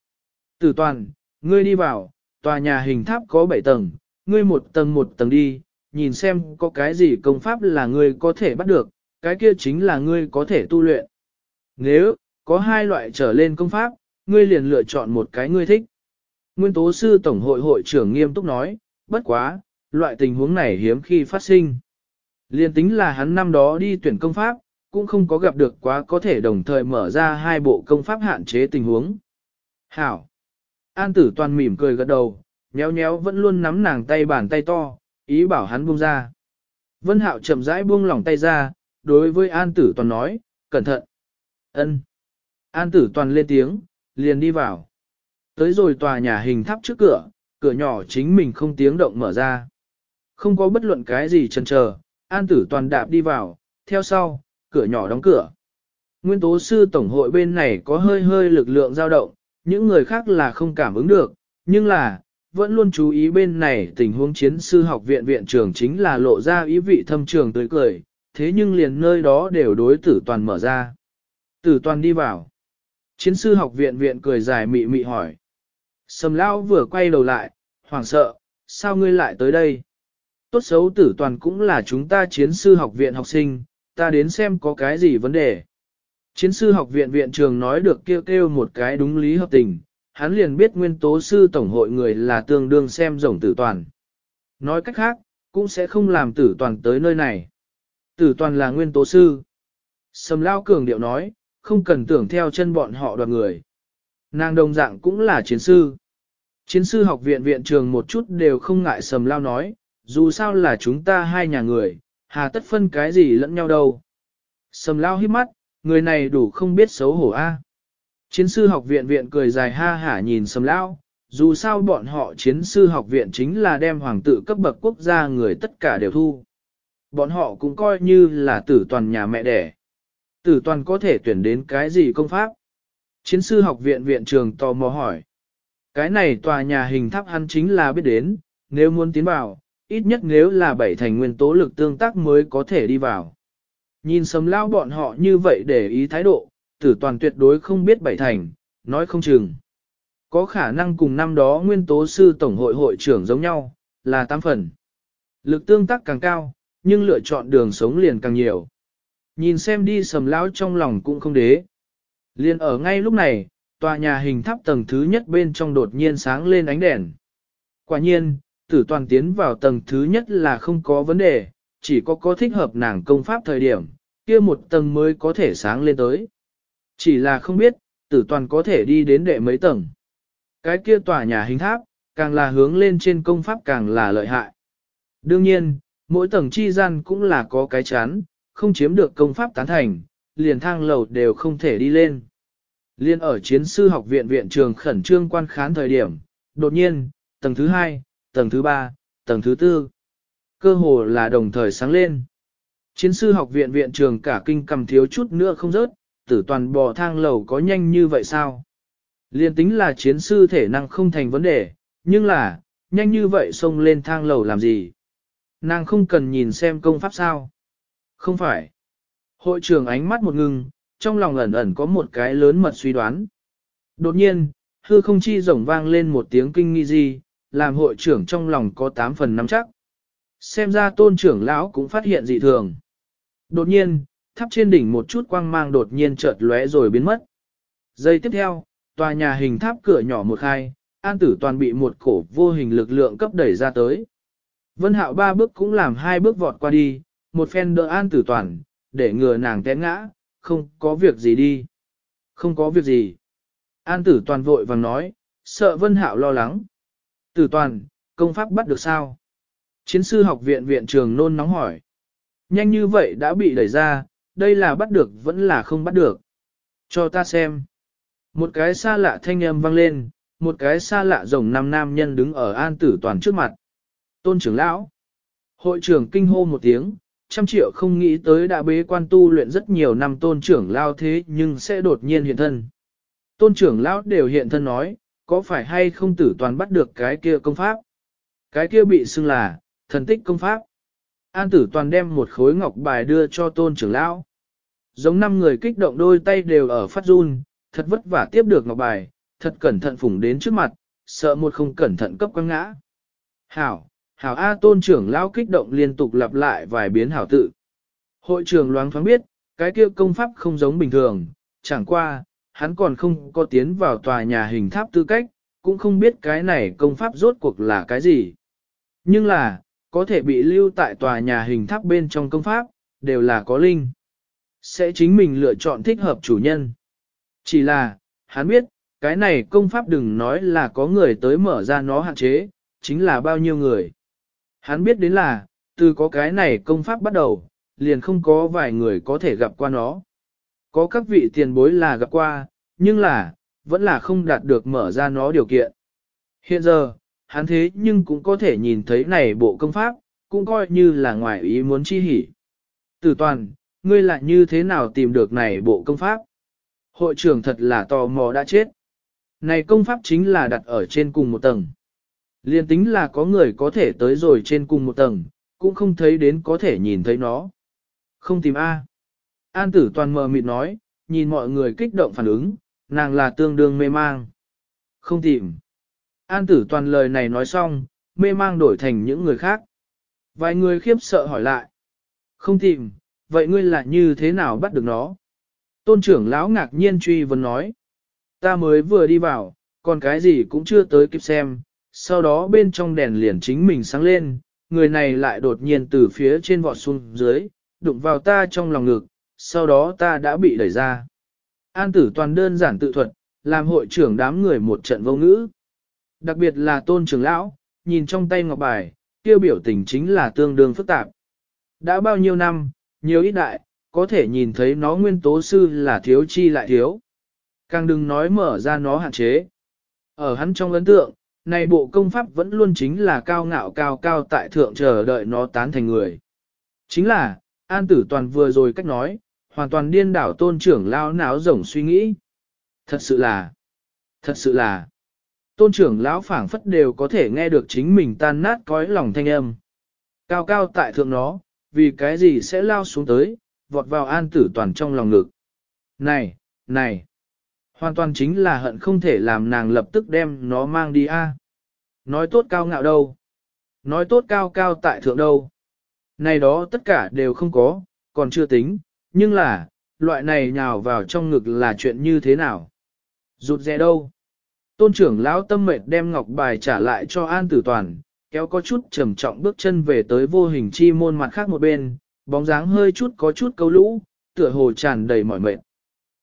Tử Toàn, ngươi đi vào, tòa nhà hình tháp có 7 tầng, ngươi một tầng một tầng đi, nhìn xem có cái gì công pháp là ngươi có thể bắt được, cái kia chính là ngươi có thể tu luyện. Nếu, có hai loại trở lên công pháp, ngươi liền lựa chọn một cái ngươi thích. Nguyên tố sư tổng hội hội trưởng nghiêm túc nói, bất quá, loại tình huống này hiếm khi phát sinh. Liên tính là hắn năm đó đi tuyển công pháp, cũng không có gặp được quá có thể đồng thời mở ra hai bộ công pháp hạn chế tình huống. Hảo! An tử toàn mỉm cười gật đầu, nhéo nhéo vẫn luôn nắm nàng tay bàn tay to, ý bảo hắn buông ra. Vân hạo chậm rãi buông lỏng tay ra, đối với an tử toàn nói, cẩn thận. ân An tử toàn lên tiếng, liền đi vào. Tới rồi tòa nhà hình tháp trước cửa, cửa nhỏ chính mình không tiếng động mở ra. Không có bất luận cái gì chần chờ, an tử toàn đạp đi vào, theo sau, cửa nhỏ đóng cửa. Nguyên tố sư tổng hội bên này có hơi hơi lực lượng dao động, những người khác là không cảm ứng được, nhưng là, vẫn luôn chú ý bên này tình huống chiến sư học viện viện trưởng chính là lộ ra ý vị thâm trường tươi cười, thế nhưng liền nơi đó đều đối tử toàn mở ra. Tử toàn đi vào. Chiến sư học viện viện cười dài mị mị hỏi. Sầm lao vừa quay đầu lại, hoảng sợ, sao ngươi lại tới đây? Tốt xấu tử toàn cũng là chúng ta chiến sư học viện học sinh, ta đến xem có cái gì vấn đề. Chiến sư học viện viện trường nói được kêu kêu một cái đúng lý hợp tình, hắn liền biết nguyên tố sư tổng hội người là tương đương xem rồng tử toàn. Nói cách khác, cũng sẽ không làm tử toàn tới nơi này. Tử toàn là nguyên tố sư. Sầm lao cường điệu nói, không cần tưởng theo chân bọn họ đoàn người. Nàng đồng dạng cũng là chiến sư. Chiến sư học viện viện trường một chút đều không ngại sầm lao nói, dù sao là chúng ta hai nhà người, hà tất phân cái gì lẫn nhau đâu. Sầm lao hít mắt, người này đủ không biết xấu hổ a. Chiến sư học viện viện cười dài ha hả nhìn sầm lao, dù sao bọn họ chiến sư học viện chính là đem hoàng tử cấp bậc quốc gia người tất cả đều thu. Bọn họ cũng coi như là tử toàn nhà mẹ đẻ. Tử toàn có thể tuyển đến cái gì công pháp? Chiến sư học viện viện trường tò mò hỏi. Cái này tòa nhà hình tháp hắn chính là biết đến, nếu muốn tiến vào, ít nhất nếu là bảy thành nguyên tố lực tương tác mới có thể đi vào. Nhìn sấm lao bọn họ như vậy để ý thái độ, tử toàn tuyệt đối không biết bảy thành, nói không chừng. Có khả năng cùng năm đó nguyên tố sư tổng hội hội trưởng giống nhau, là tam phần. Lực tương tác càng cao, nhưng lựa chọn đường sống liền càng nhiều. Nhìn xem đi sầm lão trong lòng cũng không đế. Liên ở ngay lúc này, tòa nhà hình tháp tầng thứ nhất bên trong đột nhiên sáng lên ánh đèn. Quả nhiên, tử toàn tiến vào tầng thứ nhất là không có vấn đề, chỉ có có thích hợp nàng công pháp thời điểm, kia một tầng mới có thể sáng lên tới. Chỉ là không biết, tử toàn có thể đi đến đệ mấy tầng. Cái kia tòa nhà hình tháp, càng là hướng lên trên công pháp càng là lợi hại. Đương nhiên, mỗi tầng chi gian cũng là có cái chán, không chiếm được công pháp tán thành, liền thang lầu đều không thể đi lên. Liên ở chiến sư học viện viện trường khẩn trương quan khán thời điểm, đột nhiên, tầng thứ hai, tầng thứ ba, tầng thứ tư, cơ hồ là đồng thời sáng lên. Chiến sư học viện viện trường cả kinh cầm thiếu chút nữa không rớt, tử toàn bò thang lầu có nhanh như vậy sao? Liên tính là chiến sư thể năng không thành vấn đề, nhưng là, nhanh như vậy xông lên thang lầu làm gì? Nàng không cần nhìn xem công pháp sao? Không phải. Hội trưởng ánh mắt một ngừng, trong lòng ẩn ẩn có một cái lớn mật suy đoán. Đột nhiên, hư không chi rồng vang lên một tiếng kinh nghi gì, làm hội trưởng trong lòng có tám phần nắm chắc. Xem ra tôn trưởng lão cũng phát hiện dị thường. Đột nhiên, tháp trên đỉnh một chút quang mang đột nhiên chợt lóe rồi biến mất. Giây tiếp theo, tòa nhà hình tháp cửa nhỏ một khai, an tử toàn bị một cổ vô hình lực lượng cấp đẩy ra tới. Vân hạo ba bước cũng làm hai bước vọt qua đi, một phen đỡ an tử toàn, để ngừa nàng té ngã, không có việc gì đi. Không có việc gì. An tử toàn vội vàng nói, sợ vân hạo lo lắng. Tử toàn, công pháp bắt được sao? Chiến sư học viện viện trường nôn nóng hỏi. Nhanh như vậy đã bị đẩy ra, đây là bắt được vẫn là không bắt được. Cho ta xem. Một cái xa lạ thanh âm vang lên, một cái xa lạ rồng năm nam nhân đứng ở an tử toàn trước mặt. Tôn trưởng lão. Hội trưởng kinh hô một tiếng, trăm triệu không nghĩ tới đã bế quan tu luyện rất nhiều năm tôn trưởng lao thế nhưng sẽ đột nhiên hiện thân. Tôn trưởng lão đều hiện thân nói, có phải hay không tử toàn bắt được cái kia công pháp? Cái kia bị xưng là, thần tích công pháp. An tử toàn đem một khối ngọc bài đưa cho tôn trưởng lão. Giống năm người kích động đôi tay đều ở phát run, thật vất vả tiếp được ngọc bài, thật cẩn thận phủng đến trước mặt, sợ một không cẩn thận cấp quăng ngã. Hảo, hảo A tôn trưởng lão kích động liên tục lặp lại vài biến hảo tự. Hội trưởng loáng thoáng biết, cái kia công pháp không giống bình thường, chẳng qua, hắn còn không có tiến vào tòa nhà hình tháp tư cách, cũng không biết cái này công pháp rốt cuộc là cái gì. Nhưng là, có thể bị lưu tại tòa nhà hình tháp bên trong công pháp, đều là có linh. Sẽ chính mình lựa chọn thích hợp chủ nhân. Chỉ là, hắn biết, cái này công pháp đừng nói là có người tới mở ra nó hạn chế, chính là bao nhiêu người. Hắn biết đến là, từ có cái này công pháp bắt đầu, liền không có vài người có thể gặp qua nó. Có các vị tiền bối là gặp qua, nhưng là, vẫn là không đạt được mở ra nó điều kiện. Hiện giờ, hắn thế nhưng cũng có thể nhìn thấy này bộ công pháp, cũng coi như là ngoài ý muốn chi hỉ. Tử toàn, ngươi lại như thế nào tìm được này bộ công pháp? Hội trưởng thật là tò mò đã chết. Này công pháp chính là đặt ở trên cùng một tầng. Liên tính là có người có thể tới rồi trên cùng một tầng, cũng không thấy đến có thể nhìn thấy nó. Không tìm A. An tử toàn mờ mịt nói, nhìn mọi người kích động phản ứng, nàng là tương đương mê mang. Không tìm. An tử toàn lời này nói xong, mê mang đổi thành những người khác. Vài người khiếp sợ hỏi lại. Không tìm, vậy ngươi là như thế nào bắt được nó? Tôn trưởng lão ngạc nhiên truy vấn nói. Ta mới vừa đi vào, còn cái gì cũng chưa tới kịp xem, sau đó bên trong đèn liền chính mình sáng lên, người này lại đột nhiên từ phía trên vọt xuống dưới, đụng vào ta trong lòng ngực, sau đó ta đã bị đẩy ra. An tử toàn đơn giản tự thuật, làm hội trưởng đám người một trận vô ngữ. Đặc biệt là tôn trưởng lão, nhìn trong tay ngọc bài, tiêu biểu tình chính là tương đương phức tạp. Đã bao nhiêu năm, nhiều ít đại, có thể nhìn thấy nó nguyên tố sư là thiếu chi lại thiếu. Càng đừng nói mở ra nó hạn chế. Ở hắn trong ấn tượng, này bộ công pháp vẫn luôn chính là cao ngạo cao cao tại thượng chờ đợi nó tán thành người. Chính là, An Tử Toàn vừa rồi cách nói, hoàn toàn điên đảo tôn trưởng lao náo rồng suy nghĩ. Thật sự là, thật sự là, tôn trưởng lão phảng phất đều có thể nghe được chính mình tan nát cõi lòng thanh âm. Cao cao tại thượng nó, vì cái gì sẽ lao xuống tới, vọt vào an tử toàn trong lòng ngực. Này, này, hoàn toàn chính là hận không thể làm nàng lập tức đem nó mang đi a. Nói tốt cao ngạo đâu? Nói tốt cao cao tại thượng đâu? Này đó tất cả đều không có, còn chưa tính, nhưng là, loại này nhào vào trong ngực là chuyện như thế nào? Rụt rè đâu? Tôn trưởng lão tâm mệt đem ngọc bài trả lại cho An Tử Toàn, kéo có chút trầm trọng bước chân về tới vô hình chi môn mặt khác một bên, bóng dáng hơi chút có chút câu lũ, tựa hồ tràn đầy mỏi mệt.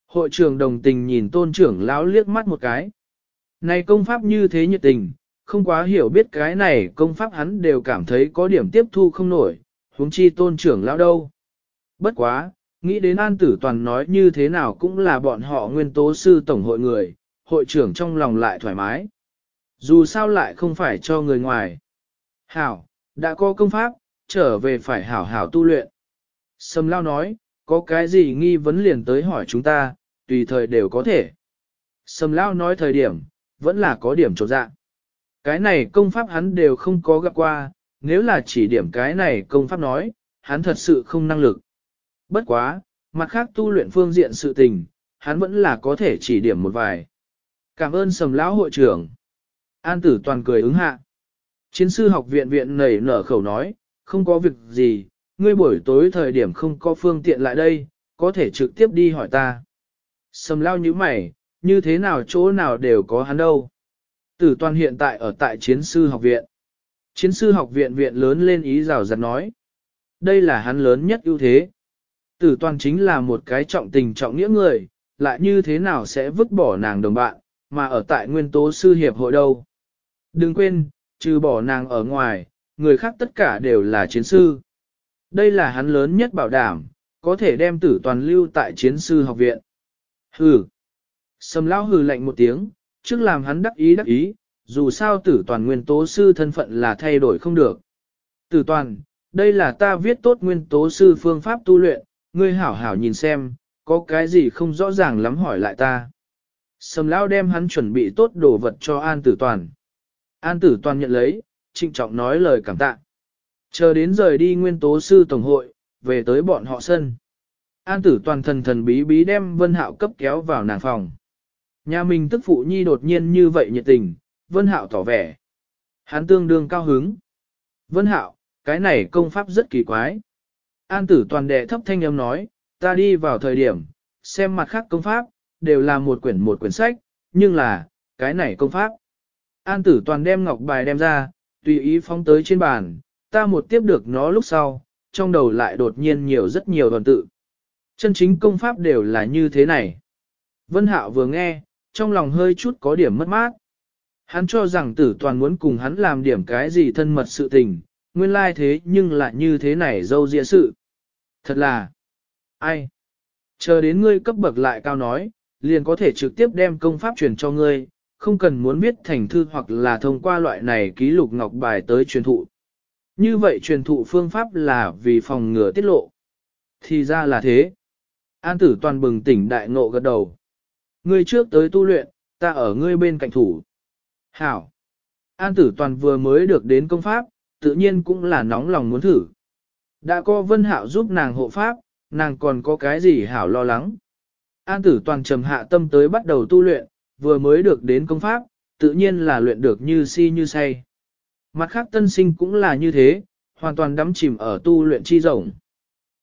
Hội trưởng đồng tình nhìn tôn trưởng lão liếc mắt một cái. Này công pháp như thế nhiệt tình, không quá hiểu biết cái này công pháp hắn đều cảm thấy có điểm tiếp thu không nổi, huống chi tôn trưởng lão đâu. Bất quá, nghĩ đến an tử toàn nói như thế nào cũng là bọn họ nguyên tố sư tổng hội người, hội trưởng trong lòng lại thoải mái. Dù sao lại không phải cho người ngoài. Hảo, đã có công pháp, trở về phải hảo hảo tu luyện. Sâm Lao nói, có cái gì nghi vấn liền tới hỏi chúng ta, tùy thời đều có thể. Sâm Lao nói thời điểm, vẫn là có điểm trột dạng. Cái này công pháp hắn đều không có gặp qua, nếu là chỉ điểm cái này công pháp nói, hắn thật sự không năng lực. Bất quá, mặt khác tu luyện phương diện sự tình, hắn vẫn là có thể chỉ điểm một vài. Cảm ơn sầm lão hội trưởng. An tử toàn cười ứng hạ. Chiến sư học viện viện nảy nở khẩu nói, không có việc gì, ngươi buổi tối thời điểm không có phương tiện lại đây, có thể trực tiếp đi hỏi ta. Sầm lao như mày, như thế nào chỗ nào đều có hắn đâu. Tử toàn hiện tại ở tại chiến sư học viện. Chiến sư học viện viện lớn lên ý rào rạt nói. Đây là hắn lớn nhất ưu thế. Tử toàn chính là một cái trọng tình trọng nghĩa người, lại như thế nào sẽ vứt bỏ nàng đồng bạn, mà ở tại nguyên tố sư hiệp hội đâu. Đừng quên, trừ bỏ nàng ở ngoài, người khác tất cả đều là chiến sư. Đây là hắn lớn nhất bảo đảm, có thể đem tử toàn lưu tại chiến sư học viện. Hừ. Sầm lao hừ lạnh một tiếng, trước làm hắn đắc ý đắc ý, dù sao tử toàn nguyên tố sư thân phận là thay đổi không được. Tử toàn, đây là ta viết tốt nguyên tố sư phương pháp tu luyện, ngươi hảo hảo nhìn xem, có cái gì không rõ ràng lắm hỏi lại ta. Sầm Lão đem hắn chuẩn bị tốt đồ vật cho An Tử Toàn. An Tử Toàn nhận lấy, trịnh trọng nói lời cảm tạ. Chờ đến rời đi nguyên tố sư tổng hội, về tới bọn họ sân. An Tử Toàn thần thần bí bí đem Vân Hạo cấp kéo vào nàng phòng. Nhà mình tức phụ nhi đột nhiên như vậy nhiệt tình, Vân Hạo tỏ vẻ. Hắn tương đương cao hứng. Vân Hạo, cái này công pháp rất kỳ quái. An Tử Toàn đệ thấp thanh âm nói, ta đi vào thời điểm, xem mặt khác công pháp, đều là một quyển một quyển sách, nhưng là, cái này công pháp. An tử toàn đem ngọc bài đem ra, tùy ý phóng tới trên bàn, ta một tiếp được nó lúc sau, trong đầu lại đột nhiên nhiều rất nhiều đoàn tự. Chân chính công pháp đều là như thế này. Vân Hạo vừa nghe, trong lòng hơi chút có điểm mất mát. Hắn cho rằng tử toàn muốn cùng hắn làm điểm cái gì thân mật sự tình, nguyên lai thế nhưng lại như thế này dâu dịa sự. Thật là, ai? Chờ đến ngươi cấp bậc lại cao nói, liền có thể trực tiếp đem công pháp truyền cho ngươi, không cần muốn biết thành thư hoặc là thông qua loại này ký lục ngọc bài tới truyền thụ. Như vậy truyền thụ phương pháp là vì phòng ngừa tiết lộ. Thì ra là thế. An tử toàn bừng tỉnh đại ngộ gật đầu. Ngươi trước tới tu luyện, ta ở ngươi bên cạnh thủ. Hảo. An tử toàn vừa mới được đến công pháp, tự nhiên cũng là nóng lòng muốn thử. Đã có vân hạo giúp nàng hộ pháp, nàng còn có cái gì hảo lo lắng. An tử toàn trầm hạ tâm tới bắt đầu tu luyện, vừa mới được đến công pháp, tự nhiên là luyện được như si như say. Mặt khác tân sinh cũng là như thế, hoàn toàn đắm chìm ở tu luyện chi rộng.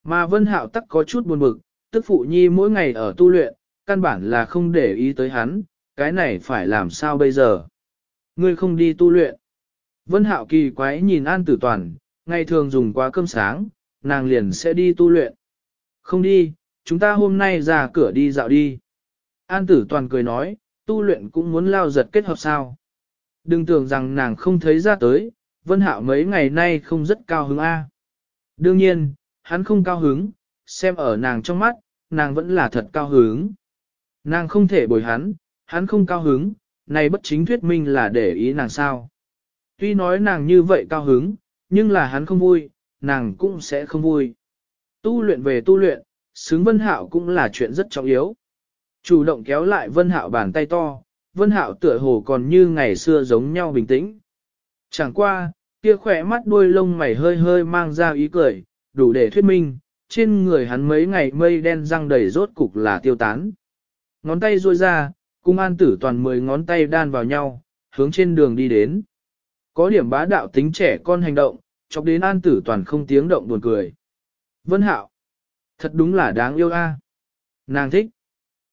Mà vân hạo tắc có chút buồn bực, tức phụ nhi mỗi ngày ở tu luyện, căn bản là không để ý tới hắn, cái này phải làm sao bây giờ? Ngươi không đi tu luyện. Vân hạo kỳ quái nhìn an tử toàn, ngày thường dùng quá cơm sáng, nàng liền sẽ đi tu luyện. Không đi, chúng ta hôm nay ra cửa đi dạo đi. An tử toàn cười nói, tu luyện cũng muốn lao giật kết hợp sao. Đừng tưởng rằng nàng không thấy ra tới, vân hạo mấy ngày nay không rất cao hứng A. Đương nhiên, hắn không cao hứng, xem ở nàng trong mắt, nàng vẫn là thật cao hứng. Nàng không thể bồi hắn, hắn không cao hứng, này bất chính thuyết minh là để ý nàng sao. Tuy nói nàng như vậy cao hứng, nhưng là hắn không vui, nàng cũng sẽ không vui. Tu luyện về tu luyện, xứng Vân Hạo cũng là chuyện rất trọng yếu. Chủ động kéo lại Vân Hạo bàn tay to, Vân Hạo tựa hồ còn như ngày xưa giống nhau bình tĩnh. Chẳng qua, kia khỏe mắt đuôi lông mày hơi hơi mang ra ý cười, đủ để thuyết minh, trên người hắn mấy ngày mây đen răng đầy rốt cục là tiêu tán. Ngón tay ruôi ra, cung an tử toàn mười ngón tay đan vào nhau, hướng trên đường đi đến. Có điểm bá đạo tính trẻ con hành động, chọc đến an tử toàn không tiếng động buồn cười. Vân Hạo, thật đúng là đáng yêu a. Nàng thích.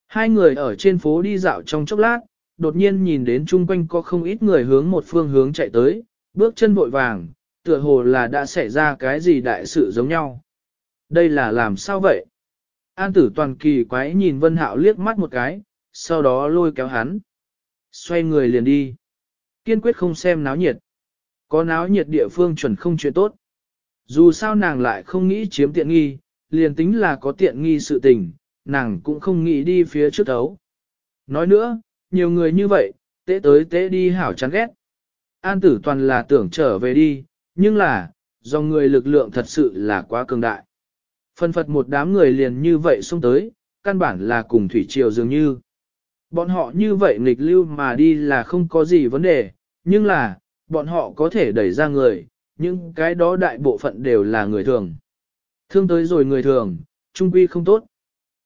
Hai người ở trên phố đi dạo trong chốc lát, đột nhiên nhìn đến chung quanh có không ít người hướng một phương hướng chạy tới, bước chân vội vàng, tựa hồ là đã xảy ra cái gì đại sự giống nhau. Đây là làm sao vậy? An tử toàn kỳ quái nhìn Vân Hạo liếc mắt một cái, sau đó lôi kéo hắn. Xoay người liền đi. Kiên quyết không xem náo nhiệt. Có náo nhiệt địa phương chuẩn không chuyện tốt. Dù sao nàng lại không nghĩ chiếm tiện nghi, liền tính là có tiện nghi sự tình, nàng cũng không nghĩ đi phía trước thấu. Nói nữa, nhiều người như vậy, tế tới tế đi hảo chán ghét. An tử toàn là tưởng trở về đi, nhưng là, do người lực lượng thật sự là quá cường đại. Phân phật một đám người liền như vậy xông tới, căn bản là cùng thủy triều dường như. Bọn họ như vậy nghịch lưu mà đi là không có gì vấn đề, nhưng là, bọn họ có thể đẩy ra người, nhưng cái đó đại bộ phận đều là người thường. Thương tới rồi người thường, trung quy không tốt.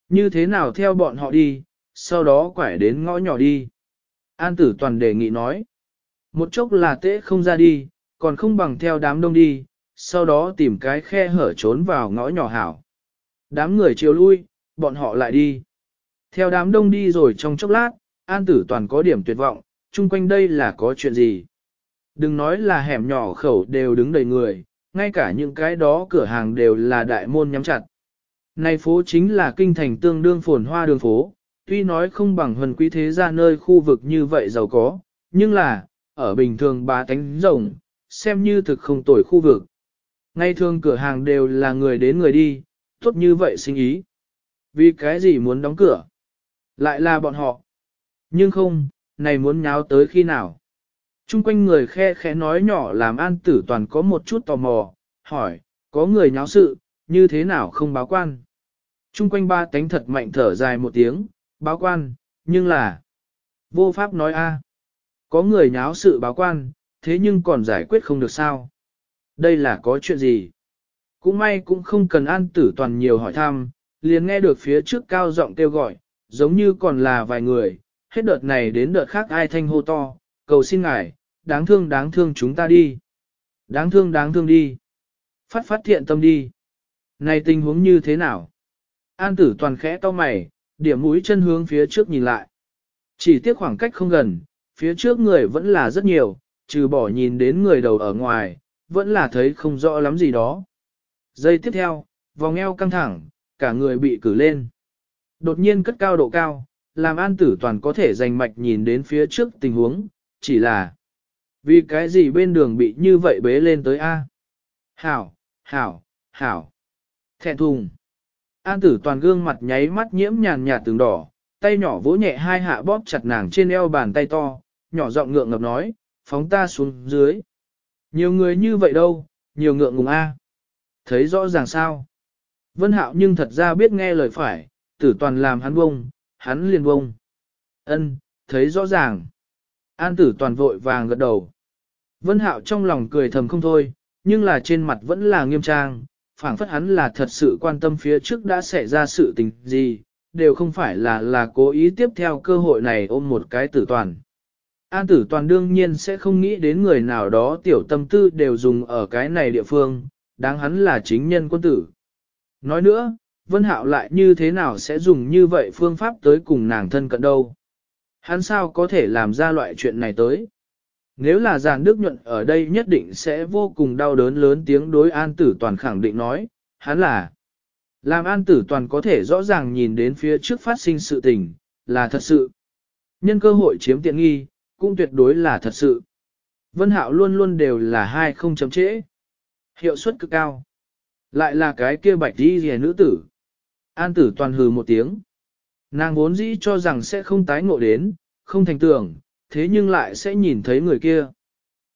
Như thế nào theo bọn họ đi, sau đó quải đến ngõ nhỏ đi. An tử toàn đề nghị nói. Một chốc là tễ không ra đi, còn không bằng theo đám đông đi, sau đó tìm cái khe hở trốn vào ngõ nhỏ hảo. Đám người chiều lui, bọn họ lại đi. Theo đám đông đi rồi trong chốc lát, an tử toàn có điểm tuyệt vọng, chung quanh đây là có chuyện gì. Đừng nói là hẻm nhỏ khẩu đều đứng đầy người, ngay cả những cái đó cửa hàng đều là đại môn nhắm chặt. Này phố chính là kinh thành tương đương phồn hoa đường phố, tuy nói không bằng huần quý thế ra nơi khu vực như vậy giàu có, nhưng là, ở bình thường ba tánh rồng, xem như thực không tồi khu vực. Ngay thường cửa hàng đều là người đến người đi, tốt như vậy sinh ý. Vì cái gì muốn đóng cửa? Lại là bọn họ. Nhưng không, này muốn nháo tới khi nào? Trung quanh người khe khẽ nói nhỏ làm an tử toàn có một chút tò mò, hỏi, có người nháo sự, như thế nào không báo quan? Trung quanh ba tánh thật mạnh thở dài một tiếng, báo quan, nhưng là... Vô pháp nói a Có người nháo sự báo quan, thế nhưng còn giải quyết không được sao? Đây là có chuyện gì? Cũng may cũng không cần an tử toàn nhiều hỏi thăm, liền nghe được phía trước cao giọng kêu gọi, giống như còn là vài người, hết đợt này đến đợt khác ai thanh hô to, cầu xin ngài, đáng thương đáng thương chúng ta đi. Đáng thương đáng thương đi. Phát phát thiện tâm đi. Này tình huống như thế nào? An tử toàn khẽ to mày, điểm mũi chân hướng phía trước nhìn lại. Chỉ tiếc khoảng cách không gần, phía trước người vẫn là rất nhiều, trừ bỏ nhìn đến người đầu ở ngoài, vẫn là thấy không rõ lắm gì đó. Giây tiếp theo, vòng eo căng thẳng, cả người bị cử lên. Đột nhiên cất cao độ cao, làm an tử toàn có thể dành mạch nhìn đến phía trước tình huống, chỉ là vì cái gì bên đường bị như vậy bế lên tới A. Hảo, hảo, hảo. Thẹn thùng. An tử toàn gương mặt nháy mắt nhiễm nhàn nhạt từng đỏ, tay nhỏ vỗ nhẹ hai hạ bóp chặt nàng trên eo bàn tay to, nhỏ giọng ngượng ngập nói, phóng ta xuống dưới. Nhiều người như vậy đâu, nhiều ngượng ngùng A. Thấy rõ ràng sao? Vân hạo nhưng thật ra biết nghe lời phải, tử toàn làm hắn bông, hắn liền bông. Ân, thấy rõ ràng. An tử toàn vội vàng gật đầu. Vân hạo trong lòng cười thầm không thôi, nhưng là trên mặt vẫn là nghiêm trang, phảng phất hắn là thật sự quan tâm phía trước đã xảy ra sự tình gì, đều không phải là là cố ý tiếp theo cơ hội này ôm một cái tử toàn. An tử toàn đương nhiên sẽ không nghĩ đến người nào đó tiểu tâm tư đều dùng ở cái này địa phương, đáng hắn là chính nhân quân tử. Nói nữa, Vân Hạo lại như thế nào sẽ dùng như vậy phương pháp tới cùng nàng thân cận đâu? Hắn sao có thể làm ra loại chuyện này tới? Nếu là giàn đức nhuận ở đây nhất định sẽ vô cùng đau đớn lớn tiếng đối an tử toàn khẳng định nói, hắn là làm an tử toàn có thể rõ ràng nhìn đến phía trước phát sinh sự tình, là thật sự. Nhân cơ hội chiếm tiện nghi, cũng tuyệt đối là thật sự. Vân Hạo luôn luôn đều là hai không chấm trễ. Hiệu suất cực cao. Lại là cái kia bạch đi rìa nữ tử. An tử toàn hừ một tiếng. Nàng vốn dĩ cho rằng sẽ không tái ngộ đến, không thành tưởng, thế nhưng lại sẽ nhìn thấy người kia.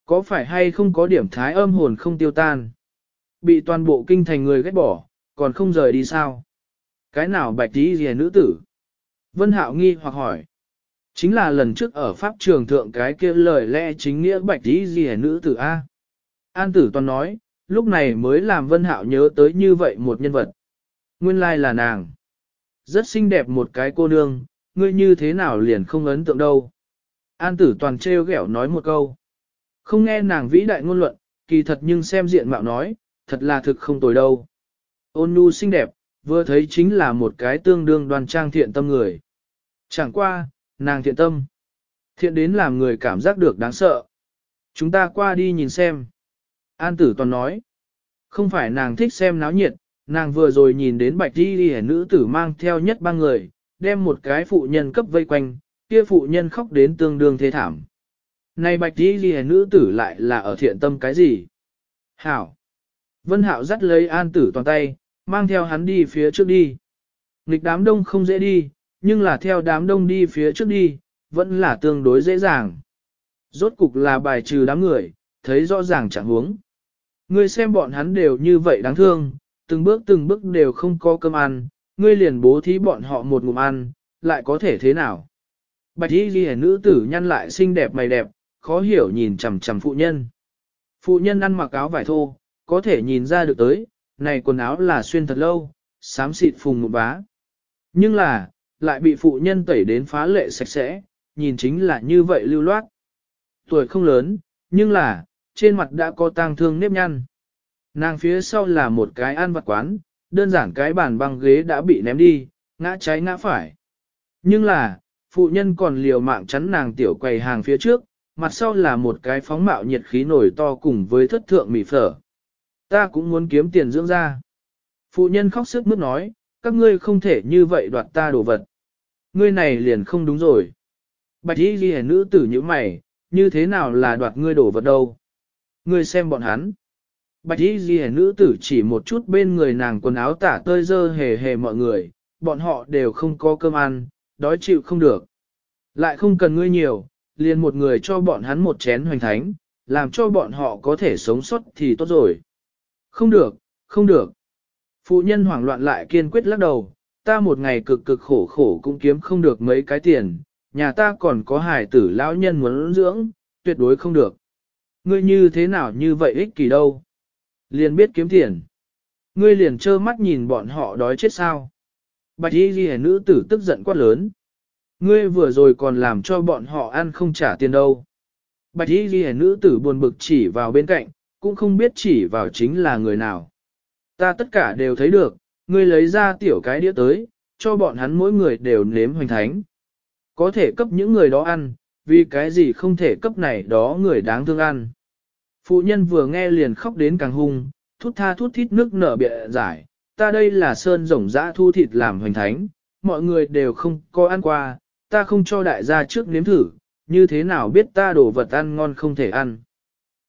Có phải hay không có điểm thái âm hồn không tiêu tan? Bị toàn bộ kinh thành người ghét bỏ, còn không rời đi sao? Cái nào bạch tí gì nữ tử? Vân Hạo nghi hoặc hỏi. Chính là lần trước ở Pháp trường thượng cái kia lời lẽ chính nghĩa bạch tí gì nữ tử A. An tử toàn nói, lúc này mới làm Vân Hạo nhớ tới như vậy một nhân vật. Nguyên lai là nàng. Rất xinh đẹp một cái cô nương, ngươi như thế nào liền không ấn tượng đâu. An tử toàn trêu ghẹo nói một câu. Không nghe nàng vĩ đại ngôn luận, kỳ thật nhưng xem diện mạo nói, thật là thực không tồi đâu. Ôn nhu xinh đẹp, vừa thấy chính là một cái tương đương đoan trang thiện tâm người. Chẳng qua, nàng thiện tâm. Thiện đến làm người cảm giác được đáng sợ. Chúng ta qua đi nhìn xem. An tử toàn nói. Không phải nàng thích xem náo nhiệt, nàng vừa rồi nhìn đến bạch đi đi nữ tử mang theo nhất ba người, đem một cái phụ nhân cấp vây quanh, kia phụ nhân khóc đến tương đương thế thảm. Này bạch đi đi nữ tử lại là ở thiện tâm cái gì? Hảo! Vân Hạo dắt lấy an tử toàn tay, mang theo hắn đi phía trước đi. Nghịch đám đông không dễ đi, nhưng là theo đám đông đi phía trước đi, vẫn là tương đối dễ dàng. Rốt cục là bài trừ đám người, thấy rõ ràng chẳng huống. Ngươi xem bọn hắn đều như vậy đáng thương, từng bước từng bước đều không có cơm ăn, ngươi liền bố thí bọn họ một ngụm ăn, lại có thể thế nào? Bạch y ghi nữ tử nhăn lại xinh đẹp mày đẹp, khó hiểu nhìn chằm chằm phụ nhân. Phụ nhân ăn mặc áo vải thô, có thể nhìn ra được tới, này quần áo là xuyên thật lâu, xám xịt phùng một bá. Nhưng là, lại bị phụ nhân tẩy đến phá lệ sạch sẽ, nhìn chính là như vậy lưu loát. Tuổi không lớn, nhưng là, trên mặt đã có tang thương nếp nhăn. Nàng phía sau là một cái ăn vặt quán, đơn giản cái bàn băng ghế đã bị ném đi, ngã trái ngã phải. Nhưng là, phụ nhân còn liều mạng chắn nàng tiểu quầy hàng phía trước, mặt sau là một cái phóng mạo nhiệt khí nổi to cùng với thất thượng mì phở. Ta cũng muốn kiếm tiền dưỡng ra. Phụ nhân khóc sức mướt nói, các ngươi không thể như vậy đoạt ta đồ vật. Ngươi này liền không đúng rồi. Bạch y ghi nữ tử như mày, như thế nào là đoạt ngươi đồ vật đâu. Ngươi xem bọn hắn. Bạch y ghi nữ tử chỉ một chút bên người nàng quần áo tả tơi dơ hề hề mọi người, bọn họ đều không có cơm ăn, đói chịu không được. Lại không cần ngươi nhiều, liền một người cho bọn hắn một chén hoành thánh, làm cho bọn họ có thể sống sót thì tốt rồi. Không được, không được. Phụ nhân hoảng loạn lại kiên quyết lắc đầu, ta một ngày cực cực khổ khổ cũng kiếm không được mấy cái tiền, nhà ta còn có hài tử lão nhân muốn dưỡng, tuyệt đối không được. Ngươi như thế nào như vậy ích kỷ đâu? Liền biết kiếm tiền. Ngươi liền trơ mắt nhìn bọn họ đói chết sao? Bạch y ghi nữ tử tức giận quát lớn. Ngươi vừa rồi còn làm cho bọn họ ăn không trả tiền đâu. Bạch y ghi nữ tử buồn bực chỉ vào bên cạnh, cũng không biết chỉ vào chính là người nào. Ta tất cả đều thấy được, ngươi lấy ra tiểu cái đĩa tới, cho bọn hắn mỗi người đều nếm hoành thánh. Có thể cấp những người đó ăn, vì cái gì không thể cấp này đó người đáng thương ăn. Phụ nhân vừa nghe liền khóc đến càng hung, thút tha thút thít nước nở bịa giải, ta đây là sơn rồng dã thu thịt làm hoành thánh, mọi người đều không có ăn qua, ta không cho đại gia trước nếm thử, như thế nào biết ta đồ vật ăn ngon không thể ăn.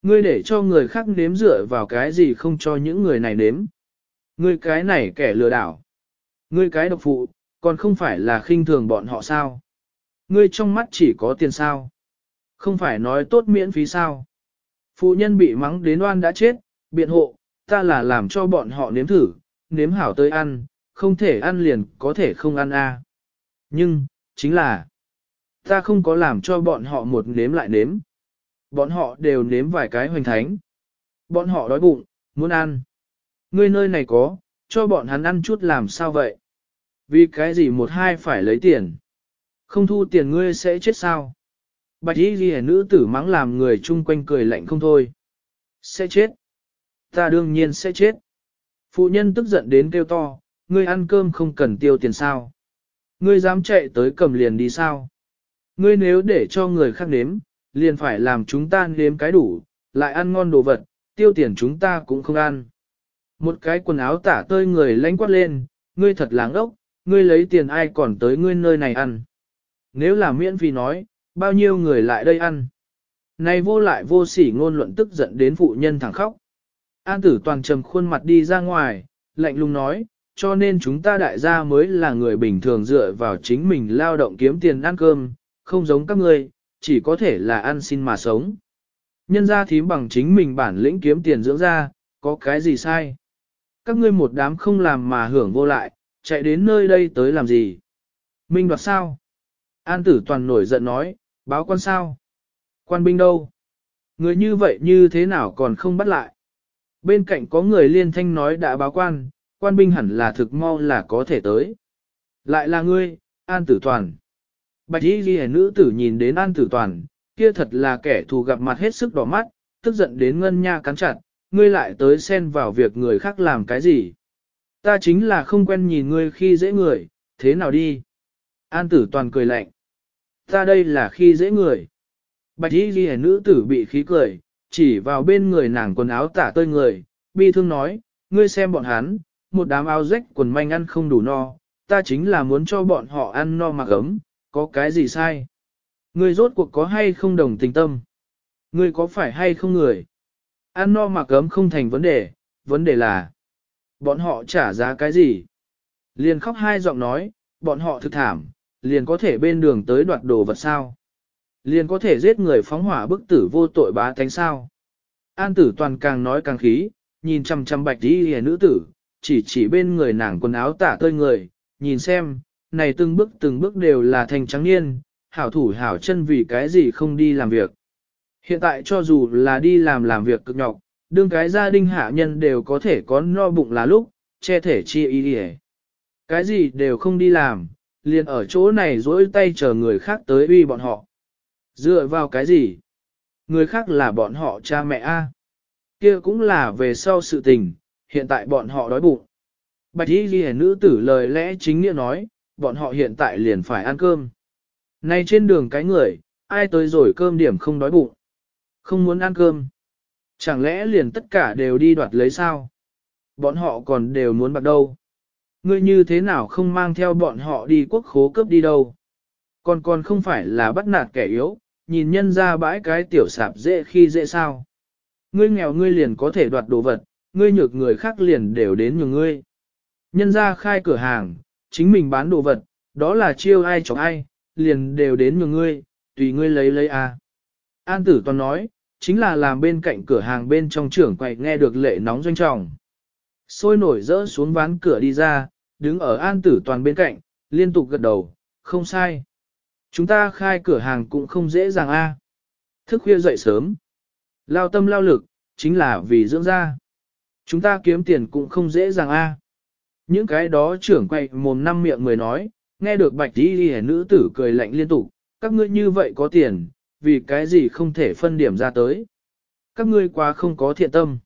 Ngươi để cho người khác nếm dựa vào cái gì không cho những người này nếm. Ngươi cái này kẻ lừa đảo. Ngươi cái độc phụ, còn không phải là khinh thường bọn họ sao. Ngươi trong mắt chỉ có tiền sao. Không phải nói tốt miễn phí sao. Phụ nhân bị mắng đến oan đã chết, biện hộ, ta là làm cho bọn họ nếm thử, nếm hảo tới ăn, không thể ăn liền có thể không ăn a. À. Nhưng, chính là, ta không có làm cho bọn họ một nếm lại nếm. Bọn họ đều nếm vài cái hoành thánh. Bọn họ đói bụng, muốn ăn. Ngươi nơi này có, cho bọn hắn ăn chút làm sao vậy? Vì cái gì một hai phải lấy tiền? Không thu tiền ngươi sẽ chết sao? Bạch y ghi nữ tử mắng làm người chung quanh cười lạnh không thôi. Sẽ chết. Ta đương nhiên sẽ chết. Phụ nhân tức giận đến kêu to, ngươi ăn cơm không cần tiêu tiền sao. Ngươi dám chạy tới cầm liền đi sao. Ngươi nếu để cho người khác nếm, liền phải làm chúng ta nếm cái đủ, lại ăn ngon đồ vật, tiêu tiền chúng ta cũng không ăn. Một cái quần áo tả tơi người lánh quát lên, ngươi thật láng ốc, ngươi lấy tiền ai còn tới ngươi nơi này ăn. Nếu là miễn phí nói, bao nhiêu người lại đây ăn. Này vô lại vô sỉ ngôn luận tức giận đến phụ nhân thẳng khóc. An tử toàn trầm khuôn mặt đi ra ngoài, lạnh lùng nói, cho nên chúng ta đại gia mới là người bình thường dựa vào chính mình lao động kiếm tiền ăn cơm, không giống các ngươi, chỉ có thể là ăn xin mà sống. Nhân gia thím bằng chính mình bản lĩnh kiếm tiền dưỡng ra, có cái gì sai? Các ngươi một đám không làm mà hưởng vô lại, chạy đến nơi đây tới làm gì? Minh đoạt sao? An tử toàn nổi giận nói, báo quan sao? Quan binh đâu? Người như vậy như thế nào còn không bắt lại? Bên cạnh có người liên thanh nói đã báo quan, quan binh hẳn là thực mau là có thể tới. Lại là ngươi, An Tử Toàn. Bạch y ghi nữ tử nhìn đến An Tử Toàn, kia thật là kẻ thù gặp mặt hết sức đỏ mắt, tức giận đến ngân nha cắn chặt, ngươi lại tới xen vào việc người khác làm cái gì. Ta chính là không quen nhìn ngươi khi dễ người, thế nào đi. An Tử Toàn cười lạnh. Ta đây là khi dễ người. Bạch y ghi nữ tử bị khí cười, chỉ vào bên người nàng quần áo tả tơi người, bi thương nói, ngươi xem bọn hắn, một đám áo rách quần manh ăn không đủ no, ta chính là muốn cho bọn họ ăn no mặc ấm, có cái gì sai? Ngươi rốt cuộc có hay không đồng tình tâm? Ngươi có phải hay không người? Ăn no mặc ấm không thành vấn đề, vấn đề là bọn họ trả giá cái gì? Liền khóc hai giọng nói, bọn họ thực thảm, liền có thể bên đường tới đoạt đồ vật sao? Liền có thể giết người phóng hỏa bức tử vô tội bá thánh sao? An tử toàn càng nói càng khí, nhìn chăm chăm bạch đi hề nữ tử, chỉ chỉ bên người nàng quần áo tả tơi người, nhìn xem, này từng bước từng bước đều là thành trắng niên, hảo thủ hảo chân vì cái gì không đi làm việc. Hiện tại cho dù là đi làm làm việc cực nhọc, đương cái gia đình hạ nhân đều có thể có no bụng là lúc, che thể chi ý hề. Cái gì đều không đi làm, liền ở chỗ này dỗi tay chờ người khác tới uy bọn họ. Dựa vào cái gì? Người khác là bọn họ cha mẹ A. kia cũng là về sau sự tình, hiện tại bọn họ đói bụng. Bạch y ghi nữ tử lời lẽ chính nghĩa nói, bọn họ hiện tại liền phải ăn cơm. Nay trên đường cái người, ai tới rồi cơm điểm không đói bụng. Không muốn ăn cơm. Chẳng lẽ liền tất cả đều đi đoạt lấy sao? Bọn họ còn đều muốn bạc đâu. Ngươi như thế nào không mang theo bọn họ đi quốc khố cướp đi đâu? Còn còn không phải là bắt nạt kẻ yếu, nhìn nhân ra bãi cái tiểu sạp dễ khi dễ sao. Ngươi nghèo ngươi liền có thể đoạt đồ vật, ngươi nhược người khác liền đều đến nhường ngươi. Nhân ra khai cửa hàng, chính mình bán đồ vật, đó là chiêu ai chọc ai, liền đều đến nhường ngươi, tùy ngươi lấy lấy à. An tử toàn nói, chính là làm bên cạnh cửa hàng bên trong trưởng quậy nghe được lệ nóng doanh trọng. Sôi nổi rỡ xuống ván cửa đi ra, đứng ở an tử toàn bên cạnh, liên tục gật đầu, không sai. Chúng ta khai cửa hàng cũng không dễ dàng a. Thức khuya dậy sớm. Lao tâm lao lực, chính là vì dưỡng da. Chúng ta kiếm tiền cũng không dễ dàng a. Những cái đó trưởng quay mồm năm miệng người nói, nghe được bạch đi đi nữ tử cười lạnh liên tục, các ngươi như vậy có tiền, vì cái gì không thể phân điểm ra tới. Các ngươi quá không có thiện tâm.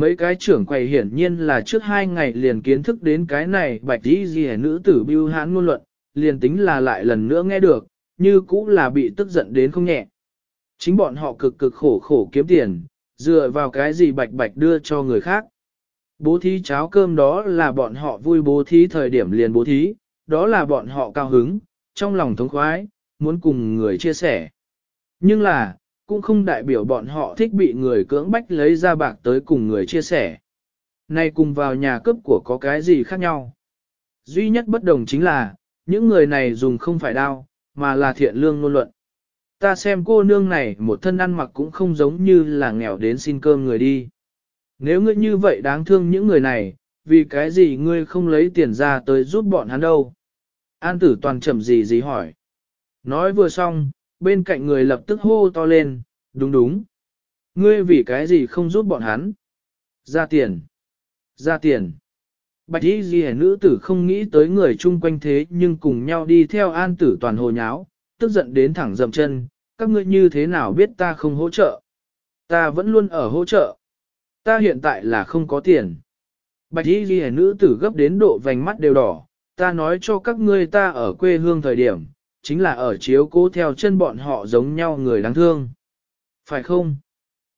Mấy cái trưởng quầy hiển nhiên là trước hai ngày liền kiến thức đến cái này bạch đi gì nữ tử bưu hãn ngôn luận, liền tính là lại lần nữa nghe được, như cũng là bị tức giận đến không nhẹ. Chính bọn họ cực cực khổ khổ kiếm tiền, dựa vào cái gì bạch bạch đưa cho người khác. Bố thí cháo cơm đó là bọn họ vui bố thí thời điểm liền bố thí, đó là bọn họ cao hứng, trong lòng thống khoái, muốn cùng người chia sẻ. Nhưng là, cũng không đại biểu bọn họ thích bị người cưỡng bách lấy ra bạc tới cùng người chia sẻ. Nay cùng vào nhà cướp của có cái gì khác nhau? Duy nhất bất đồng chính là, những người này dùng không phải đao, mà là thiện lương ngôn luận. Ta xem cô nương này một thân ăn mặc cũng không giống như là nghèo đến xin cơm người đi. Nếu ngươi như vậy đáng thương những người này, vì cái gì ngươi không lấy tiền ra tới giúp bọn hắn đâu? An tử toàn chậm gì gì hỏi. Nói vừa xong, bên cạnh người lập tức hô to lên, đúng đúng. Ngươi vì cái gì không giúp bọn hắn? Ra tiền. Ra tiền. Bạch y ghi nữ tử không nghĩ tới người chung quanh thế nhưng cùng nhau đi theo an tử toàn hồ nháo, tức giận đến thẳng dầm chân, các ngươi như thế nào biết ta không hỗ trợ? Ta vẫn luôn ở hỗ trợ. Ta hiện tại là không có tiền. Bạch y ghi nữ tử gấp đến độ vành mắt đều đỏ, ta nói cho các ngươi ta ở quê hương thời điểm, chính là ở chiếu cố theo chân bọn họ giống nhau người đáng thương. Phải không?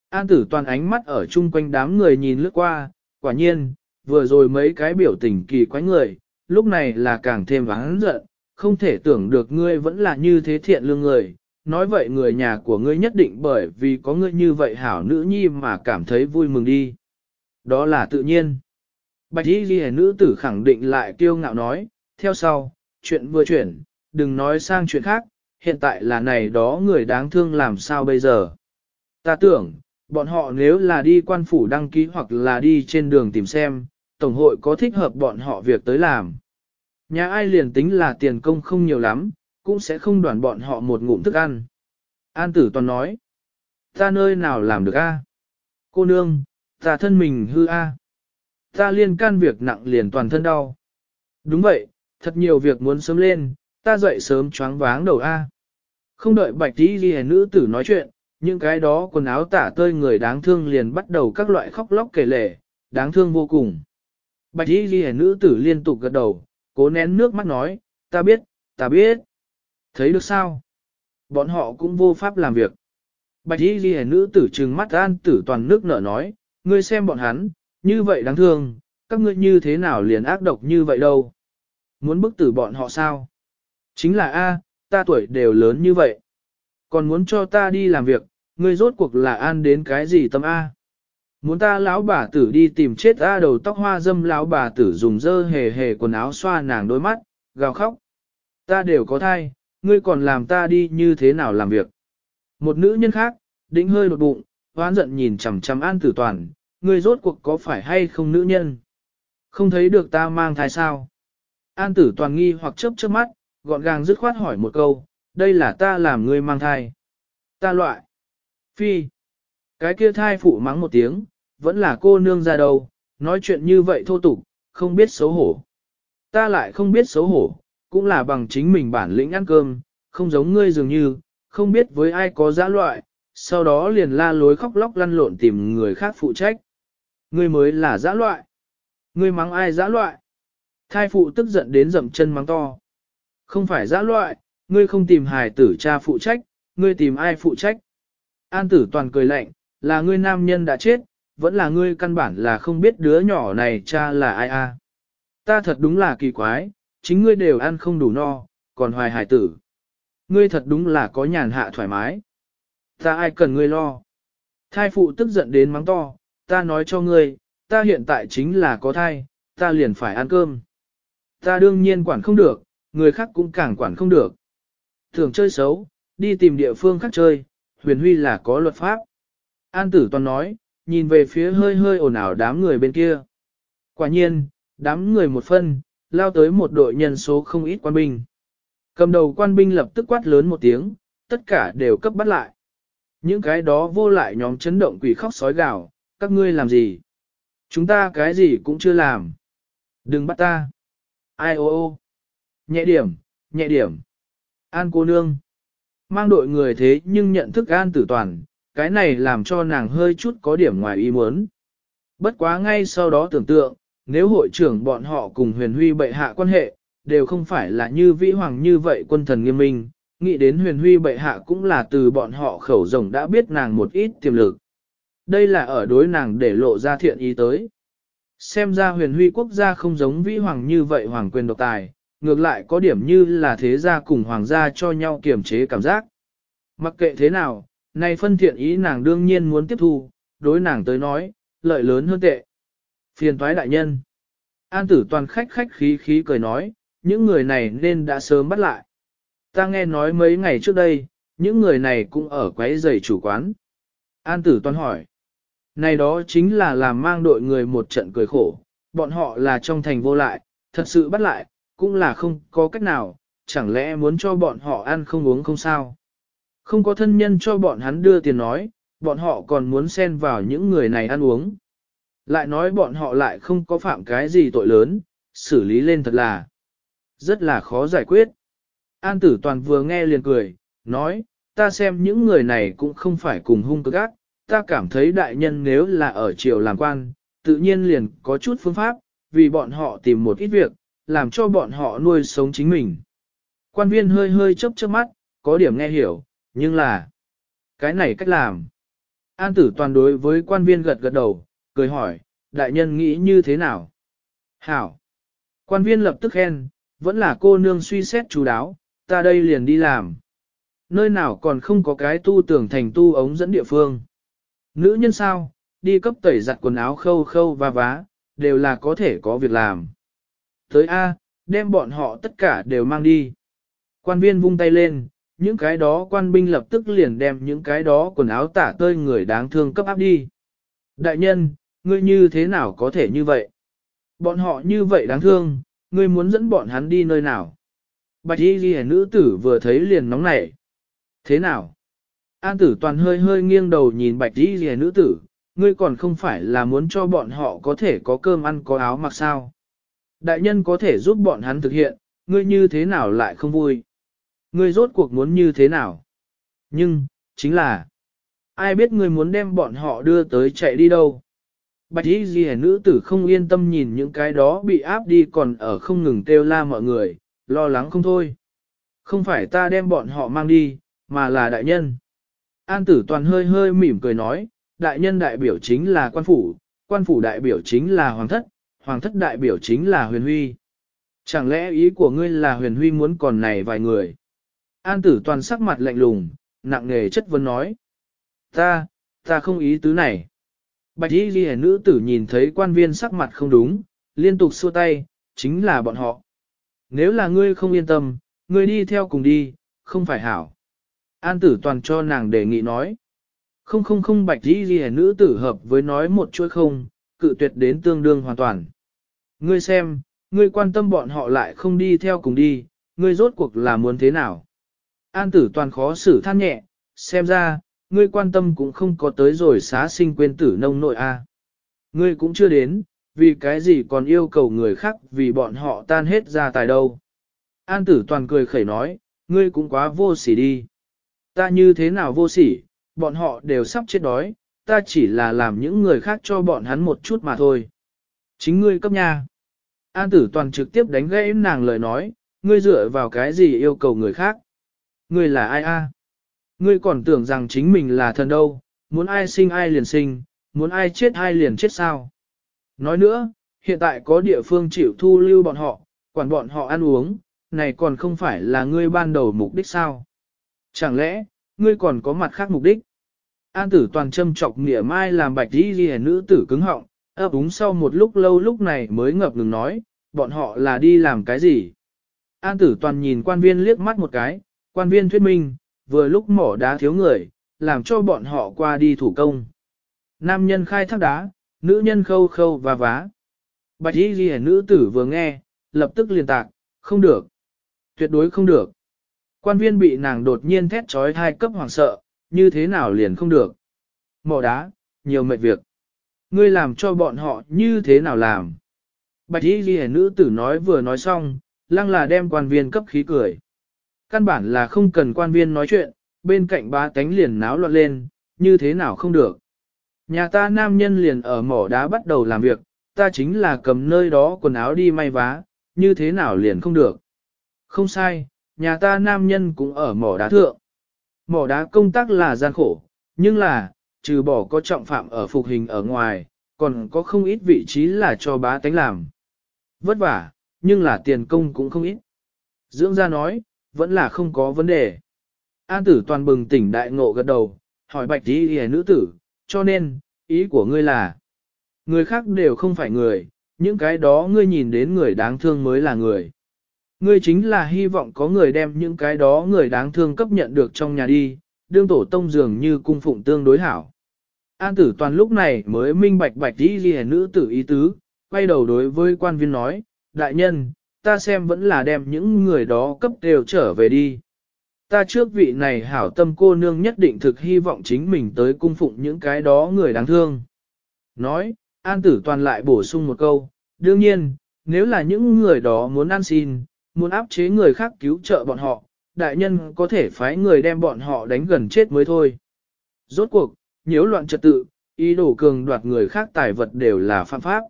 An tử toàn ánh mắt ở chung quanh đám người nhìn lướt qua, quả nhiên, vừa rồi mấy cái biểu tình kỳ quái người, lúc này là càng thêm vắng giận, không thể tưởng được ngươi vẫn là như thế thiện lương người. Nói vậy người nhà của ngươi nhất định bởi vì có ngươi như vậy hảo nữ nhi mà cảm thấy vui mừng đi. Đó là tự nhiên. Bạch y ghi nữ tử khẳng định lại kiêu ngạo nói, theo sau, chuyện vừa chuyển, đừng nói sang chuyện khác, hiện tại là này đó người đáng thương làm sao bây giờ. Ta tưởng, bọn họ nếu là đi quan phủ đăng ký hoặc là đi trên đường tìm xem, Tổng hội có thích hợp bọn họ việc tới làm. Nhà ai liền tính là tiền công không nhiều lắm, cũng sẽ không đoàn bọn họ một ngụm thức ăn. An tử toàn nói, ta nơi nào làm được a? Cô nương, ta thân mình hư a. Ta liên can việc nặng liền toàn thân đau. Đúng vậy, thật nhiều việc muốn sớm lên, ta dậy sớm choáng váng đầu a. Không đợi bạch tí ghi nữ tử nói chuyện, những cái đó quần áo tả tơi người đáng thương liền bắt đầu các loại khóc lóc kể lể, đáng thương vô cùng. Bạch y ghi nữ tử liên tục gật đầu, cố nén nước mắt nói, ta biết, ta biết. Thấy được sao? Bọn họ cũng vô pháp làm việc. Bạch y ghi nữ tử trừng mắt an tử toàn nước nở nói, ngươi xem bọn hắn, như vậy đáng thương, các ngươi như thế nào liền ác độc như vậy đâu? Muốn bức tử bọn họ sao? Chính là A, ta tuổi đều lớn như vậy. Còn muốn cho ta đi làm việc, ngươi rốt cuộc là an đến cái gì tâm A? Muốn ta lão bà tử đi tìm chết A đầu tóc hoa dâm lão bà tử dùng dơ hề hề quần áo xoa nàng đôi mắt, gào khóc. Ta đều có thai, ngươi còn làm ta đi như thế nào làm việc? Một nữ nhân khác, đĩnh hơi đột bụng, hoán giận nhìn chằm chằm an tử toàn, ngươi rốt cuộc có phải hay không nữ nhân? Không thấy được ta mang thai sao? An tử toàn nghi hoặc chớp chớp mắt, gọn gàng dứt khoát hỏi một câu, đây là ta làm ngươi mang thai. Ta loại. Phi. Cái kia thai phụ mắng một tiếng, vẫn là cô nương ra đầu nói chuyện như vậy thô tục, không biết xấu hổ. Ta lại không biết xấu hổ, cũng là bằng chính mình bản lĩnh ăn cơm, không giống ngươi dường như, không biết với ai có giã loại, sau đó liền la lối khóc lóc lăn lộn tìm người khác phụ trách. Ngươi mới là giã loại. Ngươi mắng ai giã loại? Thai phụ tức giận đến dậm chân mắng to. Không phải giã loại, ngươi không tìm hài tử cha phụ trách, ngươi tìm ai phụ trách. An tử toàn cười lạnh, là ngươi nam nhân đã chết, vẫn là ngươi căn bản là không biết đứa nhỏ này cha là ai a. Ta thật đúng là kỳ quái, chính ngươi đều ăn không đủ no, còn hoài hài tử. Ngươi thật đúng là có nhàn hạ thoải mái. Ta ai cần ngươi lo. Thai phụ tức giận đến mắng to, ta nói cho ngươi, ta hiện tại chính là có thai, ta liền phải ăn cơm. Ta đương nhiên quản không được, người khác cũng càng quản không được. Thường chơi xấu, đi tìm địa phương khác chơi, huyền huy là có luật pháp. An tử toàn nói, nhìn về phía hơi hơi ồn ào đám người bên kia. Quả nhiên, đám người một phân, lao tới một đội nhân số không ít quan binh. Cầm đầu quan binh lập tức quát lớn một tiếng, tất cả đều cấp bắt lại. Những cái đó vô lại nhóm chấn động quỷ khóc sói gào, các ngươi làm gì? Chúng ta cái gì cũng chưa làm. Đừng bắt ta. Ai ô ô. Nhẹ điểm, nhẹ điểm. An cô nương. Mang đội người thế nhưng nhận thức an tử toàn, cái này làm cho nàng hơi chút có điểm ngoài ý muốn. Bất quá ngay sau đó tưởng tượng, nếu hội trưởng bọn họ cùng huyền huy bệ hạ quan hệ, đều không phải là như vĩ hoàng như vậy quân thần nghiêm minh, nghĩ đến huyền huy bệ hạ cũng là từ bọn họ khẩu rồng đã biết nàng một ít tiềm lực. Đây là ở đối nàng để lộ ra thiện ý tới. Xem ra huyền huy quốc gia không giống vĩ hoàng như vậy hoàng quyền độc tài, ngược lại có điểm như là thế gia cùng hoàng gia cho nhau kiềm chế cảm giác. Mặc kệ thế nào, này phân thiện ý nàng đương nhiên muốn tiếp thu, đối nàng tới nói, lợi lớn hơn tệ. Phiền toái đại nhân. An tử toàn khách khách khí khí cười nói, những người này nên đã sớm bắt lại. Ta nghe nói mấy ngày trước đây, những người này cũng ở quấy giày chủ quán. An tử toàn hỏi. Này đó chính là làm mang đội người một trận cười khổ, bọn họ là trong thành vô lại, thật sự bắt lại, cũng là không có cách nào, chẳng lẽ muốn cho bọn họ ăn không uống không sao. Không có thân nhân cho bọn hắn đưa tiền nói, bọn họ còn muốn xen vào những người này ăn uống. Lại nói bọn họ lại không có phạm cái gì tội lớn, xử lý lên thật là rất là khó giải quyết. An tử toàn vừa nghe liền cười, nói, ta xem những người này cũng không phải cùng hung cực ác, ta cảm thấy đại nhân nếu là ở triều làm quan, tự nhiên liền có chút phương pháp, vì bọn họ tìm một ít việc, làm cho bọn họ nuôi sống chính mình. Quan viên hơi hơi chớp chớp mắt, có điểm nghe hiểu, nhưng là cái này cách làm. An tử toàn đối với quan viên gật gật đầu, cười hỏi, đại nhân nghĩ như thế nào? Hảo! Quan viên lập tức khen, vẫn là cô nương suy xét chú đáo, ta đây liền đi làm. Nơi nào còn không có cái tu tưởng thành tu ống dẫn địa phương. Nữ nhân sao, đi cấp tẩy giặt quần áo khâu khâu và vá, đều là có thể có việc làm. Tới A, đem bọn họ tất cả đều mang đi. Quan viên vung tay lên, những cái đó quan binh lập tức liền đem những cái đó quần áo tả tơi người đáng thương cấp áp đi. Đại nhân, ngươi như thế nào có thể như vậy? Bọn họ như vậy đáng thương, ngươi muốn dẫn bọn hắn đi nơi nào? Bạch y ghi nữ tử vừa thấy liền nóng nảy. Thế nào? An tử toàn hơi hơi nghiêng đầu nhìn bạch y ghi nữ tử, ngươi còn không phải là muốn cho bọn họ có thể có cơm ăn có áo mặc sao? Đại nhân có thể giúp bọn hắn thực hiện, ngươi như thế nào lại không vui? Ngươi rốt cuộc muốn như thế nào? Nhưng, chính là, ai biết ngươi muốn đem bọn họ đưa tới chạy đi đâu? Bạch y ghi nữ tử không yên tâm nhìn những cái đó bị áp đi còn ở không ngừng kêu la mọi người, lo lắng không thôi. Không phải ta đem bọn họ mang đi, mà là đại nhân. An tử toàn hơi hơi mỉm cười nói, đại nhân đại biểu chính là quan phủ, quan phủ đại biểu chính là hoàng thất, hoàng thất đại biểu chính là huyền huy. Chẳng lẽ ý của ngươi là huyền huy muốn còn này vài người? An tử toàn sắc mặt lạnh lùng, nặng nề chất vấn nói. Ta, ta không ý tứ này. Bạch y ghi nữ tử nhìn thấy quan viên sắc mặt không đúng, liên tục xua tay, chính là bọn họ. Nếu là ngươi không yên tâm, ngươi đi theo cùng đi, không phải hảo. An tử toàn cho nàng đề nghị nói. Không không không bạch y ghi nữ tử hợp với nói một chuỗi không, cự tuyệt đến tương đương hoàn toàn. Ngươi xem, ngươi quan tâm bọn họ lại không đi theo cùng đi, ngươi rốt cuộc là muốn thế nào? An tử toàn khó xử than nhẹ, xem ra, ngươi quan tâm cũng không có tới rồi xá sinh quên tử nông nội a. Ngươi cũng chưa đến, vì cái gì còn yêu cầu người khác vì bọn họ tan hết ra tài đâu. An tử toàn cười khẩy nói, ngươi cũng quá vô sỉ đi. Ta như thế nào vô sỉ, bọn họ đều sắp chết đói, ta chỉ là làm những người khác cho bọn hắn một chút mà thôi. Chính ngươi cấp nhà. An tử toàn trực tiếp đánh gãy nàng lời nói, ngươi dựa vào cái gì yêu cầu người khác. Ngươi là ai a? Ngươi còn tưởng rằng chính mình là thần đâu, muốn ai sinh ai liền sinh, muốn ai chết ai liền chết sao. Nói nữa, hiện tại có địa phương chịu thu lưu bọn họ, quản bọn họ ăn uống, này còn không phải là ngươi ban đầu mục đích sao. Chẳng lẽ, ngươi còn có mặt khác mục đích? An tử toàn châm chọc nghĩa mai làm bạch đi ghi nữ tử cứng họng, ấp úng sau một lúc lâu lúc này mới ngập ngừng nói, bọn họ là đi làm cái gì? An tử toàn nhìn quan viên liếc mắt một cái, quan viên thuyết minh, vừa lúc mỏ đá thiếu người, làm cho bọn họ qua đi thủ công. Nam nhân khai thác đá, nữ nhân khâu khâu và vá. Bạch y ghi nữ tử vừa nghe, lập tức liền tạc, không được. Tuyệt đối không được. Quan viên bị nàng đột nhiên thét trói thai cấp hoàng sợ, như thế nào liền không được. Mỏ đá, nhiều mệt việc. Ngươi làm cho bọn họ như thế nào làm. Bạch y ghi nữ tử nói vừa nói xong, lăng là đem quan viên cấp khí cười. Căn bản là không cần quan viên nói chuyện, bên cạnh ba tánh liền náo loạn lên, như thế nào không được. Nhà ta nam nhân liền ở mỏ đá bắt đầu làm việc, ta chính là cầm nơi đó quần áo đi may vá, như thế nào liền không được. Không sai, nhà ta nam nhân cũng ở mỏ đá thượng. Mỏ đá công tác là gian khổ, nhưng là, trừ bỏ có trọng phạm ở phục hình ở ngoài, còn có không ít vị trí là cho bá tánh làm. Vất vả, nhưng là tiền công cũng không ít. Dưỡng gia nói, vẫn là không có vấn đề. An tử toàn bừng tỉnh đại ngộ gật đầu, hỏi bạch tí hề nữ tử, cho nên, ý của ngươi là, người khác đều không phải người, những cái đó ngươi nhìn đến người đáng thương mới là người. Ngươi chính là hy vọng có người đem những cái đó người đáng thương cấp nhận được trong nhà đi, đương tổ tông dường như cung phụng tương đối hảo. An tử toàn lúc này mới minh bạch bạch đi ghi nữ tử ý tứ, quay đầu đối với quan viên nói, đại nhân, ta xem vẫn là đem những người đó cấp đều trở về đi. Ta trước vị này hảo tâm cô nương nhất định thực hy vọng chính mình tới cung phụng những cái đó người đáng thương. Nói, an tử toàn lại bổ sung một câu, đương nhiên, nếu là những người đó muốn ăn xin, muốn áp chế người khác cứu trợ bọn họ, đại nhân có thể phái người đem bọn họ đánh gần chết mới thôi. Rốt cuộc, nhiễu loạn trật tự, ý đồ cường đoạt người khác tài vật đều là phạm pháp.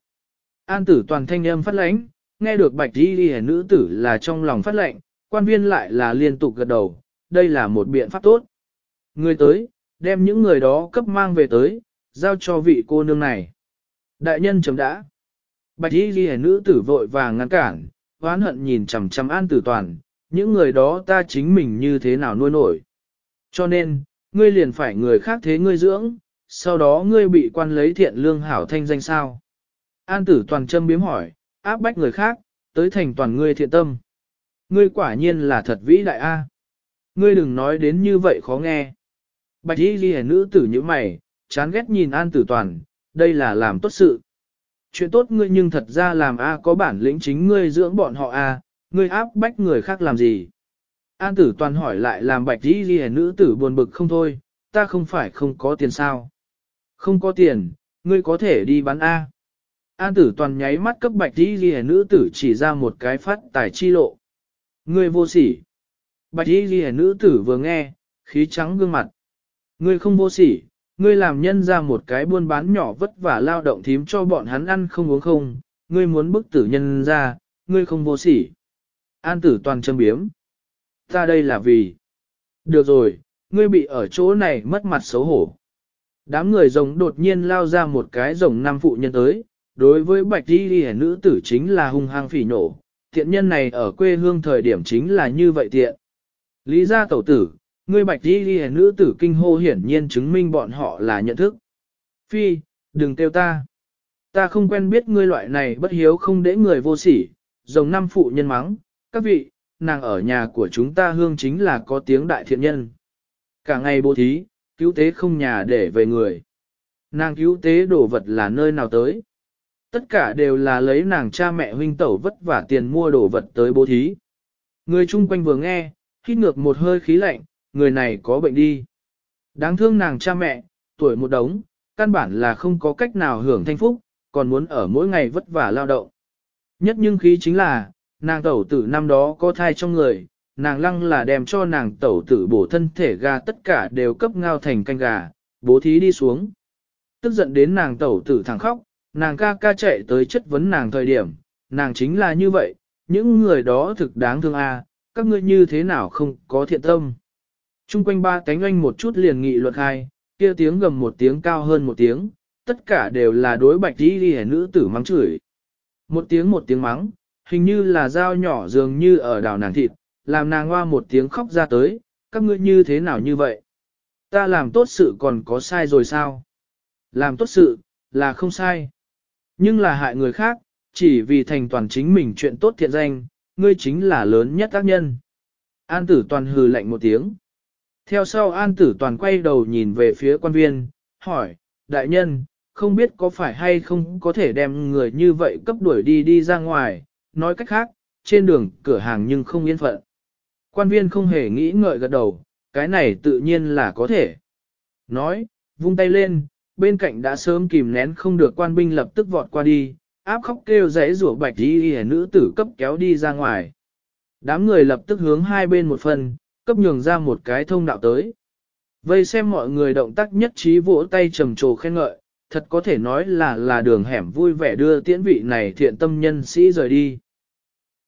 An tử toàn thanh âm phát lãnh, nghe được bạch đi đi nữ tử là trong lòng phát lệnh, quan viên lại là liên tục gật đầu, đây là một biện pháp tốt. Người tới, đem những người đó cấp mang về tới, giao cho vị cô nương này. Đại nhân chấm đã. Bạch đi đi nữ tử vội vàng ngăn cản, hoán hận nhìn chằm chằm an tử toàn, những người đó ta chính mình như thế nào nuôi nổi. Cho nên, ngươi liền phải người khác thế ngươi dưỡng, sau đó ngươi bị quan lấy thiện lương hảo thanh danh sao. An tử toàn châm biếm hỏi, áp bách người khác, tới thành toàn ngươi thiện tâm. Ngươi quả nhiên là thật vĩ đại A. Ngươi đừng nói đến như vậy khó nghe. Bạch y ghi nữ tử như mày, chán ghét nhìn an tử toàn, đây là làm tốt sự. Chuyện tốt ngươi nhưng thật ra làm A có bản lĩnh chính ngươi dưỡng bọn họ A, ngươi áp bách người khác làm gì. An tử toàn hỏi lại làm bạch y ghi nữ tử buồn bực không thôi, ta không phải không có tiền sao. Không có tiền, ngươi có thể đi bán A. An tử toàn nháy mắt cấp bạch y ghi nữ tử chỉ ra một cái phát tài chi lộ. Ngươi vô sỉ. Bạch y ghi nữ tử vừa nghe, khí trắng gương mặt. Ngươi không vô sỉ, ngươi làm nhân ra một cái buôn bán nhỏ vất vả lao động thím cho bọn hắn ăn không uống không, ngươi muốn bức tử nhân ra, ngươi không vô sỉ. An tử toàn châm biếm. Ta đây là vì. Được rồi, ngươi bị ở chỗ này mất mặt xấu hổ. Đám người rồng đột nhiên lao ra một cái rồng nam phụ nhân tới, đối với bạch đi đi nữ tử chính là hung hăng phỉ nổ, tiện nhân này ở quê hương thời điểm chính là như vậy tiện. Lý gia tẩu tử, ngươi bạch đi ghi nữ tử kinh hô hiển nhiên chứng minh bọn họ là nhận thức. Phi, đừng kêu ta. Ta không quen biết ngươi loại này bất hiếu không để người vô sỉ, rồng năm phụ nhân mắng, các vị, nàng ở nhà của chúng ta hương chính là có tiếng đại thiện nhân. Cả ngày bố thí, cứu tế không nhà để về người. Nàng cứu tế đồ vật là nơi nào tới? Tất cả đều là lấy nàng cha mẹ huynh tẩu vất vả tiền mua đồ vật tới bố thí. Người chung quanh vừa nghe, hít ngược một hơi khí lạnh, người này có bệnh đi. Đáng thương nàng cha mẹ, tuổi một đống, căn bản là không có cách nào hưởng thanh phúc, còn muốn ở mỗi ngày vất vả lao động. Nhất nhưng khí chính là, nàng tẩu tử năm đó có thai trong người, nàng lăng là đem cho nàng tẩu tử bổ thân thể gà tất cả đều cấp ngao thành canh gà, bố thí đi xuống. Tức giận đến nàng tẩu tử thẳng khóc, nàng ca ca chạy tới chất vấn nàng thời điểm, nàng chính là như vậy, những người đó thực đáng thương a, à, các ngươi như thế nào không có thiện tâm. Trung quanh ba cánh oanh một chút liền nghị luật hai, kia tiếng gầm một tiếng cao hơn một tiếng, tất cả đều là đối bạch đi đi nữ tử mắng chửi. Một tiếng một tiếng mắng, hình như là dao nhỏ dường như ở đảo nàng thịt, làm nàng hoa một tiếng khóc ra tới, các ngươi như thế nào như vậy? Ta làm tốt sự còn có sai rồi sao? Làm tốt sự, là không sai. Nhưng là hại người khác, chỉ vì thành toàn chính mình chuyện tốt thiện danh, ngươi chính là lớn nhất tác nhân. An tử toàn hừ lạnh một tiếng. Theo sau an tử toàn quay đầu nhìn về phía quan viên, hỏi, đại nhân, không biết có phải hay không có thể đem người như vậy cấp đuổi đi đi ra ngoài, nói cách khác, trên đường cửa hàng nhưng không yên phận. Quan viên không hề nghĩ ngợi gật đầu, cái này tự nhiên là có thể. Nói, vung tay lên, bên cạnh đã sớm kìm nén không được quan binh lập tức vọt qua đi, áp khóc kêu rẽ rủa bạch đi hề nữ tử cấp kéo đi ra ngoài. Đám người lập tức hướng hai bên một phần, cấp nhường ra một cái thông đạo tới. Vây xem mọi người động tác nhất trí vỗ tay trầm trồ khen ngợi, thật có thể nói là là đường hẻm vui vẻ đưa tiễn vị này thiện tâm nhân sĩ rời đi.